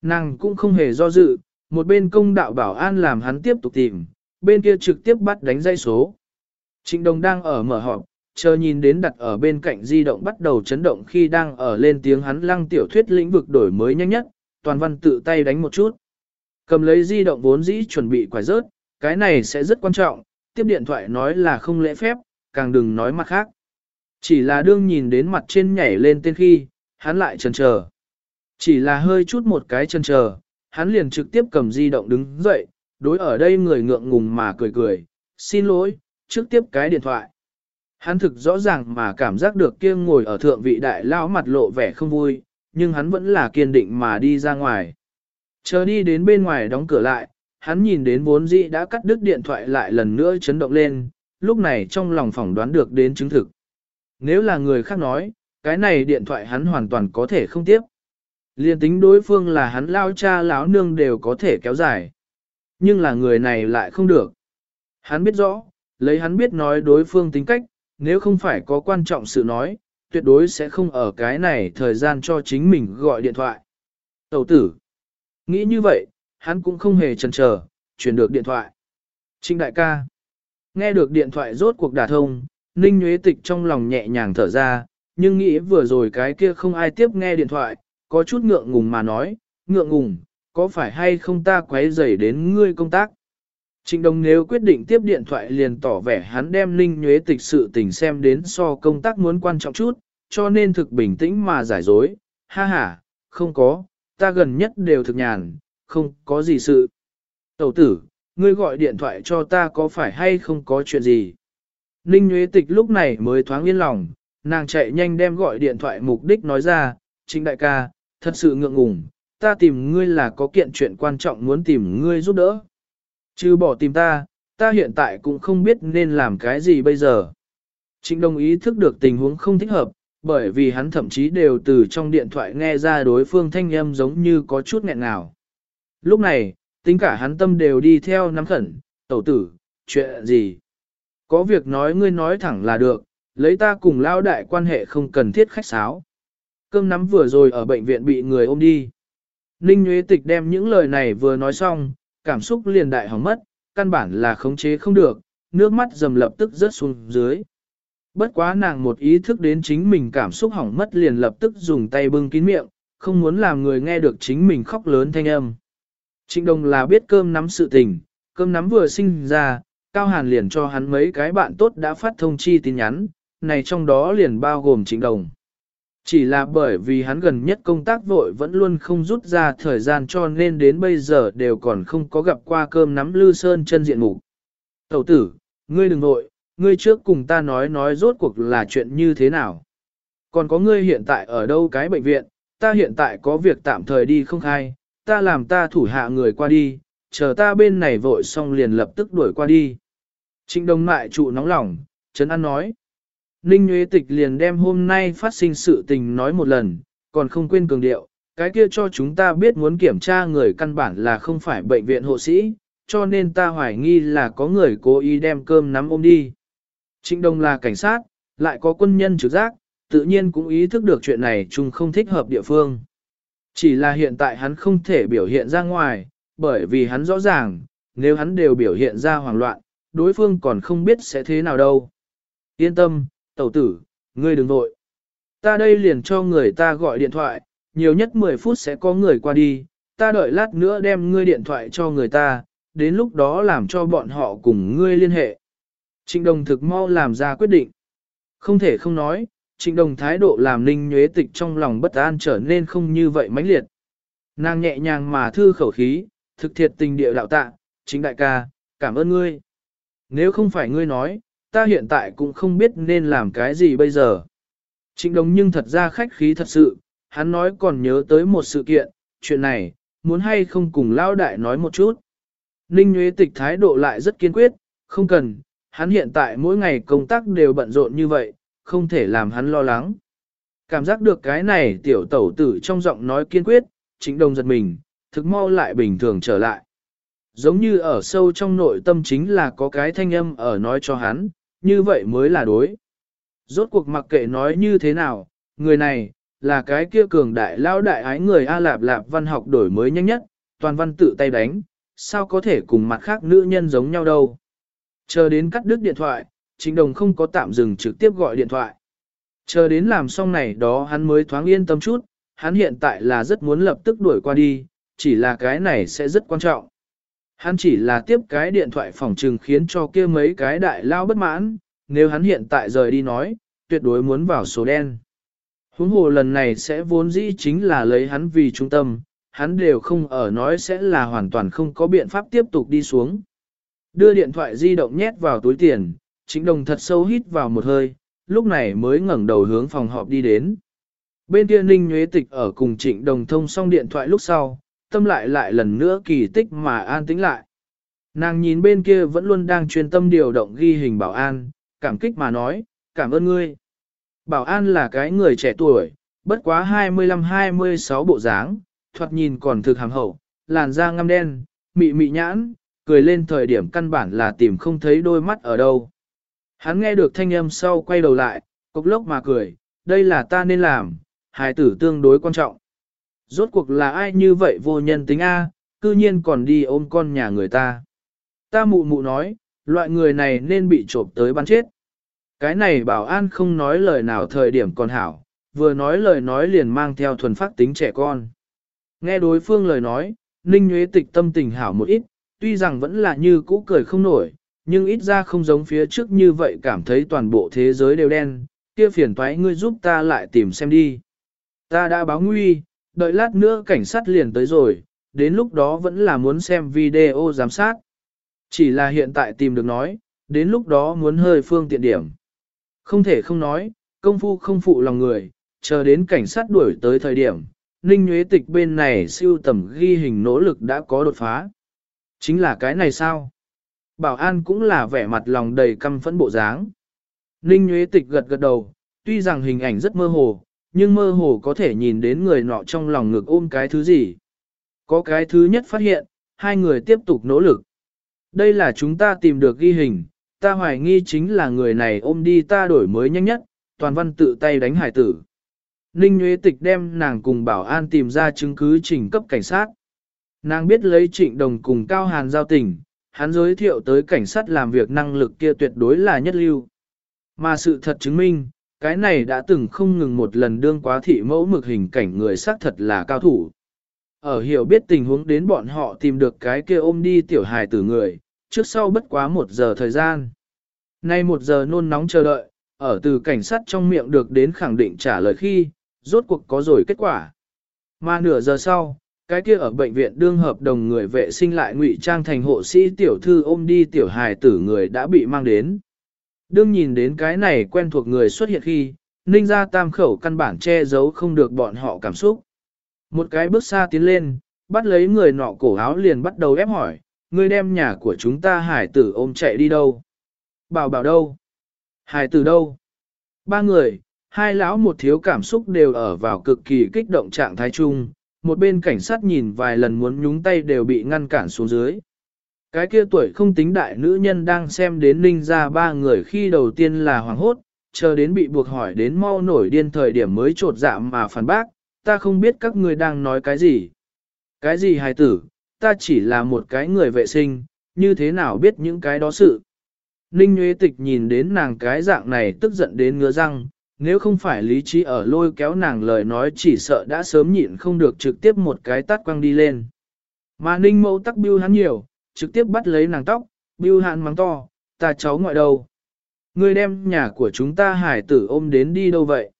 Nàng cũng không hề do dự, một bên công đạo bảo an làm hắn tiếp tục tìm, bên kia trực tiếp bắt đánh dây số. Trịnh Đồng đang ở mở họp, chờ nhìn đến đặt ở bên cạnh di động bắt đầu chấn động khi đang ở lên tiếng hắn lăng tiểu thuyết lĩnh vực đổi mới nhanh nhất, toàn văn tự tay đánh một chút. Cầm lấy di động vốn dĩ chuẩn bị quải rớt, cái này sẽ rất quan trọng, tiếp điện thoại nói là không lễ phép, càng đừng nói mặt khác. Chỉ là đương nhìn đến mặt trên nhảy lên tên khi, hắn lại chần chờ. Chỉ là hơi chút một cái chần chờ, hắn liền trực tiếp cầm di động đứng dậy, đối ở đây người ngượng ngùng mà cười cười, xin lỗi, trước tiếp cái điện thoại. Hắn thực rõ ràng mà cảm giác được kia ngồi ở thượng vị đại lão mặt lộ vẻ không vui, nhưng hắn vẫn là kiên định mà đi ra ngoài. Chờ đi đến bên ngoài đóng cửa lại, hắn nhìn đến vốn dĩ đã cắt đứt điện thoại lại lần nữa chấn động lên, lúc này trong lòng phỏng đoán được đến chứng thực. Nếu là người khác nói, cái này điện thoại hắn hoàn toàn có thể không tiếp. Liên tính đối phương là hắn lao cha lão nương đều có thể kéo dài. Nhưng là người này lại không được. Hắn biết rõ, lấy hắn biết nói đối phương tính cách, nếu không phải có quan trọng sự nói, tuyệt đối sẽ không ở cái này thời gian cho chính mình gọi điện thoại. Tẩu tử. Nghĩ như vậy, hắn cũng không hề chần chờ, chuyển được điện thoại. Trinh đại ca. Nghe được điện thoại rốt cuộc đả thông, Ninh Nguyễn Tịch trong lòng nhẹ nhàng thở ra, nhưng nghĩ vừa rồi cái kia không ai tiếp nghe điện thoại, có chút ngượng ngùng mà nói, ngượng ngùng, có phải hay không ta quấy rầy đến ngươi công tác? Trịnh Đông nếu quyết định tiếp điện thoại liền tỏ vẻ hắn đem Ninh Nhuế Tịch sự tình xem đến so công tác muốn quan trọng chút, cho nên thực bình tĩnh mà giải dối, ha ha, không có, ta gần nhất đều thực nhàn, không có gì sự. Tẩu tử, ngươi gọi điện thoại cho ta có phải hay không có chuyện gì? Ninh Nguyễn Tịch lúc này mới thoáng yên lòng, nàng chạy nhanh đem gọi điện thoại mục đích nói ra, Trịnh đại ca, thật sự ngượng ngùng, ta tìm ngươi là có kiện chuyện quan trọng muốn tìm ngươi giúp đỡ. Chứ bỏ tìm ta, ta hiện tại cũng không biết nên làm cái gì bây giờ. Trịnh đồng ý thức được tình huống không thích hợp, bởi vì hắn thậm chí đều từ trong điện thoại nghe ra đối phương thanh âm giống như có chút nghẹn ngào. Lúc này, tính cả hắn tâm đều đi theo nắm khẩn, tẩu tử, chuyện gì? Có việc nói ngươi nói thẳng là được, lấy ta cùng lao đại quan hệ không cần thiết khách sáo. Cơm nắm vừa rồi ở bệnh viện bị người ôm đi. Ninh Nguyễn Tịch đem những lời này vừa nói xong, cảm xúc liền đại hỏng mất, căn bản là khống chế không được, nước mắt dầm lập tức rớt xuống dưới. Bất quá nàng một ý thức đến chính mình cảm xúc hỏng mất liền lập tức dùng tay bưng kín miệng, không muốn làm người nghe được chính mình khóc lớn thanh âm. Trịnh Đông là biết cơm nắm sự tình, cơm nắm vừa sinh ra, Cao Hàn liền cho hắn mấy cái bạn tốt đã phát thông chi tin nhắn, này trong đó liền bao gồm Trịnh Đồng. Chỉ là bởi vì hắn gần nhất công tác vội vẫn luôn không rút ra thời gian cho nên đến bây giờ đều còn không có gặp qua cơm nắm lư sơn chân diện mục. Tẩu tử, ngươi đừng vội, ngươi trước cùng ta nói nói rốt cuộc là chuyện như thế nào. Còn có ngươi hiện tại ở đâu cái bệnh viện, ta hiện tại có việc tạm thời đi không khai, ta làm ta thủ hạ người qua đi, chờ ta bên này vội xong liền lập tức đuổi qua đi. Trịnh Đông mại trụ nóng lòng, Trấn An nói. Ninh Nguyễn Tịch liền đem hôm nay phát sinh sự tình nói một lần, còn không quên cường điệu, cái kia cho chúng ta biết muốn kiểm tra người căn bản là không phải bệnh viện hộ sĩ, cho nên ta hoài nghi là có người cố ý đem cơm nắm ôm đi. Trịnh Đông là cảnh sát, lại có quân nhân trực giác, tự nhiên cũng ý thức được chuyện này chung không thích hợp địa phương. Chỉ là hiện tại hắn không thể biểu hiện ra ngoài, bởi vì hắn rõ ràng, nếu hắn đều biểu hiện ra hoảng loạn, đối phương còn không biết sẽ thế nào đâu. Yên tâm, tẩu tử, ngươi đừng vội. Ta đây liền cho người ta gọi điện thoại, nhiều nhất 10 phút sẽ có người qua đi, ta đợi lát nữa đem ngươi điện thoại cho người ta, đến lúc đó làm cho bọn họ cùng ngươi liên hệ. Trịnh đồng thực mau làm ra quyết định. Không thể không nói, trịnh đồng thái độ làm ninh nhuế tịch trong lòng bất an trở nên không như vậy mãnh liệt. Nàng nhẹ nhàng mà thư khẩu khí, thực thiệt tình địa đạo tạ, chính đại ca, cảm ơn ngươi. Nếu không phải ngươi nói, ta hiện tại cũng không biết nên làm cái gì bây giờ. Trịnh Đông nhưng thật ra khách khí thật sự, hắn nói còn nhớ tới một sự kiện, chuyện này, muốn hay không cùng lao đại nói một chút. Ninh Nguyễn Tịch thái độ lại rất kiên quyết, không cần, hắn hiện tại mỗi ngày công tác đều bận rộn như vậy, không thể làm hắn lo lắng. Cảm giác được cái này tiểu tẩu tử trong giọng nói kiên quyết, chính đồng giật mình, thực mau lại bình thường trở lại. Giống như ở sâu trong nội tâm chính là có cái thanh âm ở nói cho hắn, như vậy mới là đối. Rốt cuộc mặc kệ nói như thế nào, người này, là cái kia cường đại lao đại ái người A Lạp Lạp văn học đổi mới nhanh nhất, toàn văn tự tay đánh, sao có thể cùng mặt khác nữ nhân giống nhau đâu. Chờ đến cắt đứt điện thoại, chính Đồng không có tạm dừng trực tiếp gọi điện thoại. Chờ đến làm xong này đó hắn mới thoáng yên tâm chút, hắn hiện tại là rất muốn lập tức đuổi qua đi, chỉ là cái này sẽ rất quan trọng. Hắn chỉ là tiếp cái điện thoại phòng trừng khiến cho kia mấy cái đại lao bất mãn, nếu hắn hiện tại rời đi nói, tuyệt đối muốn vào số đen. Huống hồ lần này sẽ vốn dĩ chính là lấy hắn vì trung tâm, hắn đều không ở nói sẽ là hoàn toàn không có biện pháp tiếp tục đi xuống. Đưa điện thoại di động nhét vào túi tiền, chính đồng thật sâu hít vào một hơi, lúc này mới ngẩng đầu hướng phòng họp đi đến. Bên kia Ninh Nguyễn Tịch ở cùng trịnh đồng thông xong điện thoại lúc sau, tâm lại lại lần nữa kỳ tích mà an tĩnh lại. Nàng nhìn bên kia vẫn luôn đang chuyên tâm điều động ghi hình bảo an, cảm kích mà nói, cảm ơn ngươi. Bảo an là cái người trẻ tuổi, bất quá 25-26 bộ dáng, thoạt nhìn còn thực hàm hậu, làn da ngăm đen, mị mị nhãn, cười lên thời điểm căn bản là tìm không thấy đôi mắt ở đâu. Hắn nghe được thanh âm sau quay đầu lại, cốc lốc mà cười, đây là ta nên làm, hài tử tương đối quan trọng. Rốt cuộc là ai như vậy vô nhân tính A, cư nhiên còn đi ôm con nhà người ta. Ta mụ mụ nói, loại người này nên bị trộm tới bắn chết. Cái này bảo an không nói lời nào thời điểm còn hảo, vừa nói lời nói liền mang theo thuần phát tính trẻ con. Nghe đối phương lời nói, Ninh Nguyễn Tịch tâm tình hảo một ít, tuy rằng vẫn là như cũ cười không nổi, nhưng ít ra không giống phía trước như vậy cảm thấy toàn bộ thế giới đều đen, kia phiền toái ngươi giúp ta lại tìm xem đi. Ta đã báo nguy, đợi lát nữa cảnh sát liền tới rồi, đến lúc đó vẫn là muốn xem video giám sát. Chỉ là hiện tại tìm được nói, đến lúc đó muốn hơi phương tiện điểm. Không thể không nói, công phu không phụ lòng người, chờ đến cảnh sát đuổi tới thời điểm, Ninh Nguyễn Tịch bên này siêu tầm ghi hình nỗ lực đã có đột phá. Chính là cái này sao? Bảo an cũng là vẻ mặt lòng đầy căm phẫn bộ dáng. Ninh Nguyễn Tịch gật gật đầu, tuy rằng hình ảnh rất mơ hồ, nhưng mơ hồ có thể nhìn đến người nọ trong lòng ngực ôm cái thứ gì. Có cái thứ nhất phát hiện, hai người tiếp tục nỗ lực. Đây là chúng ta tìm được ghi hình, ta hoài nghi chính là người này ôm đi ta đổi mới nhanh nhất, toàn văn tự tay đánh hải tử. Ninh Nguyễn Tịch đem nàng cùng bảo an tìm ra chứng cứ trình cấp cảnh sát. Nàng biết lấy trịnh đồng cùng Cao Hàn giao tình, hắn giới thiệu tới cảnh sát làm việc năng lực kia tuyệt đối là nhất lưu. Mà sự thật chứng minh, cái này đã từng không ngừng một lần đương quá thị mẫu mực hình cảnh người xác thật là cao thủ. Ở hiểu biết tình huống đến bọn họ tìm được cái kia ôm đi tiểu hài tử người, trước sau bất quá một giờ thời gian. Nay một giờ nôn nóng chờ đợi, ở từ cảnh sát trong miệng được đến khẳng định trả lời khi, rốt cuộc có rồi kết quả. Mà nửa giờ sau, cái kia ở bệnh viện đương hợp đồng người vệ sinh lại ngụy trang thành hộ sĩ tiểu thư ôm đi tiểu hài tử người đã bị mang đến. Đương nhìn đến cái này quen thuộc người xuất hiện khi, ninh ra tam khẩu căn bản che giấu không được bọn họ cảm xúc. Một cái bước xa tiến lên, bắt lấy người nọ cổ áo liền bắt đầu ép hỏi, người đem nhà của chúng ta hải tử ôm chạy đi đâu? Bảo bảo đâu? Hải tử đâu? Ba người, hai lão một thiếu cảm xúc đều ở vào cực kỳ kích động trạng thái chung, một bên cảnh sát nhìn vài lần muốn nhúng tay đều bị ngăn cản xuống dưới. Cái kia tuổi không tính đại nữ nhân đang xem đến ninh ra ba người khi đầu tiên là hoàng hốt, chờ đến bị buộc hỏi đến mau nổi điên thời điểm mới trột dạ mà phản bác, ta không biết các ngươi đang nói cái gì. Cái gì hài tử, ta chỉ là một cái người vệ sinh, như thế nào biết những cái đó sự. Ninh Nguyễn Tịch nhìn đến nàng cái dạng này tức giận đến ngứa răng, nếu không phải lý trí ở lôi kéo nàng lời nói chỉ sợ đã sớm nhịn không được trực tiếp một cái tát quăng đi lên. Mà Ninh Mẫu tắc biêu hắn nhiều, trực tiếp bắt lấy nàng tóc, bưu hạn mắng to, ta cháu ngoại đâu. Ngươi đem nhà của chúng ta hải tử ôm đến đi đâu vậy?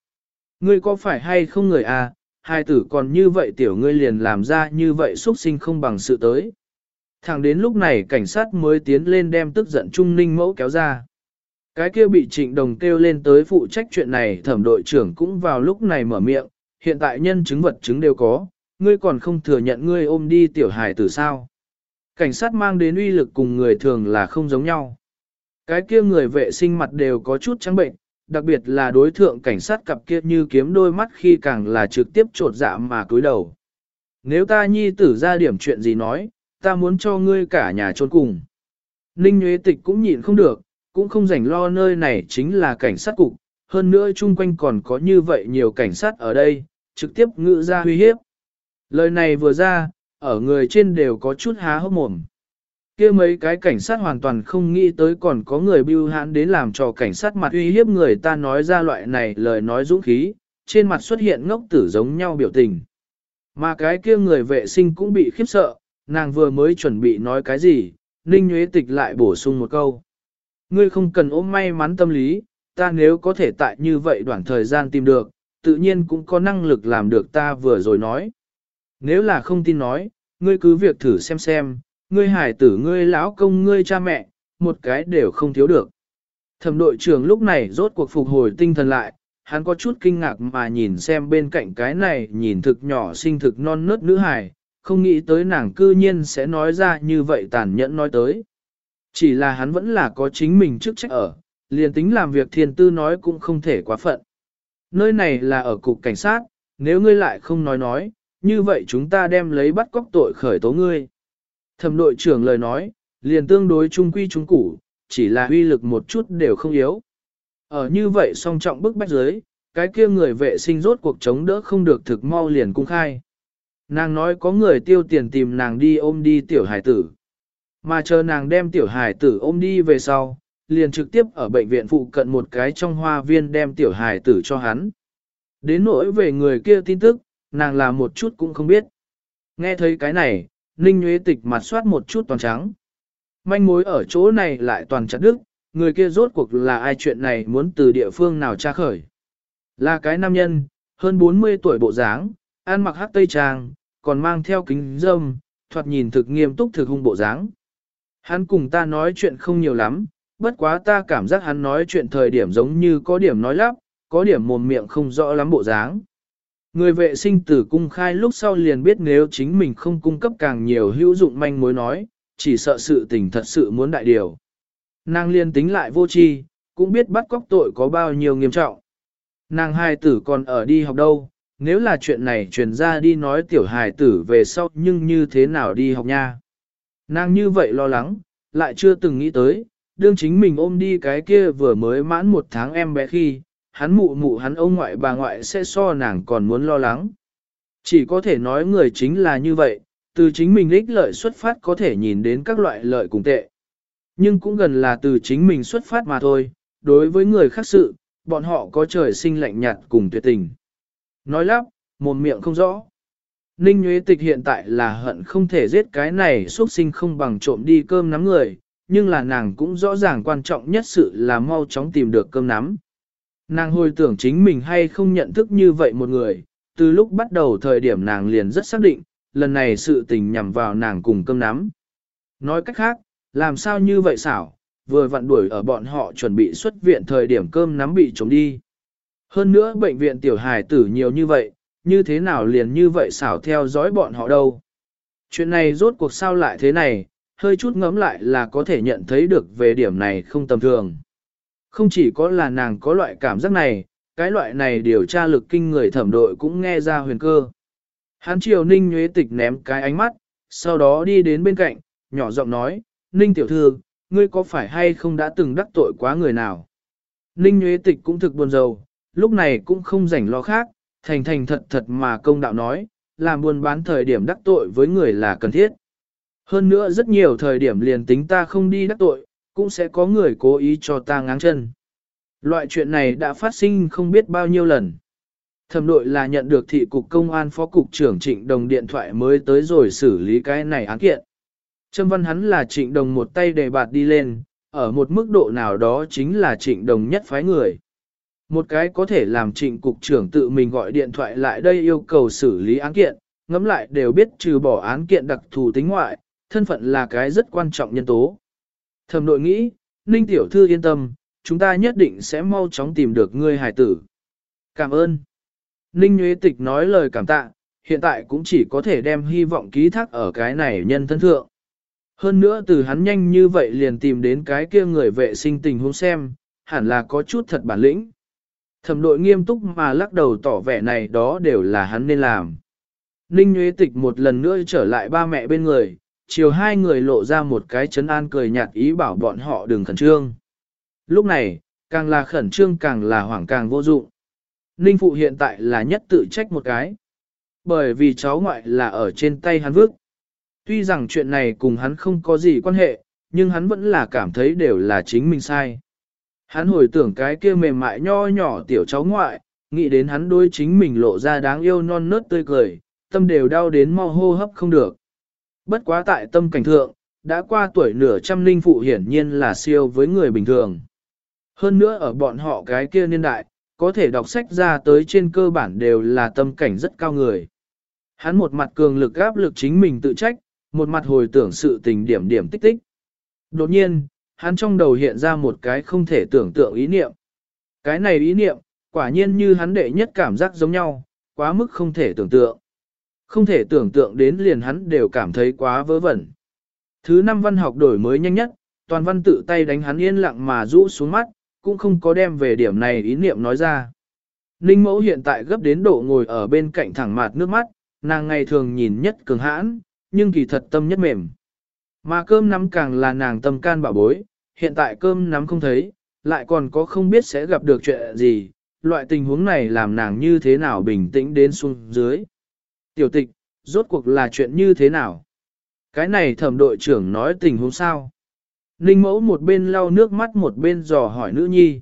Ngươi có phải hay không người à, hải tử còn như vậy tiểu ngươi liền làm ra như vậy xuất sinh không bằng sự tới. Thẳng đến lúc này cảnh sát mới tiến lên đem tức giận Trung Ninh mẫu kéo ra. Cái kia bị trịnh đồng kêu lên tới phụ trách chuyện này thẩm đội trưởng cũng vào lúc này mở miệng, hiện tại nhân chứng vật chứng đều có, ngươi còn không thừa nhận ngươi ôm đi tiểu hài tử sao. Cảnh sát mang đến uy lực cùng người thường là không giống nhau. Cái kia người vệ sinh mặt đều có chút trắng bệnh, đặc biệt là đối thượng cảnh sát cặp kia như kiếm đôi mắt khi càng là trực tiếp trột dạ mà cúi đầu. Nếu ta nhi tử ra điểm chuyện gì nói, ta muốn cho ngươi cả nhà trốn cùng. Ninh Nguyễn Tịch cũng nhịn không được, cũng không rảnh lo nơi này chính là cảnh sát cục, hơn nữa chung quanh còn có như vậy nhiều cảnh sát ở đây, trực tiếp ngự ra uy hiếp. Lời này vừa ra, ở người trên đều có chút há hốc mồm. kia mấy cái cảnh sát hoàn toàn không nghĩ tới còn có người bưu hãn đến làm cho cảnh sát mặt uy hiếp người ta nói ra loại này lời nói dũng khí, trên mặt xuất hiện ngốc tử giống nhau biểu tình. Mà cái kia người vệ sinh cũng bị khiếp sợ, nàng vừa mới chuẩn bị nói cái gì, Ninh Nguyễn Tịch lại bổ sung một câu. Ngươi không cần ôm may mắn tâm lý, ta nếu có thể tại như vậy đoạn thời gian tìm được, tự nhiên cũng có năng lực làm được ta vừa rồi nói. Nếu là không tin nói, ngươi cứ việc thử xem xem, ngươi hải tử ngươi lão công ngươi cha mẹ, một cái đều không thiếu được. Thẩm đội trưởng lúc này rốt cuộc phục hồi tinh thần lại, hắn có chút kinh ngạc mà nhìn xem bên cạnh cái này nhìn thực nhỏ sinh thực non nớt nữ hài, không nghĩ tới nàng cư nhiên sẽ nói ra như vậy tàn nhẫn nói tới. Chỉ là hắn vẫn là có chính mình chức trách ở, liền tính làm việc thiên tư nói cũng không thể quá phận. Nơi này là ở cục cảnh sát, nếu ngươi lại không nói nói, như vậy chúng ta đem lấy bắt cóc tội khởi tố ngươi. Thẩm đội trưởng lời nói, liền tương đối trung quy trung củ, chỉ là uy lực một chút đều không yếu. Ở như vậy song trọng bức bách giới, cái kia người vệ sinh rốt cuộc chống đỡ không được thực mau liền cung khai. Nàng nói có người tiêu tiền tìm nàng đi ôm đi tiểu hải tử. Mà chờ nàng đem tiểu hải tử ôm đi về sau, liền trực tiếp ở bệnh viện phụ cận một cái trong hoa viên đem tiểu hải tử cho hắn. Đến nỗi về người kia tin tức, nàng là một chút cũng không biết. Nghe thấy cái này, Ninh Nguyễn Tịch mặt soát một chút toàn trắng. Manh mối ở chỗ này lại toàn chặt đức, người kia rốt cuộc là ai chuyện này muốn từ địa phương nào tra khởi. Là cái nam nhân, hơn 40 tuổi bộ dáng, ăn mặc hát tây trang, còn mang theo kính dâm, thoạt nhìn thực nghiêm túc thực hung bộ dáng. Hắn cùng ta nói chuyện không nhiều lắm, bất quá ta cảm giác hắn nói chuyện thời điểm giống như có điểm nói lắp, có điểm mồm miệng không rõ lắm bộ dáng. Người vệ sinh tử cung khai lúc sau liền biết nếu chính mình không cung cấp càng nhiều hữu dụng manh mối nói, chỉ sợ sự tình thật sự muốn đại điều. Nàng liên tính lại vô tri, cũng biết bắt cóc tội có bao nhiêu nghiêm trọng. Nàng hai tử còn ở đi học đâu, nếu là chuyện này truyền ra đi nói tiểu hài tử về sau nhưng như thế nào đi học nha. Nàng như vậy lo lắng, lại chưa từng nghĩ tới, đương chính mình ôm đi cái kia vừa mới mãn một tháng em bé khi, hắn mụ mụ hắn ông ngoại bà ngoại sẽ so nàng còn muốn lo lắng. Chỉ có thể nói người chính là như vậy, từ chính mình ích lợi xuất phát có thể nhìn đến các loại lợi cùng tệ. Nhưng cũng gần là từ chính mình xuất phát mà thôi, đối với người khác sự, bọn họ có trời sinh lạnh nhạt cùng tuyệt tình. Nói lắp, mồm miệng không rõ. Ninh Nguyễn Tịch hiện tại là hận không thể giết cái này xuất sinh không bằng trộm đi cơm nắm người, nhưng là nàng cũng rõ ràng quan trọng nhất sự là mau chóng tìm được cơm nắm. Nàng hồi tưởng chính mình hay không nhận thức như vậy một người, từ lúc bắt đầu thời điểm nàng liền rất xác định, lần này sự tình nhằm vào nàng cùng cơm nắm. Nói cách khác, làm sao như vậy xảo, vừa vặn đuổi ở bọn họ chuẩn bị xuất viện thời điểm cơm nắm bị trống đi. Hơn nữa bệnh viện tiểu hài tử nhiều như vậy, như thế nào liền như vậy xảo theo dõi bọn họ đâu. Chuyện này rốt cuộc sao lại thế này, hơi chút ngẫm lại là có thể nhận thấy được về điểm này không tầm thường. Không chỉ có là nàng có loại cảm giác này, cái loại này điều tra lực kinh người thẩm đội cũng nghe ra huyền cơ. Hán triều ninh nhuế tịch ném cái ánh mắt, sau đó đi đến bên cạnh, nhỏ giọng nói, ninh tiểu thư, ngươi có phải hay không đã từng đắc tội quá người nào? Ninh nhuế tịch cũng thực buồn rầu, lúc này cũng không rảnh lo khác, thành thành thật thật mà công đạo nói, làm buôn bán thời điểm đắc tội với người là cần thiết. Hơn nữa rất nhiều thời điểm liền tính ta không đi đắc tội, cũng sẽ có người cố ý cho ta ngáng chân. Loại chuyện này đã phát sinh không biết bao nhiêu lần. Thẩm đội là nhận được thị cục công an phó cục trưởng trịnh đồng điện thoại mới tới rồi xử lý cái này án kiện. Trâm văn hắn là trịnh đồng một tay đề bạt đi lên, ở một mức độ nào đó chính là trịnh đồng nhất phái người. Một cái có thể làm trịnh cục trưởng tự mình gọi điện thoại lại đây yêu cầu xử lý án kiện, ngẫm lại đều biết trừ bỏ án kiện đặc thù tính ngoại, thân phận là cái rất quan trọng nhân tố. Thẩm đội nghĩ, Ninh Tiểu Thư yên tâm, chúng ta nhất định sẽ mau chóng tìm được ngươi hài tử. Cảm ơn. Ninh Nguyễn Tịch nói lời cảm tạ, hiện tại cũng chỉ có thể đem hy vọng ký thác ở cái này nhân thân thượng. Hơn nữa từ hắn nhanh như vậy liền tìm đến cái kia người vệ sinh tình huống xem, hẳn là có chút thật bản lĩnh. Thẩm đội nghiêm túc mà lắc đầu tỏ vẻ này đó đều là hắn nên làm. Ninh Nguyễn Tịch một lần nữa trở lại ba mẹ bên người, chiều hai người lộ ra một cái chấn an cười nhạt ý bảo bọn họ đừng khẩn trương. Lúc này, càng là khẩn trương càng là hoảng càng vô dụng. Ninh Phụ hiện tại là nhất tự trách một cái. Bởi vì cháu ngoại là ở trên tay hắn vước. Tuy rằng chuyện này cùng hắn không có gì quan hệ, nhưng hắn vẫn là cảm thấy đều là chính mình sai. Hắn hồi tưởng cái kia mềm mại nho nhỏ tiểu cháu ngoại, nghĩ đến hắn đôi chính mình lộ ra đáng yêu non nớt tươi cười, tâm đều đau đến mau hô hấp không được. Bất quá tại tâm cảnh thượng, đã qua tuổi nửa trăm linh phụ hiển nhiên là siêu với người bình thường. Hơn nữa ở bọn họ cái kia niên đại, có thể đọc sách ra tới trên cơ bản đều là tâm cảnh rất cao người. Hắn một mặt cường lực áp lực chính mình tự trách, một mặt hồi tưởng sự tình điểm điểm tích tích. Đột nhiên, hắn trong đầu hiện ra một cái không thể tưởng tượng ý niệm. Cái này ý niệm, quả nhiên như hắn đệ nhất cảm giác giống nhau, quá mức không thể tưởng tượng. Không thể tưởng tượng đến liền hắn đều cảm thấy quá vớ vẩn. Thứ năm văn học đổi mới nhanh nhất, toàn văn tự tay đánh hắn yên lặng mà rũ xuống mắt, cũng không có đem về điểm này ý niệm nói ra. Ninh mẫu hiện tại gấp đến độ ngồi ở bên cạnh thẳng mặt nước mắt, nàng ngày thường nhìn nhất cường hãn, nhưng kỳ thật tâm nhất mềm. Mà cơm nắm càng là nàng tâm can bảo bối, hiện tại cơm nắm không thấy, lại còn có không biết sẽ gặp được chuyện gì, loại tình huống này làm nàng như thế nào bình tĩnh đến xuống dưới. Tiểu tịch, rốt cuộc là chuyện như thế nào? Cái này thẩm đội trưởng nói tình huống sao? Ninh mẫu một bên lau nước mắt một bên dò hỏi nữ nhi.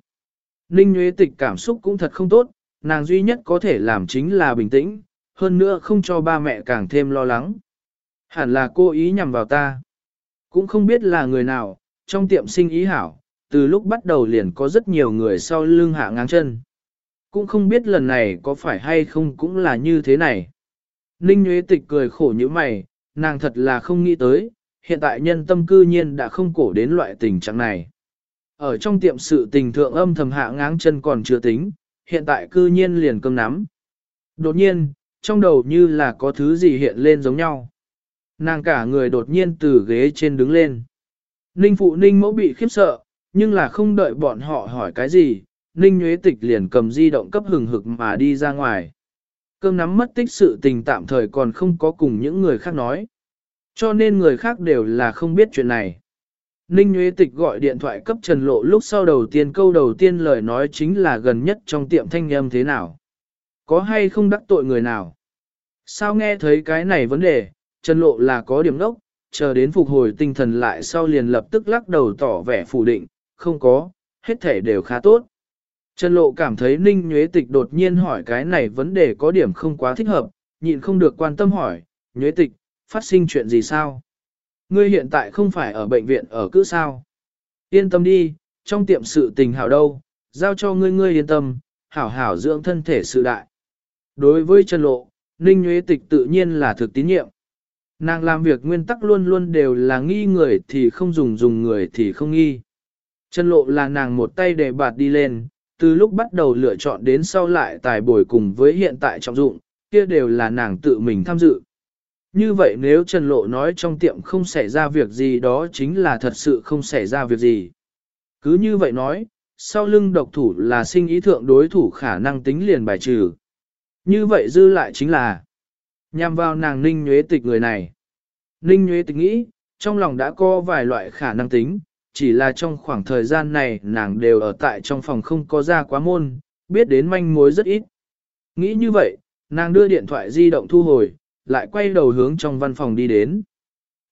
Ninh nhuế Tịch cảm xúc cũng thật không tốt, nàng duy nhất có thể làm chính là bình tĩnh, hơn nữa không cho ba mẹ càng thêm lo lắng. Hẳn là cô ý nhằm vào ta. Cũng không biết là người nào, trong tiệm sinh ý hảo, từ lúc bắt đầu liền có rất nhiều người sau lưng hạ ngang chân. Cũng không biết lần này có phải hay không cũng là như thế này. Ninh Nguyễn Tịch cười khổ như mày, nàng thật là không nghĩ tới, hiện tại nhân tâm cư nhiên đã không cổ đến loại tình trạng này. Ở trong tiệm sự tình thượng âm thầm hạ ngáng chân còn chưa tính, hiện tại cư nhiên liền cơm nắm. Đột nhiên, trong đầu như là có thứ gì hiện lên giống nhau. Nàng cả người đột nhiên từ ghế trên đứng lên. Ninh phụ ninh mẫu bị khiếp sợ, nhưng là không đợi bọn họ hỏi cái gì, ninh nhuế tịch liền cầm di động cấp hừng hực mà đi ra ngoài. Cơm nắm mất tích sự tình tạm thời còn không có cùng những người khác nói. Cho nên người khác đều là không biết chuyện này. Ninh Nguyễn Tịch gọi điện thoại cấp Trần Lộ lúc sau đầu tiên câu đầu tiên lời nói chính là gần nhất trong tiệm thanh âm thế nào. Có hay không đắc tội người nào? Sao nghe thấy cái này vấn đề, Trần Lộ là có điểm đốc, chờ đến phục hồi tinh thần lại sau liền lập tức lắc đầu tỏ vẻ phủ định, không có, hết thể đều khá tốt. Trần Lộ cảm thấy Ninh Nhuế Tịch đột nhiên hỏi cái này vấn đề có điểm không quá thích hợp, nhịn không được quan tâm hỏi, Nhuế Tịch, phát sinh chuyện gì sao? Ngươi hiện tại không phải ở bệnh viện ở cứ sao? Yên tâm đi, trong tiệm sự tình hảo đâu, giao cho ngươi ngươi yên tâm, hảo hảo dưỡng thân thể sự đại. Đối với Trần Lộ, Ninh Nhuế Tịch tự nhiên là thực tín nhiệm. Nàng làm việc nguyên tắc luôn luôn đều là nghi người thì không dùng dùng người thì không nghi. Trần Lộ là nàng một tay để bạt đi lên, từ lúc bắt đầu lựa chọn đến sau lại tài bồi cùng với hiện tại trọng dụng, kia đều là nàng tự mình tham dự. Như vậy nếu Trần Lộ nói trong tiệm không xảy ra việc gì đó chính là thật sự không xảy ra việc gì. Cứ như vậy nói, sau lưng độc thủ là sinh ý thượng đối thủ khả năng tính liền bài trừ. Như vậy dư lại chính là nhằm vào nàng Ninh Nhuế Tịch người này. Ninh Nhuế Tịch nghĩ, trong lòng đã có vài loại khả năng tính, chỉ là trong khoảng thời gian này nàng đều ở tại trong phòng không có ra quá môn, biết đến manh mối rất ít. Nghĩ như vậy, nàng đưa điện thoại di động thu hồi, lại quay đầu hướng trong văn phòng đi đến.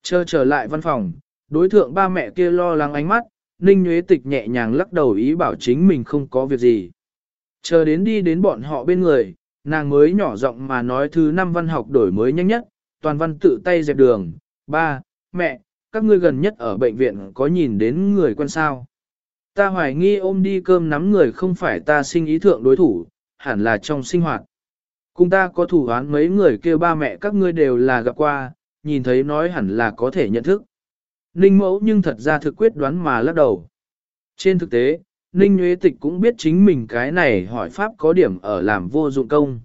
Chờ trở lại văn phòng, đối thượng ba mẹ kia lo lắng ánh mắt, Ninh Nguyễn Tịch nhẹ nhàng lắc đầu ý bảo chính mình không có việc gì. Chờ đến đi đến bọn họ bên người, nàng mới nhỏ giọng mà nói thứ năm văn học đổi mới nhanh nhất, toàn văn tự tay dẹp đường, ba, mẹ, các ngươi gần nhất ở bệnh viện có nhìn đến người quen sao. Ta hoài nghi ôm đi cơm nắm người không phải ta sinh ý thượng đối thủ, hẳn là trong sinh hoạt. Cùng ta có thủ án mấy người kêu ba mẹ các ngươi đều là gặp qua, nhìn thấy nói hẳn là có thể nhận thức. Ninh mẫu nhưng thật ra thực quyết đoán mà lắc đầu. Trên thực tế, Ninh Nguyễn Tịch cũng biết chính mình cái này hỏi pháp có điểm ở làm vô dụng công.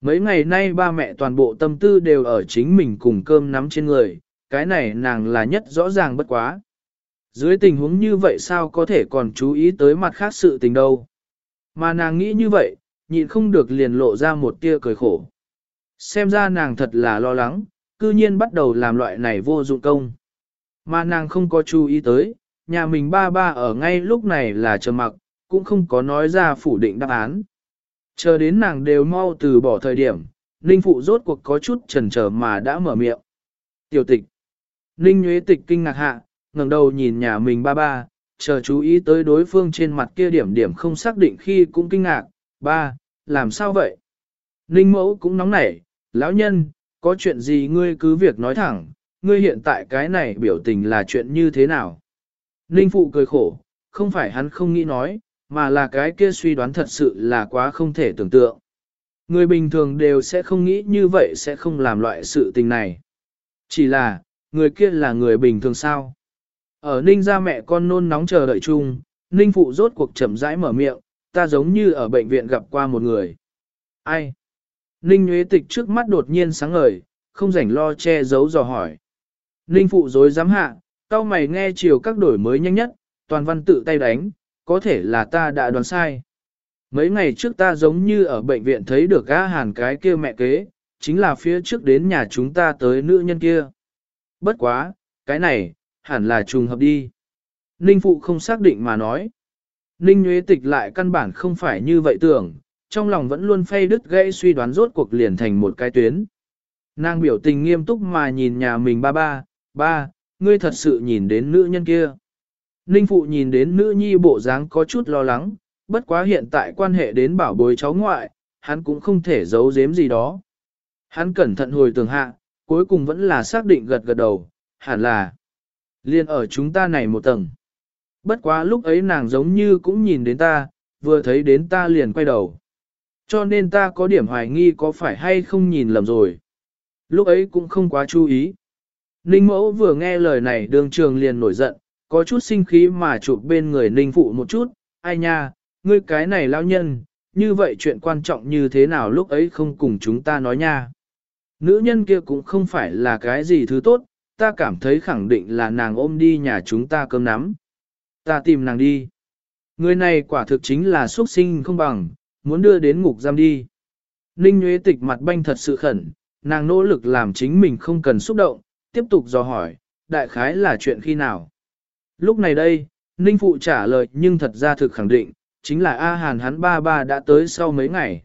Mấy ngày nay ba mẹ toàn bộ tâm tư đều ở chính mình cùng cơm nắm trên người, cái này nàng là nhất rõ ràng bất quá. Dưới tình huống như vậy sao có thể còn chú ý tới mặt khác sự tình đâu. Mà nàng nghĩ như vậy, nhịn không được liền lộ ra một tia cười khổ. Xem ra nàng thật là lo lắng, cư nhiên bắt đầu làm loại này vô dụng công. Mà nàng không có chú ý tới, nhà mình ba ba ở ngay lúc này là trầm mặc, cũng không có nói ra phủ định đáp án. Chờ đến nàng đều mau từ bỏ thời điểm, Ninh Phụ rốt cuộc có chút chần chờ mà đã mở miệng. Tiểu tịch. Ninh Nguyễn Tịch kinh ngạc hạ, ngẩng đầu nhìn nhà mình ba ba, chờ chú ý tới đối phương trên mặt kia điểm điểm không xác định khi cũng kinh ngạc. Ba, làm sao vậy? Ninh Mẫu cũng nóng nảy, lão nhân, có chuyện gì ngươi cứ việc nói thẳng, ngươi hiện tại cái này biểu tình là chuyện như thế nào? Ninh Phụ cười khổ, không phải hắn không nghĩ nói, mà là cái kia suy đoán thật sự là quá không thể tưởng tượng. Người bình thường đều sẽ không nghĩ như vậy sẽ không làm loại sự tình này. Chỉ là, người kia là người bình thường sao? Ở Ninh gia mẹ con nôn nóng chờ đợi chung, Ninh Phụ rốt cuộc chậm rãi mở miệng, ta giống như ở bệnh viện gặp qua một người. Ai? Ninh Nguyễn Tịch trước mắt đột nhiên sáng ngời, không rảnh lo che giấu dò hỏi. Ninh Phụ dối dám hạ, tao mày nghe chiều các đổi mới nhanh nhất, toàn văn tự tay đánh, có thể là ta đã đoán sai. Mấy ngày trước ta giống như ở bệnh viện thấy được gã hàn cái kia mẹ kế, chính là phía trước đến nhà chúng ta tới nữ nhân kia. Bất quá, cái này, hẳn là trùng hợp đi. Ninh Phụ không xác định mà nói. Ninh Nguyễn Tịch lại căn bản không phải như vậy tưởng, trong lòng vẫn luôn phay đứt gãy suy đoán rốt cuộc liền thành một cái tuyến. Nàng biểu tình nghiêm túc mà nhìn nhà mình ba ba, ba, ngươi thật sự nhìn đến nữ nhân kia. Ninh Phụ nhìn đến nữ nhi bộ dáng có chút lo lắng, bất quá hiện tại quan hệ đến bảo bối cháu ngoại, hắn cũng không thể giấu giếm gì đó. Hắn cẩn thận hồi tường hạ, cuối cùng vẫn là xác định gật gật đầu, hẳn là liên ở chúng ta này một tầng. Bất quá lúc ấy nàng giống như cũng nhìn đến ta, vừa thấy đến ta liền quay đầu. Cho nên ta có điểm hoài nghi có phải hay không nhìn lầm rồi. Lúc ấy cũng không quá chú ý. Ninh mẫu vừa nghe lời này đường trường liền nổi giận, có chút sinh khí mà chụp bên người ninh phụ một chút, ai nha, ngươi cái này lao nhân, như vậy chuyện quan trọng như thế nào lúc ấy không cùng chúng ta nói nha. Nữ nhân kia cũng không phải là cái gì thứ tốt, ta cảm thấy khẳng định là nàng ôm đi nhà chúng ta cơm nắm. Ta tìm nàng đi. Người này quả thực chính là xuất sinh không bằng, muốn đưa đến ngục giam đi. Ninh Nguyễn Tịch mặt banh thật sự khẩn, nàng nỗ lực làm chính mình không cần xúc động, tiếp tục dò hỏi, đại khái là chuyện khi nào. Lúc này đây, Ninh Phụ trả lời nhưng thật ra thực khẳng định, chính là A Hàn hắn ba ba đã tới sau mấy ngày.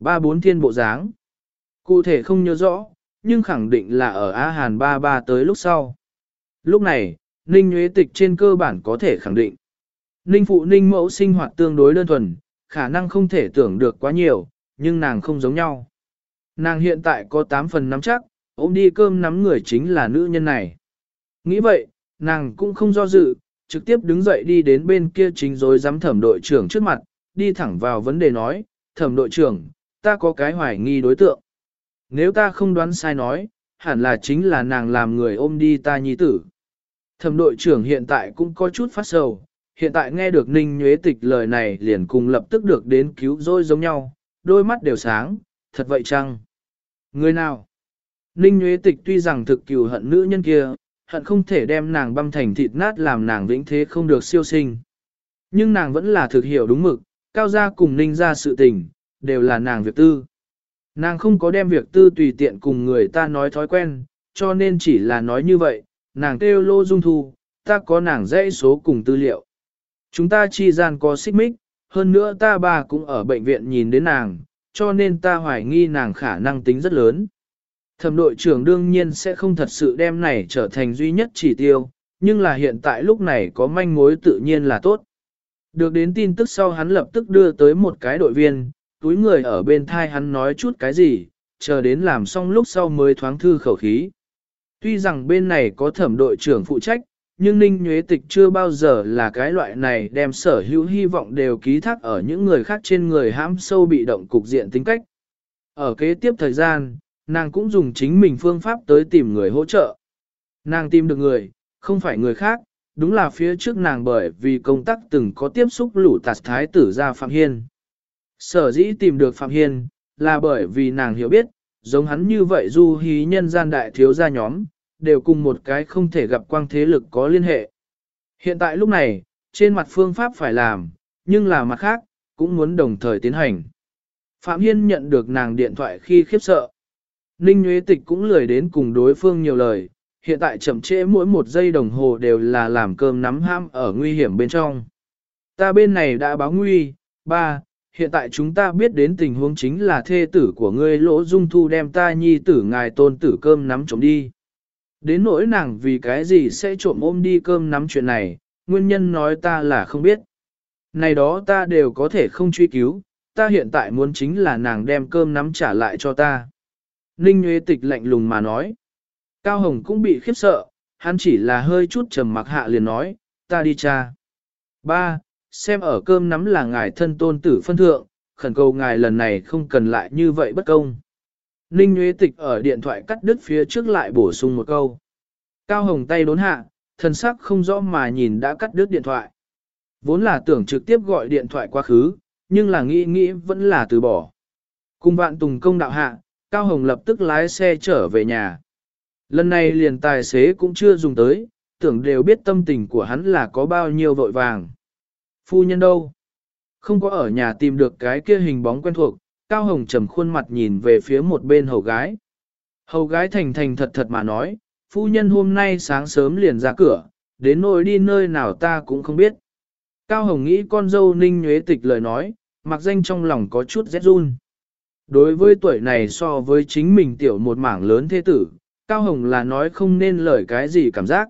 Ba bốn thiên bộ dáng. Cụ thể không nhớ rõ, nhưng khẳng định là ở A Hàn ba ba tới lúc sau. Lúc này, Ninh Nguyễn Tịch trên cơ bản có thể khẳng định. Ninh Phụ Ninh Mẫu sinh hoạt tương đối đơn thuần, khả năng không thể tưởng được quá nhiều, nhưng nàng không giống nhau. Nàng hiện tại có 8 phần nắm chắc, ôm đi cơm nắm người chính là nữ nhân này. Nghĩ vậy, nàng cũng không do dự, trực tiếp đứng dậy đi đến bên kia chính rồi dám thẩm đội trưởng trước mặt, đi thẳng vào vấn đề nói, thẩm đội trưởng, ta có cái hoài nghi đối tượng. Nếu ta không đoán sai nói, hẳn là chính là nàng làm người ôm đi ta nhi tử. Thẩm đội trưởng hiện tại cũng có chút phát sầu, hiện tại nghe được Ninh Nhuế Tịch lời này liền cùng lập tức được đến cứu rỗi giống nhau, đôi mắt đều sáng, thật vậy chăng? Người nào? Ninh Nhuế Tịch tuy rằng thực cừu hận nữ nhân kia, hận không thể đem nàng băm thành thịt nát làm nàng vĩnh thế không được siêu sinh. Nhưng nàng vẫn là thực hiểu đúng mực, cao gia cùng Ninh ra sự tình, đều là nàng việc tư. Nàng không có đem việc tư tùy tiện cùng người ta nói thói quen, cho nên chỉ là nói như vậy, nàng kêu lô dung thu, ta có nàng dãy số cùng tư liệu. Chúng ta chi gian có xích mích, hơn nữa ta bà cũng ở bệnh viện nhìn đến nàng, cho nên ta hoài nghi nàng khả năng tính rất lớn. Thẩm đội trưởng đương nhiên sẽ không thật sự đem này trở thành duy nhất chỉ tiêu, nhưng là hiện tại lúc này có manh mối tự nhiên là tốt. Được đến tin tức sau hắn lập tức đưa tới một cái đội viên, túi người ở bên thai hắn nói chút cái gì, chờ đến làm xong lúc sau mới thoáng thư khẩu khí. Tuy rằng bên này có thẩm đội trưởng phụ trách, nhưng Ninh Nhuế Tịch chưa bao giờ là cái loại này đem sở hữu hy vọng đều ký thác ở những người khác trên người hãm sâu bị động cục diện tính cách. Ở kế tiếp thời gian, nàng cũng dùng chính mình phương pháp tới tìm người hỗ trợ. Nàng tìm được người, không phải người khác, đúng là phía trước nàng bởi vì công tác từng có tiếp xúc lũ tạt thái tử ra Phạm Hiên. Sở dĩ tìm được Phạm Hiên, là bởi vì nàng hiểu biết, giống hắn như vậy du hí nhân gian đại thiếu gia nhóm, đều cùng một cái không thể gặp quang thế lực có liên hệ. Hiện tại lúc này, trên mặt phương pháp phải làm, nhưng là mặt khác, cũng muốn đồng thời tiến hành. Phạm Hiên nhận được nàng điện thoại khi khiếp sợ. Ninh Nguyễn Tịch cũng lười đến cùng đối phương nhiều lời, hiện tại chậm trễ mỗi một giây đồng hồ đều là làm cơm nắm ham ở nguy hiểm bên trong. Ta bên này đã báo nguy, ba, hiện tại chúng ta biết đến tình huống chính là thê tử của ngươi lỗ dung thu đem ta nhi tử ngài tôn tử cơm nắm trộm đi. Đến nỗi nàng vì cái gì sẽ trộm ôm đi cơm nắm chuyện này, nguyên nhân nói ta là không biết. Này đó ta đều có thể không truy cứu, ta hiện tại muốn chính là nàng đem cơm nắm trả lại cho ta. Ninh Nguyễn Tịch lạnh lùng mà nói. Cao Hồng cũng bị khiếp sợ, hắn chỉ là hơi chút trầm mặc hạ liền nói, ta đi cha. Ba, xem ở cơm nắm là ngài thân tôn tử phân thượng, khẩn cầu ngài lần này không cần lại như vậy bất công. Ninh Nguyễn Tịch ở điện thoại cắt đứt phía trước lại bổ sung một câu. Cao Hồng tay đốn hạ, thân sắc không rõ mà nhìn đã cắt đứt điện thoại. Vốn là tưởng trực tiếp gọi điện thoại quá khứ, nhưng là nghĩ nghĩ vẫn là từ bỏ. Cùng bạn Tùng công đạo hạ, Cao Hồng lập tức lái xe trở về nhà. Lần này liền tài xế cũng chưa dùng tới, tưởng đều biết tâm tình của hắn là có bao nhiêu vội vàng. Phu nhân đâu? Không có ở nhà tìm được cái kia hình bóng quen thuộc, Cao Hồng trầm khuôn mặt nhìn về phía một bên hầu gái. Hầu gái thành thành thật thật mà nói, phu nhân hôm nay sáng sớm liền ra cửa, đến nỗi đi nơi nào ta cũng không biết. Cao Hồng nghĩ con dâu ninh nhuế tịch lời nói, mặc danh trong lòng có chút rét run. Đối với tuổi này so với chính mình tiểu một mảng lớn thế tử, Cao Hồng là nói không nên lời cái gì cảm giác.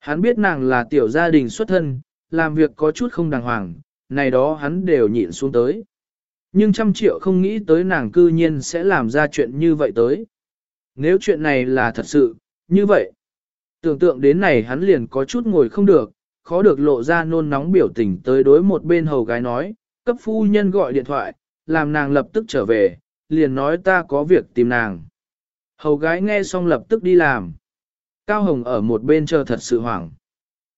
Hắn biết nàng là tiểu gia đình xuất thân, làm việc có chút không đàng hoàng, này đó hắn đều nhịn xuống tới. Nhưng trăm triệu không nghĩ tới nàng cư nhiên sẽ làm ra chuyện như vậy tới. Nếu chuyện này là thật sự, như vậy. Tưởng tượng đến này hắn liền có chút ngồi không được, khó được lộ ra nôn nóng biểu tình tới đối một bên hầu gái nói, cấp phu nhân gọi điện thoại, làm nàng lập tức trở về, liền nói ta có việc tìm nàng. Hầu gái nghe xong lập tức đi làm. Cao Hồng ở một bên chờ thật sự hoảng.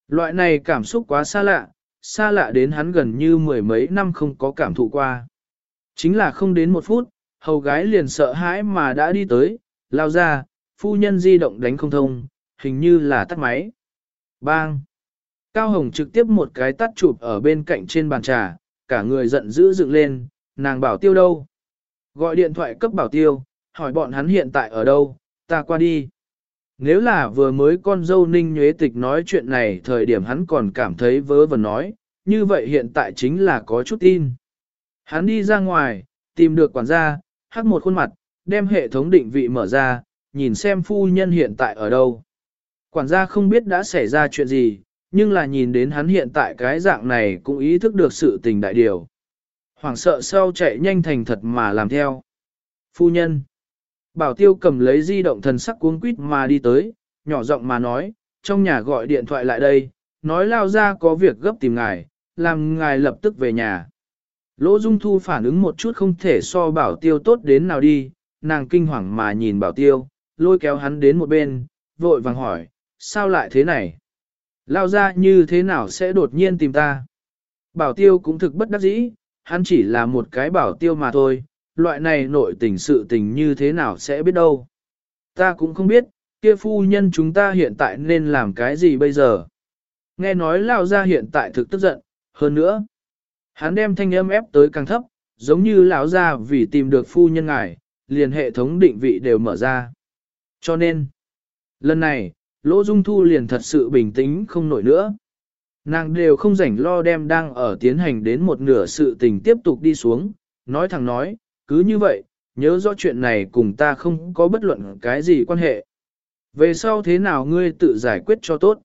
Loại này cảm xúc quá xa lạ, xa lạ đến hắn gần như mười mấy năm không có cảm thụ qua. Chính là không đến một phút, hầu gái liền sợ hãi mà đã đi tới, lao ra, phu nhân di động đánh không thông, hình như là tắt máy. Bang! Cao Hồng trực tiếp một cái tắt chụp ở bên cạnh trên bàn trà, cả người giận dữ dựng lên, nàng bảo tiêu đâu? Gọi điện thoại cấp bảo tiêu, hỏi bọn hắn hiện tại ở đâu, ta qua đi. Nếu là vừa mới con dâu ninh nhuế tịch nói chuyện này thời điểm hắn còn cảm thấy vớ vẩn nói, như vậy hiện tại chính là có chút tin. Hắn đi ra ngoài, tìm được quản gia, hắc một khuôn mặt, đem hệ thống định vị mở ra, nhìn xem phu nhân hiện tại ở đâu. Quản gia không biết đã xảy ra chuyện gì, nhưng là nhìn đến hắn hiện tại cái dạng này cũng ý thức được sự tình đại điều. Hoảng sợ sau chạy nhanh thành thật mà làm theo. Phu nhân. Bảo tiêu cầm lấy di động thần sắc cuống quýt mà đi tới, nhỏ giọng mà nói, trong nhà gọi điện thoại lại đây, nói lao ra có việc gấp tìm ngài, làm ngài lập tức về nhà. Lỗ Dung Thu phản ứng một chút không thể so bảo tiêu tốt đến nào đi, nàng kinh hoàng mà nhìn bảo tiêu, lôi kéo hắn đến một bên, vội vàng hỏi, sao lại thế này? Lao ra như thế nào sẽ đột nhiên tìm ta? Bảo tiêu cũng thực bất đắc dĩ, hắn chỉ là một cái bảo tiêu mà thôi, loại này nội tình sự tình như thế nào sẽ biết đâu. Ta cũng không biết, kia phu nhân chúng ta hiện tại nên làm cái gì bây giờ. Nghe nói Lao ra hiện tại thực tức giận, hơn nữa. Hắn đem thanh âm ép tới càng thấp, giống như lão ra vì tìm được phu nhân ngài, liền hệ thống định vị đều mở ra. Cho nên, lần này, Lỗ Dung Thu liền thật sự bình tĩnh không nổi nữa. Nàng đều không rảnh lo đem đang ở tiến hành đến một nửa sự tình tiếp tục đi xuống, nói thẳng nói, cứ như vậy, nhớ rõ chuyện này cùng ta không có bất luận cái gì quan hệ. Về sau thế nào ngươi tự giải quyết cho tốt.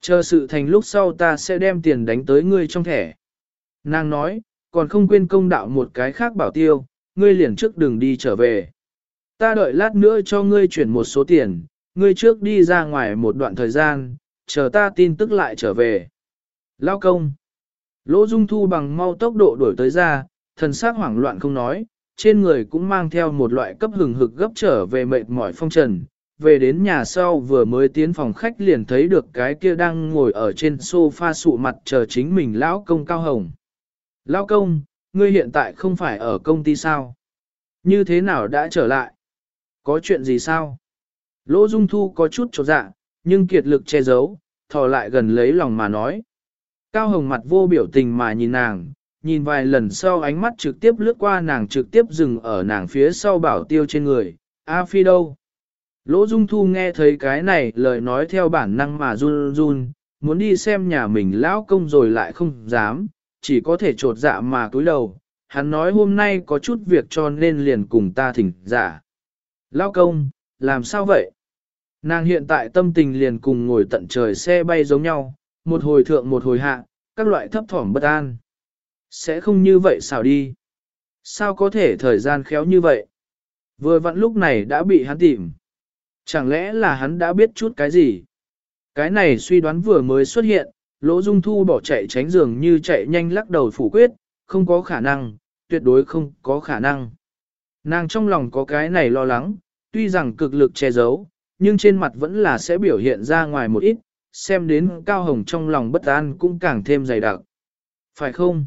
Chờ sự thành lúc sau ta sẽ đem tiền đánh tới ngươi trong thẻ. Nàng nói, còn không quên công đạo một cái khác bảo tiêu, ngươi liền trước đừng đi trở về. Ta đợi lát nữa cho ngươi chuyển một số tiền, ngươi trước đi ra ngoài một đoạn thời gian, chờ ta tin tức lại trở về. Lao công. Lỗ Dung Thu bằng mau tốc độ đuổi tới ra, thần sắc hoảng loạn không nói, trên người cũng mang theo một loại cấp hừng hực gấp trở về mệt mỏi phong trần. Về đến nhà sau vừa mới tiến phòng khách liền thấy được cái kia đang ngồi ở trên sofa sụ mặt chờ chính mình lão công cao hồng. Lão công, ngươi hiện tại không phải ở công ty sao? Như thế nào đã trở lại? Có chuyện gì sao? Lỗ Dung Thu có chút trột dạ, nhưng kiệt lực che giấu, thò lại gần lấy lòng mà nói. Cao Hồng mặt vô biểu tình mà nhìn nàng, nhìn vài lần sau ánh mắt trực tiếp lướt qua nàng trực tiếp dừng ở nàng phía sau bảo tiêu trên người. A Phi đâu? Lỗ Dung Thu nghe thấy cái này lời nói theo bản năng mà run run, muốn đi xem nhà mình lão công rồi lại không dám, chỉ có thể trột dạ mà cúi đầu. Hắn nói hôm nay có chút việc cho nên liền cùng ta thỉnh giả. Lão công, làm sao vậy? Nàng hiện tại tâm tình liền cùng ngồi tận trời xe bay giống nhau, một hồi thượng một hồi hạ, các loại thấp thỏm bất an. Sẽ không như vậy sao đi? Sao có thể thời gian khéo như vậy? Vừa vặn lúc này đã bị hắn tìm. Chẳng lẽ là hắn đã biết chút cái gì? Cái này suy đoán vừa mới xuất hiện, Lỗ Dung Thu bỏ chạy tránh giường như chạy nhanh lắc đầu phủ quyết, không có khả năng, tuyệt đối không có khả năng. Nàng trong lòng có cái này lo lắng, tuy rằng cực lực che giấu, nhưng trên mặt vẫn là sẽ biểu hiện ra ngoài một ít, xem đến Cao Hồng trong lòng bất an cũng càng thêm dày đặc. Phải không?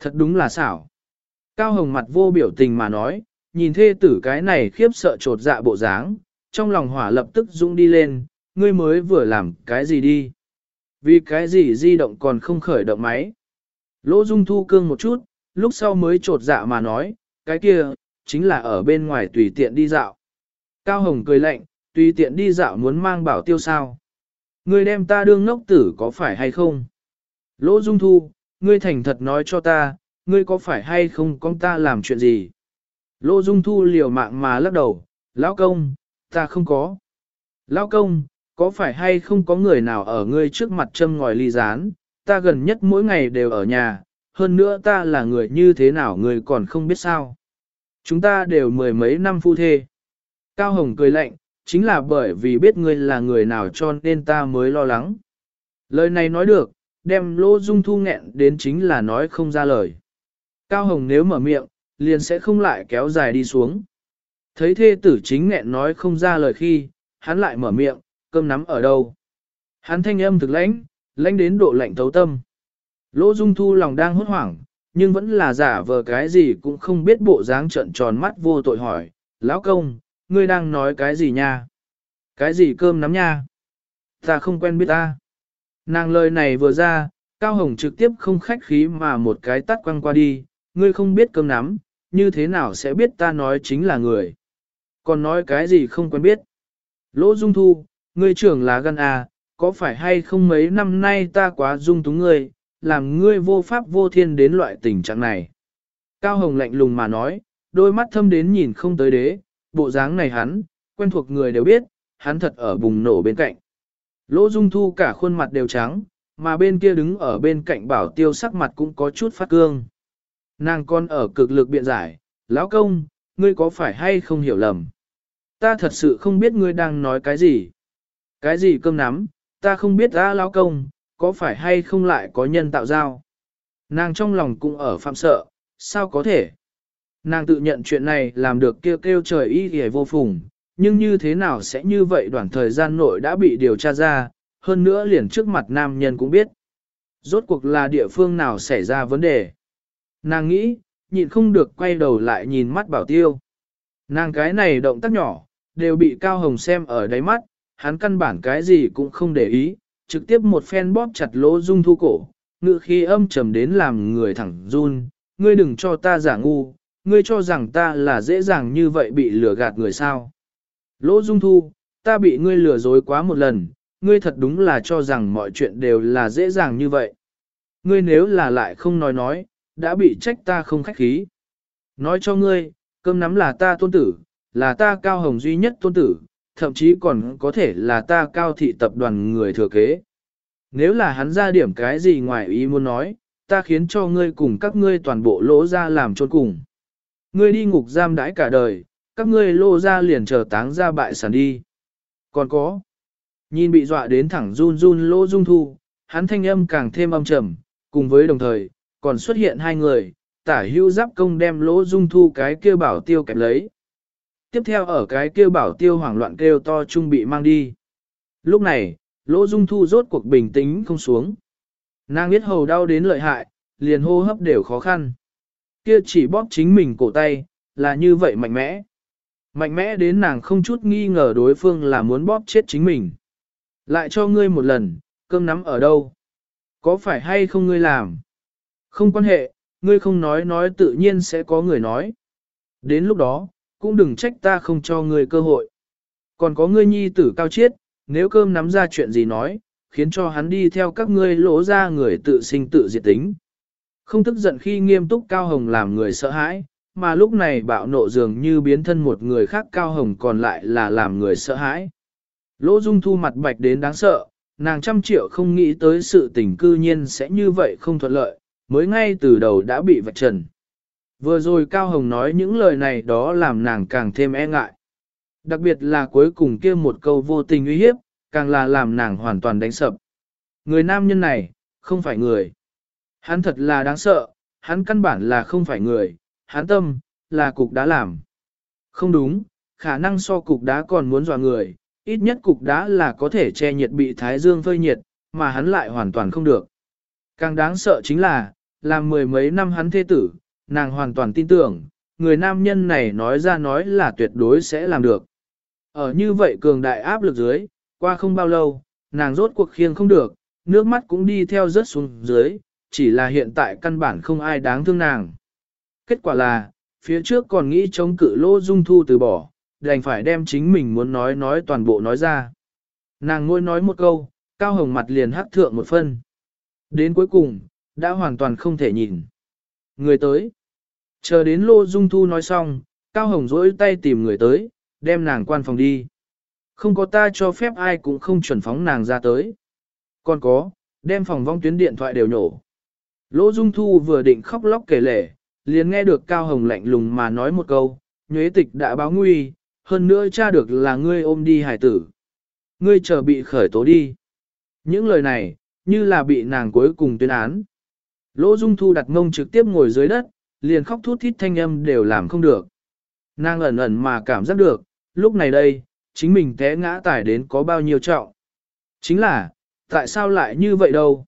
Thật đúng là xảo. Cao Hồng mặt vô biểu tình mà nói, nhìn thê tử cái này khiếp sợ trột dạ bộ dáng, trong lòng hỏa lập tức dũng đi lên, ngươi mới vừa làm cái gì đi. Vì cái gì di động còn không khởi động máy. Lỗ Dung thu cương một chút, lúc sau mới trột dạ mà nói, cái kia, chính là ở bên ngoài tùy tiện đi dạo. Cao Hồng cười lạnh, tùy tiện đi dạo muốn mang bảo tiêu sao. Ngươi đem ta đương ngốc tử có phải hay không? Lỗ Dung Thu, ngươi thành thật nói cho ta, ngươi có phải hay không con ta làm chuyện gì? Lô Dung Thu liều mạng mà lắc đầu, lão công, ta không có. Lão công, có phải hay không có người nào ở ngươi trước mặt châm ngòi ly rán, ta gần nhất mỗi ngày đều ở nhà, hơn nữa ta là người như thế nào ngươi còn không biết sao. Chúng ta đều mười mấy năm phu thê. Cao Hồng cười lạnh, chính là bởi vì biết ngươi là người nào cho nên ta mới lo lắng. Lời này nói được, đem lỗ dung thu nghẹn đến chính là nói không ra lời. Cao Hồng nếu mở miệng, liền sẽ không lại kéo dài đi xuống. Thấy thê tử chính nghẹn nói không ra lời khi, hắn lại mở miệng, cơm nắm ở đâu. Hắn thanh âm thực lãnh, lãnh đến độ lạnh thấu tâm. Lỗ dung thu lòng đang hốt hoảng, nhưng vẫn là giả vờ cái gì cũng không biết bộ dáng trận tròn mắt vô tội hỏi, lão công, ngươi đang nói cái gì nha? Cái gì cơm nắm nha? Ta không quen biết ta. Nàng lời này vừa ra, Cao Hồng trực tiếp không khách khí mà một cái tắt quăng qua đi, ngươi không biết cơm nắm, như thế nào sẽ biết ta nói chính là người. Còn nói cái gì không quen biết. Lỗ Dung Thu, ngươi trưởng là gan à, có phải hay không mấy năm nay ta quá dung túng ngươi, làm ngươi vô pháp vô thiên đến loại tình trạng này. Cao Hồng lạnh lùng mà nói, đôi mắt thâm đến nhìn không tới đế, bộ dáng này hắn, quen thuộc người đều biết, hắn thật ở bùng nổ bên cạnh. Lỗ Dung Thu cả khuôn mặt đều trắng, mà bên kia đứng ở bên cạnh bảo tiêu sắc mặt cũng có chút phát cương. Nàng con ở cực lực biện giải, lão công, ngươi có phải hay không hiểu lầm? Ta thật sự không biết ngươi đang nói cái gì. Cái gì cơm nắm, ta không biết ra lão công, có phải hay không lại có nhân tạo giao. Nàng trong lòng cũng ở phạm sợ, sao có thể? Nàng tự nhận chuyện này làm được kêu kêu trời y hề vô phùng, nhưng như thế nào sẽ như vậy đoạn thời gian nội đã bị điều tra ra, hơn nữa liền trước mặt nam nhân cũng biết. Rốt cuộc là địa phương nào xảy ra vấn đề. Nàng nghĩ, nhịn không được quay đầu lại nhìn mắt bảo tiêu. Nàng cái này động tác nhỏ, đều bị Cao Hồng xem ở đáy mắt, hắn căn bản cái gì cũng không để ý, trực tiếp một phen bóp chặt lỗ dung thu cổ, ngự khi âm trầm đến làm người thẳng run, ngươi đừng cho ta giả ngu, ngươi cho rằng ta là dễ dàng như vậy bị lừa gạt người sao. Lỗ Dung Thu, ta bị ngươi lừa dối quá một lần, ngươi thật đúng là cho rằng mọi chuyện đều là dễ dàng như vậy. Ngươi nếu là lại không nói nói, đã bị trách ta không khách khí. Nói cho ngươi, cơm nắm là ta tôn tử, là ta cao hồng duy nhất tôn tử, thậm chí còn có thể là ta cao thị tập đoàn người thừa kế. Nếu là hắn ra điểm cái gì ngoài ý muốn nói, ta khiến cho ngươi cùng các ngươi toàn bộ lỗ ra làm trôn cùng. Ngươi đi ngục giam đãi cả đời, các ngươi lô ra liền chờ táng ra bại sản đi. Còn có, nhìn bị dọa đến thẳng run run lô dung thu, hắn thanh âm càng thêm âm trầm, cùng với đồng thời, còn xuất hiện hai người, tả hưu giáp công đem lỗ dung thu cái kia bảo tiêu kẹp lấy. Tiếp theo ở cái kia bảo tiêu hoảng loạn kêu to trung bị mang đi. Lúc này, lỗ dung thu rốt cuộc bình tĩnh không xuống. Nàng biết hầu đau đến lợi hại, liền hô hấp đều khó khăn. Kia chỉ bóp chính mình cổ tay, là như vậy mạnh mẽ. Mạnh mẽ đến nàng không chút nghi ngờ đối phương là muốn bóp chết chính mình. Lại cho ngươi một lần, cơm nắm ở đâu? Có phải hay không ngươi làm? Không quan hệ, ngươi không nói nói tự nhiên sẽ có người nói. Đến lúc đó, cũng đừng trách ta không cho ngươi cơ hội. Còn có ngươi nhi tử cao chiết, nếu cơm nắm ra chuyện gì nói, khiến cho hắn đi theo các ngươi lỗ ra người tự sinh tự diệt tính. Không tức giận khi nghiêm túc Cao Hồng làm người sợ hãi, mà lúc này bạo nộ dường như biến thân một người khác Cao Hồng còn lại là làm người sợ hãi. Lỗ Dung Thu mặt bạch đến đáng sợ, nàng trăm triệu không nghĩ tới sự tình cư nhiên sẽ như vậy không thuận lợi, mới ngay từ đầu đã bị vạch trần. Vừa rồi Cao Hồng nói những lời này đó làm nàng càng thêm e ngại. Đặc biệt là cuối cùng kia một câu vô tình uy hiếp, càng là làm nàng hoàn toàn đánh sập. Người nam nhân này, không phải người. Hắn thật là đáng sợ, hắn căn bản là không phải người, Hán tâm, là cục đá làm. Không đúng, khả năng so cục đá còn muốn dọa người, ít nhất cục đá là có thể che nhiệt bị thái dương phơi nhiệt, mà hắn lại hoàn toàn không được. Càng đáng sợ chính là, làm mười mấy năm hắn thê tử, nàng hoàn toàn tin tưởng, người nam nhân này nói ra nói là tuyệt đối sẽ làm được. Ở như vậy cường đại áp lực dưới, qua không bao lâu, nàng rốt cuộc khiêng không được, nước mắt cũng đi theo rớt xuống dưới, chỉ là hiện tại căn bản không ai đáng thương nàng. Kết quả là, phía trước còn nghĩ chống cự lô dung thu từ bỏ, đành phải đem chính mình muốn nói nói toàn bộ nói ra. Nàng ngôi nói một câu, cao hồng mặt liền hắc thượng một phân. Đến cuối cùng, đã hoàn toàn không thể nhìn. Người tới. Chờ đến lô dung thu nói xong, cao hồng rỗi tay tìm người tới, đem nàng quan phòng đi. Không có ta cho phép ai cũng không chuẩn phóng nàng ra tới. Còn có, đem phòng vong tuyến điện thoại đều nhổ. Lỗ Dung Thu vừa định khóc lóc kể lể, liền nghe được Cao Hồng lạnh lùng mà nói một câu, nhuế tịch đã báo nguy, hơn nữa cha được là ngươi ôm đi hải tử. Ngươi chờ bị khởi tố đi. Những lời này, như là bị nàng cuối cùng tuyên án. Lỗ Dung Thu đặt ngông trực tiếp ngồi dưới đất, liền khóc thút thít thanh âm đều làm không được. Nàng ẩn ẩn mà cảm giác được, lúc này đây, chính mình té ngã tải đến có bao nhiêu trọng. Chính là, tại sao lại như vậy đâu?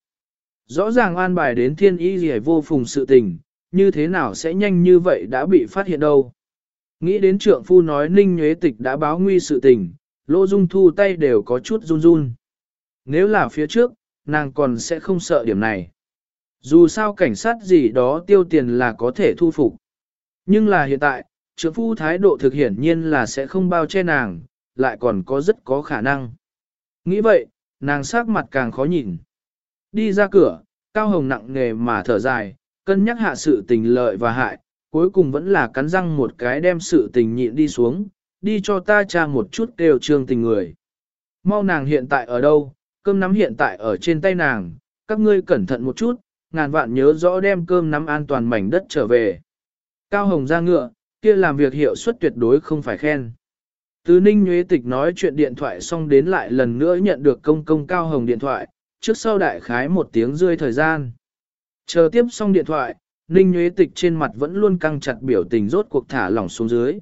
Rõ ràng an bài đến thiên y gì vô phùng sự tình, như thế nào sẽ nhanh như vậy đã bị phát hiện đâu? Nghĩ đến trượng phu nói ninh nhuế tịch đã báo nguy sự tình, lô dung thu tay đều có chút run run. Nếu là phía trước, nàng còn sẽ không sợ điểm này. Dù sao cảnh sát gì đó tiêu tiền là có thể thu phục. Nhưng là hiện tại, trượng phu thái độ thực hiển nhiên là sẽ không bao che nàng, lại còn có rất có khả năng. Nghĩ vậy, nàng sắc mặt càng khó nhìn. Đi ra cửa, Cao Hồng nặng nghề mà thở dài, cân nhắc hạ sự tình lợi và hại, cuối cùng vẫn là cắn răng một cái đem sự tình nhịn đi xuống, đi cho ta cha một chút kêu trương tình người. Mau nàng hiện tại ở đâu, cơm nắm hiện tại ở trên tay nàng, các ngươi cẩn thận một chút, ngàn vạn nhớ rõ đem cơm nắm an toàn mảnh đất trở về. Cao Hồng ra ngựa, kia làm việc hiệu suất tuyệt đối không phải khen. Từ Ninh Nguyễn Tịch nói chuyện điện thoại xong đến lại lần nữa nhận được công công Cao Hồng điện thoại, trước sau đại khái một tiếng rơi thời gian. Chờ tiếp xong điện thoại, Ninh Nguyễn Tịch trên mặt vẫn luôn căng chặt biểu tình rốt cuộc thả lỏng xuống dưới.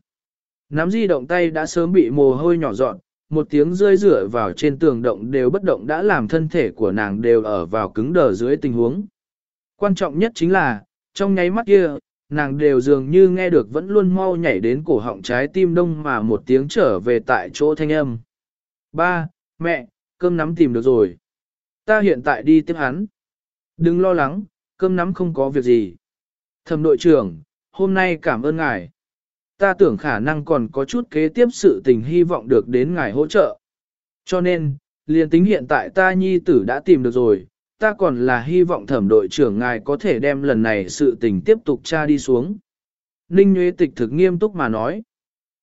Nắm di động tay đã sớm bị mồ hôi nhỏ dọn, một tiếng rơi rửa vào trên tường động đều bất động đã làm thân thể của nàng đều ở vào cứng đờ dưới tình huống. Quan trọng nhất chính là, trong nháy mắt kia, nàng đều dường như nghe được vẫn luôn mau nhảy đến cổ họng trái tim đông mà một tiếng trở về tại chỗ thanh âm. Ba, mẹ, cơm nắm tìm được rồi. Ta hiện tại đi tiếp hắn. Đừng lo lắng, cơm nắm không có việc gì. Thẩm đội trưởng, hôm nay cảm ơn ngài. Ta tưởng khả năng còn có chút kế tiếp sự tình hy vọng được đến ngài hỗ trợ. Cho nên, liền tính hiện tại ta nhi tử đã tìm được rồi, ta còn là hy vọng thẩm đội trưởng ngài có thể đem lần này sự tình tiếp tục tra đi xuống. Ninh Nguyễn Tịch thực nghiêm túc mà nói.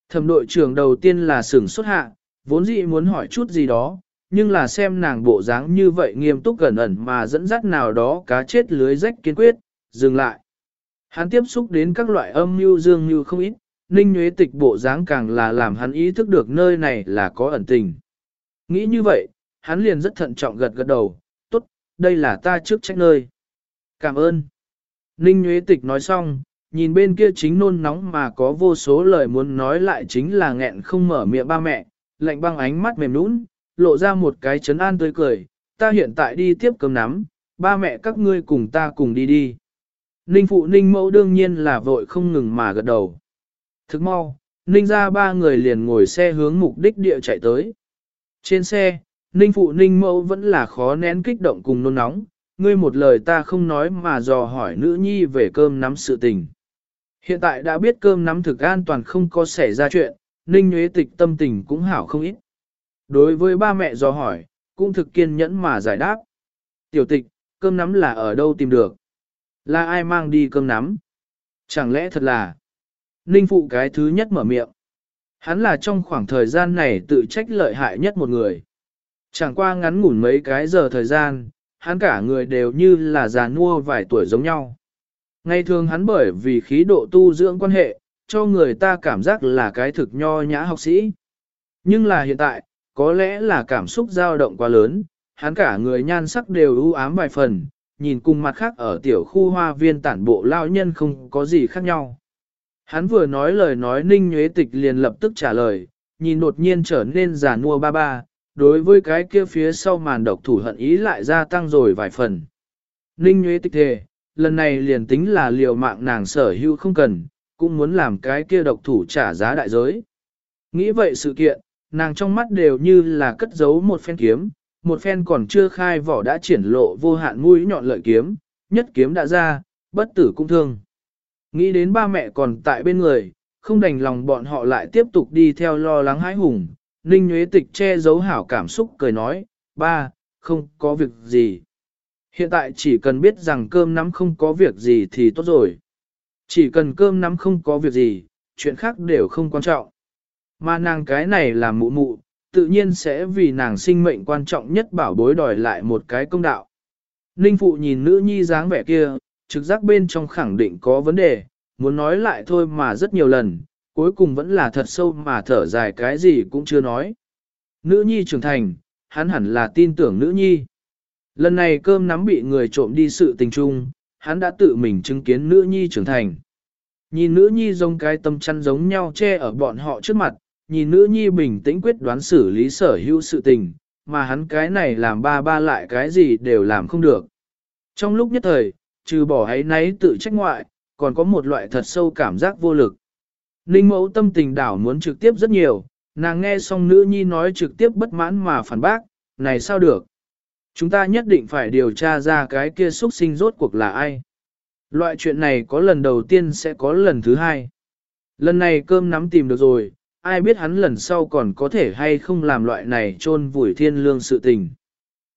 Thẩm đội trưởng đầu tiên là sửng xuất hạ, vốn dĩ muốn hỏi chút gì đó, nhưng là xem nàng bộ dáng như vậy nghiêm túc gần ẩn mà dẫn dắt nào đó cá chết lưới rách kiên quyết, dừng lại. Hắn tiếp xúc đến các loại âm mưu dương mưu không ít, Ninh nhuế Tịch bộ dáng càng là làm hắn ý thức được nơi này là có ẩn tình. Nghĩ như vậy, hắn liền rất thận trọng gật gật đầu, tốt, đây là ta trước trách nơi. Cảm ơn. Ninh nhuế Tịch nói xong, nhìn bên kia chính nôn nóng mà có vô số lời muốn nói lại chính là nghẹn không mở miệng ba mẹ, lạnh băng ánh mắt mềm nũng, lộ ra một cái chấn an tươi cười, ta hiện tại đi tiếp cơm nắm, ba mẹ các ngươi cùng ta cùng đi đi. Ninh phụ ninh mẫu đương nhiên là vội không ngừng mà gật đầu. Thức mau, ninh ra ba người liền ngồi xe hướng mục đích địa chạy tới. Trên xe, ninh phụ ninh mẫu vẫn là khó nén kích động cùng nôn nóng, ngươi một lời ta không nói mà dò hỏi nữ nhi về cơm nắm sự tình. Hiện tại đã biết cơm nắm thực an toàn không có xảy ra chuyện, ninh nhuế tịch tâm tình cũng hảo không ít. Đối với ba mẹ dò hỏi, cũng thực kiên nhẫn mà giải đáp. Tiểu tịch, cơm nắm là ở đâu tìm được? Là ai mang đi cơm nắm? Chẳng lẽ thật là... Ninh phụ cái thứ nhất mở miệng. Hắn là trong khoảng thời gian này tự trách lợi hại nhất một người. Chẳng qua ngắn ngủn mấy cái giờ thời gian, hắn cả người đều như là già nua vài tuổi giống nhau. Ngày thường hắn bởi vì khí độ tu dưỡng quan hệ, cho người ta cảm giác là cái thực nho nhã học sĩ. Nhưng là hiện tại, có lẽ là cảm xúc dao động quá lớn, hắn cả người nhan sắc đều ưu ám vài phần, nhìn cùng mặt khác ở tiểu khu hoa viên tản bộ lao nhân không có gì khác nhau. Hắn vừa nói lời nói ninh nhuế tịch liền lập tức trả lời, nhìn đột nhiên trở nên giả nua ba ba, đối với cái kia phía sau màn độc thủ hận ý lại gia tăng rồi vài phần. Ninh nhuế tịch thề, lần này liền tính là liều mạng nàng sở hữu không cần, cũng muốn làm cái kia độc thủ trả giá đại giới. Nghĩ vậy sự kiện, nàng trong mắt đều như là cất giấu một phen kiếm, một phen còn chưa khai vỏ đã triển lộ vô hạn mũi nhọn lợi kiếm, nhất kiếm đã ra, bất tử cũng thương. Nghĩ đến ba mẹ còn tại bên người, không đành lòng bọn họ lại tiếp tục đi theo lo lắng hãi hùng, Ninh Nguyễn Tịch che giấu hảo cảm xúc cười nói, ba, không có việc gì. Hiện tại chỉ cần biết rằng cơm nắm không có việc gì thì tốt rồi. Chỉ cần cơm nắm không có việc gì, chuyện khác đều không quan trọng. Mà nàng cái này là mụ mụ, tự nhiên sẽ vì nàng sinh mệnh quan trọng nhất bảo bối đòi lại một cái công đạo. Ninh phụ nhìn nữ nhi dáng vẻ kia, trực giác bên trong khẳng định có vấn đề, muốn nói lại thôi mà rất nhiều lần, cuối cùng vẫn là thật sâu mà thở dài cái gì cũng chưa nói. Nữ nhi trưởng thành, hắn hẳn là tin tưởng nữ nhi. Lần này cơm nắm bị người trộm đi sự tình trung, hắn đã tự mình chứng kiến nữ nhi trưởng thành. Nhìn nữ nhi giống cái tâm chăn giống nhau che ở bọn họ trước mặt, nhìn nữ nhi bình tĩnh quyết đoán xử lý sở hữu sự tình, mà hắn cái này làm ba ba lại cái gì đều làm không được. Trong lúc nhất thời, trừ bỏ ấy nấy tự trách ngoại, còn có một loại thật sâu cảm giác vô lực. Ninh mẫu tâm tình đảo muốn trực tiếp rất nhiều, nàng nghe xong nữ nhi nói trực tiếp bất mãn mà phản bác, này sao được? Chúng ta nhất định phải điều tra ra cái kia xuất sinh rốt cuộc là ai. Loại chuyện này có lần đầu tiên sẽ có lần thứ hai. Lần này cơm nắm tìm được rồi, ai biết hắn lần sau còn có thể hay không làm loại này chôn vùi thiên lương sự tình.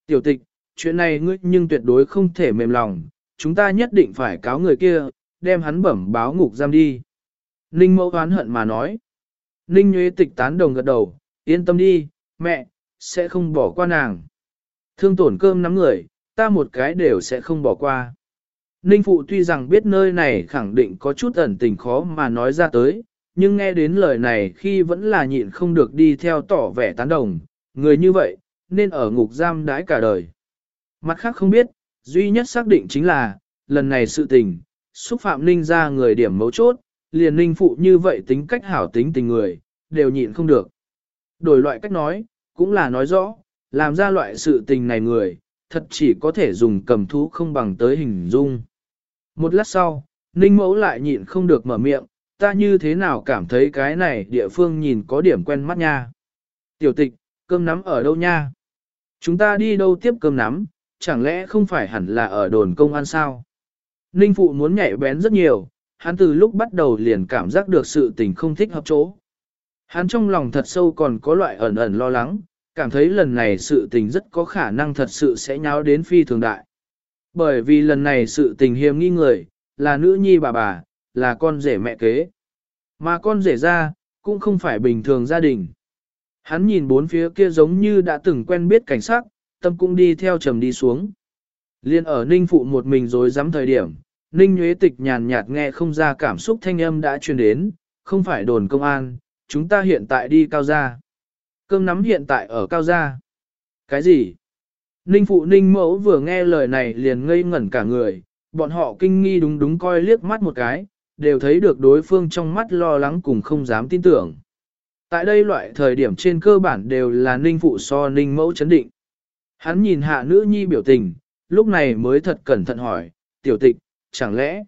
Tiểu tịch, chuyện này ngươi nhưng tuyệt đối không thể mềm lòng, chúng ta nhất định phải cáo người kia, đem hắn bẩm báo ngục giam đi. Ninh mẫu oán hận mà nói. Ninh nhuế Tịch tán đồng gật đầu, yên tâm đi, mẹ, sẽ không bỏ qua nàng. Thương tổn cơm nắm người, ta một cái đều sẽ không bỏ qua. Ninh Phụ tuy rằng biết nơi này khẳng định có chút ẩn tình khó mà nói ra tới, nhưng nghe đến lời này khi vẫn là nhịn không được đi theo tỏ vẻ tán đồng, người như vậy, nên ở ngục giam đãi cả đời. Mặt khác không biết, duy nhất xác định chính là, lần này sự tình, xúc phạm Ninh ra người điểm mấu chốt, liền Ninh Phụ như vậy tính cách hảo tính tình người, đều nhịn không được. Đổi loại cách nói, cũng là nói rõ, làm ra loại sự tình này người, thật chỉ có thể dùng cầm thú không bằng tới hình dung. Một lát sau, Ninh Mẫu lại nhịn không được mở miệng, ta như thế nào cảm thấy cái này địa phương nhìn có điểm quen mắt nha. Tiểu tịch, cơm nắm ở đâu nha? Chúng ta đi đâu tiếp cơm nắm, chẳng lẽ không phải hẳn là ở đồn công an sao? Ninh Phụ muốn nhảy bén rất nhiều, hắn từ lúc bắt đầu liền cảm giác được sự tình không thích hợp chỗ. Hắn trong lòng thật sâu còn có loại ẩn ẩn lo lắng, cảm thấy lần này sự tình rất có khả năng thật sự sẽ nháo đến phi thường đại. Bởi vì lần này sự tình hiếm nghi người, là nữ nhi bà bà, là con rể mẹ kế. Mà con rể ra, cũng không phải bình thường gia đình. Hắn nhìn bốn phía kia giống như đã từng quen biết cảnh sát, tâm cũng đi theo trầm đi xuống. Liên ở Ninh Phụ một mình rồi dám thời điểm, Ninh Nguyễn Tịch nhàn nhạt nghe không ra cảm xúc thanh âm đã truyền đến, không phải đồn công an, chúng ta hiện tại đi cao gia. Cơm nắm hiện tại ở cao gia. Cái gì? Ninh phụ ninh mẫu vừa nghe lời này liền ngây ngẩn cả người, bọn họ kinh nghi đúng đúng coi liếc mắt một cái, đều thấy được đối phương trong mắt lo lắng cùng không dám tin tưởng. Tại đây loại thời điểm trên cơ bản đều là ninh phụ so ninh mẫu chấn định. Hắn nhìn hạ nữ nhi biểu tình, lúc này mới thật cẩn thận hỏi, tiểu tịch, chẳng lẽ?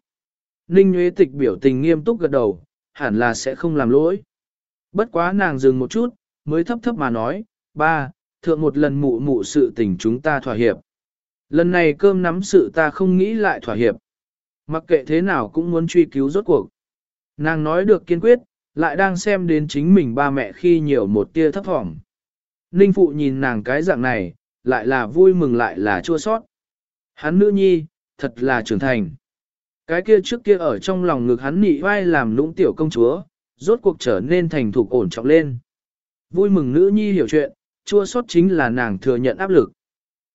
Ninh nhuế Tịch biểu tình nghiêm túc gật đầu, hẳn là sẽ không làm lỗi. Bất quá nàng dừng một chút, mới thấp thấp mà nói, ba, thượng một lần mụ mụ sự tình chúng ta thỏa hiệp. Lần này cơm nắm sự ta không nghĩ lại thỏa hiệp. Mặc kệ thế nào cũng muốn truy cứu rốt cuộc. Nàng nói được kiên quyết, lại đang xem đến chính mình ba mẹ khi nhiều một tia thấp thỏm. Ninh phụ nhìn nàng cái dạng này, lại là vui mừng lại là chua sót. Hắn nữ nhi, thật là trưởng thành. Cái kia trước kia ở trong lòng ngực hắn nị vai làm lũng tiểu công chúa, rốt cuộc trở nên thành thục ổn trọng lên. Vui mừng nữ nhi hiểu chuyện, chua sót chính là nàng thừa nhận áp lực.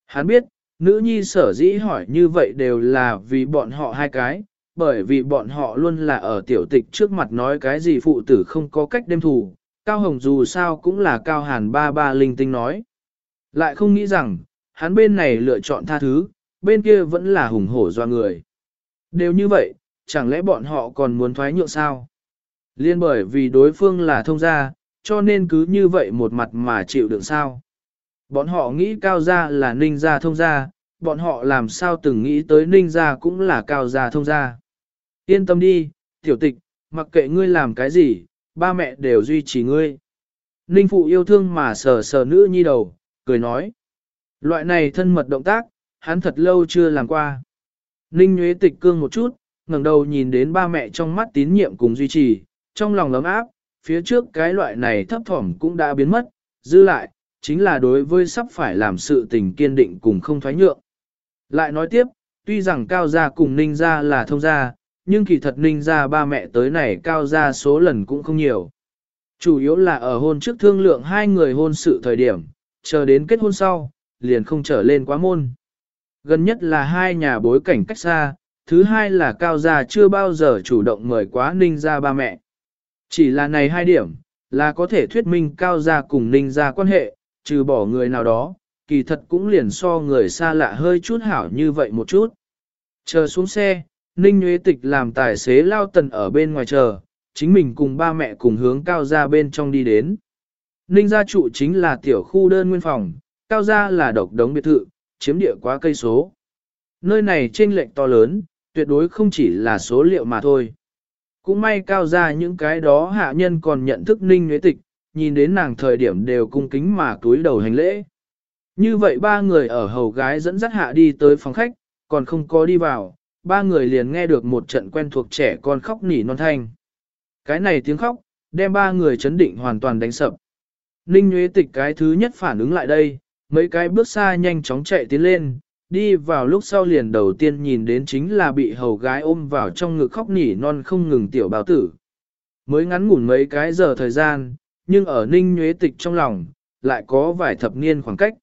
Hắn biết, nữ nhi sở dĩ hỏi như vậy đều là vì bọn họ hai cái, bởi vì bọn họ luôn là ở tiểu tịch trước mặt nói cái gì phụ tử không có cách đem thù, Cao Hồng dù sao cũng là Cao Hàn ba ba linh tinh nói. Lại không nghĩ rằng, hắn bên này lựa chọn tha thứ, bên kia vẫn là hùng hổ do người. Đều như vậy, chẳng lẽ bọn họ còn muốn thoái nhượng sao? Liên bởi vì đối phương là thông gia, cho nên cứ như vậy một mặt mà chịu đựng sao? Bọn họ nghĩ cao gia là ninh gia thông gia, bọn họ làm sao từng nghĩ tới ninh gia cũng là cao gia thông gia. Yên tâm đi, tiểu tịch, mặc kệ ngươi làm cái gì, ba mẹ đều duy trì ngươi. Ninh phụ yêu thương mà sờ sờ nữ nhi đầu, cười nói. Loại này thân mật động tác, hắn thật lâu chưa làm qua. Ninh nhuế Tịch cương một chút, ngẩng đầu nhìn đến ba mẹ trong mắt tín nhiệm cùng duy trì, trong lòng lấm áp, phía trước cái loại này thấp thỏm cũng đã biến mất, dư lại, chính là đối với sắp phải làm sự tình kiên định cùng không thoái nhượng. Lại nói tiếp, tuy rằng cao gia cùng ninh gia là thông gia, nhưng kỳ thật ninh gia ba mẹ tới này cao gia số lần cũng không nhiều. Chủ yếu là ở hôn trước thương lượng hai người hôn sự thời điểm, chờ đến kết hôn sau, liền không trở lên quá môn. Gần nhất là hai nhà bối cảnh cách xa, thứ hai là cao gia chưa bao giờ chủ động mời quá ninh gia ba mẹ. Chỉ là này hai điểm, là có thể thuyết minh cao gia cùng ninh gia quan hệ, trừ bỏ người nào đó, kỳ thật cũng liền so người xa lạ hơi chút hảo như vậy một chút. Chờ xuống xe, ninh nguyễn tịch làm tài xế lao tần ở bên ngoài chờ, chính mình cùng ba mẹ cùng hướng cao gia bên trong đi đến. Ninh gia trụ chính là tiểu khu đơn nguyên phòng, cao gia là độc đống biệt thự, chiếm địa quá cây số. Nơi này trên lệnh to lớn, tuyệt đối không chỉ là số liệu mà thôi. Cũng may cao ra những cái đó hạ nhân còn nhận thức ninh Nguyễn tịch, nhìn đến nàng thời điểm đều cung kính mà túi đầu hành lễ. Như vậy ba người ở hầu gái dẫn dắt hạ đi tới phòng khách, còn không có đi vào, ba người liền nghe được một trận quen thuộc trẻ con khóc nỉ non thanh. Cái này tiếng khóc, đem ba người chấn định hoàn toàn đánh sập. Ninh Nguyễn Tịch cái thứ nhất phản ứng lại đây, mấy cái bước xa nhanh chóng chạy tiến lên, đi vào lúc sau liền đầu tiên nhìn đến chính là bị hầu gái ôm vào trong ngực khóc nỉ non không ngừng tiểu bào tử. Mới ngắn ngủn mấy cái giờ thời gian, nhưng ở ninh nhuế tịch trong lòng, lại có vài thập niên khoảng cách.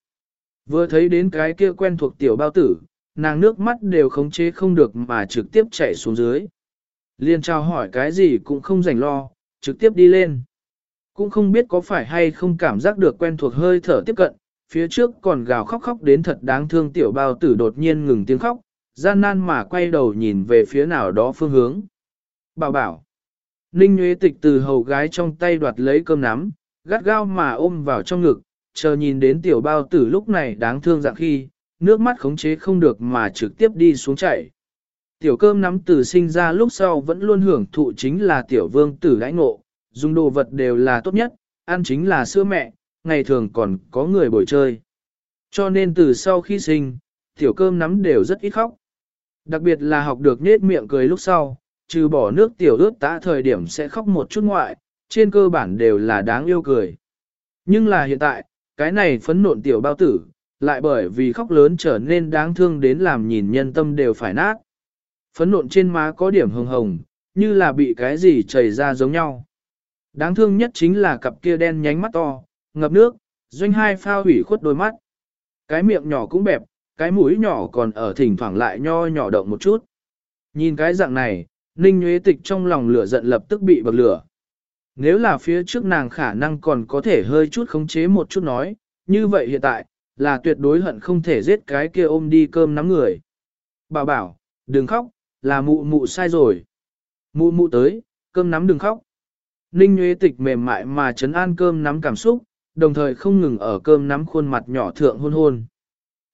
Vừa thấy đến cái kia quen thuộc tiểu bao tử, nàng nước mắt đều khống chế không được mà trực tiếp chạy xuống dưới. Liên trao hỏi cái gì cũng không rảnh lo, trực tiếp đi lên. Cũng không biết có phải hay không cảm giác được quen thuộc hơi thở tiếp cận, phía trước còn gào khóc khóc đến thật đáng thương tiểu bao tử đột nhiên ngừng tiếng khóc, gian nan mà quay đầu nhìn về phía nào đó phương hướng. Bảo bảo. Ninh Nguyễn Tịch từ hầu gái trong tay đoạt lấy cơm nắm, gắt gao mà ôm vào trong ngực, chờ nhìn đến tiểu bao tử lúc này đáng thương dạng khi, nước mắt khống chế không được mà trực tiếp đi xuống chảy. Tiểu cơm nắm từ sinh ra lúc sau vẫn luôn hưởng thụ chính là tiểu vương tử lãnh ngộ, dùng đồ vật đều là tốt nhất, ăn chính là sữa mẹ, ngày thường còn có người bồi chơi. Cho nên từ sau khi sinh, tiểu cơm nắm đều rất ít khóc. Đặc biệt là học được nết miệng cười lúc sau, trừ bỏ nước tiểu ướt tã thời điểm sẽ khóc một chút ngoại, trên cơ bản đều là đáng yêu cười. Nhưng là hiện tại, cái này phấn nộn tiểu bao tử, lại bởi vì khóc lớn trở nên đáng thương đến làm nhìn nhân tâm đều phải nát. Phấn nộn trên má có điểm hồng hồng, như là bị cái gì chảy ra giống nhau. Đáng thương nhất chính là cặp kia đen nhánh mắt to, ngập nước, doanh hai phao hủy khuất đôi mắt. Cái miệng nhỏ cũng bẹp, cái mũi nhỏ còn ở thỉnh thoảng lại nho nhỏ động một chút. Nhìn cái dạng này, Ninh Nguyễn Tịch trong lòng lửa giận lập tức bị bậc lửa. Nếu là phía trước nàng khả năng còn có thể hơi chút khống chế một chút nói, như vậy hiện tại, là tuyệt đối hận không thể giết cái kia ôm đi cơm nắm người. Bảo bảo, đừng khóc, là mụ mụ sai rồi. Mụ mụ tới, cơm nắm đừng khóc. Ninh Nguyễn Tịch mềm mại mà chấn an cơm nắm cảm xúc, đồng thời không ngừng ở cơm nắm khuôn mặt nhỏ thượng hôn hôn.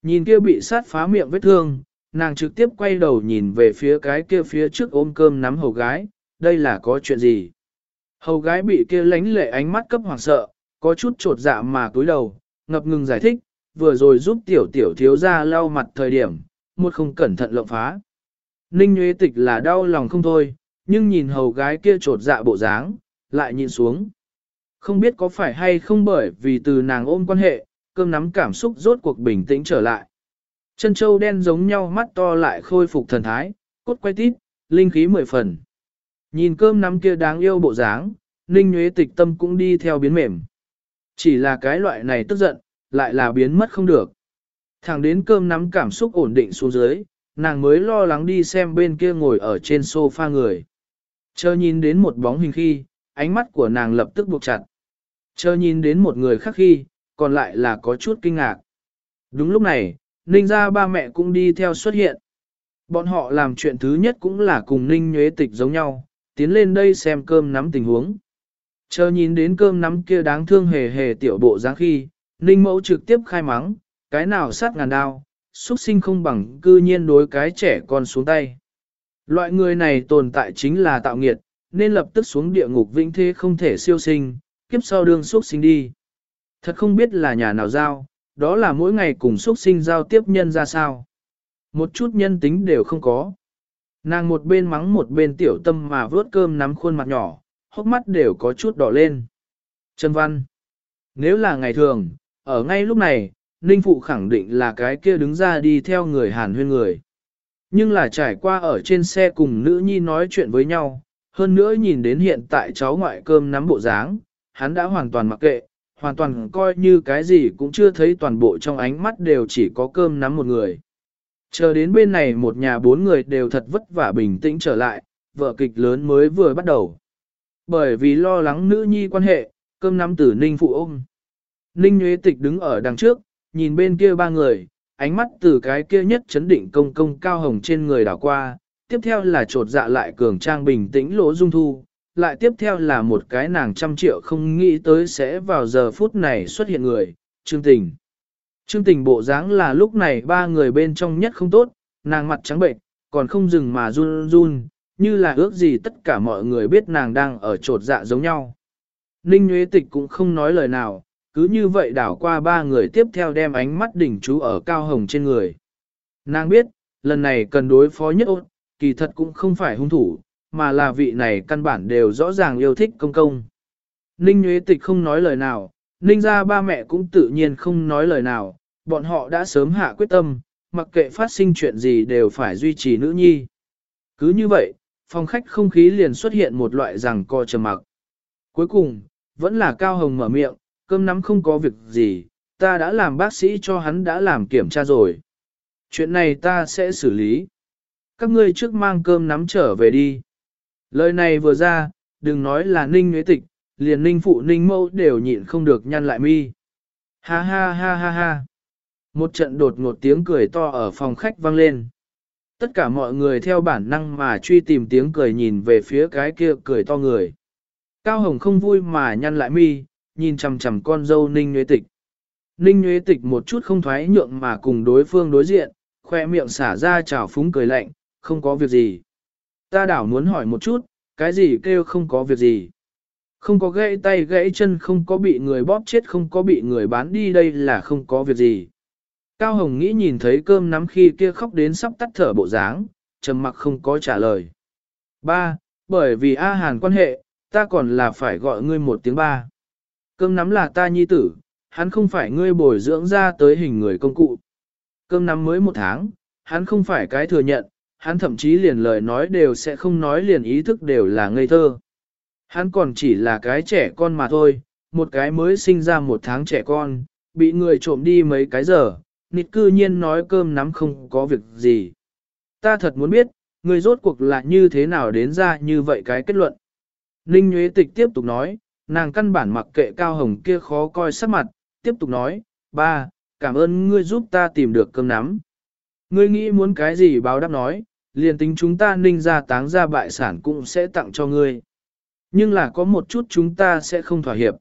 Nhìn kia bị sát phá miệng vết thương, nàng trực tiếp quay đầu nhìn về phía cái kia phía trước ôm cơm nắm hầu gái, đây là có chuyện gì? Hầu gái bị kia lánh lệ ánh mắt cấp hoàng sợ, có chút trột dạ mà cúi đầu, ngập ngừng giải thích, vừa rồi giúp tiểu tiểu thiếu ra lau mặt thời điểm, một không cẩn thận lộng phá. Ninh Nguyễn Tịch là đau lòng không thôi, nhưng nhìn hầu gái kia trột dạ bộ dáng, lại nhìn xuống. Không biết có phải hay không bởi vì từ nàng ôm quan hệ, cơm nắm cảm xúc rốt cuộc bình tĩnh trở lại. Chân châu đen giống nhau mắt to lại khôi phục thần thái, cốt quay tít, linh khí mười phần. Nhìn cơm nắm kia đáng yêu bộ dáng, Ninh nhuế Tịch tâm cũng đi theo biến mềm. Chỉ là cái loại này tức giận, lại là biến mất không được. Thẳng đến cơm nắm cảm xúc ổn định xuống dưới, nàng mới lo lắng đi xem bên kia ngồi ở trên sofa người. Chờ nhìn đến một bóng hình khi, ánh mắt của nàng lập tức buộc chặt. Chờ nhìn đến một người khác khi, còn lại là có chút kinh ngạc. Đúng lúc này, Ninh ra ba mẹ cũng đi theo xuất hiện. Bọn họ làm chuyện thứ nhất cũng là cùng Ninh nhuế tịch giống nhau, tiến lên đây xem cơm nắm tình huống. Chờ nhìn đến cơm nắm kia đáng thương hề hề tiểu bộ dáng khi, Ninh mẫu trực tiếp khai mắng, cái nào sát ngàn đao, xuất sinh không bằng cư nhiên đối cái trẻ con xuống tay. Loại người này tồn tại chính là tạo nghiệt, nên lập tức xuống địa ngục vĩnh thế không thể siêu sinh, kiếp sau đương xuất sinh đi. Thật không biết là nhà nào giao, đó là mỗi ngày cùng xuất sinh giao tiếp nhân ra sao. Một chút nhân tính đều không có. Nàng một bên mắng một bên tiểu tâm mà vớt cơm nắm khuôn mặt nhỏ, hốc mắt đều có chút đỏ lên. Trần Văn Nếu là ngày thường, ở ngay lúc này, Ninh Phụ khẳng định là cái kia đứng ra đi theo người Hàn huyên người. Nhưng là trải qua ở trên xe cùng nữ nhi nói chuyện với nhau, hơn nữa nhìn đến hiện tại cháu ngoại cơm nắm bộ dáng, hắn đã hoàn toàn mặc kệ, hoàn toàn coi như cái gì cũng chưa thấy toàn bộ trong ánh mắt đều chỉ có cơm nắm một người. Chờ đến bên này một nhà bốn người đều thật vất vả bình tĩnh trở lại, vợ kịch lớn mới vừa bắt đầu. Bởi vì lo lắng nữ nhi quan hệ, cơm nắm tử Ninh phụ ôm. Ninh Nguyễn Tịch đứng ở đằng trước, nhìn bên kia ba người, ánh mắt từ cái kia nhất chấn định công công cao hồng trên người đảo qua, tiếp theo là trột dạ lại cường trang bình tĩnh lỗ dung thu, lại tiếp theo là một cái nàng trăm triệu không nghĩ tới sẽ vào giờ phút này xuất hiện người, Trương Tình. Trương Tình bộ dáng là lúc này ba người bên trong nhất không tốt, nàng mặt trắng bệnh, còn không dừng mà run run, như là ước gì tất cả mọi người biết nàng đang ở trột dạ giống nhau. Ninh Nguyễn Tịch cũng không nói lời nào, cứ như vậy đảo qua ba người tiếp theo đem ánh mắt đỉnh chú ở cao hồng trên người. Nàng biết, lần này cần đối phó nhất ốt, kỳ thật cũng không phải hung thủ, mà là vị này căn bản đều rõ ràng yêu thích công công. Ninh Nguyễn Tịch không nói lời nào, Ninh ra ba mẹ cũng tự nhiên không nói lời nào, bọn họ đã sớm hạ quyết tâm, mặc kệ phát sinh chuyện gì đều phải duy trì nữ nhi. Cứ như vậy, phòng khách không khí liền xuất hiện một loại rằng co trầm mặc. Cuối cùng, vẫn là Cao Hồng mở miệng, cơm nắm không có việc gì, ta đã làm bác sĩ cho hắn đã làm kiểm tra rồi. Chuyện này ta sẽ xử lý. Các ngươi trước mang cơm nắm trở về đi. Lời này vừa ra, đừng nói là ninh nhuế tịch, liền ninh phụ ninh mâu đều nhịn không được nhăn lại mi. Ha ha ha ha ha. Một trận đột ngột tiếng cười to ở phòng khách vang lên. Tất cả mọi người theo bản năng mà truy tìm tiếng cười nhìn về phía cái kia cười to người. Cao Hồng không vui mà nhăn lại mi, nhìn chằm chằm con dâu Ninh Nguyễn Tịch. Ninh Nguyễn Tịch một chút không thoái nhượng mà cùng đối phương đối diện, khoe miệng xả ra trào phúng cười lạnh, không có việc gì. Ta đảo muốn hỏi một chút, cái gì kêu không có việc gì. Không có gãy tay gãy chân không có bị người bóp chết không có bị người bán đi đây là không có việc gì. Cao Hồng nghĩ nhìn thấy cơm nắm khi kia khóc đến sắp tắt thở bộ dáng, trầm mặc không có trả lời. Ba, bởi vì A Hàn quan hệ, ta còn là phải gọi ngươi một tiếng ba. Cơm nắm là ta nhi tử, hắn không phải ngươi bồi dưỡng ra tới hình người công cụ. Cơm nắm mới một tháng, hắn không phải cái thừa nhận, hắn thậm chí liền lời nói đều sẽ không nói liền ý thức đều là ngây thơ. Hắn còn chỉ là cái trẻ con mà thôi, một cái mới sinh ra một tháng trẻ con, bị người trộm đi mấy cái giờ, nịt cư nhiên nói cơm nắm không có việc gì. Ta thật muốn biết, người rốt cuộc là như thế nào đến ra như vậy cái kết luận. Ninh Nguyễn Tịch tiếp tục nói, nàng căn bản mặc kệ Cao Hồng kia khó coi sắc mặt, tiếp tục nói, ba, cảm ơn ngươi giúp ta tìm được cơm nắm. Ngươi nghĩ muốn cái gì báo đáp nói, liền tính chúng ta ninh ra táng ra bại sản cũng sẽ tặng cho ngươi. Nhưng là có một chút chúng ta sẽ không thỏa hiệp.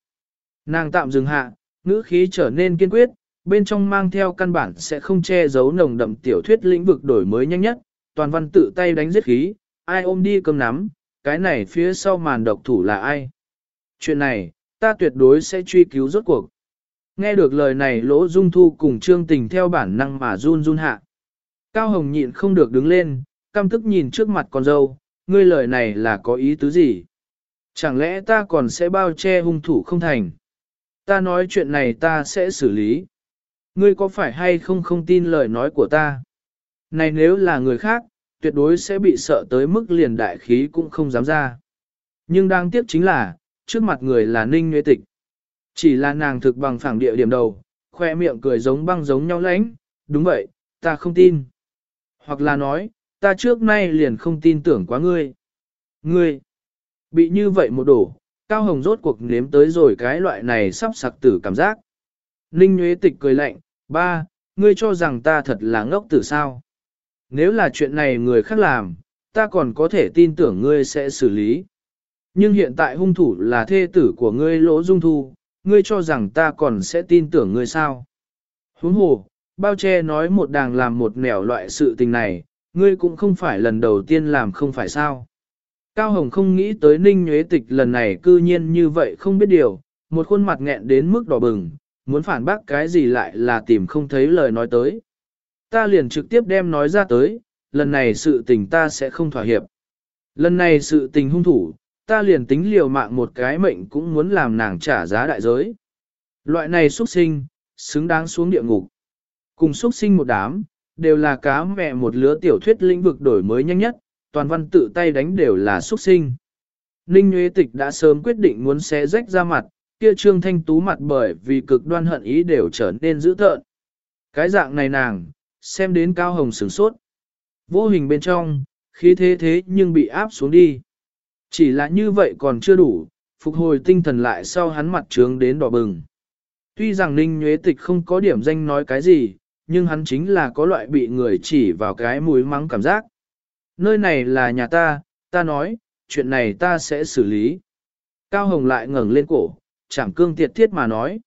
Nàng tạm dừng hạ, ngữ khí trở nên kiên quyết, bên trong mang theo căn bản sẽ không che giấu nồng đậm tiểu thuyết lĩnh vực đổi mới nhanh nhất, toàn văn tự tay đánh giết khí, ai ôm đi cơm nắm, cái này phía sau màn độc thủ là ai. Chuyện này, ta tuyệt đối sẽ truy cứu rốt cuộc. Nghe được lời này lỗ dung thu cùng trương tình theo bản năng mà run run hạ. Cao Hồng nhịn không được đứng lên, căm tức nhìn trước mặt con dâu, ngươi lời này là có ý tứ gì? Chẳng lẽ ta còn sẽ bao che hung thủ không thành? Ta nói chuyện này ta sẽ xử lý. Ngươi có phải hay không không tin lời nói của ta? Này nếu là người khác, tuyệt đối sẽ bị sợ tới mức liền đại khí cũng không dám ra. Nhưng đáng tiếc chính là, trước mặt người là Ninh Nguyễn Tịch. Chỉ là nàng thực bằng phẳng địa điểm đầu, khoe miệng cười giống băng giống nhau lãnh, đúng vậy, ta không tin. Hoặc là nói, ta trước nay liền không tin tưởng quá ngươi. Ngươi, bị như vậy một đổ, Cao Hồng rốt cuộc nếm tới rồi cái loại này sắp sặc tử cảm giác. Ninh Nguyễn Tịch cười lạnh, ba, ngươi cho rằng ta thật là ngốc tử sao. Nếu là chuyện này người khác làm, ta còn có thể tin tưởng ngươi sẽ xử lý. Nhưng hiện tại hung thủ là thê tử của ngươi lỗ dung thu, ngươi cho rằng ta còn sẽ tin tưởng ngươi sao. Huống hồ, bao che nói một đàng làm một nẻo loại sự tình này, ngươi cũng không phải lần đầu tiên làm không phải sao. Cao Hồng không nghĩ tới ninh nhuế tịch lần này cư nhiên như vậy không biết điều, một khuôn mặt nghẹn đến mức đỏ bừng, muốn phản bác cái gì lại là tìm không thấy lời nói tới. Ta liền trực tiếp đem nói ra tới, lần này sự tình ta sẽ không thỏa hiệp. Lần này sự tình hung thủ, ta liền tính liều mạng một cái mệnh cũng muốn làm nàng trả giá đại giới. Loại này xuất sinh, xứng đáng xuống địa ngục. Cùng xuất sinh một đám, đều là cá mẹ một lứa tiểu thuyết lĩnh vực đổi mới nhanh nhất, toàn văn tự tay đánh đều là xuất sinh. Ninh Nguyễn Tịch đã sớm quyết định muốn xé rách ra mặt, kia trương thanh tú mặt bởi vì cực đoan hận ý đều trở nên dữ tợn. Cái dạng này nàng, xem đến cao hồng sửng sốt. Vô hình bên trong, khí thế thế nhưng bị áp xuống đi. Chỉ là như vậy còn chưa đủ, phục hồi tinh thần lại sau hắn mặt trướng đến đỏ bừng. Tuy rằng Ninh Nhuế Tịch không có điểm danh nói cái gì, nhưng hắn chính là có loại bị người chỉ vào cái mũi mắng cảm giác. Nơi này là nhà ta, ta nói, chuyện này ta sẽ xử lý. Cao Hồng lại ngẩng lên cổ, chẳng cương tiệt thiết mà nói.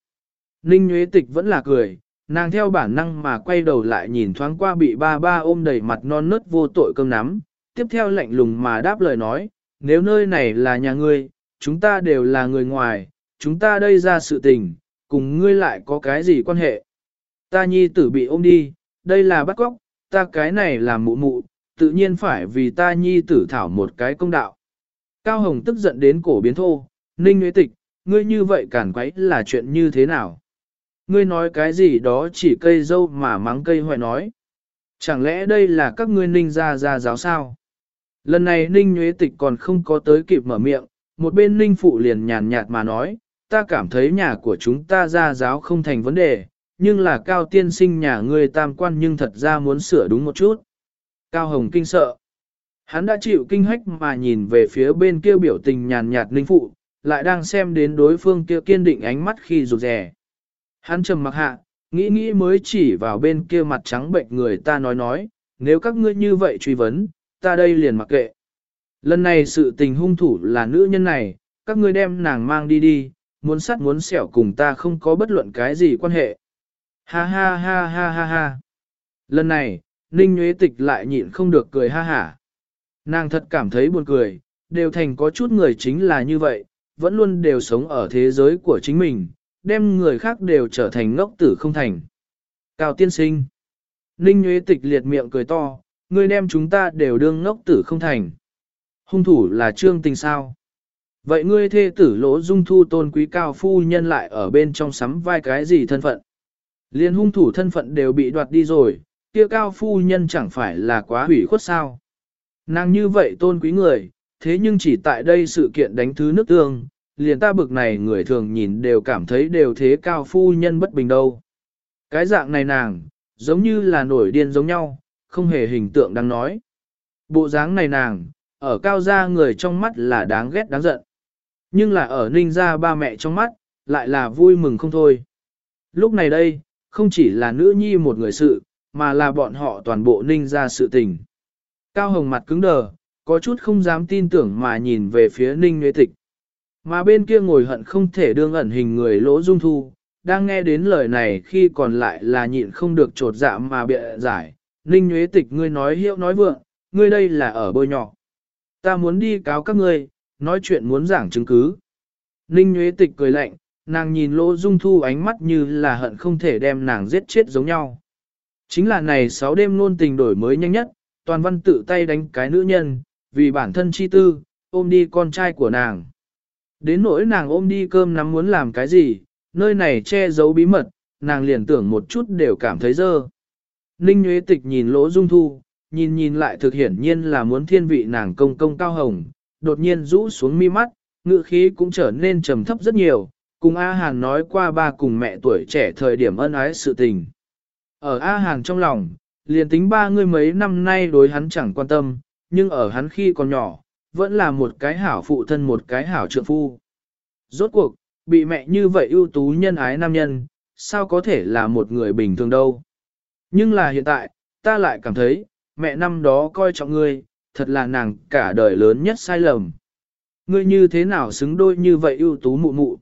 Ninh Nguyễn Tịch vẫn là cười, nàng theo bản năng mà quay đầu lại nhìn thoáng qua bị ba ba ôm đầy mặt non nớt vô tội cơm nắm, tiếp theo lạnh lùng mà đáp lời nói, nếu nơi này là nhà ngươi, chúng ta đều là người ngoài, chúng ta đây ra sự tình, cùng ngươi lại có cái gì quan hệ. Ta nhi tử bị ôm đi, đây là bắt cóc, ta cái này là mụ mụ, tự nhiên phải vì ta nhi tử thảo một cái công đạo. Cao Hồng tức giận đến cổ biến thô, ninh nguyễn tịch, ngươi như vậy cản quấy là chuyện như thế nào? Ngươi nói cái gì đó chỉ cây dâu mà mắng cây hoài nói. Chẳng lẽ đây là các ngươi ninh ra ra giáo sao? Lần này ninh nhuế tịch còn không có tới kịp mở miệng, một bên ninh phụ liền nhàn nhạt mà nói, ta cảm thấy nhà của chúng ta ra giáo không thành vấn đề, nhưng là cao tiên sinh nhà ngươi tam quan nhưng thật ra muốn sửa đúng một chút. Cao Hồng kinh sợ. Hắn đã chịu kinh hách mà nhìn về phía bên kia biểu tình nhàn nhạt ninh phụ, lại đang xem đến đối phương kia kiên định ánh mắt khi rụt rè. Hắn trầm mặc hạ, nghĩ nghĩ mới chỉ vào bên kia mặt trắng bệnh người ta nói nói, nếu các ngươi như vậy truy vấn, ta đây liền mặc kệ. Lần này sự tình hung thủ là nữ nhân này, các ngươi đem nàng mang đi đi, muốn sắt muốn xẻo cùng ta không có bất luận cái gì quan hệ. Ha ha ha ha ha ha. Lần này, Ninh Nguyễn Tịch lại nhịn không được cười ha hả. Nàng thật cảm thấy buồn cười, đều thành có chút người chính là như vậy, vẫn luôn đều sống ở thế giới của chính mình, đem người khác đều trở thành ngốc tử không thành. Cao tiên sinh. Ninh Nguyễn Tịch liệt miệng cười to, ngươi đem chúng ta đều đương ngốc tử không thành. Hung thủ là trương tình sao? Vậy ngươi thê tử lỗ dung thu tôn quý cao phu nhân lại ở bên trong sắm vai cái gì thân phận? Liên hung thủ thân phận đều bị đoạt đi rồi, kia cao phu nhân chẳng phải là quá hủy khuất sao? Nàng như vậy tôn quý người, thế nhưng chỉ tại đây sự kiện đánh thứ nước tương, liền ta bực này người thường nhìn đều cảm thấy đều thế cao phu nhân bất bình đâu. Cái dạng này nàng, giống như là nổi điên giống nhau, không hề hình tượng đang nói. Bộ dáng này nàng, ở cao gia người trong mắt là đáng ghét đáng giận. Nhưng là ở ninh gia ba mẹ trong mắt, lại là vui mừng không thôi. Lúc này đây, không chỉ là nữ nhi một người sự, mà là bọn họ toàn bộ ninh ra sự tình. Cao hồng mặt cứng đờ, có chút không dám tin tưởng mà nhìn về phía ninh nhuế tịch. Mà bên kia ngồi hận không thể đương ẩn hình người lỗ dung thu, đang nghe đến lời này khi còn lại là nhịn không được trột dạ mà bịa giải. Ninh nhuế tịch ngươi nói hiệu nói vượng, ngươi đây là ở bôi nhỏ. Ta muốn đi cáo các ngươi, nói chuyện muốn giảng chứng cứ. Ninh nhuế tịch cười lạnh, nàng nhìn lỗ dung thu ánh mắt như là hận không thể đem nàng giết chết giống nhau. Chính là này sáu đêm luôn tình đổi mới nhanh nhất, toàn văn tự tay đánh cái nữ nhân, vì bản thân chi tư, ôm đi con trai của nàng. Đến nỗi nàng ôm đi cơm nắm muốn làm cái gì, nơi này che giấu bí mật, nàng liền tưởng một chút đều cảm thấy dơ. Ninh Nguyễn Tịch nhìn lỗ dung thu, nhìn nhìn lại thực hiển nhiên là muốn thiên vị nàng công công cao hồng, đột nhiên rũ xuống mi mắt, ngự khí cũng trở nên trầm thấp rất nhiều, cùng A Hàn nói qua ba cùng mẹ tuổi trẻ thời điểm ân ái sự tình. Ở A Hàn trong lòng, liền tính ba người mấy năm nay đối hắn chẳng quan tâm, nhưng ở hắn khi còn nhỏ, vẫn là một cái hảo phụ thân một cái hảo trượng phu. Rốt cuộc, bị mẹ như vậy ưu tú nhân ái nam nhân, sao có thể là một người bình thường đâu. Nhưng là hiện tại, ta lại cảm thấy, mẹ năm đó coi trọng ngươi, thật là nàng cả đời lớn nhất sai lầm. Ngươi như thế nào xứng đôi như vậy ưu tú mụ mụ.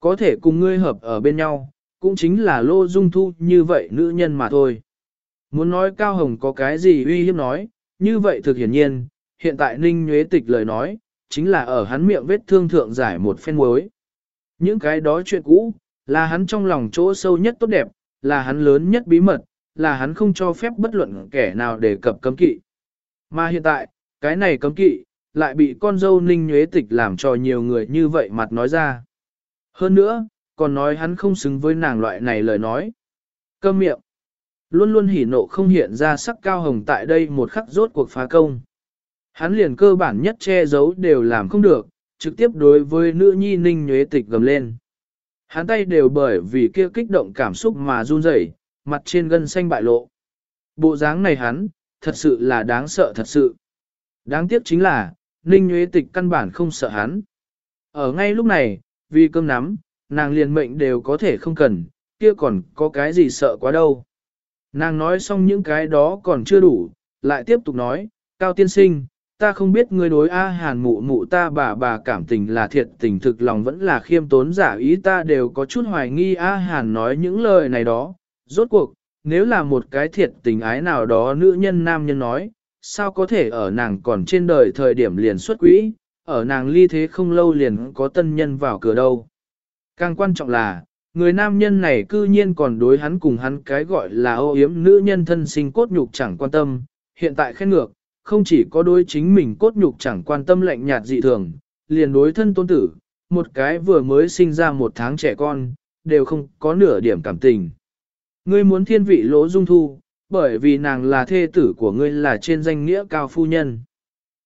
Có thể cùng ngươi hợp ở bên nhau, cũng chính là lô dung thu như vậy nữ nhân mà thôi. Muốn nói Cao Hồng có cái gì uy hiếp nói, như vậy thực hiển nhiên, hiện tại Ninh Nhuế Tịch lời nói, chính là ở hắn miệng vết thương thượng giải một phen muối. Những cái đó chuyện cũ, là hắn trong lòng chỗ sâu nhất tốt đẹp, là hắn lớn nhất bí mật, là hắn không cho phép bất luận kẻ nào để cập cấm kỵ. Mà hiện tại, cái này cấm kỵ, lại bị con dâu Ninh Nhuế Tịch làm cho nhiều người như vậy mặt nói ra. Hơn nữa, còn nói hắn không xứng với nàng loại này lời nói. Câm miệng. Luôn luôn hỉ nộ không hiện ra sắc cao hồng tại đây một khắc rốt cuộc phá công. Hắn liền cơ bản nhất che giấu đều làm không được, trực tiếp đối với nữ nhi ninh nhuế tịch gầm lên. Hắn tay đều bởi vì kia kích động cảm xúc mà run rẩy, mặt trên gân xanh bại lộ. Bộ dáng này hắn, thật sự là đáng sợ thật sự. Đáng tiếc chính là, ninh nhuế tịch căn bản không sợ hắn. Ở ngay lúc này, vì cơm nắm, nàng liền mệnh đều có thể không cần, kia còn có cái gì sợ quá đâu. Nàng nói xong những cái đó còn chưa đủ, lại tiếp tục nói, Cao tiên sinh, ta không biết ngươi đối A Hàn mụ mụ ta bà bà cảm tình là thiệt tình thực lòng vẫn là khiêm tốn giả ý ta đều có chút hoài nghi A Hàn nói những lời này đó. Rốt cuộc, nếu là một cái thiệt tình ái nào đó nữ nhân nam nhân nói, sao có thể ở nàng còn trên đời thời điểm liền xuất quỹ, ở nàng ly thế không lâu liền có tân nhân vào cửa đâu. Càng quan trọng là, người nam nhân này cư nhiên còn đối hắn cùng hắn cái gọi là ô yếm nữ nhân thân sinh cốt nhục chẳng quan tâm, hiện tại khen ngược, không chỉ có đối chính mình cốt nhục chẳng quan tâm lạnh nhạt dị thường, liền đối thân tôn tử, một cái vừa mới sinh ra một tháng trẻ con, đều không có nửa điểm cảm tình. Ngươi muốn thiên vị lỗ dung thu, bởi vì nàng là thê tử của ngươi là trên danh nghĩa cao phu nhân.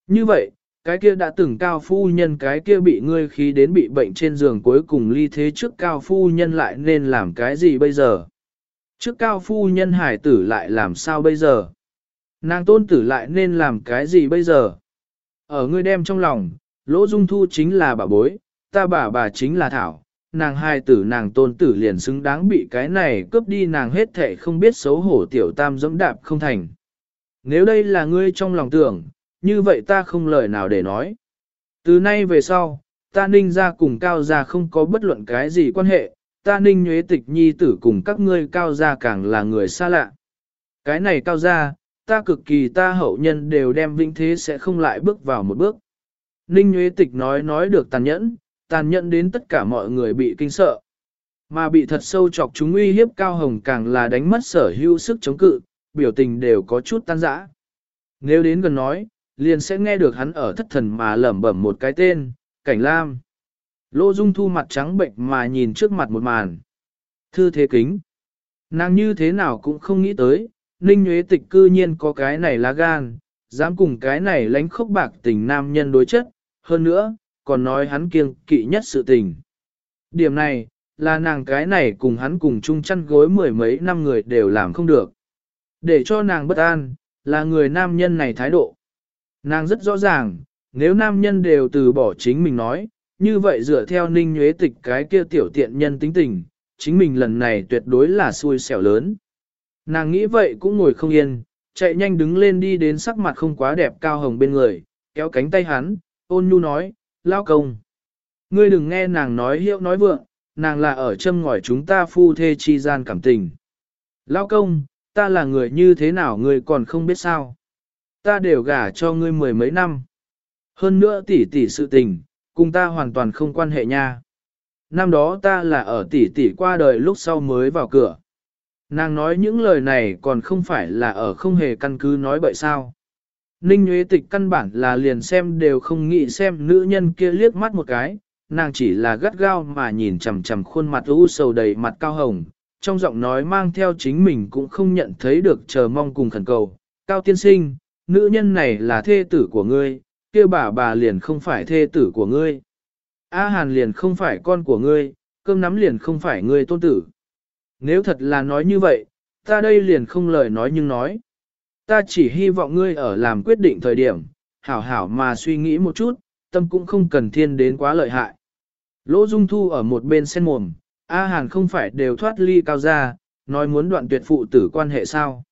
Như vậy, cái kia đã từng cao phu nhân cái kia bị ngươi khí đến bị bệnh trên giường cuối cùng ly thế trước cao phu nhân lại nên làm cái gì bây giờ? Trước cao phu nhân hải tử lại làm sao bây giờ? Nàng tôn tử lại nên làm cái gì bây giờ? Ở ngươi đem trong lòng, lỗ dung thu chính là bà bối, ta bà bà chính là thảo, nàng hai tử nàng tôn tử liền xứng đáng bị cái này cướp đi nàng hết thệ không biết xấu hổ tiểu tam dẫm đạp không thành. Nếu đây là ngươi trong lòng tưởng, như vậy ta không lời nào để nói. Từ nay về sau, ta ninh ra cùng cao gia không có bất luận cái gì quan hệ, ta ninh nhuế tịch nhi tử cùng các ngươi cao gia càng là người xa lạ. Cái này cao gia, ta cực kỳ ta hậu nhân đều đem vinh thế sẽ không lại bước vào một bước. Ninh nhuế tịch nói nói được tàn nhẫn, tàn nhẫn đến tất cả mọi người bị kinh sợ. Mà bị thật sâu chọc chúng uy hiếp cao hồng càng là đánh mất sở hữu sức chống cự, biểu tình đều có chút tan rã. Nếu đến gần nói, liền sẽ nghe được hắn ở thất thần mà lẩm bẩm một cái tên, cảnh lam. Lô Dung Thu mặt trắng bệnh mà nhìn trước mặt một màn. Thư thế kính. Nàng như thế nào cũng không nghĩ tới, Ninh Nguyễn Tịch cư nhiên có cái này lá gan, dám cùng cái này lánh khốc bạc tình nam nhân đối chất, hơn nữa, còn nói hắn kiêng kỵ nhất sự tình. Điểm này, là nàng cái này cùng hắn cùng chung chăn gối mười mấy năm người đều làm không được. Để cho nàng bất an, là người nam nhân này thái độ. Nàng rất rõ ràng, nếu nam nhân đều từ bỏ chính mình nói, như vậy dựa theo ninh nhuế tịch cái kia tiểu tiện nhân tính tình, chính mình lần này tuyệt đối là xui xẻo lớn. Nàng nghĩ vậy cũng ngồi không yên, chạy nhanh đứng lên đi đến sắc mặt không quá đẹp cao hồng bên người, kéo cánh tay hắn, ôn nhu nói, lao công. Ngươi đừng nghe nàng nói hiệu nói vượng, nàng là ở châm ngòi chúng ta phu thê chi gian cảm tình. Lao công, ta là người như thế nào ngươi còn không biết sao. Ta đều gả cho ngươi mười mấy năm. Hơn nữa tỷ tỷ sự tình, cùng ta hoàn toàn không quan hệ nha. Năm đó ta là ở tỷ tỷ qua đời lúc sau mới vào cửa. Nàng nói những lời này còn không phải là ở không hề căn cứ nói bậy sao. Ninh Nguyễn Tịch căn bản là liền xem đều không nghĩ xem nữ nhân kia liếc mắt một cái, nàng chỉ là gắt gao mà nhìn chằm chằm khuôn mặt u sầu đầy mặt cao hồng, trong giọng nói mang theo chính mình cũng không nhận thấy được chờ mong cùng khẩn cầu. Cao tiên sinh, nữ nhân này là thê tử của ngươi, kia bà bà liền không phải thê tử của ngươi. A Hàn liền không phải con của ngươi, cơm nắm liền không phải ngươi tôn tử. Nếu thật là nói như vậy, ta đây liền không lời nói nhưng nói. Ta chỉ hy vọng ngươi ở làm quyết định thời điểm, hảo hảo mà suy nghĩ một chút, tâm cũng không cần thiên đến quá lợi hại. Lỗ Dung Thu ở một bên sen mồm, A Hàn không phải đều thoát ly cao ra, nói muốn đoạn tuyệt phụ tử quan hệ sao.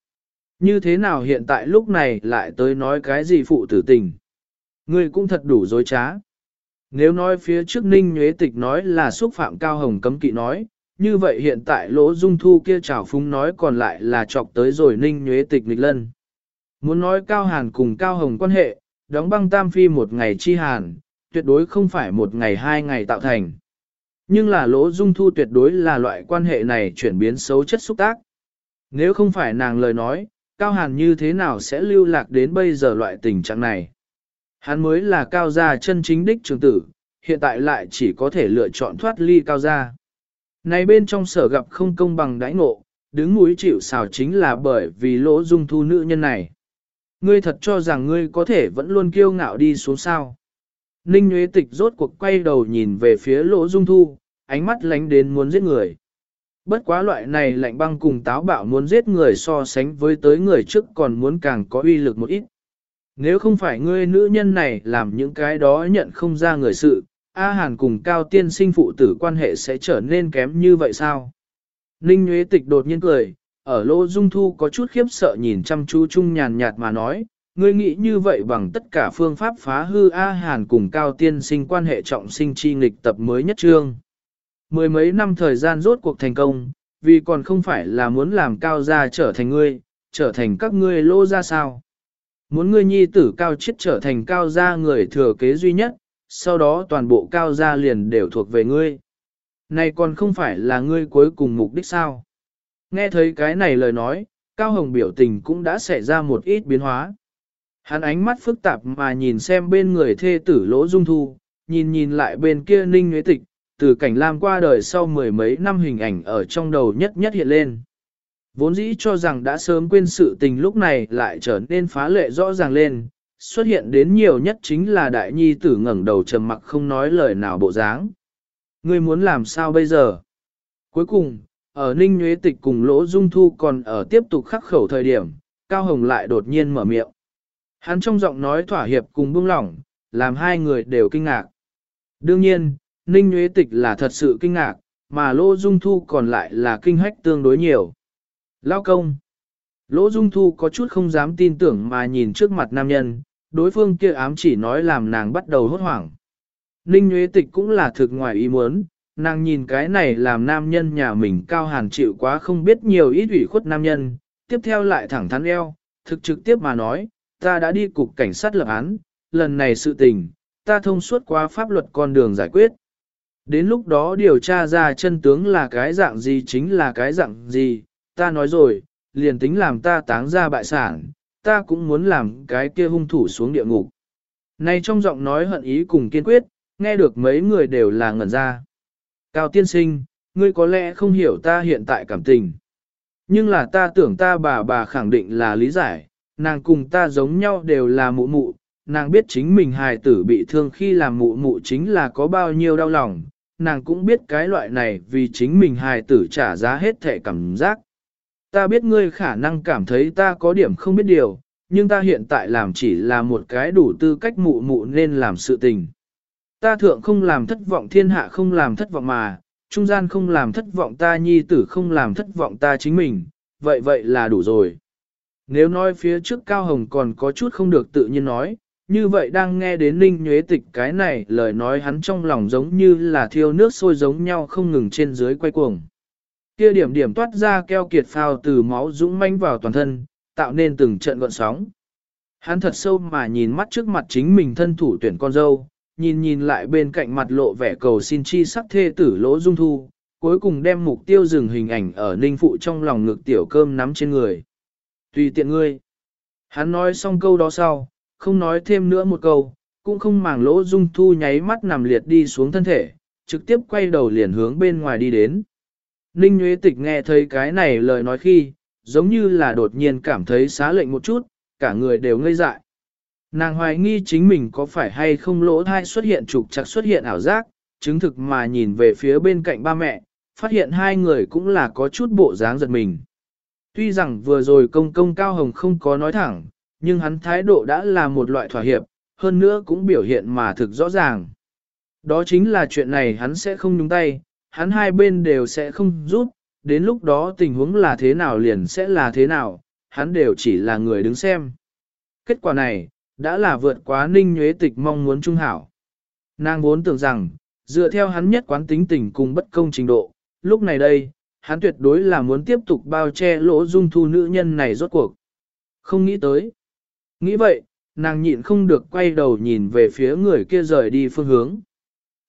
Như thế nào hiện tại lúc này lại tới nói cái gì phụ tử tình. Ngươi cũng thật đủ dối trá. Nếu nói phía trước Ninh Nhuế Tịch nói là xúc phạm Cao Hồng cấm kỵ nói, như vậy hiện tại lỗ dung thu kia trào phúng nói còn lại là chọc tới rồi Ninh Nhuế Tịch nghịch lân. Muốn nói Cao Hàn cùng Cao Hồng quan hệ, đóng băng tam phi một ngày chi hàn, tuyệt đối không phải một ngày hai ngày tạo thành. Nhưng là lỗ dung thu tuyệt đối là loại quan hệ này chuyển biến xấu chất xúc tác. Nếu không phải nàng lời nói, Cao Hàn như thế nào sẽ lưu lạc đến bây giờ loại tình trạng này? Hắn mới là cao gia chân chính đích trường tử, hiện tại lại chỉ có thể lựa chọn thoát ly cao gia. Này bên trong sở gặp không công bằng đãi ngộ, đứng núi chịu xào chính là bởi vì lỗ dung thu nữ nhân này. Ngươi thật cho rằng ngươi có thể vẫn luôn kiêu ngạo đi xuống sao. Ninh Nguyễn Tịch rốt cuộc quay đầu nhìn về phía lỗ dung thu, ánh mắt lánh đến muốn giết người. Bất quá loại này lạnh băng cùng táo bạo muốn giết người so sánh với tới người trước còn muốn càng có uy lực một ít. Nếu không phải ngươi nữ nhân này làm những cái đó nhận không ra người sự, A Hàn cùng Cao Tiên sinh phụ tử quan hệ sẽ trở nên kém như vậy sao? Ninh Nguyễn Tịch đột nhiên cười, ở lô dung thu có chút khiếp sợ nhìn chăm chú chung nhàn nhạt mà nói, ngươi nghĩ như vậy bằng tất cả phương pháp phá hư A Hàn cùng Cao Tiên sinh quan hệ trọng sinh chi nghịch tập mới nhất trương. Mười mấy năm thời gian rốt cuộc thành công, vì còn không phải là muốn làm Cao gia trở thành ngươi, trở thành các ngươi lô ra sao. Muốn ngươi nhi tử Cao chết trở thành Cao gia người thừa kế duy nhất, sau đó toàn bộ cao gia liền đều thuộc về ngươi. Này còn không phải là ngươi cuối cùng mục đích sao? Nghe thấy cái này lời nói, Cao Hồng biểu tình cũng đã xảy ra một ít biến hóa. Hắn ánh mắt phức tạp mà nhìn xem bên người thê tử lỗ dung thu, nhìn nhìn lại bên kia ninh nguyễn tịch, từ cảnh lam qua đời sau mười mấy năm hình ảnh ở trong đầu nhất nhất hiện lên. Vốn dĩ cho rằng đã sớm quên sự tình lúc này lại trở nên phá lệ rõ ràng lên, xuất hiện đến nhiều nhất chính là đại nhi tử ngẩng đầu trầm mặc không nói lời nào bộ dáng. Ngươi muốn làm sao bây giờ? Cuối cùng, ở Ninh Nguyễn Tịch cùng Lỗ Dung Thu còn ở tiếp tục khắc khẩu thời điểm, Cao Hồng lại đột nhiên mở miệng. Hắn trong giọng nói thỏa hiệp cùng buông lỏng, làm hai người đều kinh ngạc. Đương nhiên, Ninh Nguyễn Tịch là thật sự kinh ngạc, mà Lỗ Dung Thu còn lại là kinh hách tương đối nhiều. Lao công. Lỗ Dung Thu có chút không dám tin tưởng mà nhìn trước mặt nam nhân, đối phương kia ám chỉ nói làm nàng bắt đầu hốt hoảng. Ninh Nguyễn Tịch cũng là thực ngoài ý muốn, nàng nhìn cái này làm nam nhân nhà mình cao hàn chịu quá không biết nhiều ít ủy khuất nam nhân, tiếp theo lại thẳng thắn eo, thực trực tiếp mà nói, ta đã đi cục cảnh sát lập án, lần này sự tình, ta thông suốt qua pháp luật con đường giải quyết. Đến lúc đó điều tra ra chân tướng là cái dạng gì chính là cái dạng gì, ta nói rồi, liền tính làm ta táng ra bại sản, ta cũng muốn làm cái kia hung thủ xuống địa ngục. Này trong giọng nói hận ý cùng kiên quyết, nghe được mấy người đều là ngẩn ra. Cao tiên sinh, ngươi có lẽ không hiểu ta hiện tại cảm tình. Nhưng là ta tưởng ta bà bà khẳng định là lý giải, nàng cùng ta giống nhau đều là mụ mụ, nàng biết chính mình hài tử bị thương khi làm mụ mụ chính là có bao nhiêu đau lòng, nàng cũng biết cái loại này vì chính mình hài tử trả giá hết thẻ cảm giác, ta biết ngươi khả năng cảm thấy ta có điểm không biết điều, nhưng ta hiện tại làm chỉ là một cái đủ tư cách mụ mụ nên làm sự tình. Ta thượng không làm thất vọng thiên hạ không làm thất vọng mà, trung gian không làm thất vọng ta nhi tử không làm thất vọng ta chính mình, vậy vậy là đủ rồi. Nếu nói phía trước Cao Hồng còn có chút không được tự nhiên nói, như vậy đang nghe đến Ninh Nhuế Tịch cái này lời nói hắn trong lòng giống như là thiêu nước sôi giống nhau không ngừng trên dưới quay cuồng. Kia điểm điểm toát ra keo kiệt phao từ máu dũng manh vào toàn thân, tạo nên từng trận gọn sóng. Hắn thật sâu mà nhìn mắt trước mặt chính mình thân thủ tuyển con dâu, nhìn nhìn lại bên cạnh mặt lộ vẻ cầu xin chi sắc thê tử lỗ dung thu, cuối cùng đem mục tiêu dừng hình ảnh ở ninh phụ trong lòng ngực tiểu cơm nắm trên người. Tùy tiện ngươi. Hắn nói xong câu đó sau, không nói thêm nữa một câu, cũng không màng lỗ dung thu nháy mắt nằm liệt đi xuống thân thể, trực tiếp quay đầu liền hướng bên ngoài đi đến. Ninh Nguyễn Tịch nghe thấy cái này lời nói khi, giống như là đột nhiên cảm thấy xá lệnh một chút, cả người đều ngây dại. Nàng hoài nghi chính mình có phải hay không lỗ thai xuất hiện trục chặt xuất hiện ảo giác, chứng thực mà nhìn về phía bên cạnh ba mẹ, phát hiện hai người cũng là có chút bộ dáng giật mình. Tuy rằng vừa rồi công công Cao Hồng không có nói thẳng, nhưng hắn thái độ đã là một loại thỏa hiệp, hơn nữa cũng biểu hiện mà thực rõ ràng. Đó chính là chuyện này hắn sẽ không nhúng tay, hắn hai bên đều sẽ không giúp, đến lúc đó tình huống là thế nào liền sẽ là thế nào, hắn đều chỉ là người đứng xem. Kết quả này, đã là vượt quá ninh nhuế tịch mong muốn trung hảo. Nàng vốn tưởng rằng, dựa theo hắn nhất quán tính tình cùng bất công trình độ, lúc này đây, hắn tuyệt đối là muốn tiếp tục bao che lỗ dung thu nữ nhân này rốt cuộc. Không nghĩ tới. Nghĩ vậy, nàng nhịn không được quay đầu nhìn về phía người kia rời đi phương hướng.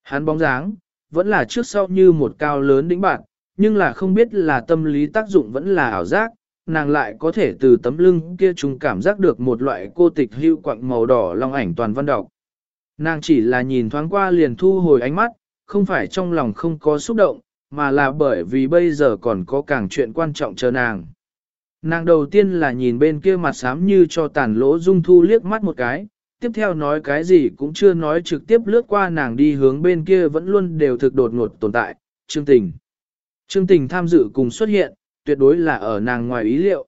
Hắn bóng dáng, vẫn là trước sau như một cao lớn đỉnh bạn, nhưng là không biết là tâm lý tác dụng vẫn là ảo giác, nàng lại có thể từ tấm lưng kia chúng cảm giác được một loại cô tịch hưu quặng màu đỏ long ảnh toàn văn đọc. Nàng chỉ là nhìn thoáng qua liền thu hồi ánh mắt, không phải trong lòng không có xúc động, mà là bởi vì bây giờ còn có càng chuyện quan trọng chờ nàng. Nàng đầu tiên là nhìn bên kia mặt xám như cho tàn lỗ dung thu liếc mắt một cái, tiếp theo nói cái gì cũng chưa nói trực tiếp lướt qua nàng đi hướng bên kia vẫn luôn đều thực đột ngột tồn tại, Trương Tình. Trương Tình tham dự cùng xuất hiện, tuyệt đối là ở nàng ngoài ý liệu.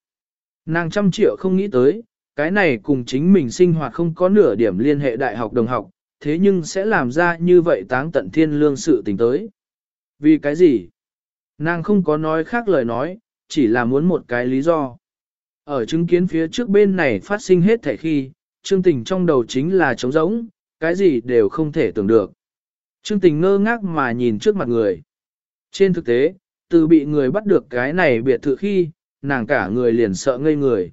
Nàng trăm triệu không nghĩ tới, cái này cùng chính mình sinh hoạt không có nửa điểm liên hệ đại học đồng học, thế nhưng sẽ làm ra như vậy táng tận thiên lương sự tình tới. Vì cái gì? Nàng không có nói khác lời nói, chỉ là muốn một cái lý do. Ở chứng kiến phía trước bên này phát sinh hết thể khi, Trương Tình trong đầu chính là trống rỗng, cái gì đều không thể tưởng được. Trương Tình ngơ ngác mà nhìn trước mặt người. Trên thực tế, từ bị người bắt được cái này biệt thự khi, nàng cả người liền sợ ngây người.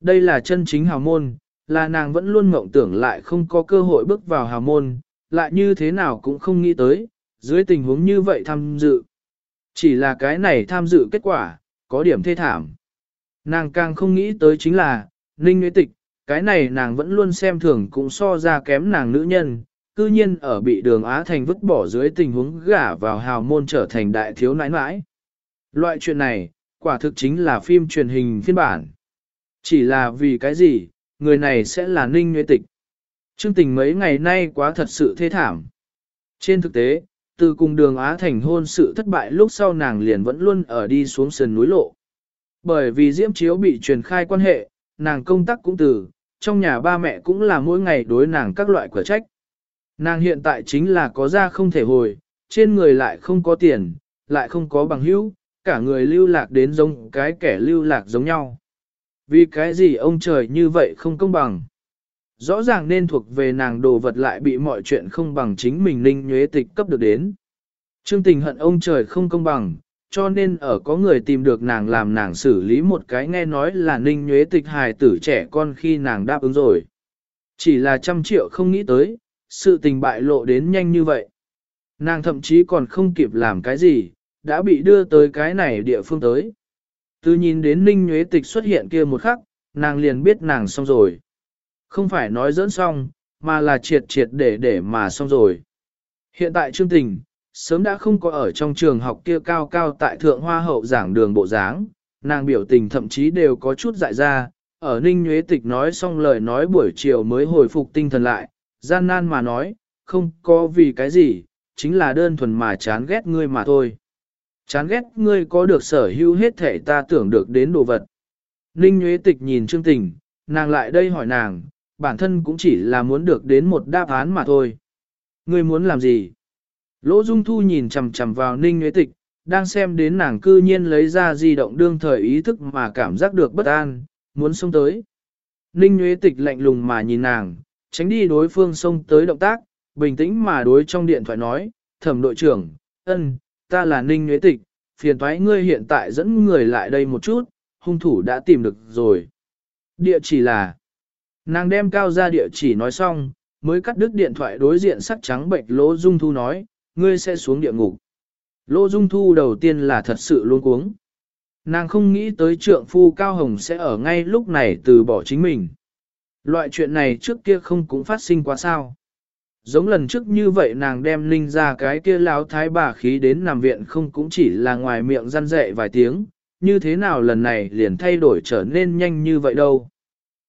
Đây là chân chính hào môn, là nàng vẫn luôn mộng tưởng lại không có cơ hội bước vào hào môn, lại như thế nào cũng không nghĩ tới, dưới tình huống như vậy tham dự. Chỉ là cái này tham dự kết quả, có điểm thê thảm. Nàng càng không nghĩ tới chính là, Ninh Nguyễn Tịch, cái này nàng vẫn luôn xem thường cũng so ra kém nàng nữ nhân, cư nhiên ở bị đường Á Thành vứt bỏ dưới tình huống gả vào hào môn trở thành đại thiếu nãi nãi. Loại chuyện này, quả thực chính là phim truyền hình phiên bản. Chỉ là vì cái gì, người này sẽ là Ninh Nguyễn Tịch. Chương tình mấy ngày nay quá thật sự thê thảm. Trên thực tế, từ cùng đường Á Thành hôn sự thất bại lúc sau nàng liền vẫn luôn ở đi xuống sườn núi lộ. Bởi vì diễm chiếu bị truyền khai quan hệ, nàng công tác cũng từ, trong nhà ba mẹ cũng là mỗi ngày đối nàng các loại quả trách. Nàng hiện tại chính là có ra không thể hồi, trên người lại không có tiền, lại không có bằng hữu, cả người lưu lạc đến giống cái kẻ lưu lạc giống nhau. Vì cái gì ông trời như vậy không công bằng? Rõ ràng nên thuộc về nàng đồ vật lại bị mọi chuyện không bằng chính mình ninh nhuế tịch cấp được đến. Trương tình hận ông trời không công bằng, cho nên ở có người tìm được nàng làm nàng xử lý một cái nghe nói là ninh nhuế tịch hài tử trẻ con khi nàng đáp ứng rồi. Chỉ là trăm triệu không nghĩ tới, sự tình bại lộ đến nhanh như vậy. Nàng thậm chí còn không kịp làm cái gì, đã bị đưa tới cái này địa phương tới. Từ nhìn đến ninh nhuế tịch xuất hiện kia một khắc, nàng liền biết nàng xong rồi. Không phải nói dẫn xong, mà là triệt triệt để để mà xong rồi. Hiện tại chương tình, sớm đã không có ở trong trường học kia cao cao tại thượng hoa hậu giảng đường bộ dáng, nàng biểu tình thậm chí đều có chút dại ra, ở ninh nhuế tịch nói xong lời nói buổi chiều mới hồi phục tinh thần lại, gian nan mà nói, không có vì cái gì, chính là đơn thuần mà chán ghét ngươi mà thôi. Chán ghét ngươi có được sở hữu hết thể ta tưởng được đến đồ vật. Ninh Nguyễn Tịch nhìn Trương Tình, nàng lại đây hỏi nàng, bản thân cũng chỉ là muốn được đến một đáp án mà thôi. Ngươi muốn làm gì? Lỗ Dung Thu nhìn chằm chằm vào Ninh Nguyễn Tịch, đang xem đến nàng cư nhiên lấy ra di động đương thời ý thức mà cảm giác được bất an, muốn xông tới. Ninh Nguyễn Tịch lạnh lùng mà nhìn nàng, tránh đi đối phương xông tới động tác, bình tĩnh mà đối trong điện thoại nói, thẩm đội trưởng, ân, ta là Ninh Nguyễn Tịch, phiền thoái ngươi hiện tại dẫn người lại đây một chút, hung thủ đã tìm được rồi. Địa chỉ là, nàng đem cao ra địa chỉ nói xong, mới cắt đứt điện thoại đối diện sắc trắng bệnh Lỗ Dung Thu nói, ngươi sẽ xuống địa ngục. Lỗ Dung Thu đầu tiên là thật sự luôn cuống. Nàng không nghĩ tới trượng phu Cao Hồng sẽ ở ngay lúc này từ bỏ chính mình. Loại chuyện này trước kia không cũng phát sinh quá sao. Giống lần trước như vậy nàng đem linh ra cái kia láo thái bà khí đến nằm viện không cũng chỉ là ngoài miệng răn dậy vài tiếng, như thế nào lần này liền thay đổi trở nên nhanh như vậy đâu.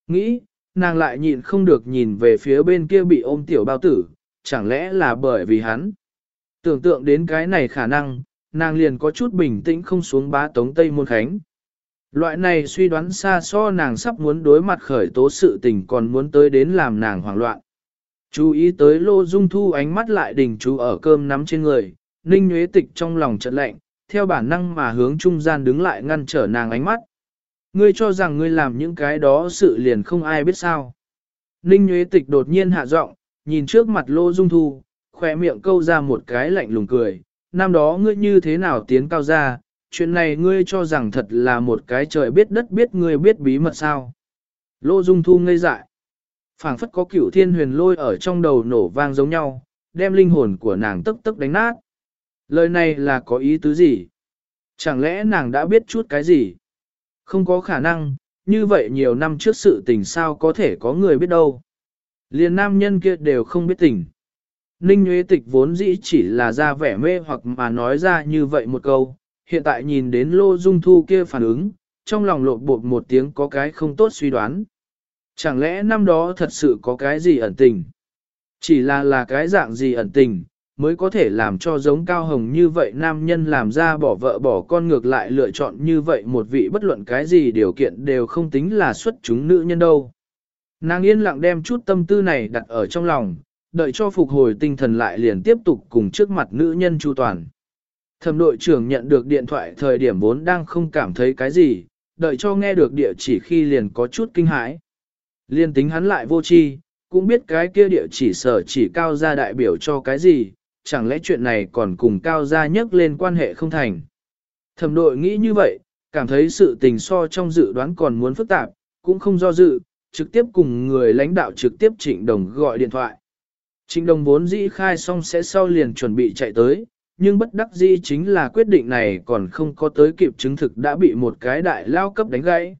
Nghĩ, nàng lại nhịn không được nhìn về phía bên kia bị ôm tiểu bao tử, chẳng lẽ là bởi vì hắn. Tưởng tượng đến cái này khả năng, nàng liền có chút bình tĩnh không xuống bá tống Tây Môn Khánh. Loại này suy đoán xa so nàng sắp muốn đối mặt khởi tố sự tình còn muốn tới đến làm nàng hoảng loạn. Chú ý tới lô dung thu ánh mắt lại đình chú ở cơm nắm trên người, ninh nhuế tịch trong lòng chợt lạnh, theo bản năng mà hướng trung gian đứng lại ngăn trở nàng ánh mắt. Ngươi cho rằng ngươi làm những cái đó sự liền không ai biết sao. Ninh Nguyễn tịch đột nhiên hạ giọng, nhìn trước mặt lô dung thu, khỏe miệng câu ra một cái lạnh lùng cười, năm đó ngươi như thế nào tiến cao ra, chuyện này ngươi cho rằng thật là một cái trời biết đất biết ngươi biết bí mật sao. Lô Dung Thu ngây dại. phảng phất có cửu thiên huyền lôi ở trong đầu nổ vang giống nhau, đem linh hồn của nàng tức tức đánh nát. Lời này là có ý tứ gì? Chẳng lẽ nàng đã biết chút cái gì? Không có khả năng, như vậy nhiều năm trước sự tình sao có thể có người biết đâu. Liền nam nhân kia đều không biết tình. Ninh Nguyễn Tịch vốn dĩ chỉ là ra vẻ mê hoặc mà nói ra như vậy một câu, hiện tại nhìn đến Lô Dung Thu kia phản ứng, trong lòng lộn bột một tiếng có cái không tốt suy đoán. Chẳng lẽ năm đó thật sự có cái gì ẩn tình? Chỉ là là cái dạng gì ẩn tình, mới có thể làm cho giống cao hồng như vậy nam nhân làm ra bỏ vợ bỏ con ngược lại lựa chọn như vậy một vị bất luận cái gì điều kiện đều không tính là xuất chúng nữ nhân đâu. Nàng yên lặng đem chút tâm tư này đặt ở trong lòng, đợi cho phục hồi tinh thần lại liền tiếp tục cùng trước mặt nữ nhân chu toàn. Thẩm đội trưởng nhận được điện thoại thời điểm vốn đang không cảm thấy cái gì, đợi cho nghe được địa chỉ khi liền có chút kinh hãi. Liên tính hắn lại vô chi, cũng biết cái kia địa chỉ sở chỉ cao gia đại biểu cho cái gì, chẳng lẽ chuyện này còn cùng cao gia nhắc lên quan hệ không thành. Thẩm đội nghĩ như vậy, cảm thấy sự tình so trong dự đoán còn muốn phức tạp, cũng không do dự, trực tiếp cùng người lãnh đạo trực tiếp trịnh đồng gọi điện thoại. Trịnh đồng vốn dĩ khai xong sẽ sau liền chuẩn bị chạy tới, nhưng bất đắc dĩ chính là quyết định này còn không có tới kịp chứng thực đã bị một cái đại lao cấp đánh gãy.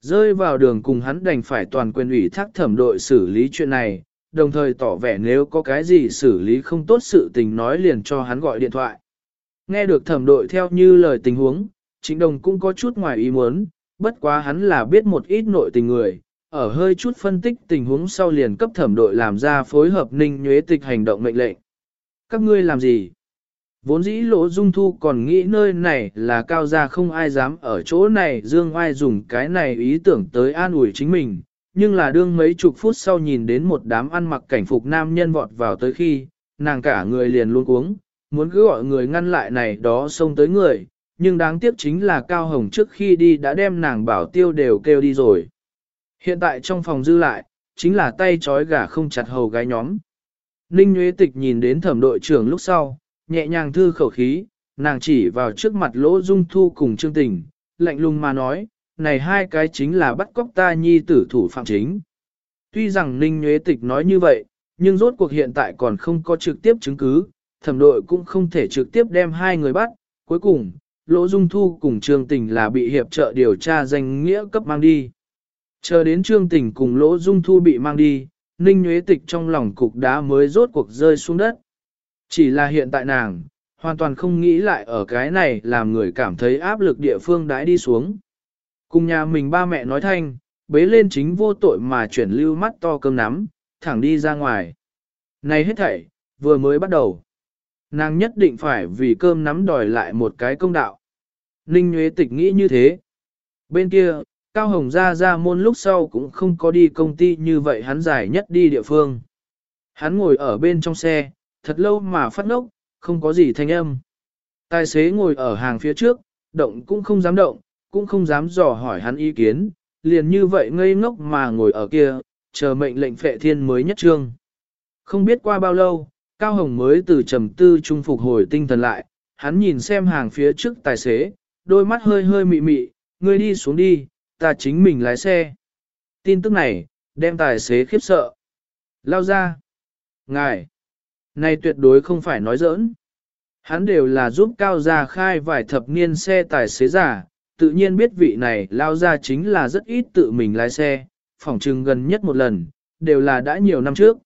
Rơi vào đường cùng hắn đành phải toàn quyền ủy thác thẩm đội xử lý chuyện này, đồng thời tỏ vẻ nếu có cái gì xử lý không tốt sự tình nói liền cho hắn gọi điện thoại. Nghe được thẩm đội theo như lời tình huống, chính đồng cũng có chút ngoài ý muốn, bất quá hắn là biết một ít nội tình người, ở hơi chút phân tích tình huống sau liền cấp thẩm đội làm ra phối hợp ninh nhuế tịch hành động mệnh lệnh. Các ngươi làm gì? Vốn dĩ lỗ dung thu còn nghĩ nơi này là cao gia không ai dám ở chỗ này dương ai dùng cái này ý tưởng tới an ủi chính mình, nhưng là đương mấy chục phút sau nhìn đến một đám ăn mặc cảnh phục nam nhân vọt vào tới khi, nàng cả người liền luôn uống, muốn cứ gọi người ngăn lại này đó xông tới người, nhưng đáng tiếc chính là Cao Hồng trước khi đi đã đem nàng bảo tiêu đều kêu đi rồi. Hiện tại trong phòng dư lại, chính là tay trói gà không chặt hầu gái nhóm. Ninh Nguyễn Tịch nhìn đến thẩm đội trưởng lúc sau, nhẹ nhàng thư khẩu khí, nàng chỉ vào trước mặt lỗ dung thu cùng trương tình, lạnh lùng mà nói, này hai cái chính là bắt cóc ta nhi tử thủ phạm chính. Tuy rằng Ninh Nhuế Tịch nói như vậy, nhưng rốt cuộc hiện tại còn không có trực tiếp chứng cứ, thẩm đội cũng không thể trực tiếp đem hai người bắt. Cuối cùng, Lỗ Dung Thu cùng Trương Tình là bị hiệp trợ điều tra danh nghĩa cấp mang đi. Chờ đến Trương Tình cùng Lỗ Dung Thu bị mang đi, Ninh Nhuế Tịch trong lòng cục đá mới rốt cuộc rơi xuống đất. Chỉ là hiện tại nàng, hoàn toàn không nghĩ lại ở cái này làm người cảm thấy áp lực địa phương đãi đi xuống. Cùng nhà mình ba mẹ nói thanh, bế lên chính vô tội mà chuyển lưu mắt to cơm nắm, thẳng đi ra ngoài. Này hết thảy, vừa mới bắt đầu. Nàng nhất định phải vì cơm nắm đòi lại một cái công đạo. Ninh Nguyễn Tịch nghĩ như thế. Bên kia, Cao Hồng ra ra môn lúc sau cũng không có đi công ty như vậy hắn giải nhất đi địa phương. Hắn ngồi ở bên trong xe, thật lâu mà phát ngốc, không có gì thanh âm. Tài xế ngồi ở hàng phía trước, động cũng không dám động, cũng không dám dò hỏi hắn ý kiến, liền như vậy ngây ngốc mà ngồi ở kia, chờ mệnh lệnh phệ thiên mới nhất trương. Không biết qua bao lâu, Cao Hồng mới từ trầm tư trung phục hồi tinh thần lại, hắn nhìn xem hàng phía trước tài xế, đôi mắt hơi hơi mị mị, ngươi đi xuống đi, ta chính mình lái xe. Tin tức này, đem tài xế khiếp sợ. Lao ra. Ngài. Này tuyệt đối không phải nói giỡn. Hắn đều là giúp Cao Gia khai vài thập niên xe tài xế giả, tự nhiên biết vị này Lao ra chính là rất ít tự mình lái xe, phỏng chừng gần nhất một lần, đều là đã nhiều năm trước.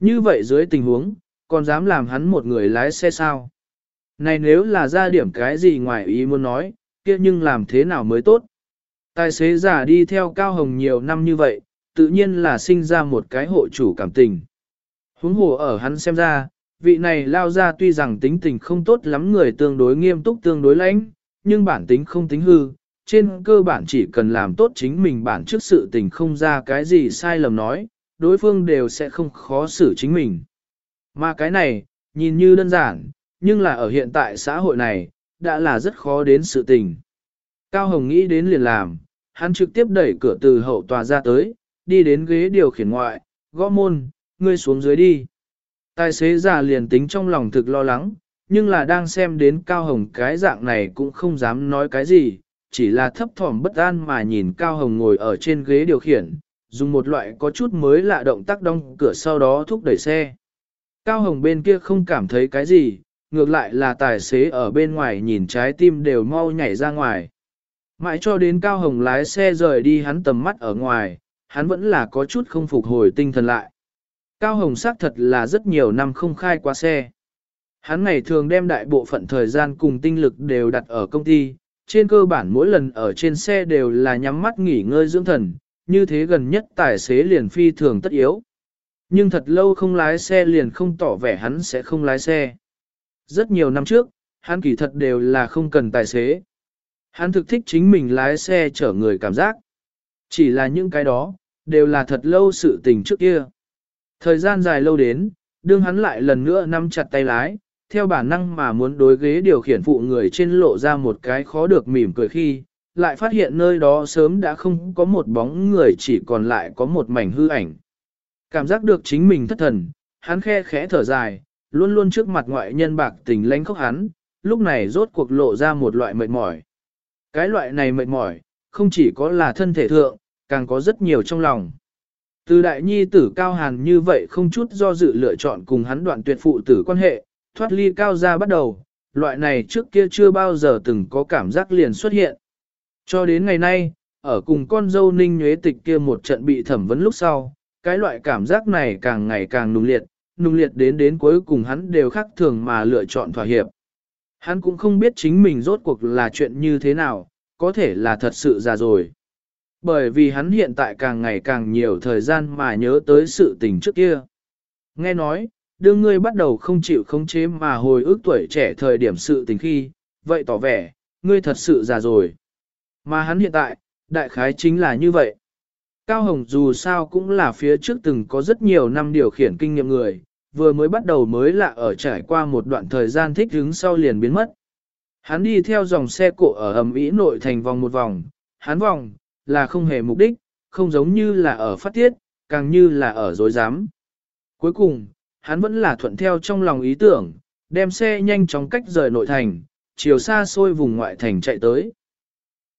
Như vậy dưới tình huống, còn dám làm hắn một người lái xe sao? Này nếu là ra điểm cái gì ngoài ý muốn nói, kia nhưng làm thế nào mới tốt? Tài xế giả đi theo Cao Hồng nhiều năm như vậy, tự nhiên là sinh ra một cái hộ chủ cảm tình. Huống hồ ở hắn xem ra, vị này lao ra tuy rằng tính tình không tốt lắm người tương đối nghiêm túc tương đối lãnh, nhưng bản tính không tính hư, trên cơ bản chỉ cần làm tốt chính mình bản trước sự tình không ra cái gì sai lầm nói, đối phương đều sẽ không khó xử chính mình. Mà cái này, nhìn như đơn giản, nhưng là ở hiện tại xã hội này, đã là rất khó đến sự tình. Cao Hồng nghĩ đến liền làm, hắn trực tiếp đẩy cửa từ hậu tòa ra tới, đi đến ghế điều khiển ngoại, gõ môn, ngươi xuống dưới đi. Tài xế già liền tính trong lòng thực lo lắng, nhưng là đang xem đến Cao Hồng cái dạng này cũng không dám nói cái gì, chỉ là thấp thỏm bất an mà nhìn Cao Hồng ngồi ở trên ghế điều khiển, dùng một loại có chút mới lạ động tác đóng cửa sau đó thúc đẩy xe. Cao Hồng bên kia không cảm thấy cái gì, ngược lại là tài xế ở bên ngoài nhìn trái tim đều mau nhảy ra ngoài. Mãi cho đến Cao Hồng lái xe rời đi hắn tầm mắt ở ngoài, hắn vẫn là có chút không phục hồi tinh thần lại. Cao Hồng xác thật là rất nhiều năm không khai qua xe. Hắn ngày thường đem đại bộ phận thời gian cùng tinh lực đều đặt ở công ty, trên cơ bản mỗi lần ở trên xe đều là nhắm mắt nghỉ ngơi dưỡng thần, như thế gần nhất tài xế liền phi thường tất yếu. Nhưng thật lâu không lái xe liền không tỏ vẻ hắn sẽ không lái xe. Rất nhiều năm trước, hắn kỳ thật đều là không cần tài xế. Hắn thực thích chính mình lái xe chở người cảm giác. Chỉ là những cái đó, đều là thật lâu sự tình trước kia. Thời gian dài lâu đến, đương hắn lại lần nữa nắm chặt tay lái, theo bản năng mà muốn đối ghế điều khiển phụ người trên lộ ra một cái khó được mỉm cười khi, lại phát hiện nơi đó sớm đã không có một bóng người chỉ còn lại có một mảnh hư ảnh. Cảm giác được chính mình thất thần, hắn khe khẽ thở dài, luôn luôn trước mặt ngoại nhân bạc tình lánh khóc hắn, lúc này rốt cuộc lộ ra một loại mệt mỏi. Cái loại này mệt mỏi, không chỉ có là thân thể thượng, càng có rất nhiều trong lòng. Từ đại nhi tử cao hàn như vậy không chút do dự lựa chọn cùng hắn đoạn tuyệt phụ tử quan hệ, thoát ly cao ra bắt đầu, loại này trước kia chưa bao giờ từng có cảm giác liền xuất hiện. Cho đến ngày nay, ở cùng con dâu ninh nhuế tịch kia một trận bị thẩm vấn lúc sau, cái loại cảm giác này càng ngày càng nung liệt, nung liệt đến đến cuối cùng hắn đều khác thường mà lựa chọn thỏa hiệp. Hắn cũng không biết chính mình rốt cuộc là chuyện như thế nào, có thể là thật sự già rồi. Bởi vì hắn hiện tại càng ngày càng nhiều thời gian mà nhớ tới sự tình trước kia. Nghe nói, đưa ngươi bắt đầu không chịu khống chế mà hồi ức tuổi trẻ thời điểm sự tình khi, vậy tỏ vẻ, ngươi thật sự già rồi. Mà hắn hiện tại, đại khái chính là như vậy. Cao Hồng dù sao cũng là phía trước từng có rất nhiều năm điều khiển kinh nghiệm người, vừa mới bắt đầu mới lạ ở trải qua một đoạn thời gian thích hứng sau liền biến mất. Hắn đi theo dòng xe cộ ở ầm ý nội thành vòng một vòng, hắn vòng, là không hề mục đích, không giống như là ở phát tiết, càng như là ở dối dám. Cuối cùng, hắn vẫn là thuận theo trong lòng ý tưởng, đem xe nhanh chóng cách rời nội thành, chiều xa xôi vùng ngoại thành chạy tới.